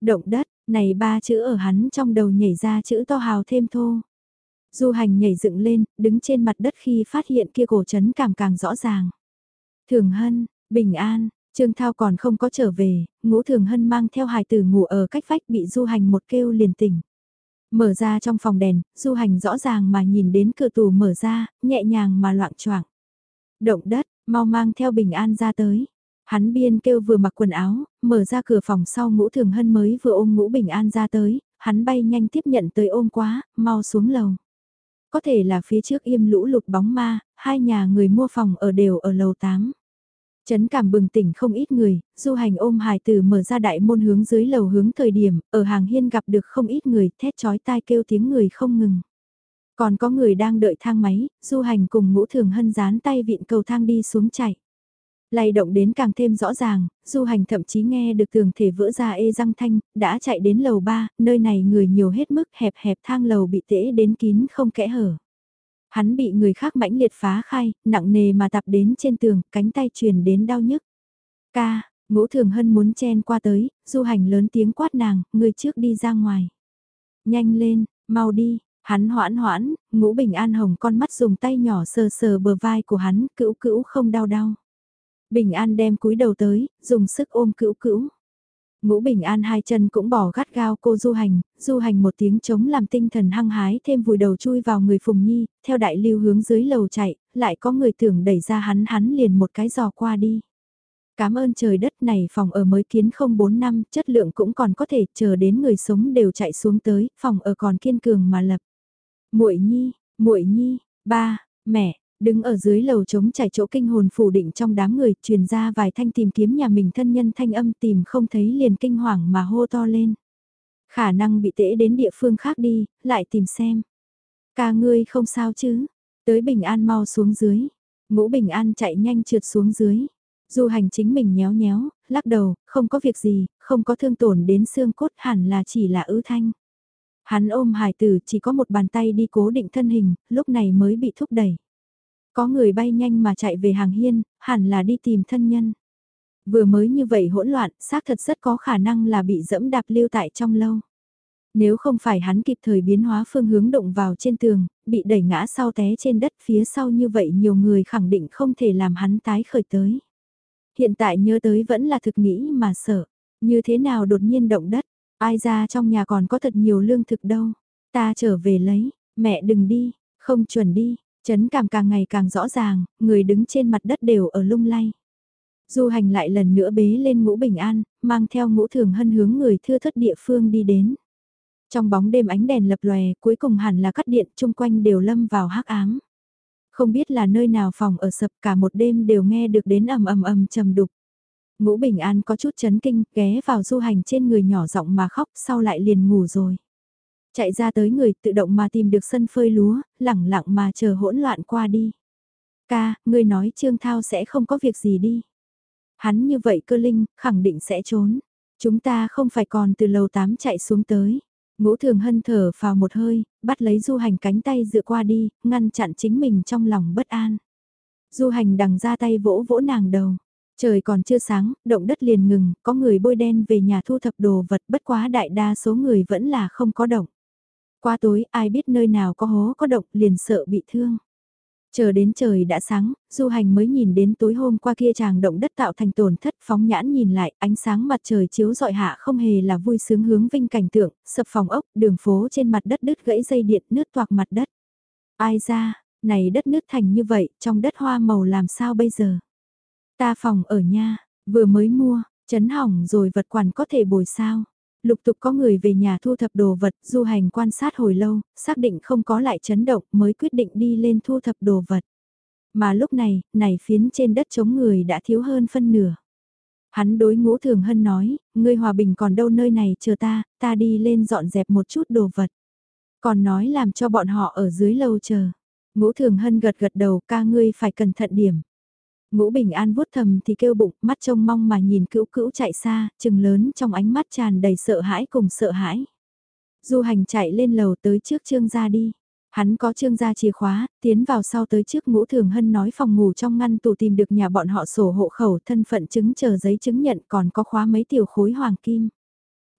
Động đất, này ba chữ ở hắn trong đầu nhảy ra chữ to hào thêm thô. Du hành nhảy dựng lên, đứng trên mặt đất khi phát hiện kia cổ chấn cảm càng rõ ràng. Thường Hân, Bình An, Trương Thao còn không có trở về, ngũ Thường Hân mang theo hài tử ngủ ở cách vách bị du hành một kêu liền tỉnh. Mở ra trong phòng đèn, du hành rõ ràng mà nhìn đến cửa tủ mở ra, nhẹ nhàng mà loạn choạng. Động đất, mau mang theo Bình An ra tới. Hắn biên kêu vừa mặc quần áo, mở ra cửa phòng sau ngũ thường hân mới vừa ôm ngũ bình an ra tới, hắn bay nhanh tiếp nhận tới ôm quá, mau xuống lầu. Có thể là phía trước im lũ lụt bóng ma, hai nhà người mua phòng ở đều ở lầu 8. Chấn cảm bừng tỉnh không ít người, du hành ôm hài tử mở ra đại môn hướng dưới lầu hướng thời điểm, ở hàng hiên gặp được không ít người, thét chói tai kêu tiếng người không ngừng. Còn có người đang đợi thang máy, du hành cùng ngũ thường hân dán tay vịn cầu thang đi xuống chạy. Lay động đến càng thêm rõ ràng, du hành thậm chí nghe được tường thể vỡ ra ê răng thanh, đã chạy đến lầu 3, nơi này người nhiều hết mức hẹp hẹp thang lầu bị tễ đến kín không kẽ hở. Hắn bị người khác mãnh liệt phá khai, nặng nề mà tập đến trên tường, cánh tay truyền đến đau nhức. Ca, ngũ thường hân muốn chen qua tới, du hành lớn tiếng quát nàng, người trước đi ra ngoài. Nhanh lên, mau đi, hắn hoãn hoãn, ngũ bình an hồng con mắt dùng tay nhỏ sờ sờ bờ vai của hắn, cữu cữu không đau đau. Bình an đem cúi đầu tới, dùng sức ôm cữu cữu. Ngũ Bình An hai chân cũng bỏ gắt gao cô du hành, du hành một tiếng chống làm tinh thần hăng hái thêm vùi đầu chui vào người Phùng Nhi, theo đại lưu hướng dưới lầu chạy, lại có người tưởng đẩy ra hắn hắn liền một cái giò qua đi. Cảm ơn trời đất này phòng ở mới kiến không 4 năm, chất lượng cũng còn có thể chờ đến người sống đều chạy xuống tới, phòng ở còn kiên cường mà lập. Muội Nhi, muội Nhi, ba, mẹ, Đứng ở dưới lầu trống trải chỗ kinh hồn phủ định trong đám người, truyền ra vài thanh tìm kiếm nhà mình thân nhân thanh âm tìm không thấy liền kinh hoàng mà hô to lên. Khả năng bị tễ đến địa phương khác đi, lại tìm xem. Ca ngươi không sao chứ, tới bình an mau xuống dưới. Ngũ bình an chạy nhanh trượt xuống dưới. Du hành chính mình nhéo nhéo, lắc đầu, không có việc gì, không có thương tổn đến xương cốt hẳn là chỉ là ứ thanh. Hắn ôm hải tử chỉ có một bàn tay đi cố định thân hình, lúc này mới bị thúc đẩy. Có người bay nhanh mà chạy về hàng hiên, hẳn là đi tìm thân nhân. Vừa mới như vậy hỗn loạn, xác thật rất có khả năng là bị dẫm đạp lưu tại trong lâu. Nếu không phải hắn kịp thời biến hóa phương hướng động vào trên tường, bị đẩy ngã sau té trên đất phía sau như vậy nhiều người khẳng định không thể làm hắn tái khởi tới. Hiện tại nhớ tới vẫn là thực nghĩ mà sợ, như thế nào đột nhiên động đất, ai ra trong nhà còn có thật nhiều lương thực đâu, ta trở về lấy, mẹ đừng đi, không chuẩn đi, Chấn cảm càng ngày càng rõ ràng, người đứng trên mặt đất đều ở lung lay. Du hành lại lần nữa bế lên ngũ bình an, mang theo ngũ thường hân hướng người thưa thất địa phương đi đến. Trong bóng đêm ánh đèn lập lòe, cuối cùng hẳn là cắt điện chung quanh đều lâm vào hắc ám. Không biết là nơi nào phòng ở sập cả một đêm đều nghe được đến ầm ầm ầm trầm đục. Ngũ Bình An có chút chấn kinh, ghé vào du hành trên người nhỏ giọng mà khóc, sau lại liền ngủ rồi. Chạy ra tới người tự động mà tìm được sân phơi lúa, lẳng lặng mà chờ hỗn loạn qua đi. Ca, ngươi nói Trương Thao sẽ không có việc gì đi. Hắn như vậy cơ linh, khẳng định sẽ trốn. Chúng ta không phải còn từ lầu 8 chạy xuống tới. Ngũ thường hân thở vào một hơi, bắt lấy du hành cánh tay dựa qua đi, ngăn chặn chính mình trong lòng bất an. Du hành đằng ra tay vỗ vỗ nàng đầu. Trời còn chưa sáng, động đất liền ngừng, có người bôi đen về nhà thu thập đồ vật bất quá đại đa số người vẫn là không có động. Qua tối ai biết nơi nào có hố có động liền sợ bị thương. Chờ đến trời đã sáng, du hành mới nhìn đến tối hôm qua kia chàng động đất tạo thành tổn thất phóng nhãn nhìn lại, ánh sáng mặt trời chiếu dọi hạ không hề là vui sướng hướng vinh cảnh tượng, sập phòng ốc, đường phố trên mặt đất đứt gãy dây điện nước toạc mặt đất. Ai ra, này đất nước thành như vậy, trong đất hoa màu làm sao bây giờ? Ta phòng ở nha, vừa mới mua, chấn hỏng rồi vật quản có thể bồi sao? Lục tục có người về nhà thu thập đồ vật, du hành quan sát hồi lâu, xác định không có lại chấn động mới quyết định đi lên thu thập đồ vật. Mà lúc này, này phiến trên đất chống người đã thiếu hơn phân nửa. Hắn đối ngũ thường hân nói, ngươi hòa bình còn đâu nơi này chờ ta, ta đi lên dọn dẹp một chút đồ vật. Còn nói làm cho bọn họ ở dưới lâu chờ. Ngũ thường hân gật gật đầu ca ngươi phải cẩn thận điểm. Ngũ Bình An vuốt thầm thì kêu bụng, mắt trông mong mà nhìn cữu cữu chạy xa, chừng lớn trong ánh mắt tràn đầy sợ hãi cùng sợ hãi. Du hành chạy lên lầu tới trước trương gia đi. Hắn có trương gia chìa khóa, tiến vào sau tới trước ngũ thường hân nói phòng ngủ trong ngăn tủ tìm được nhà bọn họ sổ hộ khẩu thân phận chứng chờ giấy chứng nhận còn có khóa mấy tiểu khối hoàng kim.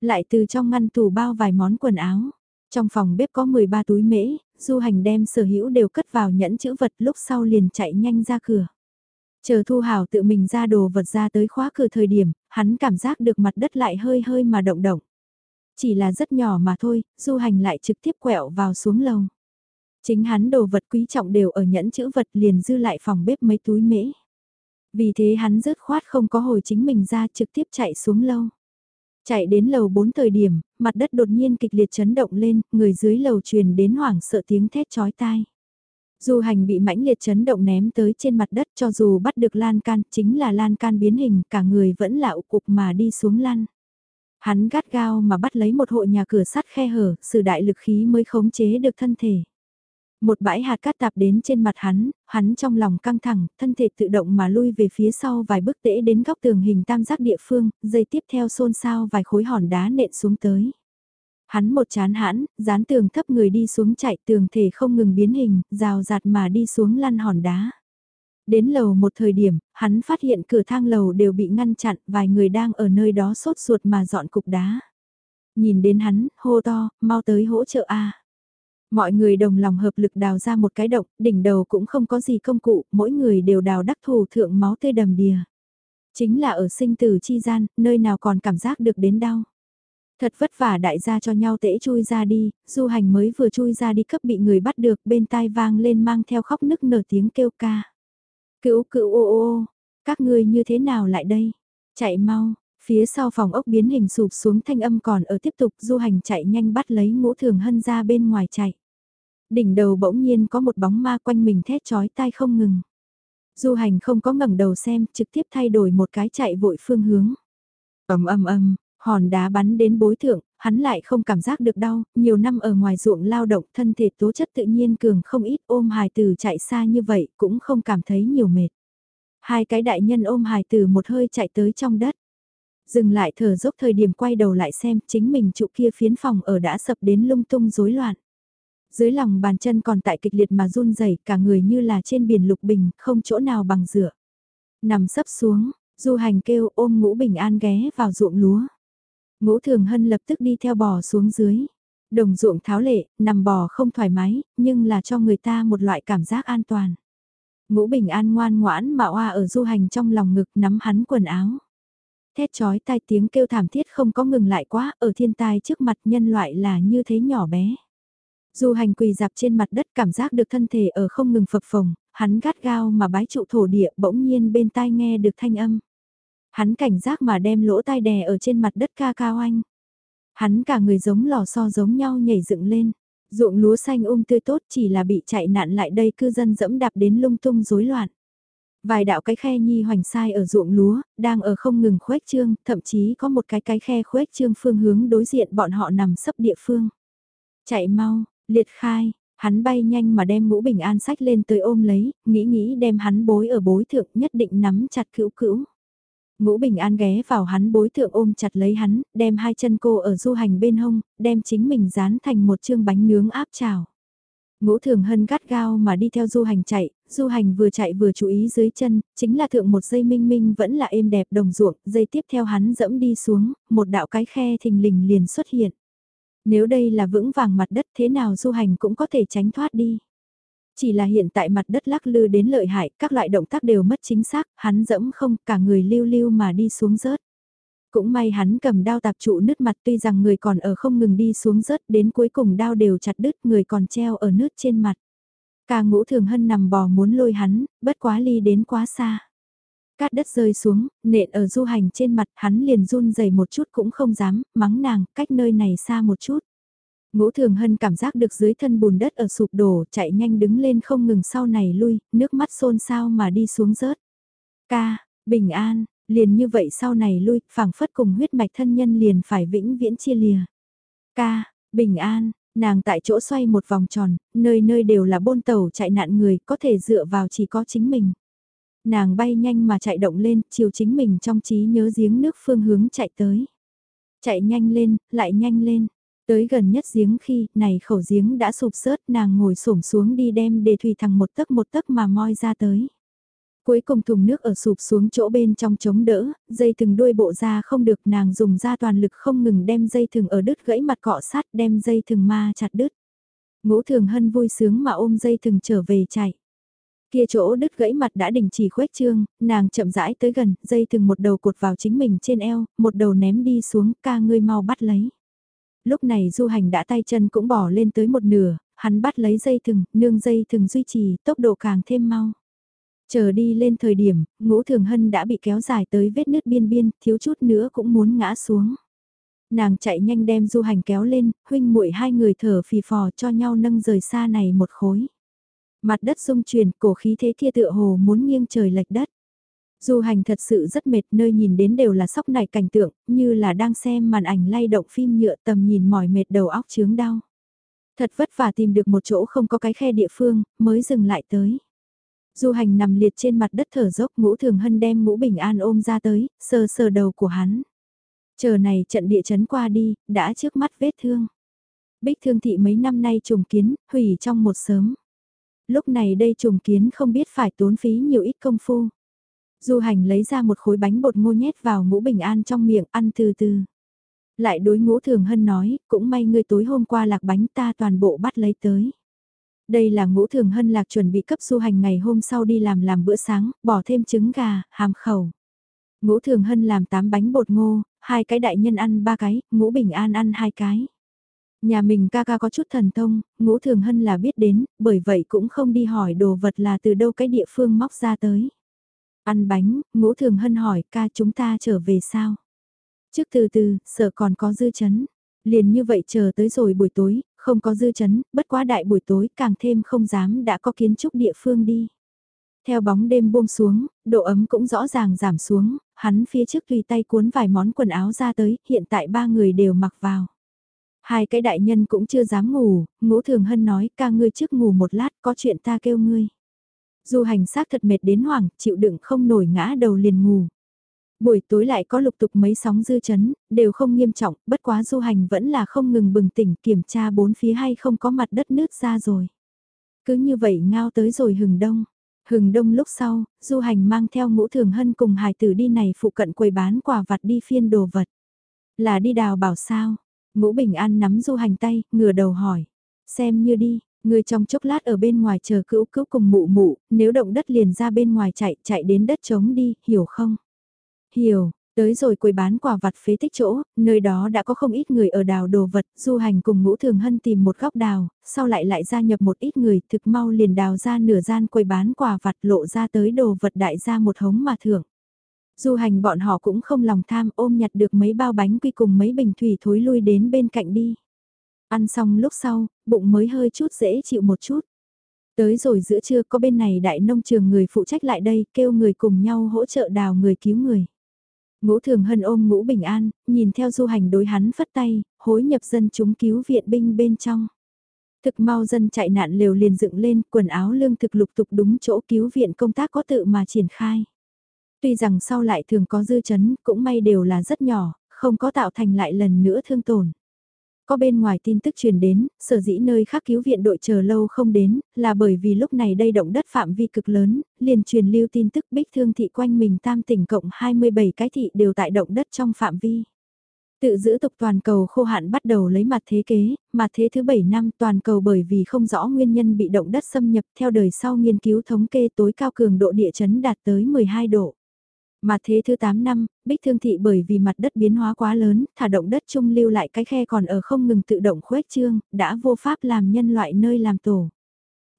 Lại từ trong ngăn tủ bao vài món quần áo. Trong phòng bếp có 13 túi mễ, du hành đem sở hữu đều cất vào nhẫn chữ vật lúc sau liền chạy nhanh ra cửa. Chờ Thu Hảo tự mình ra đồ vật ra tới khóa cửa thời điểm, hắn cảm giác được mặt đất lại hơi hơi mà động động. Chỉ là rất nhỏ mà thôi, du hành lại trực tiếp quẹo vào xuống lầu. Chính hắn đồ vật quý trọng đều ở nhẫn chữ vật liền dư lại phòng bếp mấy túi mễ. Vì thế hắn rớt khoát không có hồi chính mình ra trực tiếp chạy xuống lâu. Chạy đến lầu 4 thời điểm, mặt đất đột nhiên kịch liệt chấn động lên, người dưới lầu truyền đến hoảng sợ tiếng thét chói tai. Du hành bị mãnh liệt chấn động ném tới trên mặt đất cho dù bắt được lan can, chính là lan can biến hình, cả người vẫn là cục mà đi xuống lăn. Hắn gắt gao mà bắt lấy một hộ nhà cửa sắt khe hở, sử đại lực khí mới khống chế được thân thể. Một bãi hạt cát tạp đến trên mặt hắn, hắn trong lòng căng thẳng, thân thể tự động mà lui về phía sau vài bước tễ đến góc tường hình tam giác địa phương, dây tiếp theo xôn xao vài khối hòn đá nện xuống tới. Hắn một chán hãn, dán tường thấp người đi xuống chạy tường thể không ngừng biến hình, rào rạt mà đi xuống lăn hòn đá. Đến lầu một thời điểm, hắn phát hiện cửa thang lầu đều bị ngăn chặn, vài người đang ở nơi đó sốt ruột mà dọn cục đá. Nhìn đến hắn, hô to, mau tới hỗ trợ a. Mọi người đồng lòng hợp lực đào ra một cái động, đỉnh đầu cũng không có gì công cụ, mỗi người đều đào đắc thù thượng máu tươi đầm đìa. Chính là ở sinh tử chi gian, nơi nào còn cảm giác được đến đau. Thật vất vả đại gia cho nhau tễ chui ra đi, du hành mới vừa chui ra đi cấp bị người bắt được bên tai vang lên mang theo khóc nức nở tiếng kêu ca. cứu cứu ô ô, các ngươi như thế nào lại đây? Chạy mau, phía sau phòng ốc biến hình sụp xuống thanh âm còn ở tiếp tục du hành chạy nhanh bắt lấy ngũ thường hân ra bên ngoài chạy. Đỉnh đầu bỗng nhiên có một bóng ma quanh mình thét chói tai không ngừng. Du hành không có ngẩng đầu xem, trực tiếp thay đổi một cái chạy vội phương hướng. ầm ầm ầm, hòn đá bắn đến bối thượng, hắn lại không cảm giác được đau, nhiều năm ở ngoài ruộng lao động thân thể tố chất tự nhiên cường không ít ôm hài tử chạy xa như vậy cũng không cảm thấy nhiều mệt. Hai cái đại nhân ôm hài tử một hơi chạy tới trong đất. Dừng lại thở dốc thời điểm quay đầu lại xem chính mình trụ kia phiến phòng ở đã sập đến lung tung rối loạn. Dưới lòng bàn chân còn tại kịch liệt mà run rẩy cả người như là trên biển lục bình, không chỗ nào bằng dựa. Nằm sấp xuống, du hành kêu ôm ngũ bình an ghé vào ruộng lúa. Ngũ Thường Hân lập tức đi theo bò xuống dưới. Đồng ruộng tháo lệ, nằm bò không thoải mái, nhưng là cho người ta một loại cảm giác an toàn. Ngũ Bình An ngoan ngoãn mà oa ở du hành trong lòng ngực nắm hắn quần áo. Thét chói tai tiếng kêu thảm thiết không có ngừng lại quá, ở thiên tai trước mặt nhân loại là như thế nhỏ bé. Du hành quỳ dạp trên mặt đất cảm giác được thân thể ở không ngừng phập phồng, hắn gắt gao mà bái trụ thổ địa bỗng nhiên bên tai nghe được thanh âm. Hắn cảnh giác mà đem lỗ tai đè ở trên mặt đất ca cao anh. Hắn cả người giống lò xo giống nhau nhảy dựng lên. Ruộng lúa xanh um tươi tốt chỉ là bị chạy nạn lại đây cư dân dẫm đạp đến lung tung rối loạn. Vài đạo cái khe nhi hoành sai ở ruộng lúa, đang ở không ngừng khuếch trương, thậm chí có một cái cái khe khuếch trương phương hướng đối diện bọn họ nằm sấp địa phương. Chạy mau, liệt khai, hắn bay nhanh mà đem mũ bình an sách lên tới ôm lấy, nghĩ nghĩ đem hắn bối ở bối thượng nhất định nắm chặt cữu cữu. Ngũ Bình An ghé vào hắn bối thượng ôm chặt lấy hắn, đem hai chân cô ở du hành bên hông, đem chính mình dán thành một chương bánh nướng áp chảo. Ngũ Thường Hân gắt gao mà đi theo du hành chạy, du hành vừa chạy vừa chú ý dưới chân, chính là thượng một dây minh minh vẫn là êm đẹp đồng ruộng, dây tiếp theo hắn dẫm đi xuống, một đạo cái khe thình lình liền xuất hiện. Nếu đây là vững vàng mặt đất thế nào du hành cũng có thể tránh thoát đi. Chỉ là hiện tại mặt đất lắc lư đến lợi hại, các loại động tác đều mất chính xác, hắn dẫm không, cả người lưu lưu mà đi xuống rớt. Cũng may hắn cầm đao tạp trụ nứt mặt tuy rằng người còn ở không ngừng đi xuống rớt đến cuối cùng đao đều chặt đứt người còn treo ở nước trên mặt. Ca ngũ thường hân nằm bò muốn lôi hắn, bất quá ly đến quá xa. Cát đất rơi xuống, nện ở du hành trên mặt hắn liền run dày một chút cũng không dám, mắng nàng, cách nơi này xa một chút. Ngũ Thường Hân cảm giác được dưới thân bùn đất ở sụp đổ, chạy nhanh đứng lên không ngừng sau này lui, nước mắt xôn xao mà đi xuống rớt. Ca, bình an, liền như vậy sau này lui, phảng phất cùng huyết mạch thân nhân liền phải vĩnh viễn chia lìa. Ca, bình an, nàng tại chỗ xoay một vòng tròn, nơi nơi đều là bôn tàu chạy nạn người, có thể dựa vào chỉ có chính mình. Nàng bay nhanh mà chạy động lên, chiều chính mình trong trí nhớ giếng nước phương hướng chạy tới. Chạy nhanh lên, lại nhanh lên. Tới gần nhất giếng khi, này khẩu giếng đã sụp sớt nàng ngồi xổm xuống đi đem đề thủy thằng một tấc một tấc mà moi ra tới. Cuối cùng thùng nước ở sụp xuống chỗ bên trong chống đỡ, dây thừng đuôi bộ ra không được nàng dùng ra toàn lực không ngừng đem dây thừng ở đứt gãy mặt cọ sát đem dây thừng ma chặt đứt. Ngũ thường hân vui sướng mà ôm dây thừng trở về chạy. Kia chỗ đứt gãy mặt đã đình chỉ khuếch trương, nàng chậm rãi tới gần, dây thừng một đầu cột vào chính mình trên eo, một đầu ném đi xuống, ca ngươi mau bắt lấy. Lúc này du hành đã tay chân cũng bỏ lên tới một nửa, hắn bắt lấy dây thừng, nương dây thừng duy trì, tốc độ càng thêm mau. Chờ đi lên thời điểm, ngũ thường hân đã bị kéo dài tới vết nứt biên biên, thiếu chút nữa cũng muốn ngã xuống. Nàng chạy nhanh đem du hành kéo lên, huynh muội hai người thở phì phò cho nhau nâng rời xa này một khối. Mặt đất rung chuyển, cổ khí thế kia tựa hồ muốn nghiêng trời lệch đất. Du hành thật sự rất mệt nơi nhìn đến đều là sóc này cảnh tượng, như là đang xem màn ảnh lay động phim nhựa tầm nhìn mỏi mệt đầu óc chướng đau. Thật vất vả tìm được một chỗ không có cái khe địa phương, mới dừng lại tới. Du hành nằm liệt trên mặt đất thở dốc ngũ thường hân đem ngũ bình an ôm ra tới, sờ sờ đầu của hắn. Chờ này trận địa chấn qua đi, đã trước mắt vết thương. Bích thương thị mấy năm nay trùng kiến, hủy trong một sớm. Lúc này đây trùng kiến không biết phải tốn phí nhiều ít công phu. Du hành lấy ra một khối bánh bột ngô nhét vào ngũ bình an trong miệng ăn từ từ. Lại đối ngũ thường hân nói, cũng may ngươi tối hôm qua lạc bánh ta toàn bộ bắt lấy tới. Đây là ngũ thường hân lạc chuẩn bị cấp du hành ngày hôm sau đi làm làm bữa sáng, bỏ thêm trứng gà, hàm khẩu. Ngũ thường hân làm 8 bánh bột ngô, hai cái đại nhân ăn ba cái, ngũ bình an ăn hai cái. Nhà mình ca ca có chút thần thông, ngũ thường hân là biết đến, bởi vậy cũng không đi hỏi đồ vật là từ đâu cái địa phương móc ra tới. Ăn bánh, ngũ thường hân hỏi ca chúng ta trở về sao? Trước từ từ, sợ còn có dư chấn. Liền như vậy chờ tới rồi buổi tối, không có dư chấn, bất quá đại buổi tối càng thêm không dám đã có kiến trúc địa phương đi. Theo bóng đêm buông xuống, độ ấm cũng rõ ràng giảm xuống, hắn phía trước tùy tay cuốn vài món quần áo ra tới, hiện tại ba người đều mặc vào. Hai cái đại nhân cũng chưa dám ngủ, ngũ thường hân nói ca ngươi trước ngủ một lát có chuyện ta kêu ngươi. Du hành xác thật mệt đến hoảng, chịu đựng không nổi ngã đầu liền ngủ. Buổi tối lại có lục tục mấy sóng dư chấn, đều không nghiêm trọng, bất quá du hành vẫn là không ngừng bừng tỉnh kiểm tra bốn phía hay không có mặt đất nước ra rồi. Cứ như vậy ngao tới rồi hừng đông. Hừng đông lúc sau, du hành mang theo ngũ thường hân cùng hài tử đi này phụ cận quầy bán quà vặt đi phiên đồ vật. Là đi đào bảo sao? Ngũ Bình An nắm du hành tay, ngửa đầu hỏi. Xem như đi, người trong chốc lát ở bên ngoài chờ cữu cữu cùng mụ mụ, nếu động đất liền ra bên ngoài chạy, chạy đến đất trống đi, hiểu không? Hiểu, tới rồi quầy bán quà vặt phế tích chỗ, nơi đó đã có không ít người ở đào đồ vật, du hành cùng ngũ thường hân tìm một góc đào, sau lại lại gia nhập một ít người, thực mau liền đào ra nửa gian quầy bán quà vặt lộ ra tới đồ vật đại ra một hống mà thưởng. Du hành bọn họ cũng không lòng tham ôm nhặt được mấy bao bánh quy cùng mấy bình thủy thối lui đến bên cạnh đi. Ăn xong lúc sau, bụng mới hơi chút dễ chịu một chút. Tới rồi giữa trưa có bên này đại nông trường người phụ trách lại đây kêu người cùng nhau hỗ trợ đào người cứu người. Ngũ thường hân ôm ngũ bình an, nhìn theo du hành đối hắn phất tay, hối nhập dân chúng cứu viện binh bên trong. Thực mau dân chạy nạn liều liền dựng lên, quần áo lương thực lục tục đúng chỗ cứu viện công tác có tự mà triển khai. Tuy rằng sau lại thường có dư chấn, cũng may đều là rất nhỏ, không có tạo thành lại lần nữa thương tổn. Có bên ngoài tin tức truyền đến, sở dĩ nơi khác cứu viện đội chờ lâu không đến, là bởi vì lúc này đây động đất phạm vi cực lớn, liền truyền lưu tin tức bích thương thị quanh mình tam tỉnh cộng 27 cái thị đều tại động đất trong phạm vi. Tự giữ tục toàn cầu khô hạn bắt đầu lấy mặt thế kế, mặt thế thứ 7 năm toàn cầu bởi vì không rõ nguyên nhân bị động đất xâm nhập theo đời sau nghiên cứu thống kê tối cao cường độ địa chấn đạt tới 12 độ. Mà thế thứ 8 năm, Bích Thương Thị bởi vì mặt đất biến hóa quá lớn, thả động đất trung lưu lại cái khe còn ở không ngừng tự động khuếch trương, đã vô pháp làm nhân loại nơi làm tổ.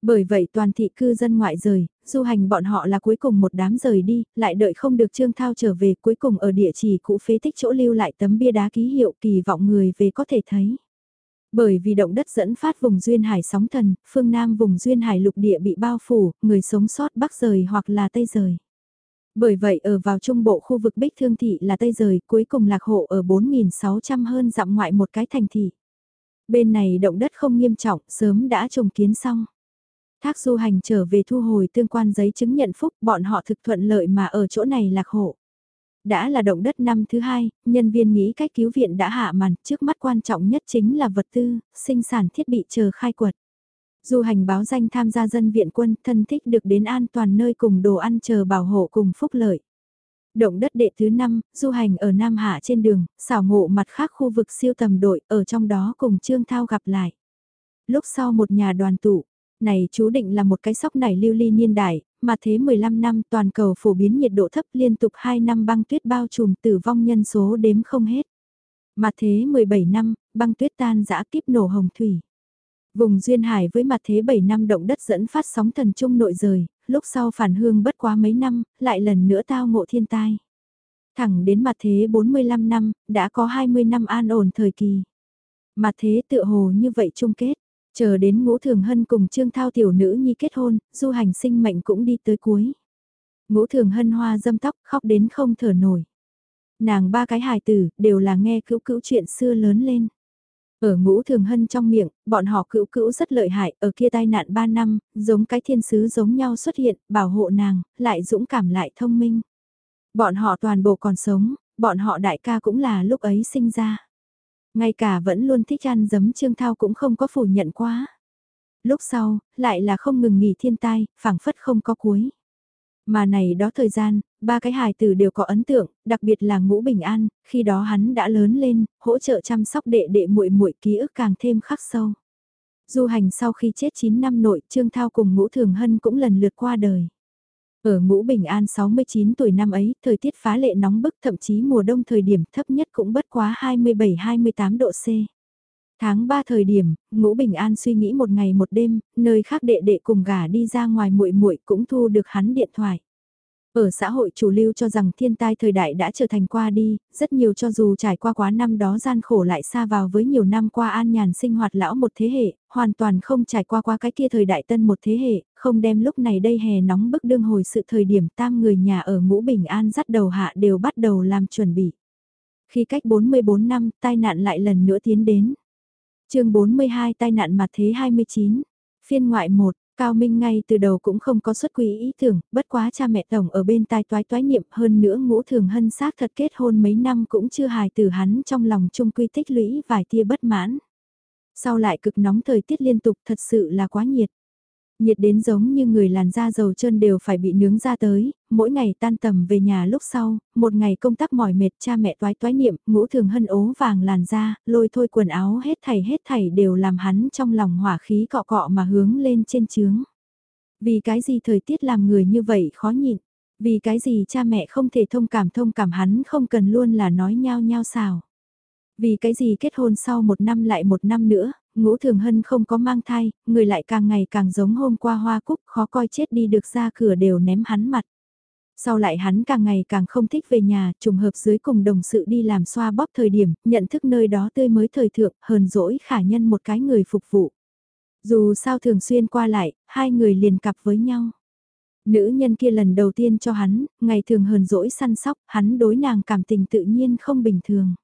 Bởi vậy toàn thị cư dân ngoại rời, du hành bọn họ là cuối cùng một đám rời đi, lại đợi không được Trương Thao trở về cuối cùng ở địa chỉ cũ phế tích chỗ lưu lại tấm bia đá ký hiệu kỳ vọng người về có thể thấy. Bởi vì động đất dẫn phát vùng duyên hải sóng thần, phương Nam vùng duyên hải lục địa bị bao phủ, người sống sót bắc rời hoặc là tây rời. Bởi vậy ở vào trung bộ khu vực Bích Thương Thị là Tây Rời, cuối cùng lạc hộ ở 4.600 hơn dặm ngoại một cái thành thị. Bên này động đất không nghiêm trọng, sớm đã trồng kiến xong. Thác du hành trở về thu hồi tương quan giấy chứng nhận phúc, bọn họ thực thuận lợi mà ở chỗ này lạc hộ. Đã là động đất năm thứ hai, nhân viên nghĩ cách cứu viện đã hạ màn, trước mắt quan trọng nhất chính là vật tư, sinh sản thiết bị chờ khai quật. Du hành báo danh tham gia dân viện quân, thân thích được đến an toàn nơi cùng đồ ăn chờ bảo hộ cùng phúc lợi. Động đất đệ thứ 5, du hành ở Nam Hạ trên đường, xảo ngộ mặt khác khu vực siêu tầm đội, ở trong đó cùng Trương Thao gặp lại. Lúc sau một nhà đoàn tụ, này chú định là một cái sóc nảy lưu ly niên đại, mà thế 15 năm toàn cầu phổ biến nhiệt độ thấp liên tục 2 năm băng tuyết bao trùm tử vong nhân số đếm không hết. Mà thế 17 năm, băng tuyết tan dã kiếp nổ hồng thủy. Vùng Duyên Hải với mặt thế 7 năm động đất dẫn phát sóng thần trung nội rời, lúc sau phản hương bất quá mấy năm, lại lần nữa tao ngộ thiên tai. Thẳng đến mặt thế 45 năm, đã có 20 năm an ổn thời kỳ. Mặt thế tựa hồ như vậy chung kết, chờ đến ngũ thường hân cùng trương thao tiểu nữ nhi kết hôn, du hành sinh mệnh cũng đi tới cuối. Ngũ thường hân hoa dâm tóc khóc đến không thở nổi. Nàng ba cái hài tử đều là nghe cữu cữu chuyện xưa lớn lên. Ở ngũ thường hân trong miệng, bọn họ cữu cữu rất lợi hại, ở kia tai nạn 3 năm, giống cái thiên sứ giống nhau xuất hiện, bảo hộ nàng, lại dũng cảm lại thông minh. Bọn họ toàn bộ còn sống, bọn họ đại ca cũng là lúc ấy sinh ra. Ngay cả vẫn luôn thích ăn giấm Trương Thao cũng không có phủ nhận quá. Lúc sau, lại là không ngừng nghỉ thiên tai, phảng phất không có cuối. Mà này đó thời gian, ba cái hài tử đều có ấn tượng, đặc biệt là ngũ bình an, khi đó hắn đã lớn lên, hỗ trợ chăm sóc đệ đệ muội muội ký ức càng thêm khắc sâu. Du hành sau khi chết 9 năm nội, Trương Thao cùng ngũ thường hân cũng lần lượt qua đời. Ở ngũ bình an 69 tuổi năm ấy, thời tiết phá lệ nóng bức thậm chí mùa đông thời điểm thấp nhất cũng bất quá 27-28 độ C. Tháng 3 thời điểm, Ngũ Bình An suy nghĩ một ngày một đêm, nơi khác đệ đệ cùng gả đi ra ngoài muội muội cũng thu được hắn điện thoại. Ở xã hội chủ lưu cho rằng thiên tai thời đại đã trở thành qua đi, rất nhiều cho dù trải qua quá năm đó gian khổ lại xa vào với nhiều năm qua an nhàn sinh hoạt lão một thế hệ, hoàn toàn không trải qua qua cái kia thời đại tân một thế hệ, không đem lúc này đây hè nóng bức đương hồi sự thời điểm tam người nhà ở ngũ bình an dắt đầu hạ đều bắt đầu làm chuẩn bị. Khi cách 44 năm, tai nạn lại lần nữa tiến đến chương 42 tai nạn mặt thế 29, phiên ngoại 1, Cao Minh ngay từ đầu cũng không có xuất quỹ ý tưởng, bất quá cha mẹ tổng ở bên tai toái toái niệm hơn nữa ngũ thường hân xác thật kết hôn mấy năm cũng chưa hài từ hắn trong lòng chung quy tích lũy vài tia bất mãn. Sau lại cực nóng thời tiết liên tục thật sự là quá nhiệt nhiệt đến giống như người làn da dầu chân đều phải bị nướng ra tới, mỗi ngày tan tầm về nhà lúc sau, một ngày công tác mỏi mệt cha mẹ toái toái niệm, ngũ thường hân ố vàng làn da, lôi thôi quần áo hết thảy hết thảy đều làm hắn trong lòng hỏa khí cọ cọ mà hướng lên trên trướng. Vì cái gì thời tiết làm người như vậy khó nhịn, vì cái gì cha mẹ không thể thông cảm thông cảm hắn không cần luôn là nói nhau nhau xào. Vì cái gì kết hôn sau một năm lại một năm nữa, ngũ thường hân không có mang thai, người lại càng ngày càng giống hôm qua hoa cúc khó coi chết đi được ra cửa đều ném hắn mặt. Sau lại hắn càng ngày càng không thích về nhà, trùng hợp dưới cùng đồng sự đi làm xoa bóp thời điểm, nhận thức nơi đó tươi mới thời thượng, hờn dỗi khả nhân một cái người phục vụ. Dù sao thường xuyên qua lại, hai người liền cặp với nhau. Nữ nhân kia lần đầu tiên cho hắn, ngày thường hờn dỗi săn sóc, hắn đối nàng cảm tình tự nhiên không bình thường.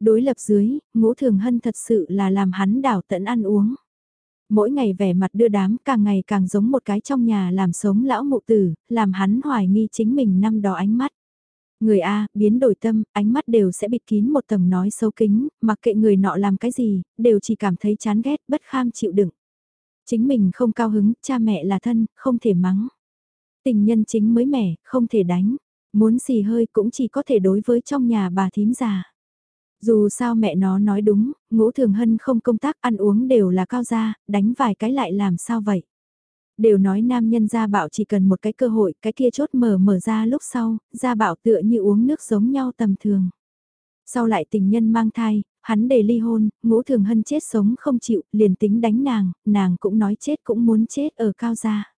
Đối lập dưới, ngũ thường hân thật sự là làm hắn đảo tận ăn uống. Mỗi ngày vẻ mặt đưa đám càng ngày càng giống một cái trong nhà làm sống lão mụ tử, làm hắn hoài nghi chính mình năm đó ánh mắt. Người A, biến đổi tâm, ánh mắt đều sẽ bịt kín một tầng nói xấu kính, mặc kệ người nọ làm cái gì, đều chỉ cảm thấy chán ghét, bất kham chịu đựng. Chính mình không cao hứng, cha mẹ là thân, không thể mắng. Tình nhân chính mới mẻ, không thể đánh. Muốn xì hơi cũng chỉ có thể đối với trong nhà bà thím già. Dù sao mẹ nó nói đúng, ngũ thường hân không công tác ăn uống đều là cao gia, đánh vài cái lại làm sao vậy. Đều nói nam nhân gia bảo chỉ cần một cái cơ hội, cái kia chốt mở mở ra lúc sau, gia bảo tựa như uống nước giống nhau tầm thường. Sau lại tình nhân mang thai, hắn để ly hôn, ngũ thường hân chết sống không chịu, liền tính đánh nàng, nàng cũng nói chết cũng muốn chết ở cao gia.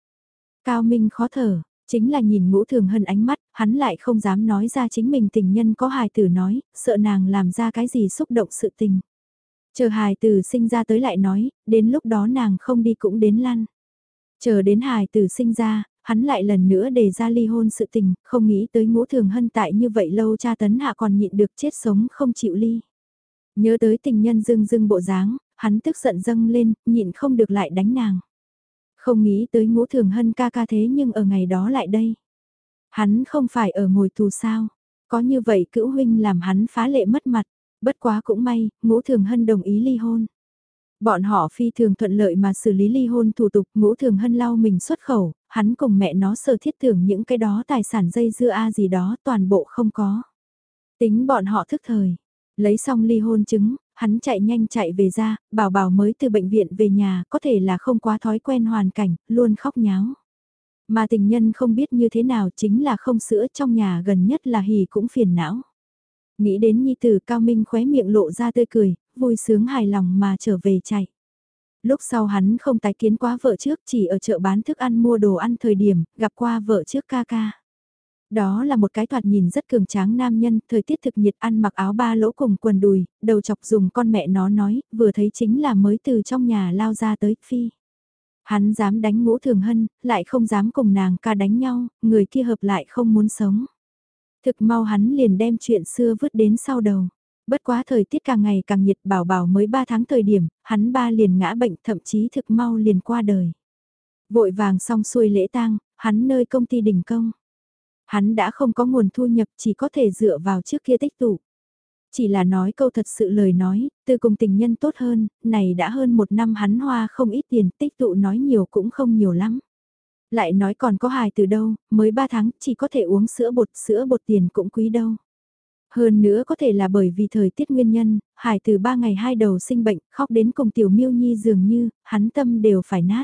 Cao Minh khó thở, Chính là nhìn ngũ thường hân ánh mắt, hắn lại không dám nói ra chính mình tình nhân có hài tử nói, sợ nàng làm ra cái gì xúc động sự tình. Chờ hài tử sinh ra tới lại nói, đến lúc đó nàng không đi cũng đến lăn. Chờ đến hài tử sinh ra, hắn lại lần nữa đề ra ly hôn sự tình, không nghĩ tới ngũ thường hân tại như vậy lâu cha tấn hạ còn nhịn được chết sống không chịu ly. Nhớ tới tình nhân dưng dưng bộ dáng, hắn tức giận dâng lên, nhịn không được lại đánh nàng. Không nghĩ tới ngũ thường hân ca ca thế nhưng ở ngày đó lại đây. Hắn không phải ở ngồi tù sao. Có như vậy cữu huynh làm hắn phá lệ mất mặt. Bất quá cũng may, ngũ thường hân đồng ý ly hôn. Bọn họ phi thường thuận lợi mà xử lý ly hôn thủ tục ngũ thường hân lau mình xuất khẩu, hắn cùng mẹ nó sơ thiết tưởng những cái đó tài sản dây dưa A gì đó toàn bộ không có. Tính bọn họ thức thời, lấy xong ly hôn chứng, hắn chạy nhanh chạy về ra, bảo bảo mới từ bệnh viện về nhà, có thể là không quá thói quen hoàn cảnh, luôn khóc nháo. Mà tình nhân không biết như thế nào chính là không sữa trong nhà gần nhất là hỉ cũng phiền não. Nghĩ đến nhi tử cao minh khóe miệng lộ ra tươi cười, vui sướng hài lòng mà trở về chạy. Lúc sau hắn không tái kiến quá vợ trước chỉ ở chợ bán thức ăn mua đồ ăn thời điểm, gặp qua vợ trước ca ca. Đó là một cái thoạt nhìn rất cường tráng nam nhân, thời tiết thực nhiệt ăn mặc áo ba lỗ cùng quần đùi, đầu chọc dùng con mẹ nó nói, vừa thấy chính là mới từ trong nhà lao ra tới phi. Hắn dám đánh ngũ thường hân, lại không dám cùng nàng ca đánh nhau, người kia hợp lại không muốn sống. Thực mau hắn liền đem chuyện xưa vứt đến sau đầu. Bất quá thời tiết càng ngày càng nhiệt bảo bảo mới 3 tháng thời điểm, hắn ba liền ngã bệnh thậm chí thực mau liền qua đời. Vội vàng xong xuôi lễ tang, hắn nơi công ty đình công. Hắn đã không có nguồn thu nhập chỉ có thể dựa vào trước kia tích tụ. Chỉ là nói câu thật sự lời nói, từ cùng tình nhân tốt hơn, này đã hơn một năm hắn hoa không ít tiền, tích tụ nói nhiều cũng không nhiều lắm. Lại nói còn có hài từ đâu, mới ba tháng, chỉ có thể uống sữa bột, sữa bột tiền cũng quý đâu. Hơn nữa có thể là bởi vì thời tiết nguyên nhân, hải từ ba ngày hai đầu sinh bệnh, khóc đến cùng tiểu miêu nhi dường như, hắn tâm đều phải nát.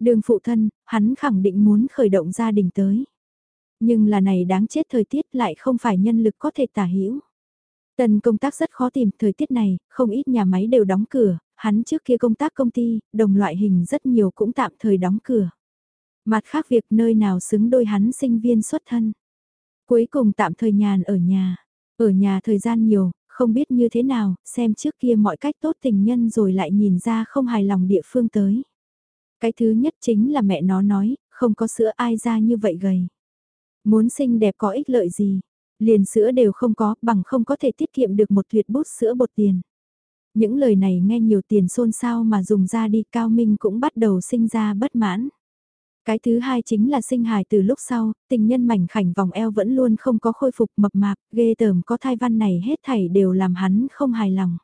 Đường phụ thân, hắn khẳng định muốn khởi động gia đình tới. Nhưng là này đáng chết thời tiết lại không phải nhân lực có thể tả hữu Tần công tác rất khó tìm, thời tiết này, không ít nhà máy đều đóng cửa, hắn trước kia công tác công ty, đồng loại hình rất nhiều cũng tạm thời đóng cửa. Mặt khác việc nơi nào xứng đôi hắn sinh viên xuất thân. Cuối cùng tạm thời nhàn ở nhà, ở nhà thời gian nhiều, không biết như thế nào, xem trước kia mọi cách tốt tình nhân rồi lại nhìn ra không hài lòng địa phương tới. Cái thứ nhất chính là mẹ nó nói, không có sữa ai ra như vậy gầy. Muốn xinh đẹp có ích lợi gì, liền sữa đều không có, bằng không có thể tiết kiệm được một tuyệt bút sữa bột tiền. Những lời này nghe nhiều tiền xôn xao mà dùng ra đi Cao Minh cũng bắt đầu sinh ra bất mãn. Cái thứ hai chính là sinh hài từ lúc sau, tình nhân mảnh khảnh vòng eo vẫn luôn không có khôi phục mập mạp, ghê tởm có thai văn này hết thảy đều làm hắn không hài lòng.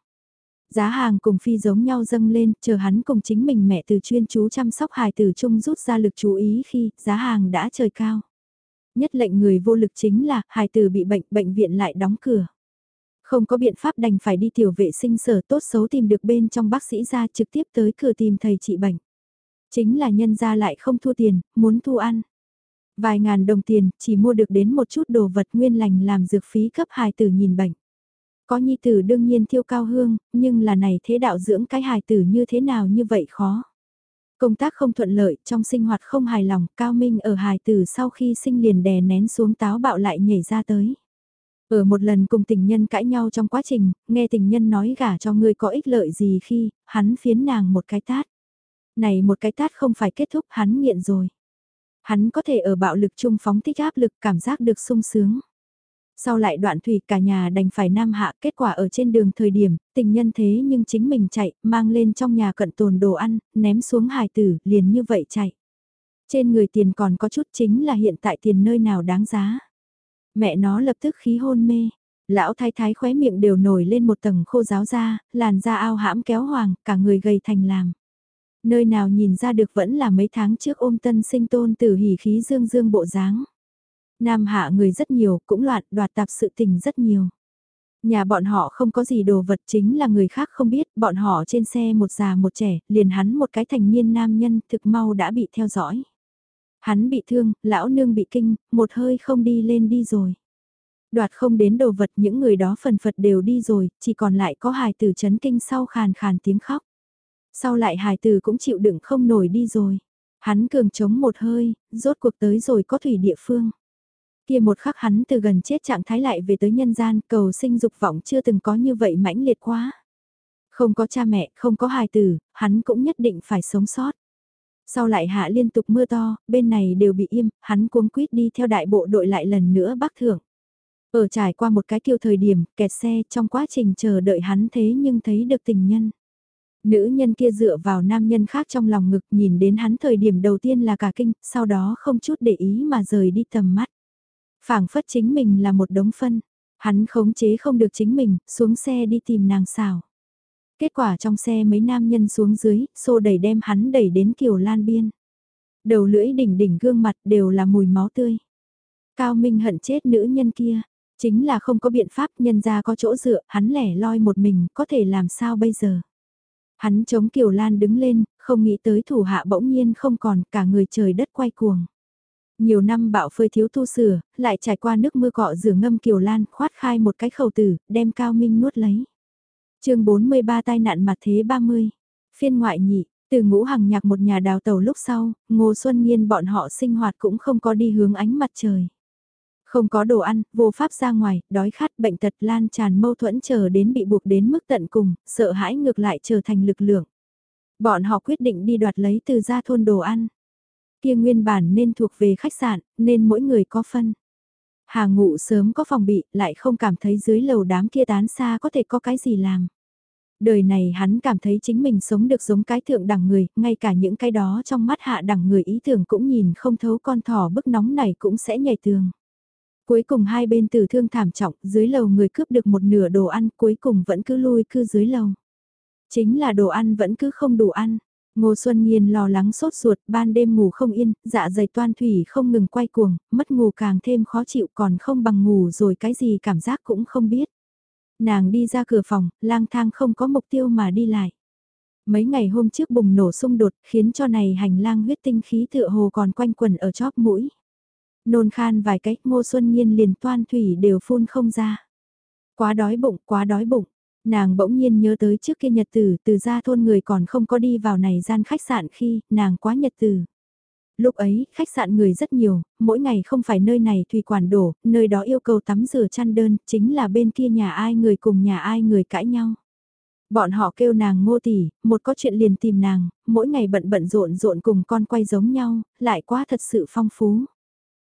Giá hàng cùng phi giống nhau dâng lên, chờ hắn cùng chính mình mẹ từ chuyên chú chăm sóc hài từ chung rút ra lực chú ý khi giá hàng đã trời cao. Nhất lệnh người vô lực chính là hài tử bị bệnh, bệnh viện lại đóng cửa. Không có biện pháp đành phải đi tiểu vệ sinh sở tốt xấu tìm được bên trong bác sĩ ra trực tiếp tới cửa tìm thầy trị bệnh. Chính là nhân ra lại không thua tiền, muốn thu ăn. Vài ngàn đồng tiền, chỉ mua được đến một chút đồ vật nguyên lành làm dược phí cấp hài tử nhìn bệnh. Có nhi tử đương nhiên thiêu cao hương, nhưng là này thế đạo dưỡng cái hài tử như thế nào như vậy khó. Công tác không thuận lợi, trong sinh hoạt không hài lòng, Cao Minh ở hài tử sau khi sinh liền đè nén xuống táo bạo lại nhảy ra tới. Ở một lần cùng tình nhân cãi nhau trong quá trình, nghe tình nhân nói gả cho người có ích lợi gì khi, hắn phiến nàng một cái tát. Này một cái tát không phải kết thúc hắn nghiện rồi. Hắn có thể ở bạo lực trung phóng thích áp lực cảm giác được sung sướng. Sau lại đoạn thủy cả nhà đành phải nam hạ kết quả ở trên đường thời điểm, tình nhân thế nhưng chính mình chạy, mang lên trong nhà cận tồn đồ ăn, ném xuống hài tử, liền như vậy chạy. Trên người tiền còn có chút chính là hiện tại tiền nơi nào đáng giá. Mẹ nó lập tức khí hôn mê, lão thái thái khóe miệng đều nổi lên một tầng khô giáo da, làn da ao hãm kéo hoàng, cả người gầy thành làm. Nơi nào nhìn ra được vẫn là mấy tháng trước ôm tân sinh tôn tử hỉ khí dương dương bộ dáng. Nam hạ người rất nhiều, cũng loạn, đoạt tạp sự tình rất nhiều. Nhà bọn họ không có gì đồ vật chính là người khác không biết, bọn họ trên xe một già một trẻ, liền hắn một cái thành niên nam nhân thực mau đã bị theo dõi. Hắn bị thương, lão nương bị kinh, một hơi không đi lên đi rồi. Đoạt không đến đồ vật những người đó phần phật đều đi rồi, chỉ còn lại có hài tử chấn kinh sau khàn khàn tiếng khóc. Sau lại hài tử cũng chịu đựng không nổi đi rồi. Hắn cường chống một hơi, rốt cuộc tới rồi có thủy địa phương. Kia một khắc hắn từ gần chết trạng thái lại về tới nhân gian, cầu sinh dục vọng chưa từng có như vậy mãnh liệt quá. Không có cha mẹ, không có hài tử, hắn cũng nhất định phải sống sót. Sau lại hạ liên tục mưa to, bên này đều bị im, hắn cuống quýt đi theo đại bộ đội lại lần nữa bắc thưởng. Ở trải qua một cái kiêu thời điểm, kẹt xe trong quá trình chờ đợi hắn thế nhưng thấy được tình nhân. Nữ nhân kia dựa vào nam nhân khác trong lòng ngực nhìn đến hắn thời điểm đầu tiên là cả kinh, sau đó không chút để ý mà rời đi tầm mắt phảng phất chính mình là một đống phân. Hắn khống chế không được chính mình, xuống xe đi tìm nàng xào. Kết quả trong xe mấy nam nhân xuống dưới, xô đẩy đem hắn đẩy đến kiều lan biên. Đầu lưỡi đỉnh đỉnh gương mặt đều là mùi máu tươi. Cao Minh hận chết nữ nhân kia, chính là không có biện pháp nhân ra có chỗ dựa, hắn lẻ loi một mình, có thể làm sao bây giờ. Hắn chống Kiều Lan đứng lên, không nghĩ tới thủ hạ bỗng nhiên không còn cả người trời đất quay cuồng. Nhiều năm bạo phơi thiếu thu sửa, lại trải qua nước mưa cọ rửa ngâm kiều lan, khoát khai một cái khẩu tử, đem cao minh nuốt lấy. chương 43 tai nạn mặt thế 30. Phiên ngoại nhị, từ ngũ hằng nhạc một nhà đào tàu lúc sau, Ngô Xuân Nhiên bọn họ sinh hoạt cũng không có đi hướng ánh mặt trời. Không có đồ ăn, vô pháp ra ngoài, đói khát bệnh tật lan tràn mâu thuẫn chờ đến bị buộc đến mức tận cùng, sợ hãi ngược lại trở thành lực lượng. Bọn họ quyết định đi đoạt lấy từ gia thôn đồ ăn. Kia nguyên bản nên thuộc về khách sạn, nên mỗi người có phân. Hà ngụ sớm có phòng bị, lại không cảm thấy dưới lầu đám kia tán xa có thể có cái gì làm. Đời này hắn cảm thấy chính mình sống được giống cái thượng đẳng người, ngay cả những cái đó trong mắt hạ đẳng người ý tưởng cũng nhìn không thấu con thỏ bức nóng này cũng sẽ nhảy tường. Cuối cùng hai bên tử thương thảm trọng, dưới lầu người cướp được một nửa đồ ăn, cuối cùng vẫn cứ lui cư dưới lầu. Chính là đồ ăn vẫn cứ không đủ ăn. Ngô Xuân Nhiên lo lắng sốt ruột, ban đêm ngủ không yên, dạ dày toan thủy không ngừng quay cuồng, mất ngủ càng thêm khó chịu còn không bằng ngủ rồi cái gì cảm giác cũng không biết. Nàng đi ra cửa phòng, lang thang không có mục tiêu mà đi lại. Mấy ngày hôm trước bùng nổ xung đột khiến cho này hành lang huyết tinh khí tựa hồ còn quanh quẩn ở chóp mũi. Nôn khan vài cách ngô xuân nhiên liền toan thủy đều phun không ra. Quá đói bụng, quá đói bụng. Nàng bỗng nhiên nhớ tới trước kia nhật tử, từ ra thôn người còn không có đi vào này gian khách sạn khi, nàng quá nhật tử. Lúc ấy, khách sạn người rất nhiều, mỗi ngày không phải nơi này thủy quản đổ, nơi đó yêu cầu tắm rửa chăn đơn, chính là bên kia nhà ai người cùng nhà ai người cãi nhau. Bọn họ kêu nàng ngô tỷ, một có chuyện liền tìm nàng, mỗi ngày bận bận rộn rộn cùng con quay giống nhau, lại quá thật sự phong phú.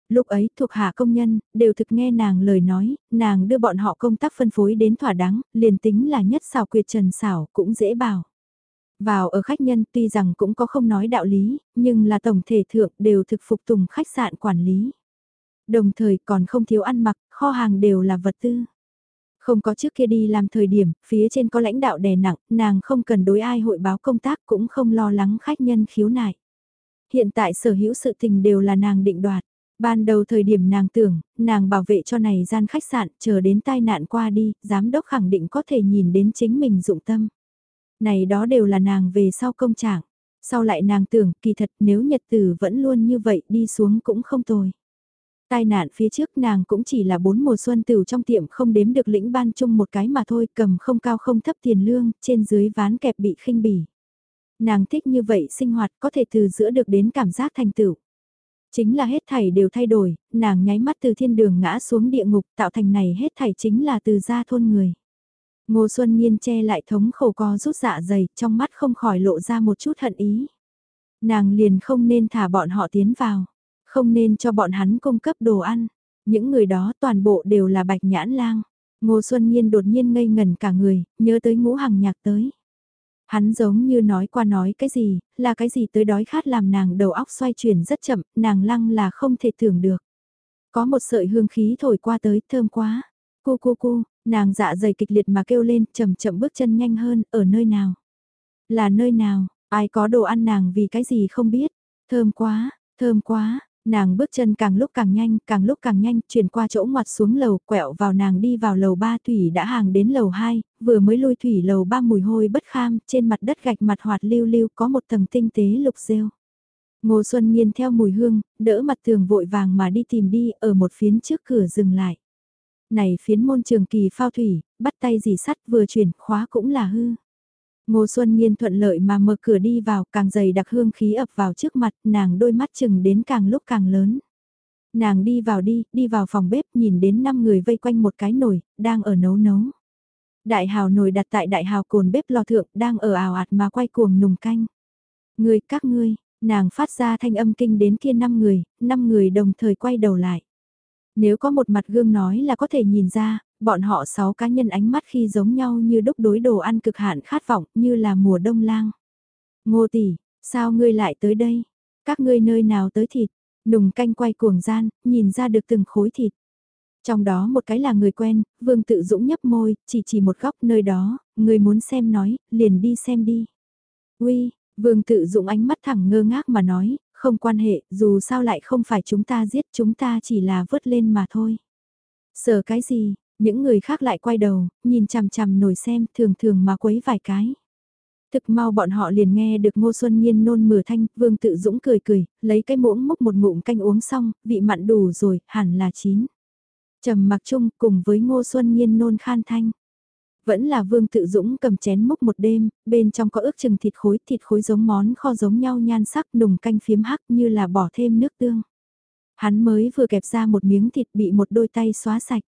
Lúc ấy thuộc hạ công nhân, đều thực nghe nàng lời nói, nàng đưa bọn họ công tác phân phối đến thỏa đáng, liền tính là nhất xào quyệt trần xảo cũng dễ bảo. Vào ở khách nhân tuy rằng cũng có không nói đạo lý, nhưng là tổng thể thượng đều thực phục tùng khách sạn quản lý. Đồng thời còn không thiếu ăn mặc, kho hàng đều là vật tư. Không có trước kia đi làm thời điểm, phía trên có lãnh đạo đè nặng, nàng không cần đối ai hội báo công tác cũng không lo lắng khách nhân khiếu nại. Hiện tại sở hữu sự tình đều là nàng định đoạt. Ban đầu thời điểm nàng tưởng, nàng bảo vệ cho này gian khách sạn, chờ đến tai nạn qua đi, giám đốc khẳng định có thể nhìn đến chính mình dụng tâm. Này đó đều là nàng về sau công trạng. Sau lại nàng tưởng, kỳ thật nếu nhật tử vẫn luôn như vậy đi xuống cũng không tồi. Tai nạn phía trước nàng cũng chỉ là bốn mùa xuân tửu trong tiệm không đếm được lĩnh ban chung một cái mà thôi cầm không cao không thấp tiền lương, trên dưới ván kẹp bị khinh bỉ. Nàng thích như vậy sinh hoạt có thể từ giữa được đến cảm giác thành tựu. Chính là hết thảy đều thay đổi, nàng nháy mắt từ thiên đường ngã xuống địa ngục tạo thành này hết thảy chính là từ gia thôn người. Ngô Xuân Nhiên che lại thống khổ co rút dạ dày, trong mắt không khỏi lộ ra một chút hận ý. Nàng liền không nên thả bọn họ tiến vào, không nên cho bọn hắn cung cấp đồ ăn. Những người đó toàn bộ đều là bạch nhãn lang. Ngô Xuân Nhiên đột nhiên ngây ngần cả người, nhớ tới ngũ hằng nhạc tới. Hắn giống như nói qua nói cái gì, là cái gì tới đói khát làm nàng đầu óc xoay chuyển rất chậm, nàng lăng là không thể tưởng được. Có một sợi hương khí thổi qua tới, thơm quá. Cu cu cu, nàng dạ dày kịch liệt mà kêu lên, chậm chậm bước chân nhanh hơn, ở nơi nào? Là nơi nào, ai có đồ ăn nàng vì cái gì không biết? Thơm quá, thơm quá, Nàng bước chân càng lúc càng nhanh, càng lúc càng nhanh, chuyển qua chỗ ngoặt xuống lầu, quẹo vào nàng đi vào lầu 3 thủy đã hàng đến lầu 2, vừa mới lôi thủy lầu 3 mùi hôi bất kham, trên mặt đất gạch mặt hoạt lưu lưu có một tầng tinh tế lục rêu. Ngô Xuân Nhiên theo mùi hương, đỡ mặt tường vội vàng mà đi tìm đi, ở một phiến trước cửa dừng lại. Này phiến môn trường kỳ phao thủy, bắt tay dì sắt vừa chuyển, khóa cũng là hư. Ngô Xuân Nhiên thuận lợi mà mở cửa đi vào, càng dày đặc hương khí ập vào trước mặt, nàng đôi mắt chừng đến càng lúc càng lớn. Nàng đi vào đi, đi vào phòng bếp nhìn đến 5 người vây quanh một cái nồi, đang ở nấu nấu. Đại hào nồi đặt tại đại hào cồn bếp lò thượng, đang ở ảo ạt mà quay cuồng nùng canh. Người, các ngươi, nàng phát ra thanh âm kinh đến kia 5 người, 5 người đồng thời quay đầu lại. Nếu có một mặt gương nói là có thể nhìn ra, bọn họ sáu cá nhân ánh mắt khi giống nhau như đúc đối đồ ăn cực hạn khát vọng như là mùa đông lang. Ngô tỷ, sao ngươi lại tới đây? Các ngươi nơi nào tới thịt? Nùng canh quay cuồng gian, nhìn ra được từng khối thịt. Trong đó một cái là người quen, Vương Tự Dũng nhấp môi, chỉ chỉ một góc nơi đó, người muốn xem nói, liền đi xem đi. Uy, Vương Tự Dũng ánh mắt thẳng ngơ ngác mà nói, không quan hệ, dù sao lại không phải chúng ta giết chúng ta chỉ là vớt lên mà thôi. Sợ cái gì, những người khác lại quay đầu, nhìn chằm chằm nổi xem, thường thường mà quấy vài cái. Thực mau bọn họ liền nghe được Ngô Xuân Nhiên nôn mửa thanh, Vương Tự Dũng cười cười, lấy cái muỗng múc một ngụm canh uống xong, vị mặn đủ rồi, hẳn là chín. Trầm mặc chung cùng với Ngô Xuân Nhiên nôn khan thanh. Vẫn là Vương Tự Dũng cầm chén múc một đêm, bên trong có ước chừng thịt khối, thịt khối giống món kho giống nhau nhan sắc nùng canh phiếm hắc như là bỏ thêm nước tương. Hắn mới vừa kẹp ra một miếng thịt bị một đôi tay xóa sạch.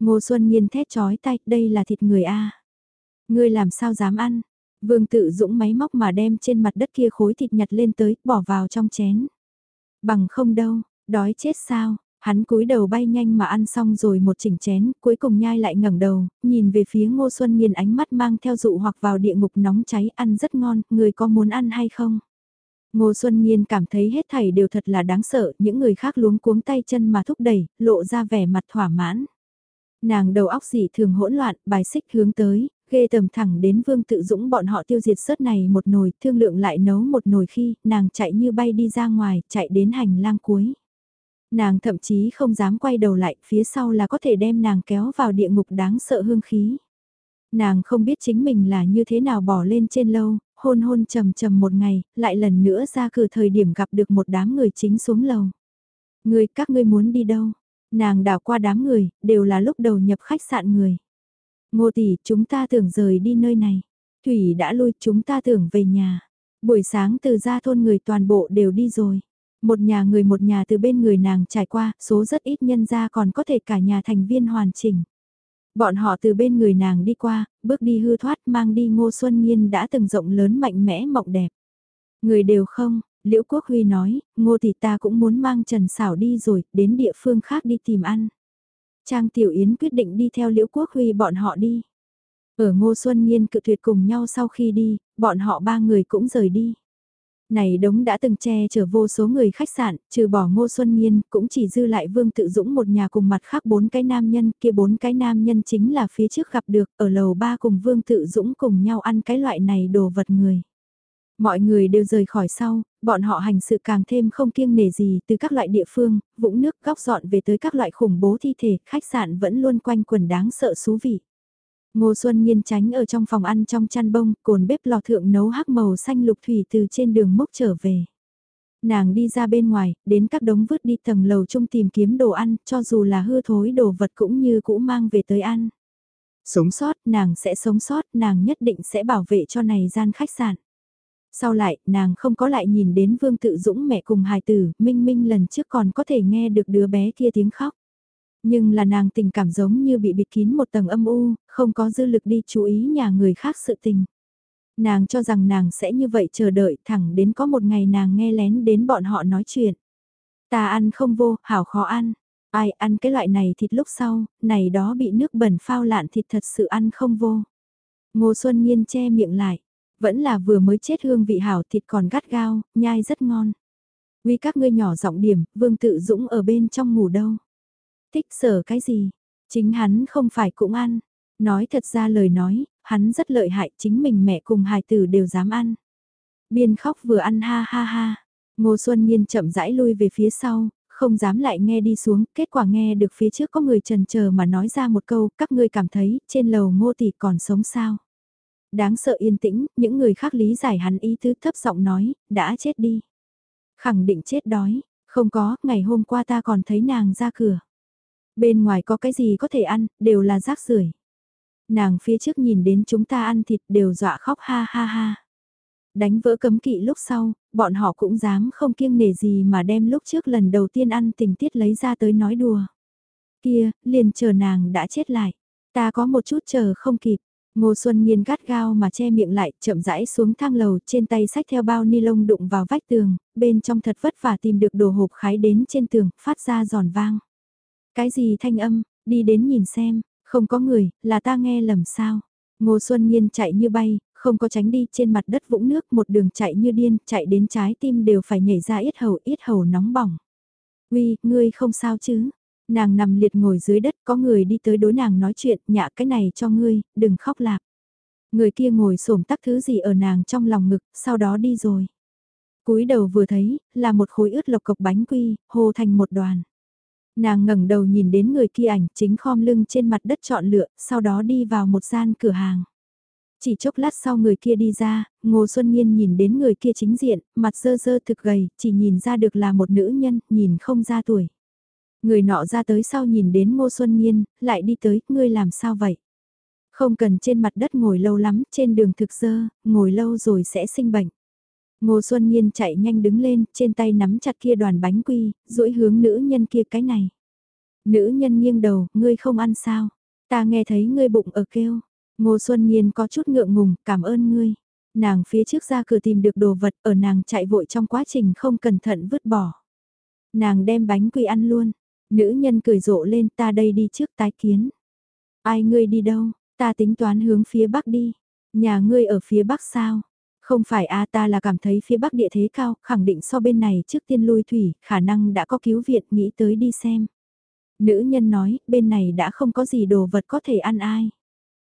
Ngô Xuân Nhiên thét chói tay, đây là thịt người a. Ngươi làm sao dám ăn? Vương tự dũng máy móc mà đem trên mặt đất kia khối thịt nhặt lên tới, bỏ vào trong chén. Bằng không đâu, đói chết sao? Hắn cúi đầu bay nhanh mà ăn xong rồi một chỉnh chén, cuối cùng nhai lại ngẩng đầu, nhìn về phía Ngô Xuân Nhiên ánh mắt mang theo dụ hoặc vào địa ngục nóng cháy ăn rất ngon, người có muốn ăn hay không? Ngô Xuân Nhiên cảm thấy hết thảy đều thật là đáng sợ, những người khác luống cuống tay chân mà thúc đẩy, lộ ra vẻ mặt thỏa mãn. Nàng đầu óc dị thường hỗn loạn, bài xích hướng tới, ghê tầm thẳng đến Vương Tự Dũng bọn họ tiêu diệt sớt này một nồi, thương lượng lại nấu một nồi khi, nàng chạy như bay đi ra ngoài, chạy đến hành lang cuối. Nàng thậm chí không dám quay đầu lại, phía sau là có thể đem nàng kéo vào địa ngục đáng sợ hương khí. Nàng không biết chính mình là như thế nào bỏ lên trên lâu, hôn hôn trầm trầm một ngày, lại lần nữa ra cửa thời điểm gặp được một đám người chính xuống lầu. Người các ngươi muốn đi đâu? Nàng đảo qua đám người, đều là lúc đầu nhập khách sạn người. Ngô tỷ, chúng ta tưởng rời đi nơi này. Thủy đã lui, chúng ta tưởng về nhà. Buổi sáng từ ra thôn người toàn bộ đều đi rồi. Một nhà người một nhà từ bên người nàng trải qua, số rất ít nhân ra còn có thể cả nhà thành viên hoàn chỉnh. Bọn họ từ bên người nàng đi qua, bước đi hư thoát mang đi ngô xuân nhiên đã từng rộng lớn mạnh mẽ mộng đẹp. Người đều không, Liễu Quốc Huy nói, ngô thì ta cũng muốn mang Trần Sảo đi rồi, đến địa phương khác đi tìm ăn. Trang Tiểu Yến quyết định đi theo Liễu Quốc Huy bọn họ đi. Ở Ngô Xuân Nhiên cự tuyệt cùng nhau sau khi đi, bọn họ ba người cũng rời đi. Này đống đã từng che chở vô số người khách sạn, trừ bỏ Ngô Xuân Nhiên, cũng chỉ dư lại Vương Tự Dũng một nhà cùng mặt khác bốn cái nam nhân, kia bốn cái nam nhân chính là phía trước gặp được, ở lầu ba cùng Vương Tự Dũng cùng nhau ăn cái loại này đồ vật người. Mọi người đều rời khỏi sau, bọn họ hành sự càng thêm không kiêng nề gì từ các loại địa phương, vũng nước góc dọn về tới các loại khủng bố thi thể, khách sạn vẫn luôn quanh quần đáng sợ xú vị. Ngô Xuân Nhiên tránh ở trong phòng ăn trong chăn bông, cồn bếp lò thượng nấu hắc màu xanh lục thủy từ trên đường mốc trở về. Nàng đi ra bên ngoài, đến các đống vứt đi tầng lầu chung tìm kiếm đồ ăn, cho dù là hư thối đồ vật cũng như cũ mang về tới ăn. Sống sót, nàng sẽ sống sót, nàng nhất định sẽ bảo vệ cho này gian khách sạn. Sau lại, nàng không có lại nhìn đến Vương Tự Dũng mẹ cùng hài tử, Minh Minh lần trước còn có thể nghe được đứa bé kia tiếng khóc. Nhưng là nàng tình cảm giống như bị bịt kín một tầng âm u, không có dư lực đi chú ý nhà người khác sự tình. Nàng cho rằng nàng sẽ như vậy chờ đợi thẳng đến có một ngày nàng nghe lén đến bọn họ nói chuyện. Ta ăn không vô, hảo khó ăn. Ai ăn cái loại này thịt lúc sau, này đó bị nước bẩn phao lạn thịt thật sự ăn không vô. Ngô Xuân Nhiên che miệng lại. Vẫn là vừa mới chết hương vị hảo thịt còn gắt gao, nhai rất ngon. Vì các ngươi nhỏ giọng điểm, Vương Tự Dũng ở bên trong ngủ đâu. Thích sở cái gì? Chính hắn không phải cũng ăn. Nói thật ra lời nói, hắn rất lợi hại, chính mình mẹ cùng hài tử đều dám ăn. Biên khóc vừa ăn ha ha ha. Ngô Xuân Nhiên chậm rãi lui về phía sau, không dám lại nghe đi xuống, kết quả nghe được phía trước có người trần chờ mà nói ra một câu, các ngươi cảm thấy, trên lầu ngô tỷ còn sống sao. Đáng sợ yên tĩnh, những người khác lý giải hắn ý tứ thấp giọng nói, đã chết đi. Khẳng định chết đói, không có, ngày hôm qua ta còn thấy nàng ra cửa. Bên ngoài có cái gì có thể ăn, đều là rác rưởi. Nàng phía trước nhìn đến chúng ta ăn thịt đều dọa khóc ha ha ha. Đánh vỡ cấm kỵ lúc sau, bọn họ cũng dám không kiêng nể gì mà đem lúc trước lần đầu tiên ăn tình tiết lấy ra tới nói đùa. Kia, liền chờ nàng đã chết lại. Ta có một chút chờ không kịp. Ngô Xuân Nhiên gắt gao mà che miệng lại, chậm rãi xuống thang lầu, trên tay sách theo bao ni lông đụng vào vách tường, bên trong thật vất vả tìm được đồ hộp khái đến trên tường, phát ra giòn vang. Cái gì thanh âm, đi đến nhìn xem, không có người, là ta nghe lầm sao. Ngô Xuân Nhiên chạy như bay, không có tránh đi trên mặt đất vũng nước một đường chạy như điên, chạy đến trái tim đều phải nhảy ra yết hầu, yết hầu nóng bỏng. Uy, ngươi không sao chứ? Nàng nằm liệt ngồi dưới đất có người đi tới đối nàng nói chuyện, nhạ cái này cho ngươi, đừng khóc lạc. Người kia ngồi xổm tắc thứ gì ở nàng trong lòng ngực, sau đó đi rồi. cúi đầu vừa thấy, là một khối ướt lộc cộc bánh quy, hồ thành một đoàn. Nàng ngẩng đầu nhìn đến người kia ảnh chính khom lưng trên mặt đất chọn lựa, sau đó đi vào một gian cửa hàng. Chỉ chốc lát sau người kia đi ra, Ngô Xuân Nhiên nhìn đến người kia chính diện, mặt dơ dơ thực gầy, chỉ nhìn ra được là một nữ nhân, nhìn không ra tuổi. Người nọ ra tới sau nhìn đến Ngô Xuân Nhiên, lại đi tới, ngươi làm sao vậy? Không cần trên mặt đất ngồi lâu lắm, trên đường thực dơ, ngồi lâu rồi sẽ sinh bệnh. Ngô Xuân Nhiên chạy nhanh đứng lên, trên tay nắm chặt kia đoàn bánh quy, duỗi hướng nữ nhân kia cái này. Nữ nhân nghiêng đầu, ngươi không ăn sao? Ta nghe thấy ngươi bụng ở kêu. Ngô Xuân Nhiên có chút ngượng ngùng, cảm ơn ngươi. Nàng phía trước ra cửa tìm được đồ vật, ở nàng chạy vội trong quá trình không cẩn thận vứt bỏ. Nàng đem bánh quy ăn luôn. Nữ nhân cười rộ lên ta đây đi trước tái kiến. Ai ngươi đi đâu, ta tính toán hướng phía bắc đi. Nhà ngươi ở phía bắc sao? Không phải a ta là cảm thấy phía bắc địa thế cao, khẳng định so bên này trước tiên lui thủy, khả năng đã có cứu viện nghĩ tới đi xem. Nữ nhân nói, bên này đã không có gì đồ vật có thể ăn ai.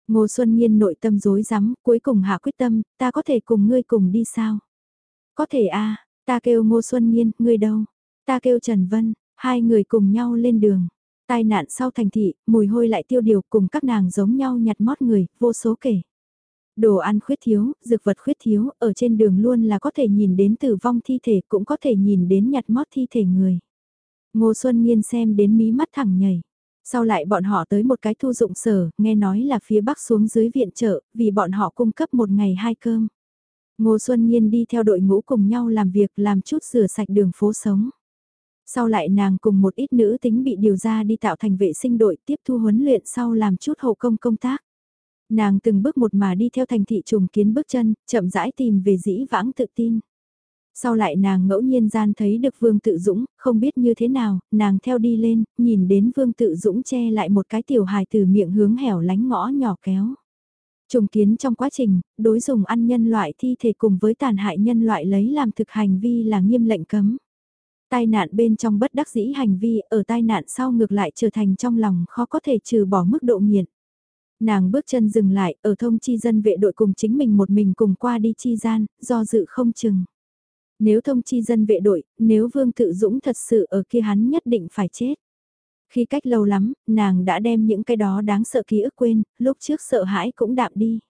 Ngô Xuân Nhiên nội tâm dối rắm cuối cùng hạ quyết tâm, ta có thể cùng ngươi cùng đi sao? Có thể a ta kêu Ngô Xuân Nhiên, ngươi đâu? Ta kêu Trần Vân, hai người cùng nhau lên đường. Tai nạn sau thành thị, mùi hôi lại tiêu điều cùng các nàng giống nhau nhặt mót người, vô số kể. Đồ ăn khuyết thiếu, dược vật khuyết thiếu, ở trên đường luôn là có thể nhìn đến tử vong thi thể cũng có thể nhìn đến nhặt mót thi thể người. Ngô Xuân Nhiên xem đến mí mắt thẳng nhảy. Sau lại bọn họ tới một cái thu dụng sở, nghe nói là phía bắc xuống dưới viện trợ, vì bọn họ cung cấp một ngày hai cơm. Ngô Xuân Nhiên đi theo đội ngũ cùng nhau làm việc làm chút rửa sạch đường phố sống. Sau lại nàng cùng một ít nữ tính bị điều ra đi tạo thành vệ sinh đội tiếp thu huấn luyện sau làm chút hậu công công tác. Nàng từng bước một mà đi theo thành thị trùng kiến bước chân, chậm rãi tìm về dĩ vãng tự tin. Sau lại nàng ngẫu nhiên gian thấy được Vương Tự Dũng, không biết như thế nào, nàng theo đi lên, nhìn đến Vương Tự Dũng che lại một cái tiểu hài từ miệng hướng hẻo lánh ngõ nhỏ kéo. Trùng kiến trong quá trình, đối dùng ăn nhân loại thi thể cùng với tàn hại nhân loại lấy làm thực hành vi là nghiêm lệnh cấm. Tai nạn bên trong bất đắc dĩ hành vi ở tai nạn sau ngược lại trở thành trong lòng khó có thể trừ bỏ mức độ nghiện. Nàng bước chân dừng lại ở thông chi dân vệ đội cùng chính mình một mình cùng qua đi chi gian, do dự không chừng. Nếu thông chi dân vệ đội, nếu Vương Tự Dũng thật sự ở kia hắn nhất định phải chết. Khi cách lâu lắm, nàng đã đem những cái đó đáng sợ ký ức quên, lúc trước sợ hãi cũng đạm đi.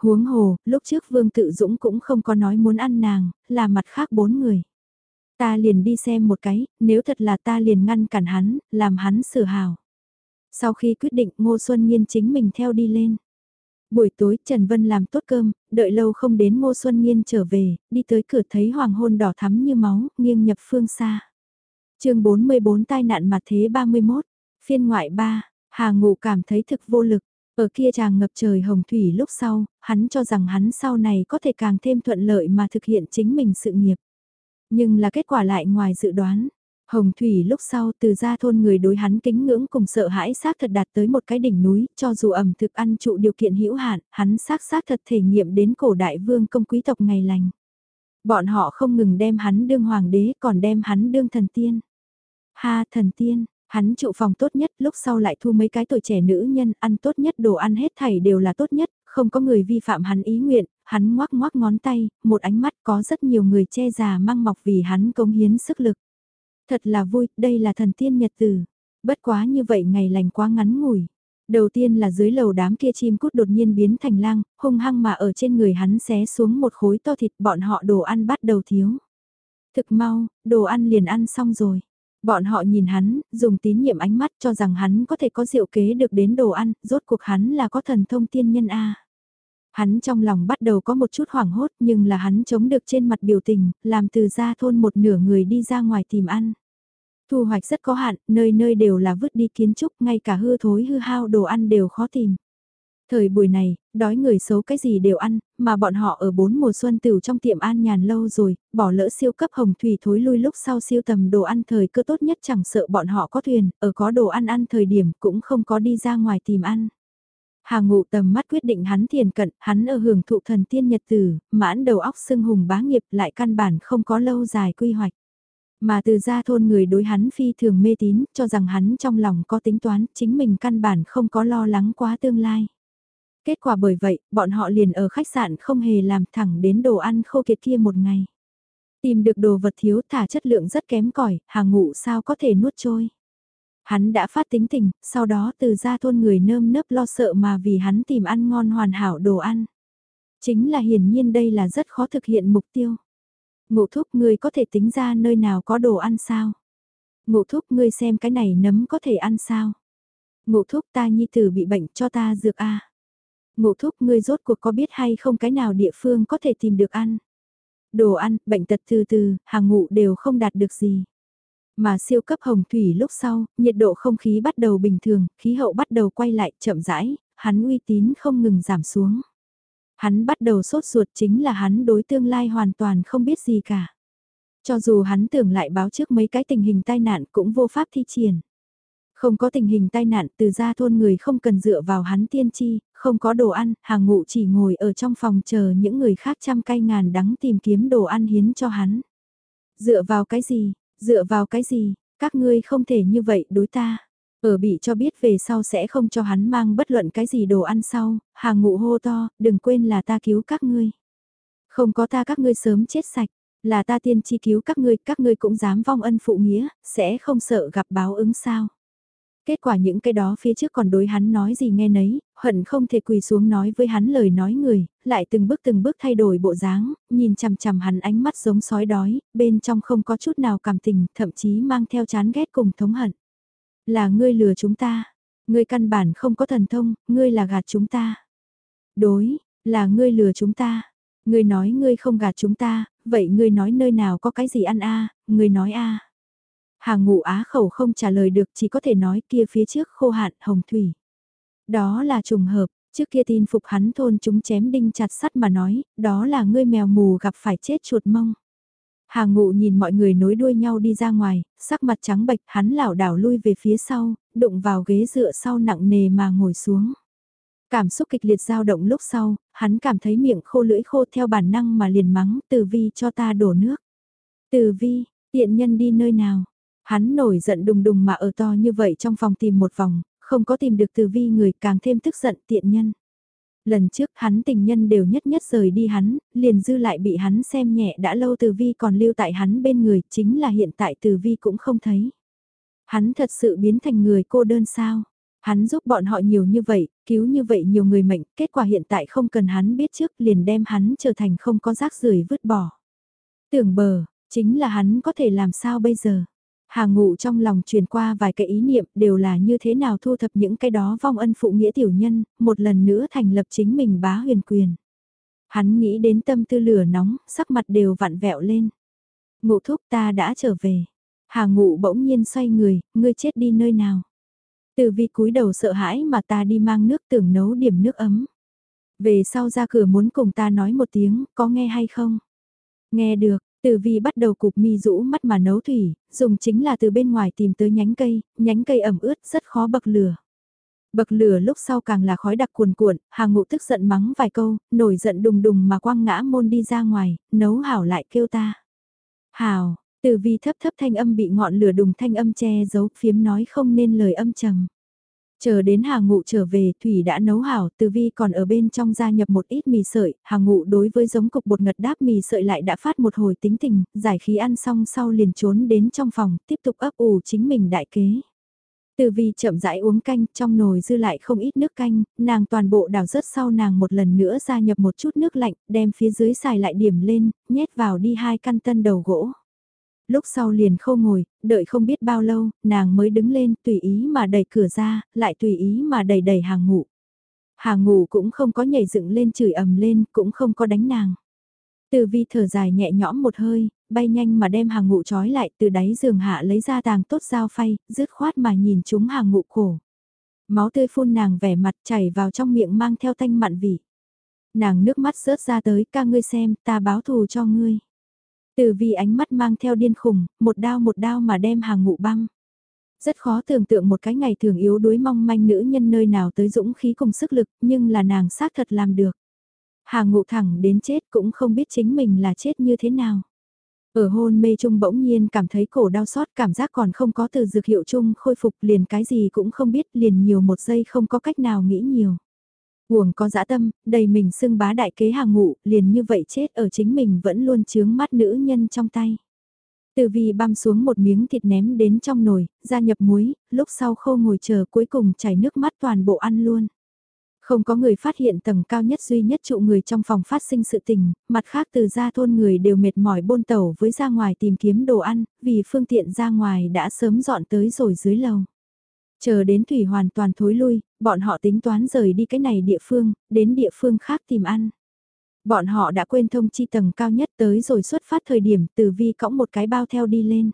Huống hồ, lúc trước Vương Tự Dũng cũng không có nói muốn ăn nàng, là mặt khác bốn người. Ta liền đi xem một cái, nếu thật là ta liền ngăn cản hắn, làm hắn sửa hào. Sau khi quyết định Ngô Xuân Nhiên chính mình theo đi lên. Buổi tối Trần Vân làm tốt cơm, đợi lâu không đến Ngô Xuân Nhiên trở về, đi tới cửa thấy hoàng hôn đỏ thắm như máu, nghiêng nhập phương xa. chương 44 tai nạn mặt thế 31, phiên ngoại 3, Hà Ngụ cảm thấy thực vô lực. Ở kia chàng ngập trời hồng thủy lúc sau, hắn cho rằng hắn sau này có thể càng thêm thuận lợi mà thực hiện chính mình sự nghiệp. Nhưng là kết quả lại ngoài dự đoán. Hồng Thủy lúc sau từ ra thôn người đối hắn kính ngưỡng cùng sợ hãi xác thật đạt tới một cái đỉnh núi, cho dù ẩm thực ăn trụ điều kiện hữu hạn, hắn xác xác thật thể nghiệm đến cổ đại vương công quý tộc ngày lành. Bọn họ không ngừng đem hắn đương hoàng đế còn đem hắn đương thần tiên. Ha thần tiên, hắn trụ phòng tốt nhất lúc sau lại thu mấy cái tuổi trẻ nữ nhân ăn tốt nhất đồ ăn hết thảy đều là tốt nhất, không có người vi phạm hắn ý nguyện, hắn ngoác ngoác ngón tay, một ánh mắt có rất nhiều người che già mang mọc vì hắn cống hiến sức lực. Thật là vui, đây là thần tiên nhật tử. Bất quá như vậy ngày lành quá ngắn ngủi. Đầu tiên là dưới lầu đám kia chim cút đột nhiên biến thành lang, hung hăng mà ở trên người hắn xé xuống một khối to thịt bọn họ đồ ăn bắt đầu thiếu. Thực mau, đồ ăn liền ăn xong rồi. Bọn họ nhìn hắn, dùng tín nhiệm ánh mắt cho rằng hắn có thể có diệu kế được đến đồ ăn, rốt cuộc hắn là có thần thông tiên nhân A. Hắn trong lòng bắt đầu có một chút hoảng hốt nhưng là hắn chống được trên mặt biểu tình, làm từ ra thôn một nửa người đi ra ngoài tìm ăn. Thu hoạch rất có hạn, nơi nơi đều là vứt đi kiến trúc, ngay cả hư thối hư hao đồ ăn đều khó tìm. Thời buổi này, đói người xấu cái gì đều ăn, mà bọn họ ở bốn mùa xuân tửu trong tiệm an nhàn lâu rồi, bỏ lỡ siêu cấp hồng thủy thối lui lúc sau siêu tầm đồ ăn thời cơ tốt nhất chẳng sợ bọn họ có thuyền, ở có đồ ăn ăn thời điểm cũng không có đi ra ngoài tìm ăn. Hà ngụ tầm mắt quyết định hắn thiền cận, hắn ở hưởng thụ thần tiên nhật tử, mãn đầu óc sưng hùng bá nghiệp lại căn bản không có lâu dài quy hoạch. Mà từ gia thôn người đối hắn phi thường mê tín, cho rằng hắn trong lòng có tính toán, chính mình căn bản không có lo lắng quá tương lai. Kết quả bởi vậy, bọn họ liền ở khách sạn không hề làm thẳng đến đồ ăn khô kiệt kia một ngày. Tìm được đồ vật thiếu thả chất lượng rất kém cỏi hàng ngụ sao có thể nuốt trôi. Hắn đã phát tính tình, sau đó từ ra thôn người nơm nớp lo sợ mà vì hắn tìm ăn ngon hoàn hảo đồ ăn. Chính là hiển nhiên đây là rất khó thực hiện mục tiêu. Ngụ thúc ngươi có thể tính ra nơi nào có đồ ăn sao? Ngụ thúc ngươi xem cái này nấm có thể ăn sao? Ngụ thúc ta nhi tử bị bệnh cho ta dược a. Ngụ thúc ngươi rốt cuộc có biết hay không cái nào địa phương có thể tìm được ăn? Đồ ăn, bệnh tật từ từ, hàng ngụ đều không đạt được gì. Mà siêu cấp hồng thủy lúc sau, nhiệt độ không khí bắt đầu bình thường, khí hậu bắt đầu quay lại chậm rãi, hắn uy tín không ngừng giảm xuống. Hắn bắt đầu sốt ruột chính là hắn đối tương lai hoàn toàn không biết gì cả. Cho dù hắn tưởng lại báo trước mấy cái tình hình tai nạn cũng vô pháp thi triển. Không có tình hình tai nạn từ ra thôn người không cần dựa vào hắn tiên tri, không có đồ ăn, hàng ngụ chỉ ngồi ở trong phòng chờ những người khác trăm cay ngàn đắng tìm kiếm đồ ăn hiến cho hắn. Dựa vào cái gì, dựa vào cái gì, các ngươi không thể như vậy đối ta. Ở bị cho biết về sau sẽ không cho hắn mang bất luận cái gì đồ ăn sau, hàng ngụ hô to, đừng quên là ta cứu các ngươi. Không có ta các ngươi sớm chết sạch, là ta tiên chi cứu các ngươi, các ngươi cũng dám vong ân phụ nghĩa, sẽ không sợ gặp báo ứng sao. Kết quả những cái đó phía trước còn đối hắn nói gì nghe nấy, hận không thể quỳ xuống nói với hắn lời nói người, lại từng bước từng bước thay đổi bộ dáng, nhìn chằm chằm hắn ánh mắt giống sói đói, bên trong không có chút nào cảm tình, thậm chí mang theo chán ghét cùng thống hận. Là ngươi lừa chúng ta, ngươi căn bản không có thần thông, ngươi là gạt chúng ta. Đối, là ngươi lừa chúng ta. Ngươi nói ngươi không gạt chúng ta, vậy ngươi nói nơi nào có cái gì ăn a? ngươi nói a. Hàng ngụ á khẩu không trả lời được chỉ có thể nói kia phía trước khô hạn hồng thủy. Đó là trùng hợp, trước kia tin phục hắn thôn chúng chém đinh chặt sắt mà nói, đó là ngươi mèo mù gặp phải chết chuột mông. Hàng ngụ nhìn mọi người nối đuôi nhau đi ra ngoài, sắc mặt trắng bệch hắn lảo đảo lui về phía sau, đụng vào ghế dựa sau nặng nề mà ngồi xuống. Cảm xúc kịch liệt dao động lúc sau, hắn cảm thấy miệng khô lưỡi khô theo bản năng mà liền mắng từ vi cho ta đổ nước. Từ vi, tiện nhân đi nơi nào? Hắn nổi giận đùng đùng mà ở to như vậy trong phòng tìm một vòng, không có tìm được từ vi người càng thêm tức giận tiện nhân. Lần trước hắn tình nhân đều nhất nhất rời đi hắn, liền dư lại bị hắn xem nhẹ đã lâu từ vi còn lưu tại hắn bên người, chính là hiện tại từ vi cũng không thấy. Hắn thật sự biến thành người cô đơn sao? Hắn giúp bọn họ nhiều như vậy, cứu như vậy nhiều người mệnh, kết quả hiện tại không cần hắn biết trước liền đem hắn trở thành không có rác rưởi vứt bỏ. Tưởng bờ, chính là hắn có thể làm sao bây giờ? Hà ngụ trong lòng truyền qua vài cái ý niệm đều là như thế nào thu thập những cái đó vong ân phụ nghĩa tiểu nhân, một lần nữa thành lập chính mình bá huyền quyền. Hắn nghĩ đến tâm tư lửa nóng, sắc mặt đều vặn vẹo lên. Ngụ thúc ta đã trở về. Hà ngụ bỗng nhiên xoay người, ngươi chết đi nơi nào. Từ vi cúi đầu sợ hãi mà ta đi mang nước tưởng nấu điểm nước ấm. Về sau ra cửa muốn cùng ta nói một tiếng, có nghe hay không? Nghe được, từ vi bắt đầu cục mi rũ mắt mà nấu thủy, dùng chính là từ bên ngoài tìm tới nhánh cây, nhánh cây ẩm ướt rất khó bậc lửa. Bậc lửa lúc sau càng là khói đặc cuồn cuộn, hàng ngụ tức giận mắng vài câu, nổi giận đùng đùng mà quăng ngã môn đi ra ngoài, nấu hảo lại kêu ta. Hảo, từ vi thấp thấp thanh âm bị ngọn lửa đùng thanh âm che giấu phiếm nói không nên lời âm trầm. Chờ đến hàng ngụ trở về, Thủy đã nấu hảo, từ vi còn ở bên trong gia nhập một ít mì sợi, hàng ngụ đối với giống cục bột ngật đáp mì sợi lại đã phát một hồi tính tình, giải khí ăn xong sau liền trốn đến trong phòng, tiếp tục ấp ủ chính mình đại kế. Từ vi chậm rãi uống canh, trong nồi dư lại không ít nước canh, nàng toàn bộ đảo rớt sau nàng một lần nữa gia nhập một chút nước lạnh, đem phía dưới xài lại điểm lên, nhét vào đi hai căn tân đầu gỗ. Lúc sau liền khâu ngồi, đợi không biết bao lâu, nàng mới đứng lên tùy ý mà đẩy cửa ra, lại tùy ý mà đẩy đẩy hàng ngủ. Hàng ngủ cũng không có nhảy dựng lên chửi ầm lên, cũng không có đánh nàng. Từ vi thở dài nhẹ nhõm một hơi, bay nhanh mà đem hàng ngụ trói lại từ đáy giường hạ lấy ra tàng tốt dao phay, dứt khoát mà nhìn chúng hàng ngụ cổ. Máu tươi phun nàng vẻ mặt chảy vào trong miệng mang theo thanh mặn vị. Nàng nước mắt rớt ra tới ca ngươi xem ta báo thù cho ngươi. Từ vì ánh mắt mang theo điên khủng một đao một đao mà đem hàng ngụ băng. Rất khó tưởng tượng một cái ngày thường yếu đuối mong manh nữ nhân nơi nào tới dũng khí cùng sức lực, nhưng là nàng xác thật làm được. Hàng ngụ thẳng đến chết cũng không biết chính mình là chết như thế nào. Ở hôn mê chung bỗng nhiên cảm thấy cổ đau xót cảm giác còn không có từ dược hiệu chung khôi phục liền cái gì cũng không biết liền nhiều một giây không có cách nào nghĩ nhiều. Huồng có dã tâm, đầy mình xưng bá đại kế hàng ngụ, liền như vậy chết ở chính mình vẫn luôn chướng mắt nữ nhân trong tay. Từ vì băm xuống một miếng thịt ném đến trong nồi, gia nhập muối, lúc sau khô ngồi chờ cuối cùng chảy nước mắt toàn bộ ăn luôn. Không có người phát hiện tầng cao nhất duy nhất trụ người trong phòng phát sinh sự tình, mặt khác từ gia thôn người đều mệt mỏi bôn tẩu với ra ngoài tìm kiếm đồ ăn, vì phương tiện ra ngoài đã sớm dọn tới rồi dưới lầu. Chờ đến thủy hoàn toàn thối lui, bọn họ tính toán rời đi cái này địa phương, đến địa phương khác tìm ăn. Bọn họ đã quên thông chi tầng cao nhất tới rồi xuất phát thời điểm từ vi cõng một cái bao theo đi lên.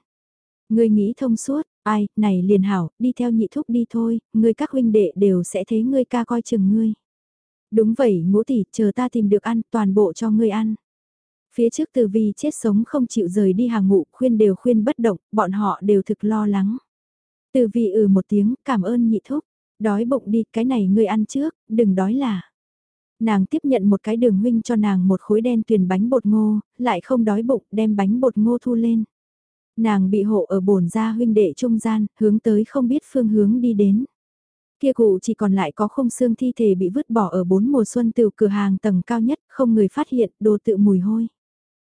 Người nghĩ thông suốt, ai, này liền hảo, đi theo nhị thúc đi thôi, người các huynh đệ đều sẽ thấy ngươi ca coi chừng ngươi. Đúng vậy ngũ tỷ, chờ ta tìm được ăn, toàn bộ cho ngươi ăn. Phía trước từ vi chết sống không chịu rời đi hàng ngụ, khuyên đều khuyên bất động, bọn họ đều thực lo lắng. Từ vị ừ một tiếng, cảm ơn nhị thúc. Đói bụng đi, cái này ngươi ăn trước, đừng đói là. Nàng tiếp nhận một cái đường huynh cho nàng một khối đen tuyền bánh bột ngô, lại không đói bụng, đem bánh bột ngô thu lên. Nàng bị hộ ở bổn gia huynh đệ trung gian, hướng tới không biết phương hướng đi đến. Kia cụ chỉ còn lại có không xương thi thể bị vứt bỏ ở bốn mùa xuân từ cửa hàng tầng cao nhất, không người phát hiện, đồ tự mùi hôi.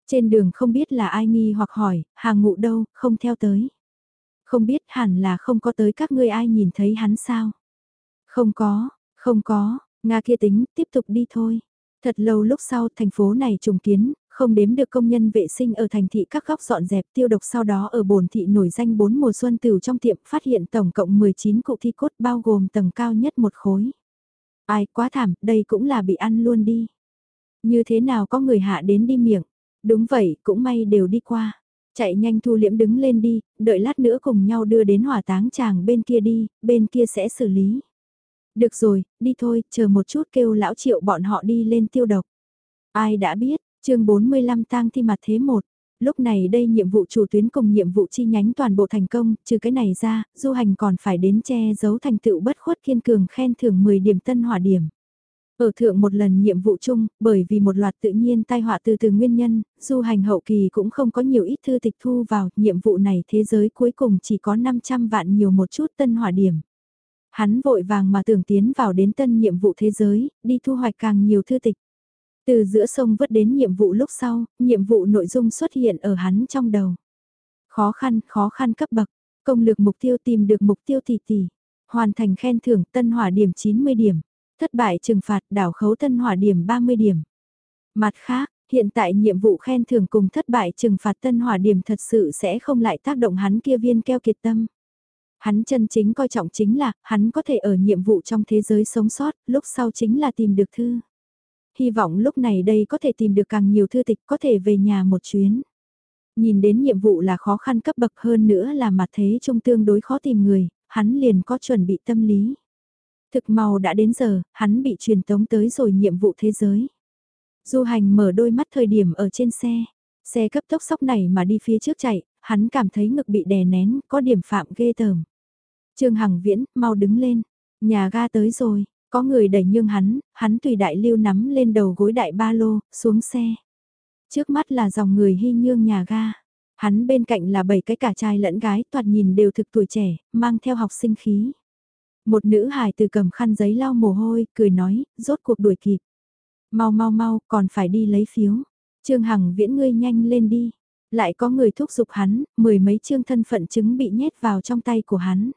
Trên đường không biết là ai nghi hoặc hỏi, hàng ngụ đâu, không theo tới. Không biết hẳn là không có tới các ngươi ai nhìn thấy hắn sao. Không có, không có, Nga kia tính, tiếp tục đi thôi. Thật lâu lúc sau thành phố này trùng kiến, không đếm được công nhân vệ sinh ở thành thị các góc dọn dẹp tiêu độc sau đó ở bồn thị nổi danh bốn mùa xuân từ trong tiệm phát hiện tổng cộng 19 cụ thi cốt bao gồm tầng cao nhất một khối. Ai quá thảm, đây cũng là bị ăn luôn đi. Như thế nào có người hạ đến đi miệng. Đúng vậy, cũng may đều đi qua. Chạy nhanh thu liễm đứng lên đi, đợi lát nữa cùng nhau đưa đến hỏa táng chàng bên kia đi, bên kia sẽ xử lý. Được rồi, đi thôi, chờ một chút kêu lão triệu bọn họ đi lên tiêu độc. Ai đã biết, chương 45 tang thi mặt thế một lúc này đây nhiệm vụ chủ tuyến cùng nhiệm vụ chi nhánh toàn bộ thành công, trừ cái này ra, du hành còn phải đến che giấu thành tựu bất khuất kiên cường khen thưởng 10 điểm tân hỏa điểm. Ở thượng một lần nhiệm vụ chung, bởi vì một loạt tự nhiên tai họa từ từ nguyên nhân, du hành hậu kỳ cũng không có nhiều ít thư tịch thu vào, nhiệm vụ này thế giới cuối cùng chỉ có 500 vạn nhiều một chút tân hỏa điểm. Hắn vội vàng mà tưởng tiến vào đến tân nhiệm vụ thế giới, đi thu hoạch càng nhiều thư tịch. Từ giữa sông vứt đến nhiệm vụ lúc sau, nhiệm vụ nội dung xuất hiện ở hắn trong đầu. Khó khăn, khó khăn cấp bậc, công lược mục tiêu tìm được mục tiêu tỷ tỷ. Hoàn thành khen thưởng tân hỏa điểm 90 điểm. Thất bại trừng phạt đảo khấu tân hỏa điểm 30 điểm. Mặt khác, hiện tại nhiệm vụ khen thưởng cùng thất bại trừng phạt tân hỏa điểm thật sự sẽ không lại tác động hắn kia viên keo kiệt tâm. Hắn chân chính coi trọng chính là, hắn có thể ở nhiệm vụ trong thế giới sống sót, lúc sau chính là tìm được thư. Hy vọng lúc này đây có thể tìm được càng nhiều thư tịch có thể về nhà một chuyến. Nhìn đến nhiệm vụ là khó khăn cấp bậc hơn nữa là mặt thế trung tương đối khó tìm người, hắn liền có chuẩn bị tâm lý. Thực mau đã đến giờ, hắn bị truyền tống tới rồi nhiệm vụ thế giới. Du hành mở đôi mắt thời điểm ở trên xe. Xe cấp tốc sóc này mà đi phía trước chạy, hắn cảm thấy ngực bị đè nén, có điểm phạm ghê tởm. Trương Hằng Viễn, mau đứng lên. Nhà ga tới rồi, có người đẩy nhương hắn, hắn tùy đại lưu nắm lên đầu gối đại ba lô, xuống xe. Trước mắt là dòng người hy nhương nhà ga. Hắn bên cạnh là bảy cái cả trai lẫn gái toạt nhìn đều thực tuổi trẻ, mang theo học sinh khí. Một nữ hài từ cầm khăn giấy lau mồ hôi, cười nói, rốt cuộc đuổi kịp. Mau mau mau, còn phải đi lấy phiếu. Trương Hằng viễn ngươi nhanh lên đi. Lại có người thúc giục hắn, mười mấy trương thân phận chứng bị nhét vào trong tay của hắn.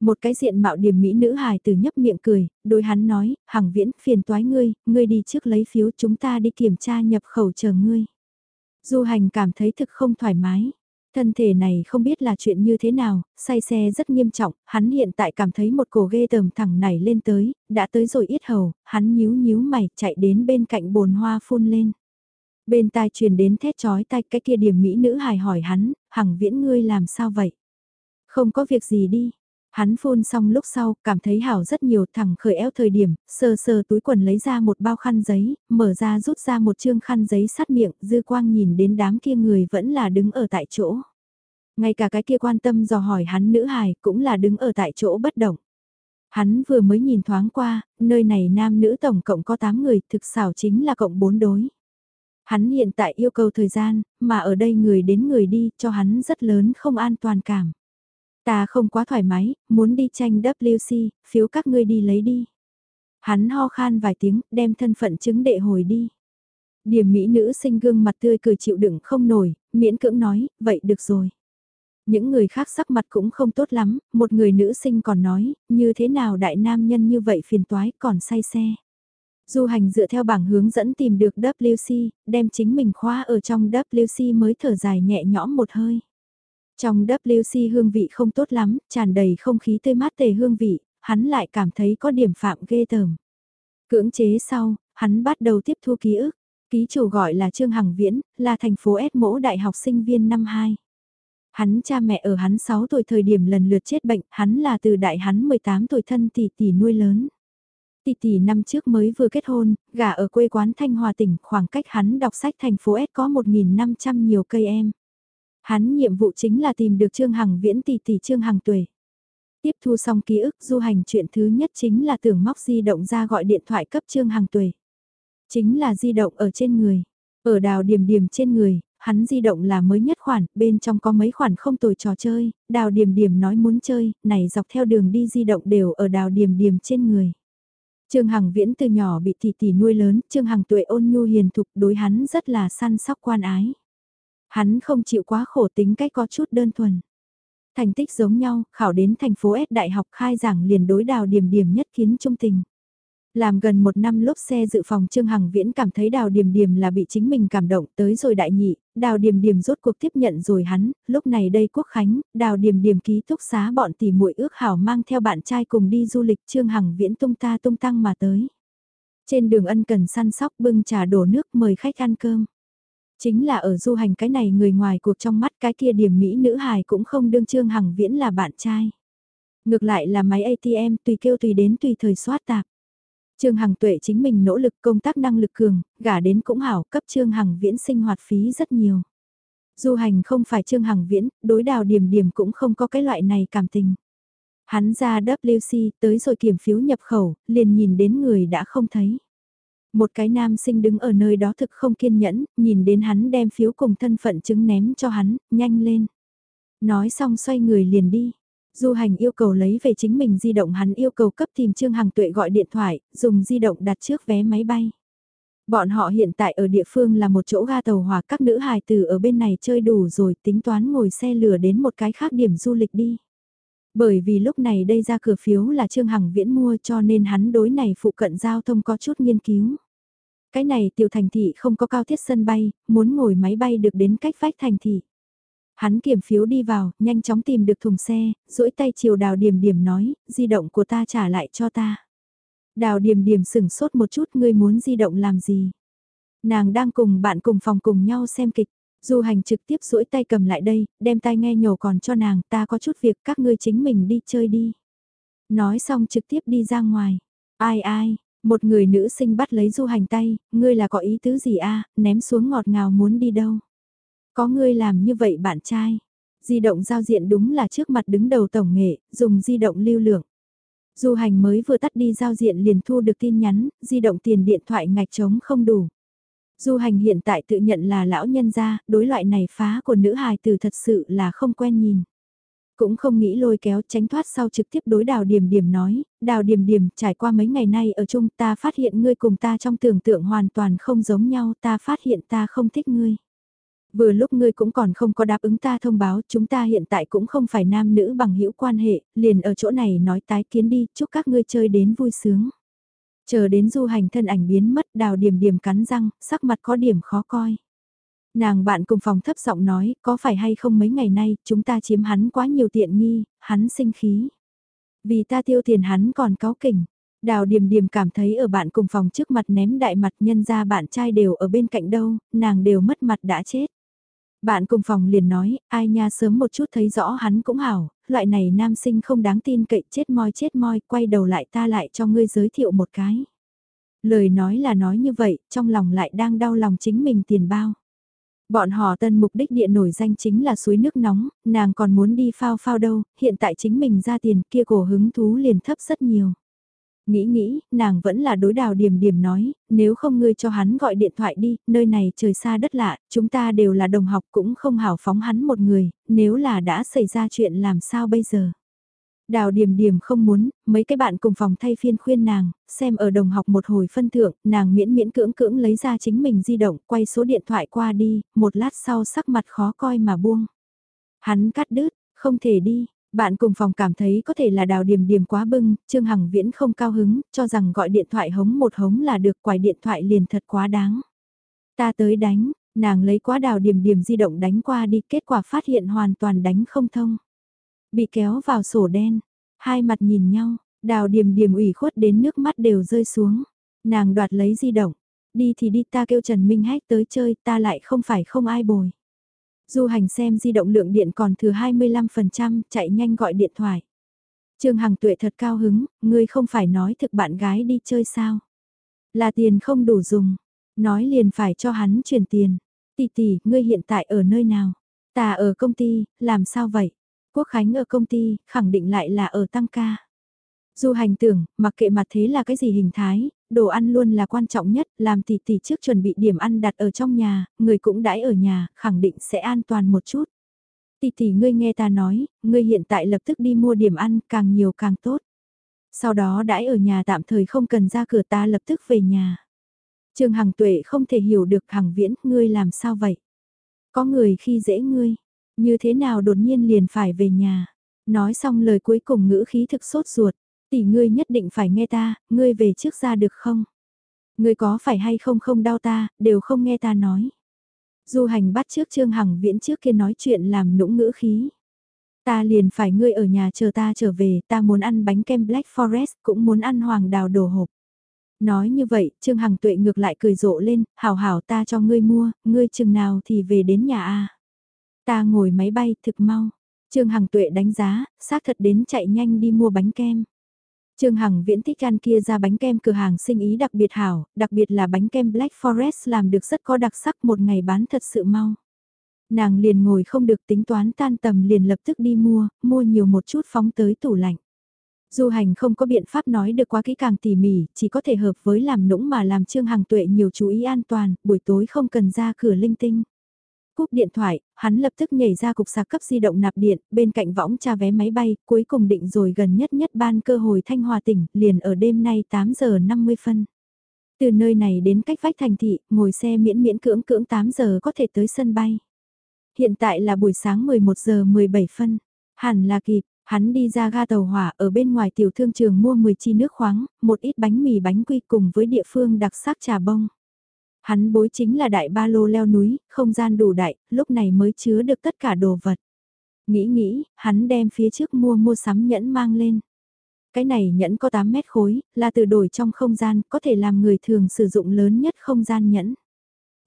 Một cái diện mạo điểm mỹ nữ hài từ nhấp miệng cười, đối hắn nói, Hằng viễn, phiền toái ngươi, ngươi đi trước lấy phiếu chúng ta đi kiểm tra nhập khẩu chờ ngươi. Du hành cảm thấy thực không thoải mái. Thân thể này không biết là chuyện như thế nào, say xe rất nghiêm trọng, hắn hiện tại cảm thấy một cổ ghê tờm thẳng nảy lên tới, đã tới rồi ít hầu, hắn nhíu nhíu mày chạy đến bên cạnh bồn hoa phun lên. Bên tai truyền đến thét chói tai cái kia điểm mỹ nữ hài hỏi hắn, hằng viễn ngươi làm sao vậy? Không có việc gì đi. Hắn phun xong lúc sau, cảm thấy hảo rất nhiều thẳng khởi eo thời điểm, sờ sờ túi quần lấy ra một bao khăn giấy, mở ra rút ra một chương khăn giấy sát miệng, dư quang nhìn đến đám kia người vẫn là đứng ở tại chỗ. Ngay cả cái kia quan tâm dò hỏi hắn nữ hài cũng là đứng ở tại chỗ bất động. Hắn vừa mới nhìn thoáng qua, nơi này nam nữ tổng cộng có 8 người, thực xảo chính là cộng 4 đối. Hắn hiện tại yêu cầu thời gian, mà ở đây người đến người đi, cho hắn rất lớn không an toàn cảm. Ta không quá thoải mái, muốn đi tranh WC, phiếu các ngươi đi lấy đi. Hắn ho khan vài tiếng, đem thân phận chứng đệ hồi đi. Điểm mỹ nữ sinh gương mặt tươi cười chịu đựng không nổi, miễn cưỡng nói, vậy được rồi. Những người khác sắc mặt cũng không tốt lắm, một người nữ sinh còn nói, như thế nào đại nam nhân như vậy phiền toái còn say xe. Du hành dựa theo bảng hướng dẫn tìm được WC, đem chính mình khoa ở trong WC mới thở dài nhẹ nhõm một hơi. Trong WC hương vị không tốt lắm, tràn đầy không khí tươi mát tề hương vị, hắn lại cảm thấy có điểm phạm ghê tởm. Cưỡng chế sau, hắn bắt đầu tiếp thu ký ức. Ký chủ gọi là Trương Hằng Viễn, là thành phố S mỗ đại học sinh viên năm 2. Hắn cha mẹ ở hắn 6 tuổi thời điểm lần lượt chết bệnh, hắn là từ đại hắn 18 tuổi thân tỷ tỷ nuôi lớn. Tỷ tỷ năm trước mới vừa kết hôn, gả ở quê quán Thanh Hòa tỉnh, khoảng cách hắn đọc sách thành phố S có 1.500 nhiều cây em. Hắn nhiệm vụ chính là tìm được Trương Hằng Viễn tỷ tỷ Trương Hằng Tuệ. Tiếp thu xong ký ức du hành chuyện thứ nhất chính là tưởng móc di động ra gọi điện thoại cấp Trương Hằng Tuệ. Chính là di động ở trên người. Ở đào điểm điểm trên người, hắn di động là mới nhất khoản, bên trong có mấy khoản không tồi trò chơi, đào điểm điểm nói muốn chơi, này dọc theo đường đi di động đều ở đào điểm điểm trên người. Trương Hằng Viễn từ nhỏ bị tỷ tỷ nuôi lớn, Trương Hằng tuệ ôn nhu hiền thục đối hắn rất là săn sóc quan ái. Hắn không chịu quá khổ tính cách có chút đơn thuần. Thành tích giống nhau, khảo đến thành phố S đại học khai giảng liền đối đào điểm điểm nhất kiến trung tình. Làm gần một năm lốp xe dự phòng Trương Hằng Viễn cảm thấy đào điểm điểm là bị chính mình cảm động tới rồi đại nhị, đào điểm điểm rốt cuộc tiếp nhận rồi hắn, lúc này đây quốc khánh, đào điểm điểm ký túc xá bọn tỷ muội ước hảo mang theo bạn trai cùng đi du lịch Trương Hằng Viễn tung ta tung tăng mà tới. Trên đường ân cần săn sóc bưng trà đổ nước mời khách ăn cơm. Chính là ở du hành cái này người ngoài cuộc trong mắt cái kia điểm Mỹ nữ hài cũng không đương Trương Hằng Viễn là bạn trai. Ngược lại là máy ATM tùy kêu tùy đến tùy thời soát tạp. Trương Hằng tuệ chính mình nỗ lực công tác năng lực cường, gả đến cũng hảo cấp Trương Hằng viễn sinh hoạt phí rất nhiều. Du hành không phải Trương Hằng viễn, đối đào điểm điểm cũng không có cái loại này cảm tình. Hắn ra WC tới rồi kiểm phiếu nhập khẩu, liền nhìn đến người đã không thấy. Một cái nam sinh đứng ở nơi đó thực không kiên nhẫn, nhìn đến hắn đem phiếu cùng thân phận chứng ném cho hắn, nhanh lên. Nói xong xoay người liền đi. Du hành yêu cầu lấy về chính mình di động hắn yêu cầu cấp tìm Trương Hằng Tuệ gọi điện thoại, dùng di động đặt trước vé máy bay. Bọn họ hiện tại ở địa phương là một chỗ ga tàu hỏa các nữ hài tử ở bên này chơi đủ rồi tính toán ngồi xe lửa đến một cái khác điểm du lịch đi. Bởi vì lúc này đây ra cửa phiếu là Trương Hằng Viễn mua cho nên hắn đối này phụ cận giao thông có chút nghiên cứu. Cái này tiểu thành thị không có cao thiết sân bay, muốn ngồi máy bay được đến cách vách thành thị. Hắn kiểm phiếu đi vào, nhanh chóng tìm được thùng xe, duỗi tay chiều đào điểm điểm nói, di động của ta trả lại cho ta. Đào điểm điểm sửng sốt một chút ngươi muốn di động làm gì. Nàng đang cùng bạn cùng phòng cùng nhau xem kịch. Du hành trực tiếp duỗi tay cầm lại đây, đem tai nghe nhổ còn cho nàng, ta có chút việc các ngươi chính mình đi chơi đi. Nói xong trực tiếp đi ra ngoài. Ai ai, một người nữ sinh bắt lấy du hành tay, ngươi là có ý tứ gì a ném xuống ngọt ngào muốn đi đâu. Có ngươi làm như vậy bạn trai. Di động giao diện đúng là trước mặt đứng đầu tổng nghệ, dùng di động lưu lượng. Du hành mới vừa tắt đi giao diện liền thu được tin nhắn, di động tiền điện thoại ngạch trống không đủ. Du hành hiện tại tự nhận là lão nhân gia, đối loại này phá của nữ hài từ thật sự là không quen nhìn. Cũng không nghĩ lôi kéo tránh thoát sau trực tiếp đối đào điểm điểm nói, đào điểm điểm trải qua mấy ngày nay ở chung ta phát hiện ngươi cùng ta trong tưởng tượng hoàn toàn không giống nhau ta phát hiện ta không thích ngươi. Vừa lúc ngươi cũng còn không có đáp ứng ta thông báo, chúng ta hiện tại cũng không phải nam nữ bằng hữu quan hệ, liền ở chỗ này nói tái kiến đi, chúc các ngươi chơi đến vui sướng. Chờ đến du hành thân ảnh biến mất đào điểm điểm cắn răng, sắc mặt có điểm khó coi. Nàng bạn cùng phòng thấp giọng nói, có phải hay không mấy ngày nay, chúng ta chiếm hắn quá nhiều tiện nghi, hắn sinh khí. Vì ta tiêu tiền hắn còn cáo kỉnh. Đào điềm điềm cảm thấy ở bạn cùng phòng trước mặt ném đại mặt nhân ra bạn trai đều ở bên cạnh đâu, nàng đều mất mặt đã chết. Bạn cùng phòng liền nói, ai nha sớm một chút thấy rõ hắn cũng hảo, loại này nam sinh không đáng tin cậy chết moi chết moi, quay đầu lại ta lại cho ngươi giới thiệu một cái. Lời nói là nói như vậy, trong lòng lại đang đau lòng chính mình tiền bao. Bọn họ tân mục đích địa nổi danh chính là suối nước nóng, nàng còn muốn đi phao phao đâu, hiện tại chính mình ra tiền kia cổ hứng thú liền thấp rất nhiều. Nghĩ nghĩ, nàng vẫn là đối đào điểm điểm nói, nếu không ngươi cho hắn gọi điện thoại đi, nơi này trời xa đất lạ, chúng ta đều là đồng học cũng không hảo phóng hắn một người, nếu là đã xảy ra chuyện làm sao bây giờ. Đào điểm điểm không muốn, mấy cái bạn cùng phòng thay phiên khuyên nàng, xem ở đồng học một hồi phân thượng, nàng miễn miễn cưỡng cưỡng lấy ra chính mình di động, quay số điện thoại qua đi, một lát sau sắc mặt khó coi mà buông. Hắn cắt đứt, không thể đi, bạn cùng phòng cảm thấy có thể là đào điểm điểm quá bưng, Trương Hằng Viễn không cao hứng, cho rằng gọi điện thoại hống một hống là được quài điện thoại liền thật quá đáng. Ta tới đánh, nàng lấy quá đào điểm điểm di động đánh qua đi, kết quả phát hiện hoàn toàn đánh không thông. Bị kéo vào sổ đen, hai mặt nhìn nhau, đào điểm điểm ủy khuất đến nước mắt đều rơi xuống. Nàng đoạt lấy di động, đi thì đi ta kêu Trần Minh Hách tới chơi ta lại không phải không ai bồi. Du hành xem di động lượng điện còn thừa 25%, chạy nhanh gọi điện thoại. Trương Hằng tuệ thật cao hứng, ngươi không phải nói thực bạn gái đi chơi sao. Là tiền không đủ dùng, nói liền phải cho hắn chuyển tiền. Tỷ tỷ, ngươi hiện tại ở nơi nào? Ta ở công ty, làm sao vậy? Quốc Khánh ở công ty, khẳng định lại là ở tăng ca. Du hành tưởng, mặc kệ mặt thế là cái gì hình thái, đồ ăn luôn là quan trọng nhất, làm tỷ tỷ trước chuẩn bị điểm ăn đặt ở trong nhà, người cũng đãi ở nhà, khẳng định sẽ an toàn một chút. Tỷ tỷ ngươi nghe ta nói, ngươi hiện tại lập tức đi mua điểm ăn, càng nhiều càng tốt. Sau đó đãi ở nhà tạm thời không cần ra cửa ta lập tức về nhà. Trương Hằng Tuệ không thể hiểu được Hằng Viễn, ngươi làm sao vậy? Có người khi dễ ngươi, như thế nào đột nhiên liền phải về nhà? Nói xong lời cuối cùng ngữ khí thực sốt ruột, tỷ ngươi nhất định phải nghe ta, ngươi về trước ra được không? Ngươi có phải hay không không đau ta, đều không nghe ta nói. Du hành bắt trước Trương Hằng Viễn trước kia nói chuyện làm nũng ngữ khí. Ta liền phải ngươi ở nhà chờ ta trở về, ta muốn ăn bánh kem Black Forest, cũng muốn ăn hoàng đào đồ hộp. Nói như vậy, Trương Hằng Tuệ ngược lại cười rộ lên, hảo hảo ta cho ngươi mua, ngươi chừng nào thì về đến nhà a. Ta ngồi máy bay thực mau. Trương Hằng Tuệ đánh giá, xác thật đến chạy nhanh đi mua bánh kem. Trương Hằng viễn thích ăn kia ra bánh kem cửa hàng sinh ý đặc biệt hảo, đặc biệt là bánh kem Black Forest làm được rất có đặc sắc một ngày bán thật sự mau. Nàng liền ngồi không được tính toán tan tầm liền lập tức đi mua, mua nhiều một chút phóng tới tủ lạnh. Du hành không có biện pháp nói được quá kỹ càng tỉ mỉ, chỉ có thể hợp với làm nũng mà làm Trương Hằng Tuệ nhiều chú ý an toàn, buổi tối không cần ra cửa linh tinh. Cúp điện thoại, hắn lập tức nhảy ra cục sạc cấp di động nạp điện, bên cạnh võng tra vé máy bay, cuối cùng định rồi gần nhất nhất ban cơ hồi Thanh Hòa tỉnh, liền ở đêm nay 8 giờ 50 phân. Từ nơi này đến cách vách thành thị, ngồi xe miễn miễn cưỡng cưỡng 8 giờ có thể tới sân bay. Hiện tại là buổi sáng 11 giờ 17 phân, hẳn là kịp, Hắn đi ra ga tàu hỏa ở bên ngoài tiểu thương trường mua 10 chi nước khoáng, một ít bánh mì bánh quy cùng với địa phương đặc sắc trà bông. Hắn bối chính là đại ba lô leo núi, không gian đủ đại, lúc này mới chứa được tất cả đồ vật. Nghĩ nghĩ, hắn đem phía trước mua mua sắm nhẫn mang lên. Cái này nhẫn có 8 mét khối, là từ đổi trong không gian, có thể làm người thường sử dụng lớn nhất không gian nhẫn.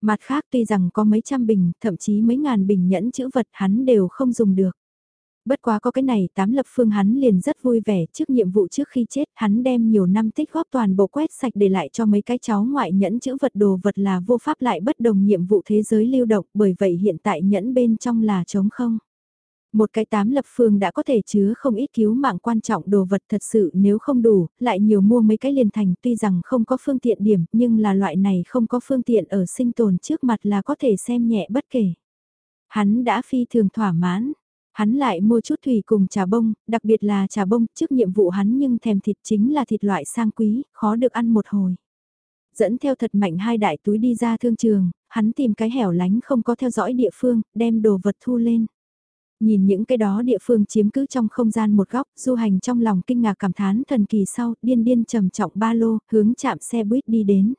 Mặt khác tuy rằng có mấy trăm bình, thậm chí mấy ngàn bình nhẫn chữ vật hắn đều không dùng được. Bất quá có cái này tám lập phương hắn liền rất vui vẻ trước nhiệm vụ trước khi chết hắn đem nhiều năm tích góp toàn bộ quét sạch để lại cho mấy cái cháu ngoại nhẫn chữ vật đồ vật là vô pháp lại bất đồng nhiệm vụ thế giới lưu động bởi vậy hiện tại nhẫn bên trong là trống không. Một cái tám lập phương đã có thể chứa không ít cứu mạng quan trọng đồ vật thật sự nếu không đủ, lại nhiều mua mấy cái liền thành tuy rằng không có phương tiện điểm nhưng là loại này không có phương tiện ở sinh tồn trước mặt là có thể xem nhẹ bất kể. Hắn đã phi thường thỏa mãn, Hắn lại mua chút thủy cùng trà bông, đặc biệt là trà bông, trước nhiệm vụ hắn nhưng thèm thịt chính là thịt loại sang quý, khó được ăn một hồi. Dẫn theo thật mạnh hai đại túi đi ra thương trường, hắn tìm cái hẻo lánh không có theo dõi địa phương, đem đồ vật thu lên. Nhìn những cái đó địa phương chiếm cứ trong không gian một góc, du hành trong lòng kinh ngạc cảm thán thần kỳ sau, điên điên trầm trọng ba lô, hướng chạm xe buýt đi đến.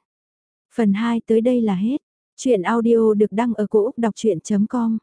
Phần 2 tới đây là hết. Chuyện audio được đăng ở cổ Úc đọc chuyện.com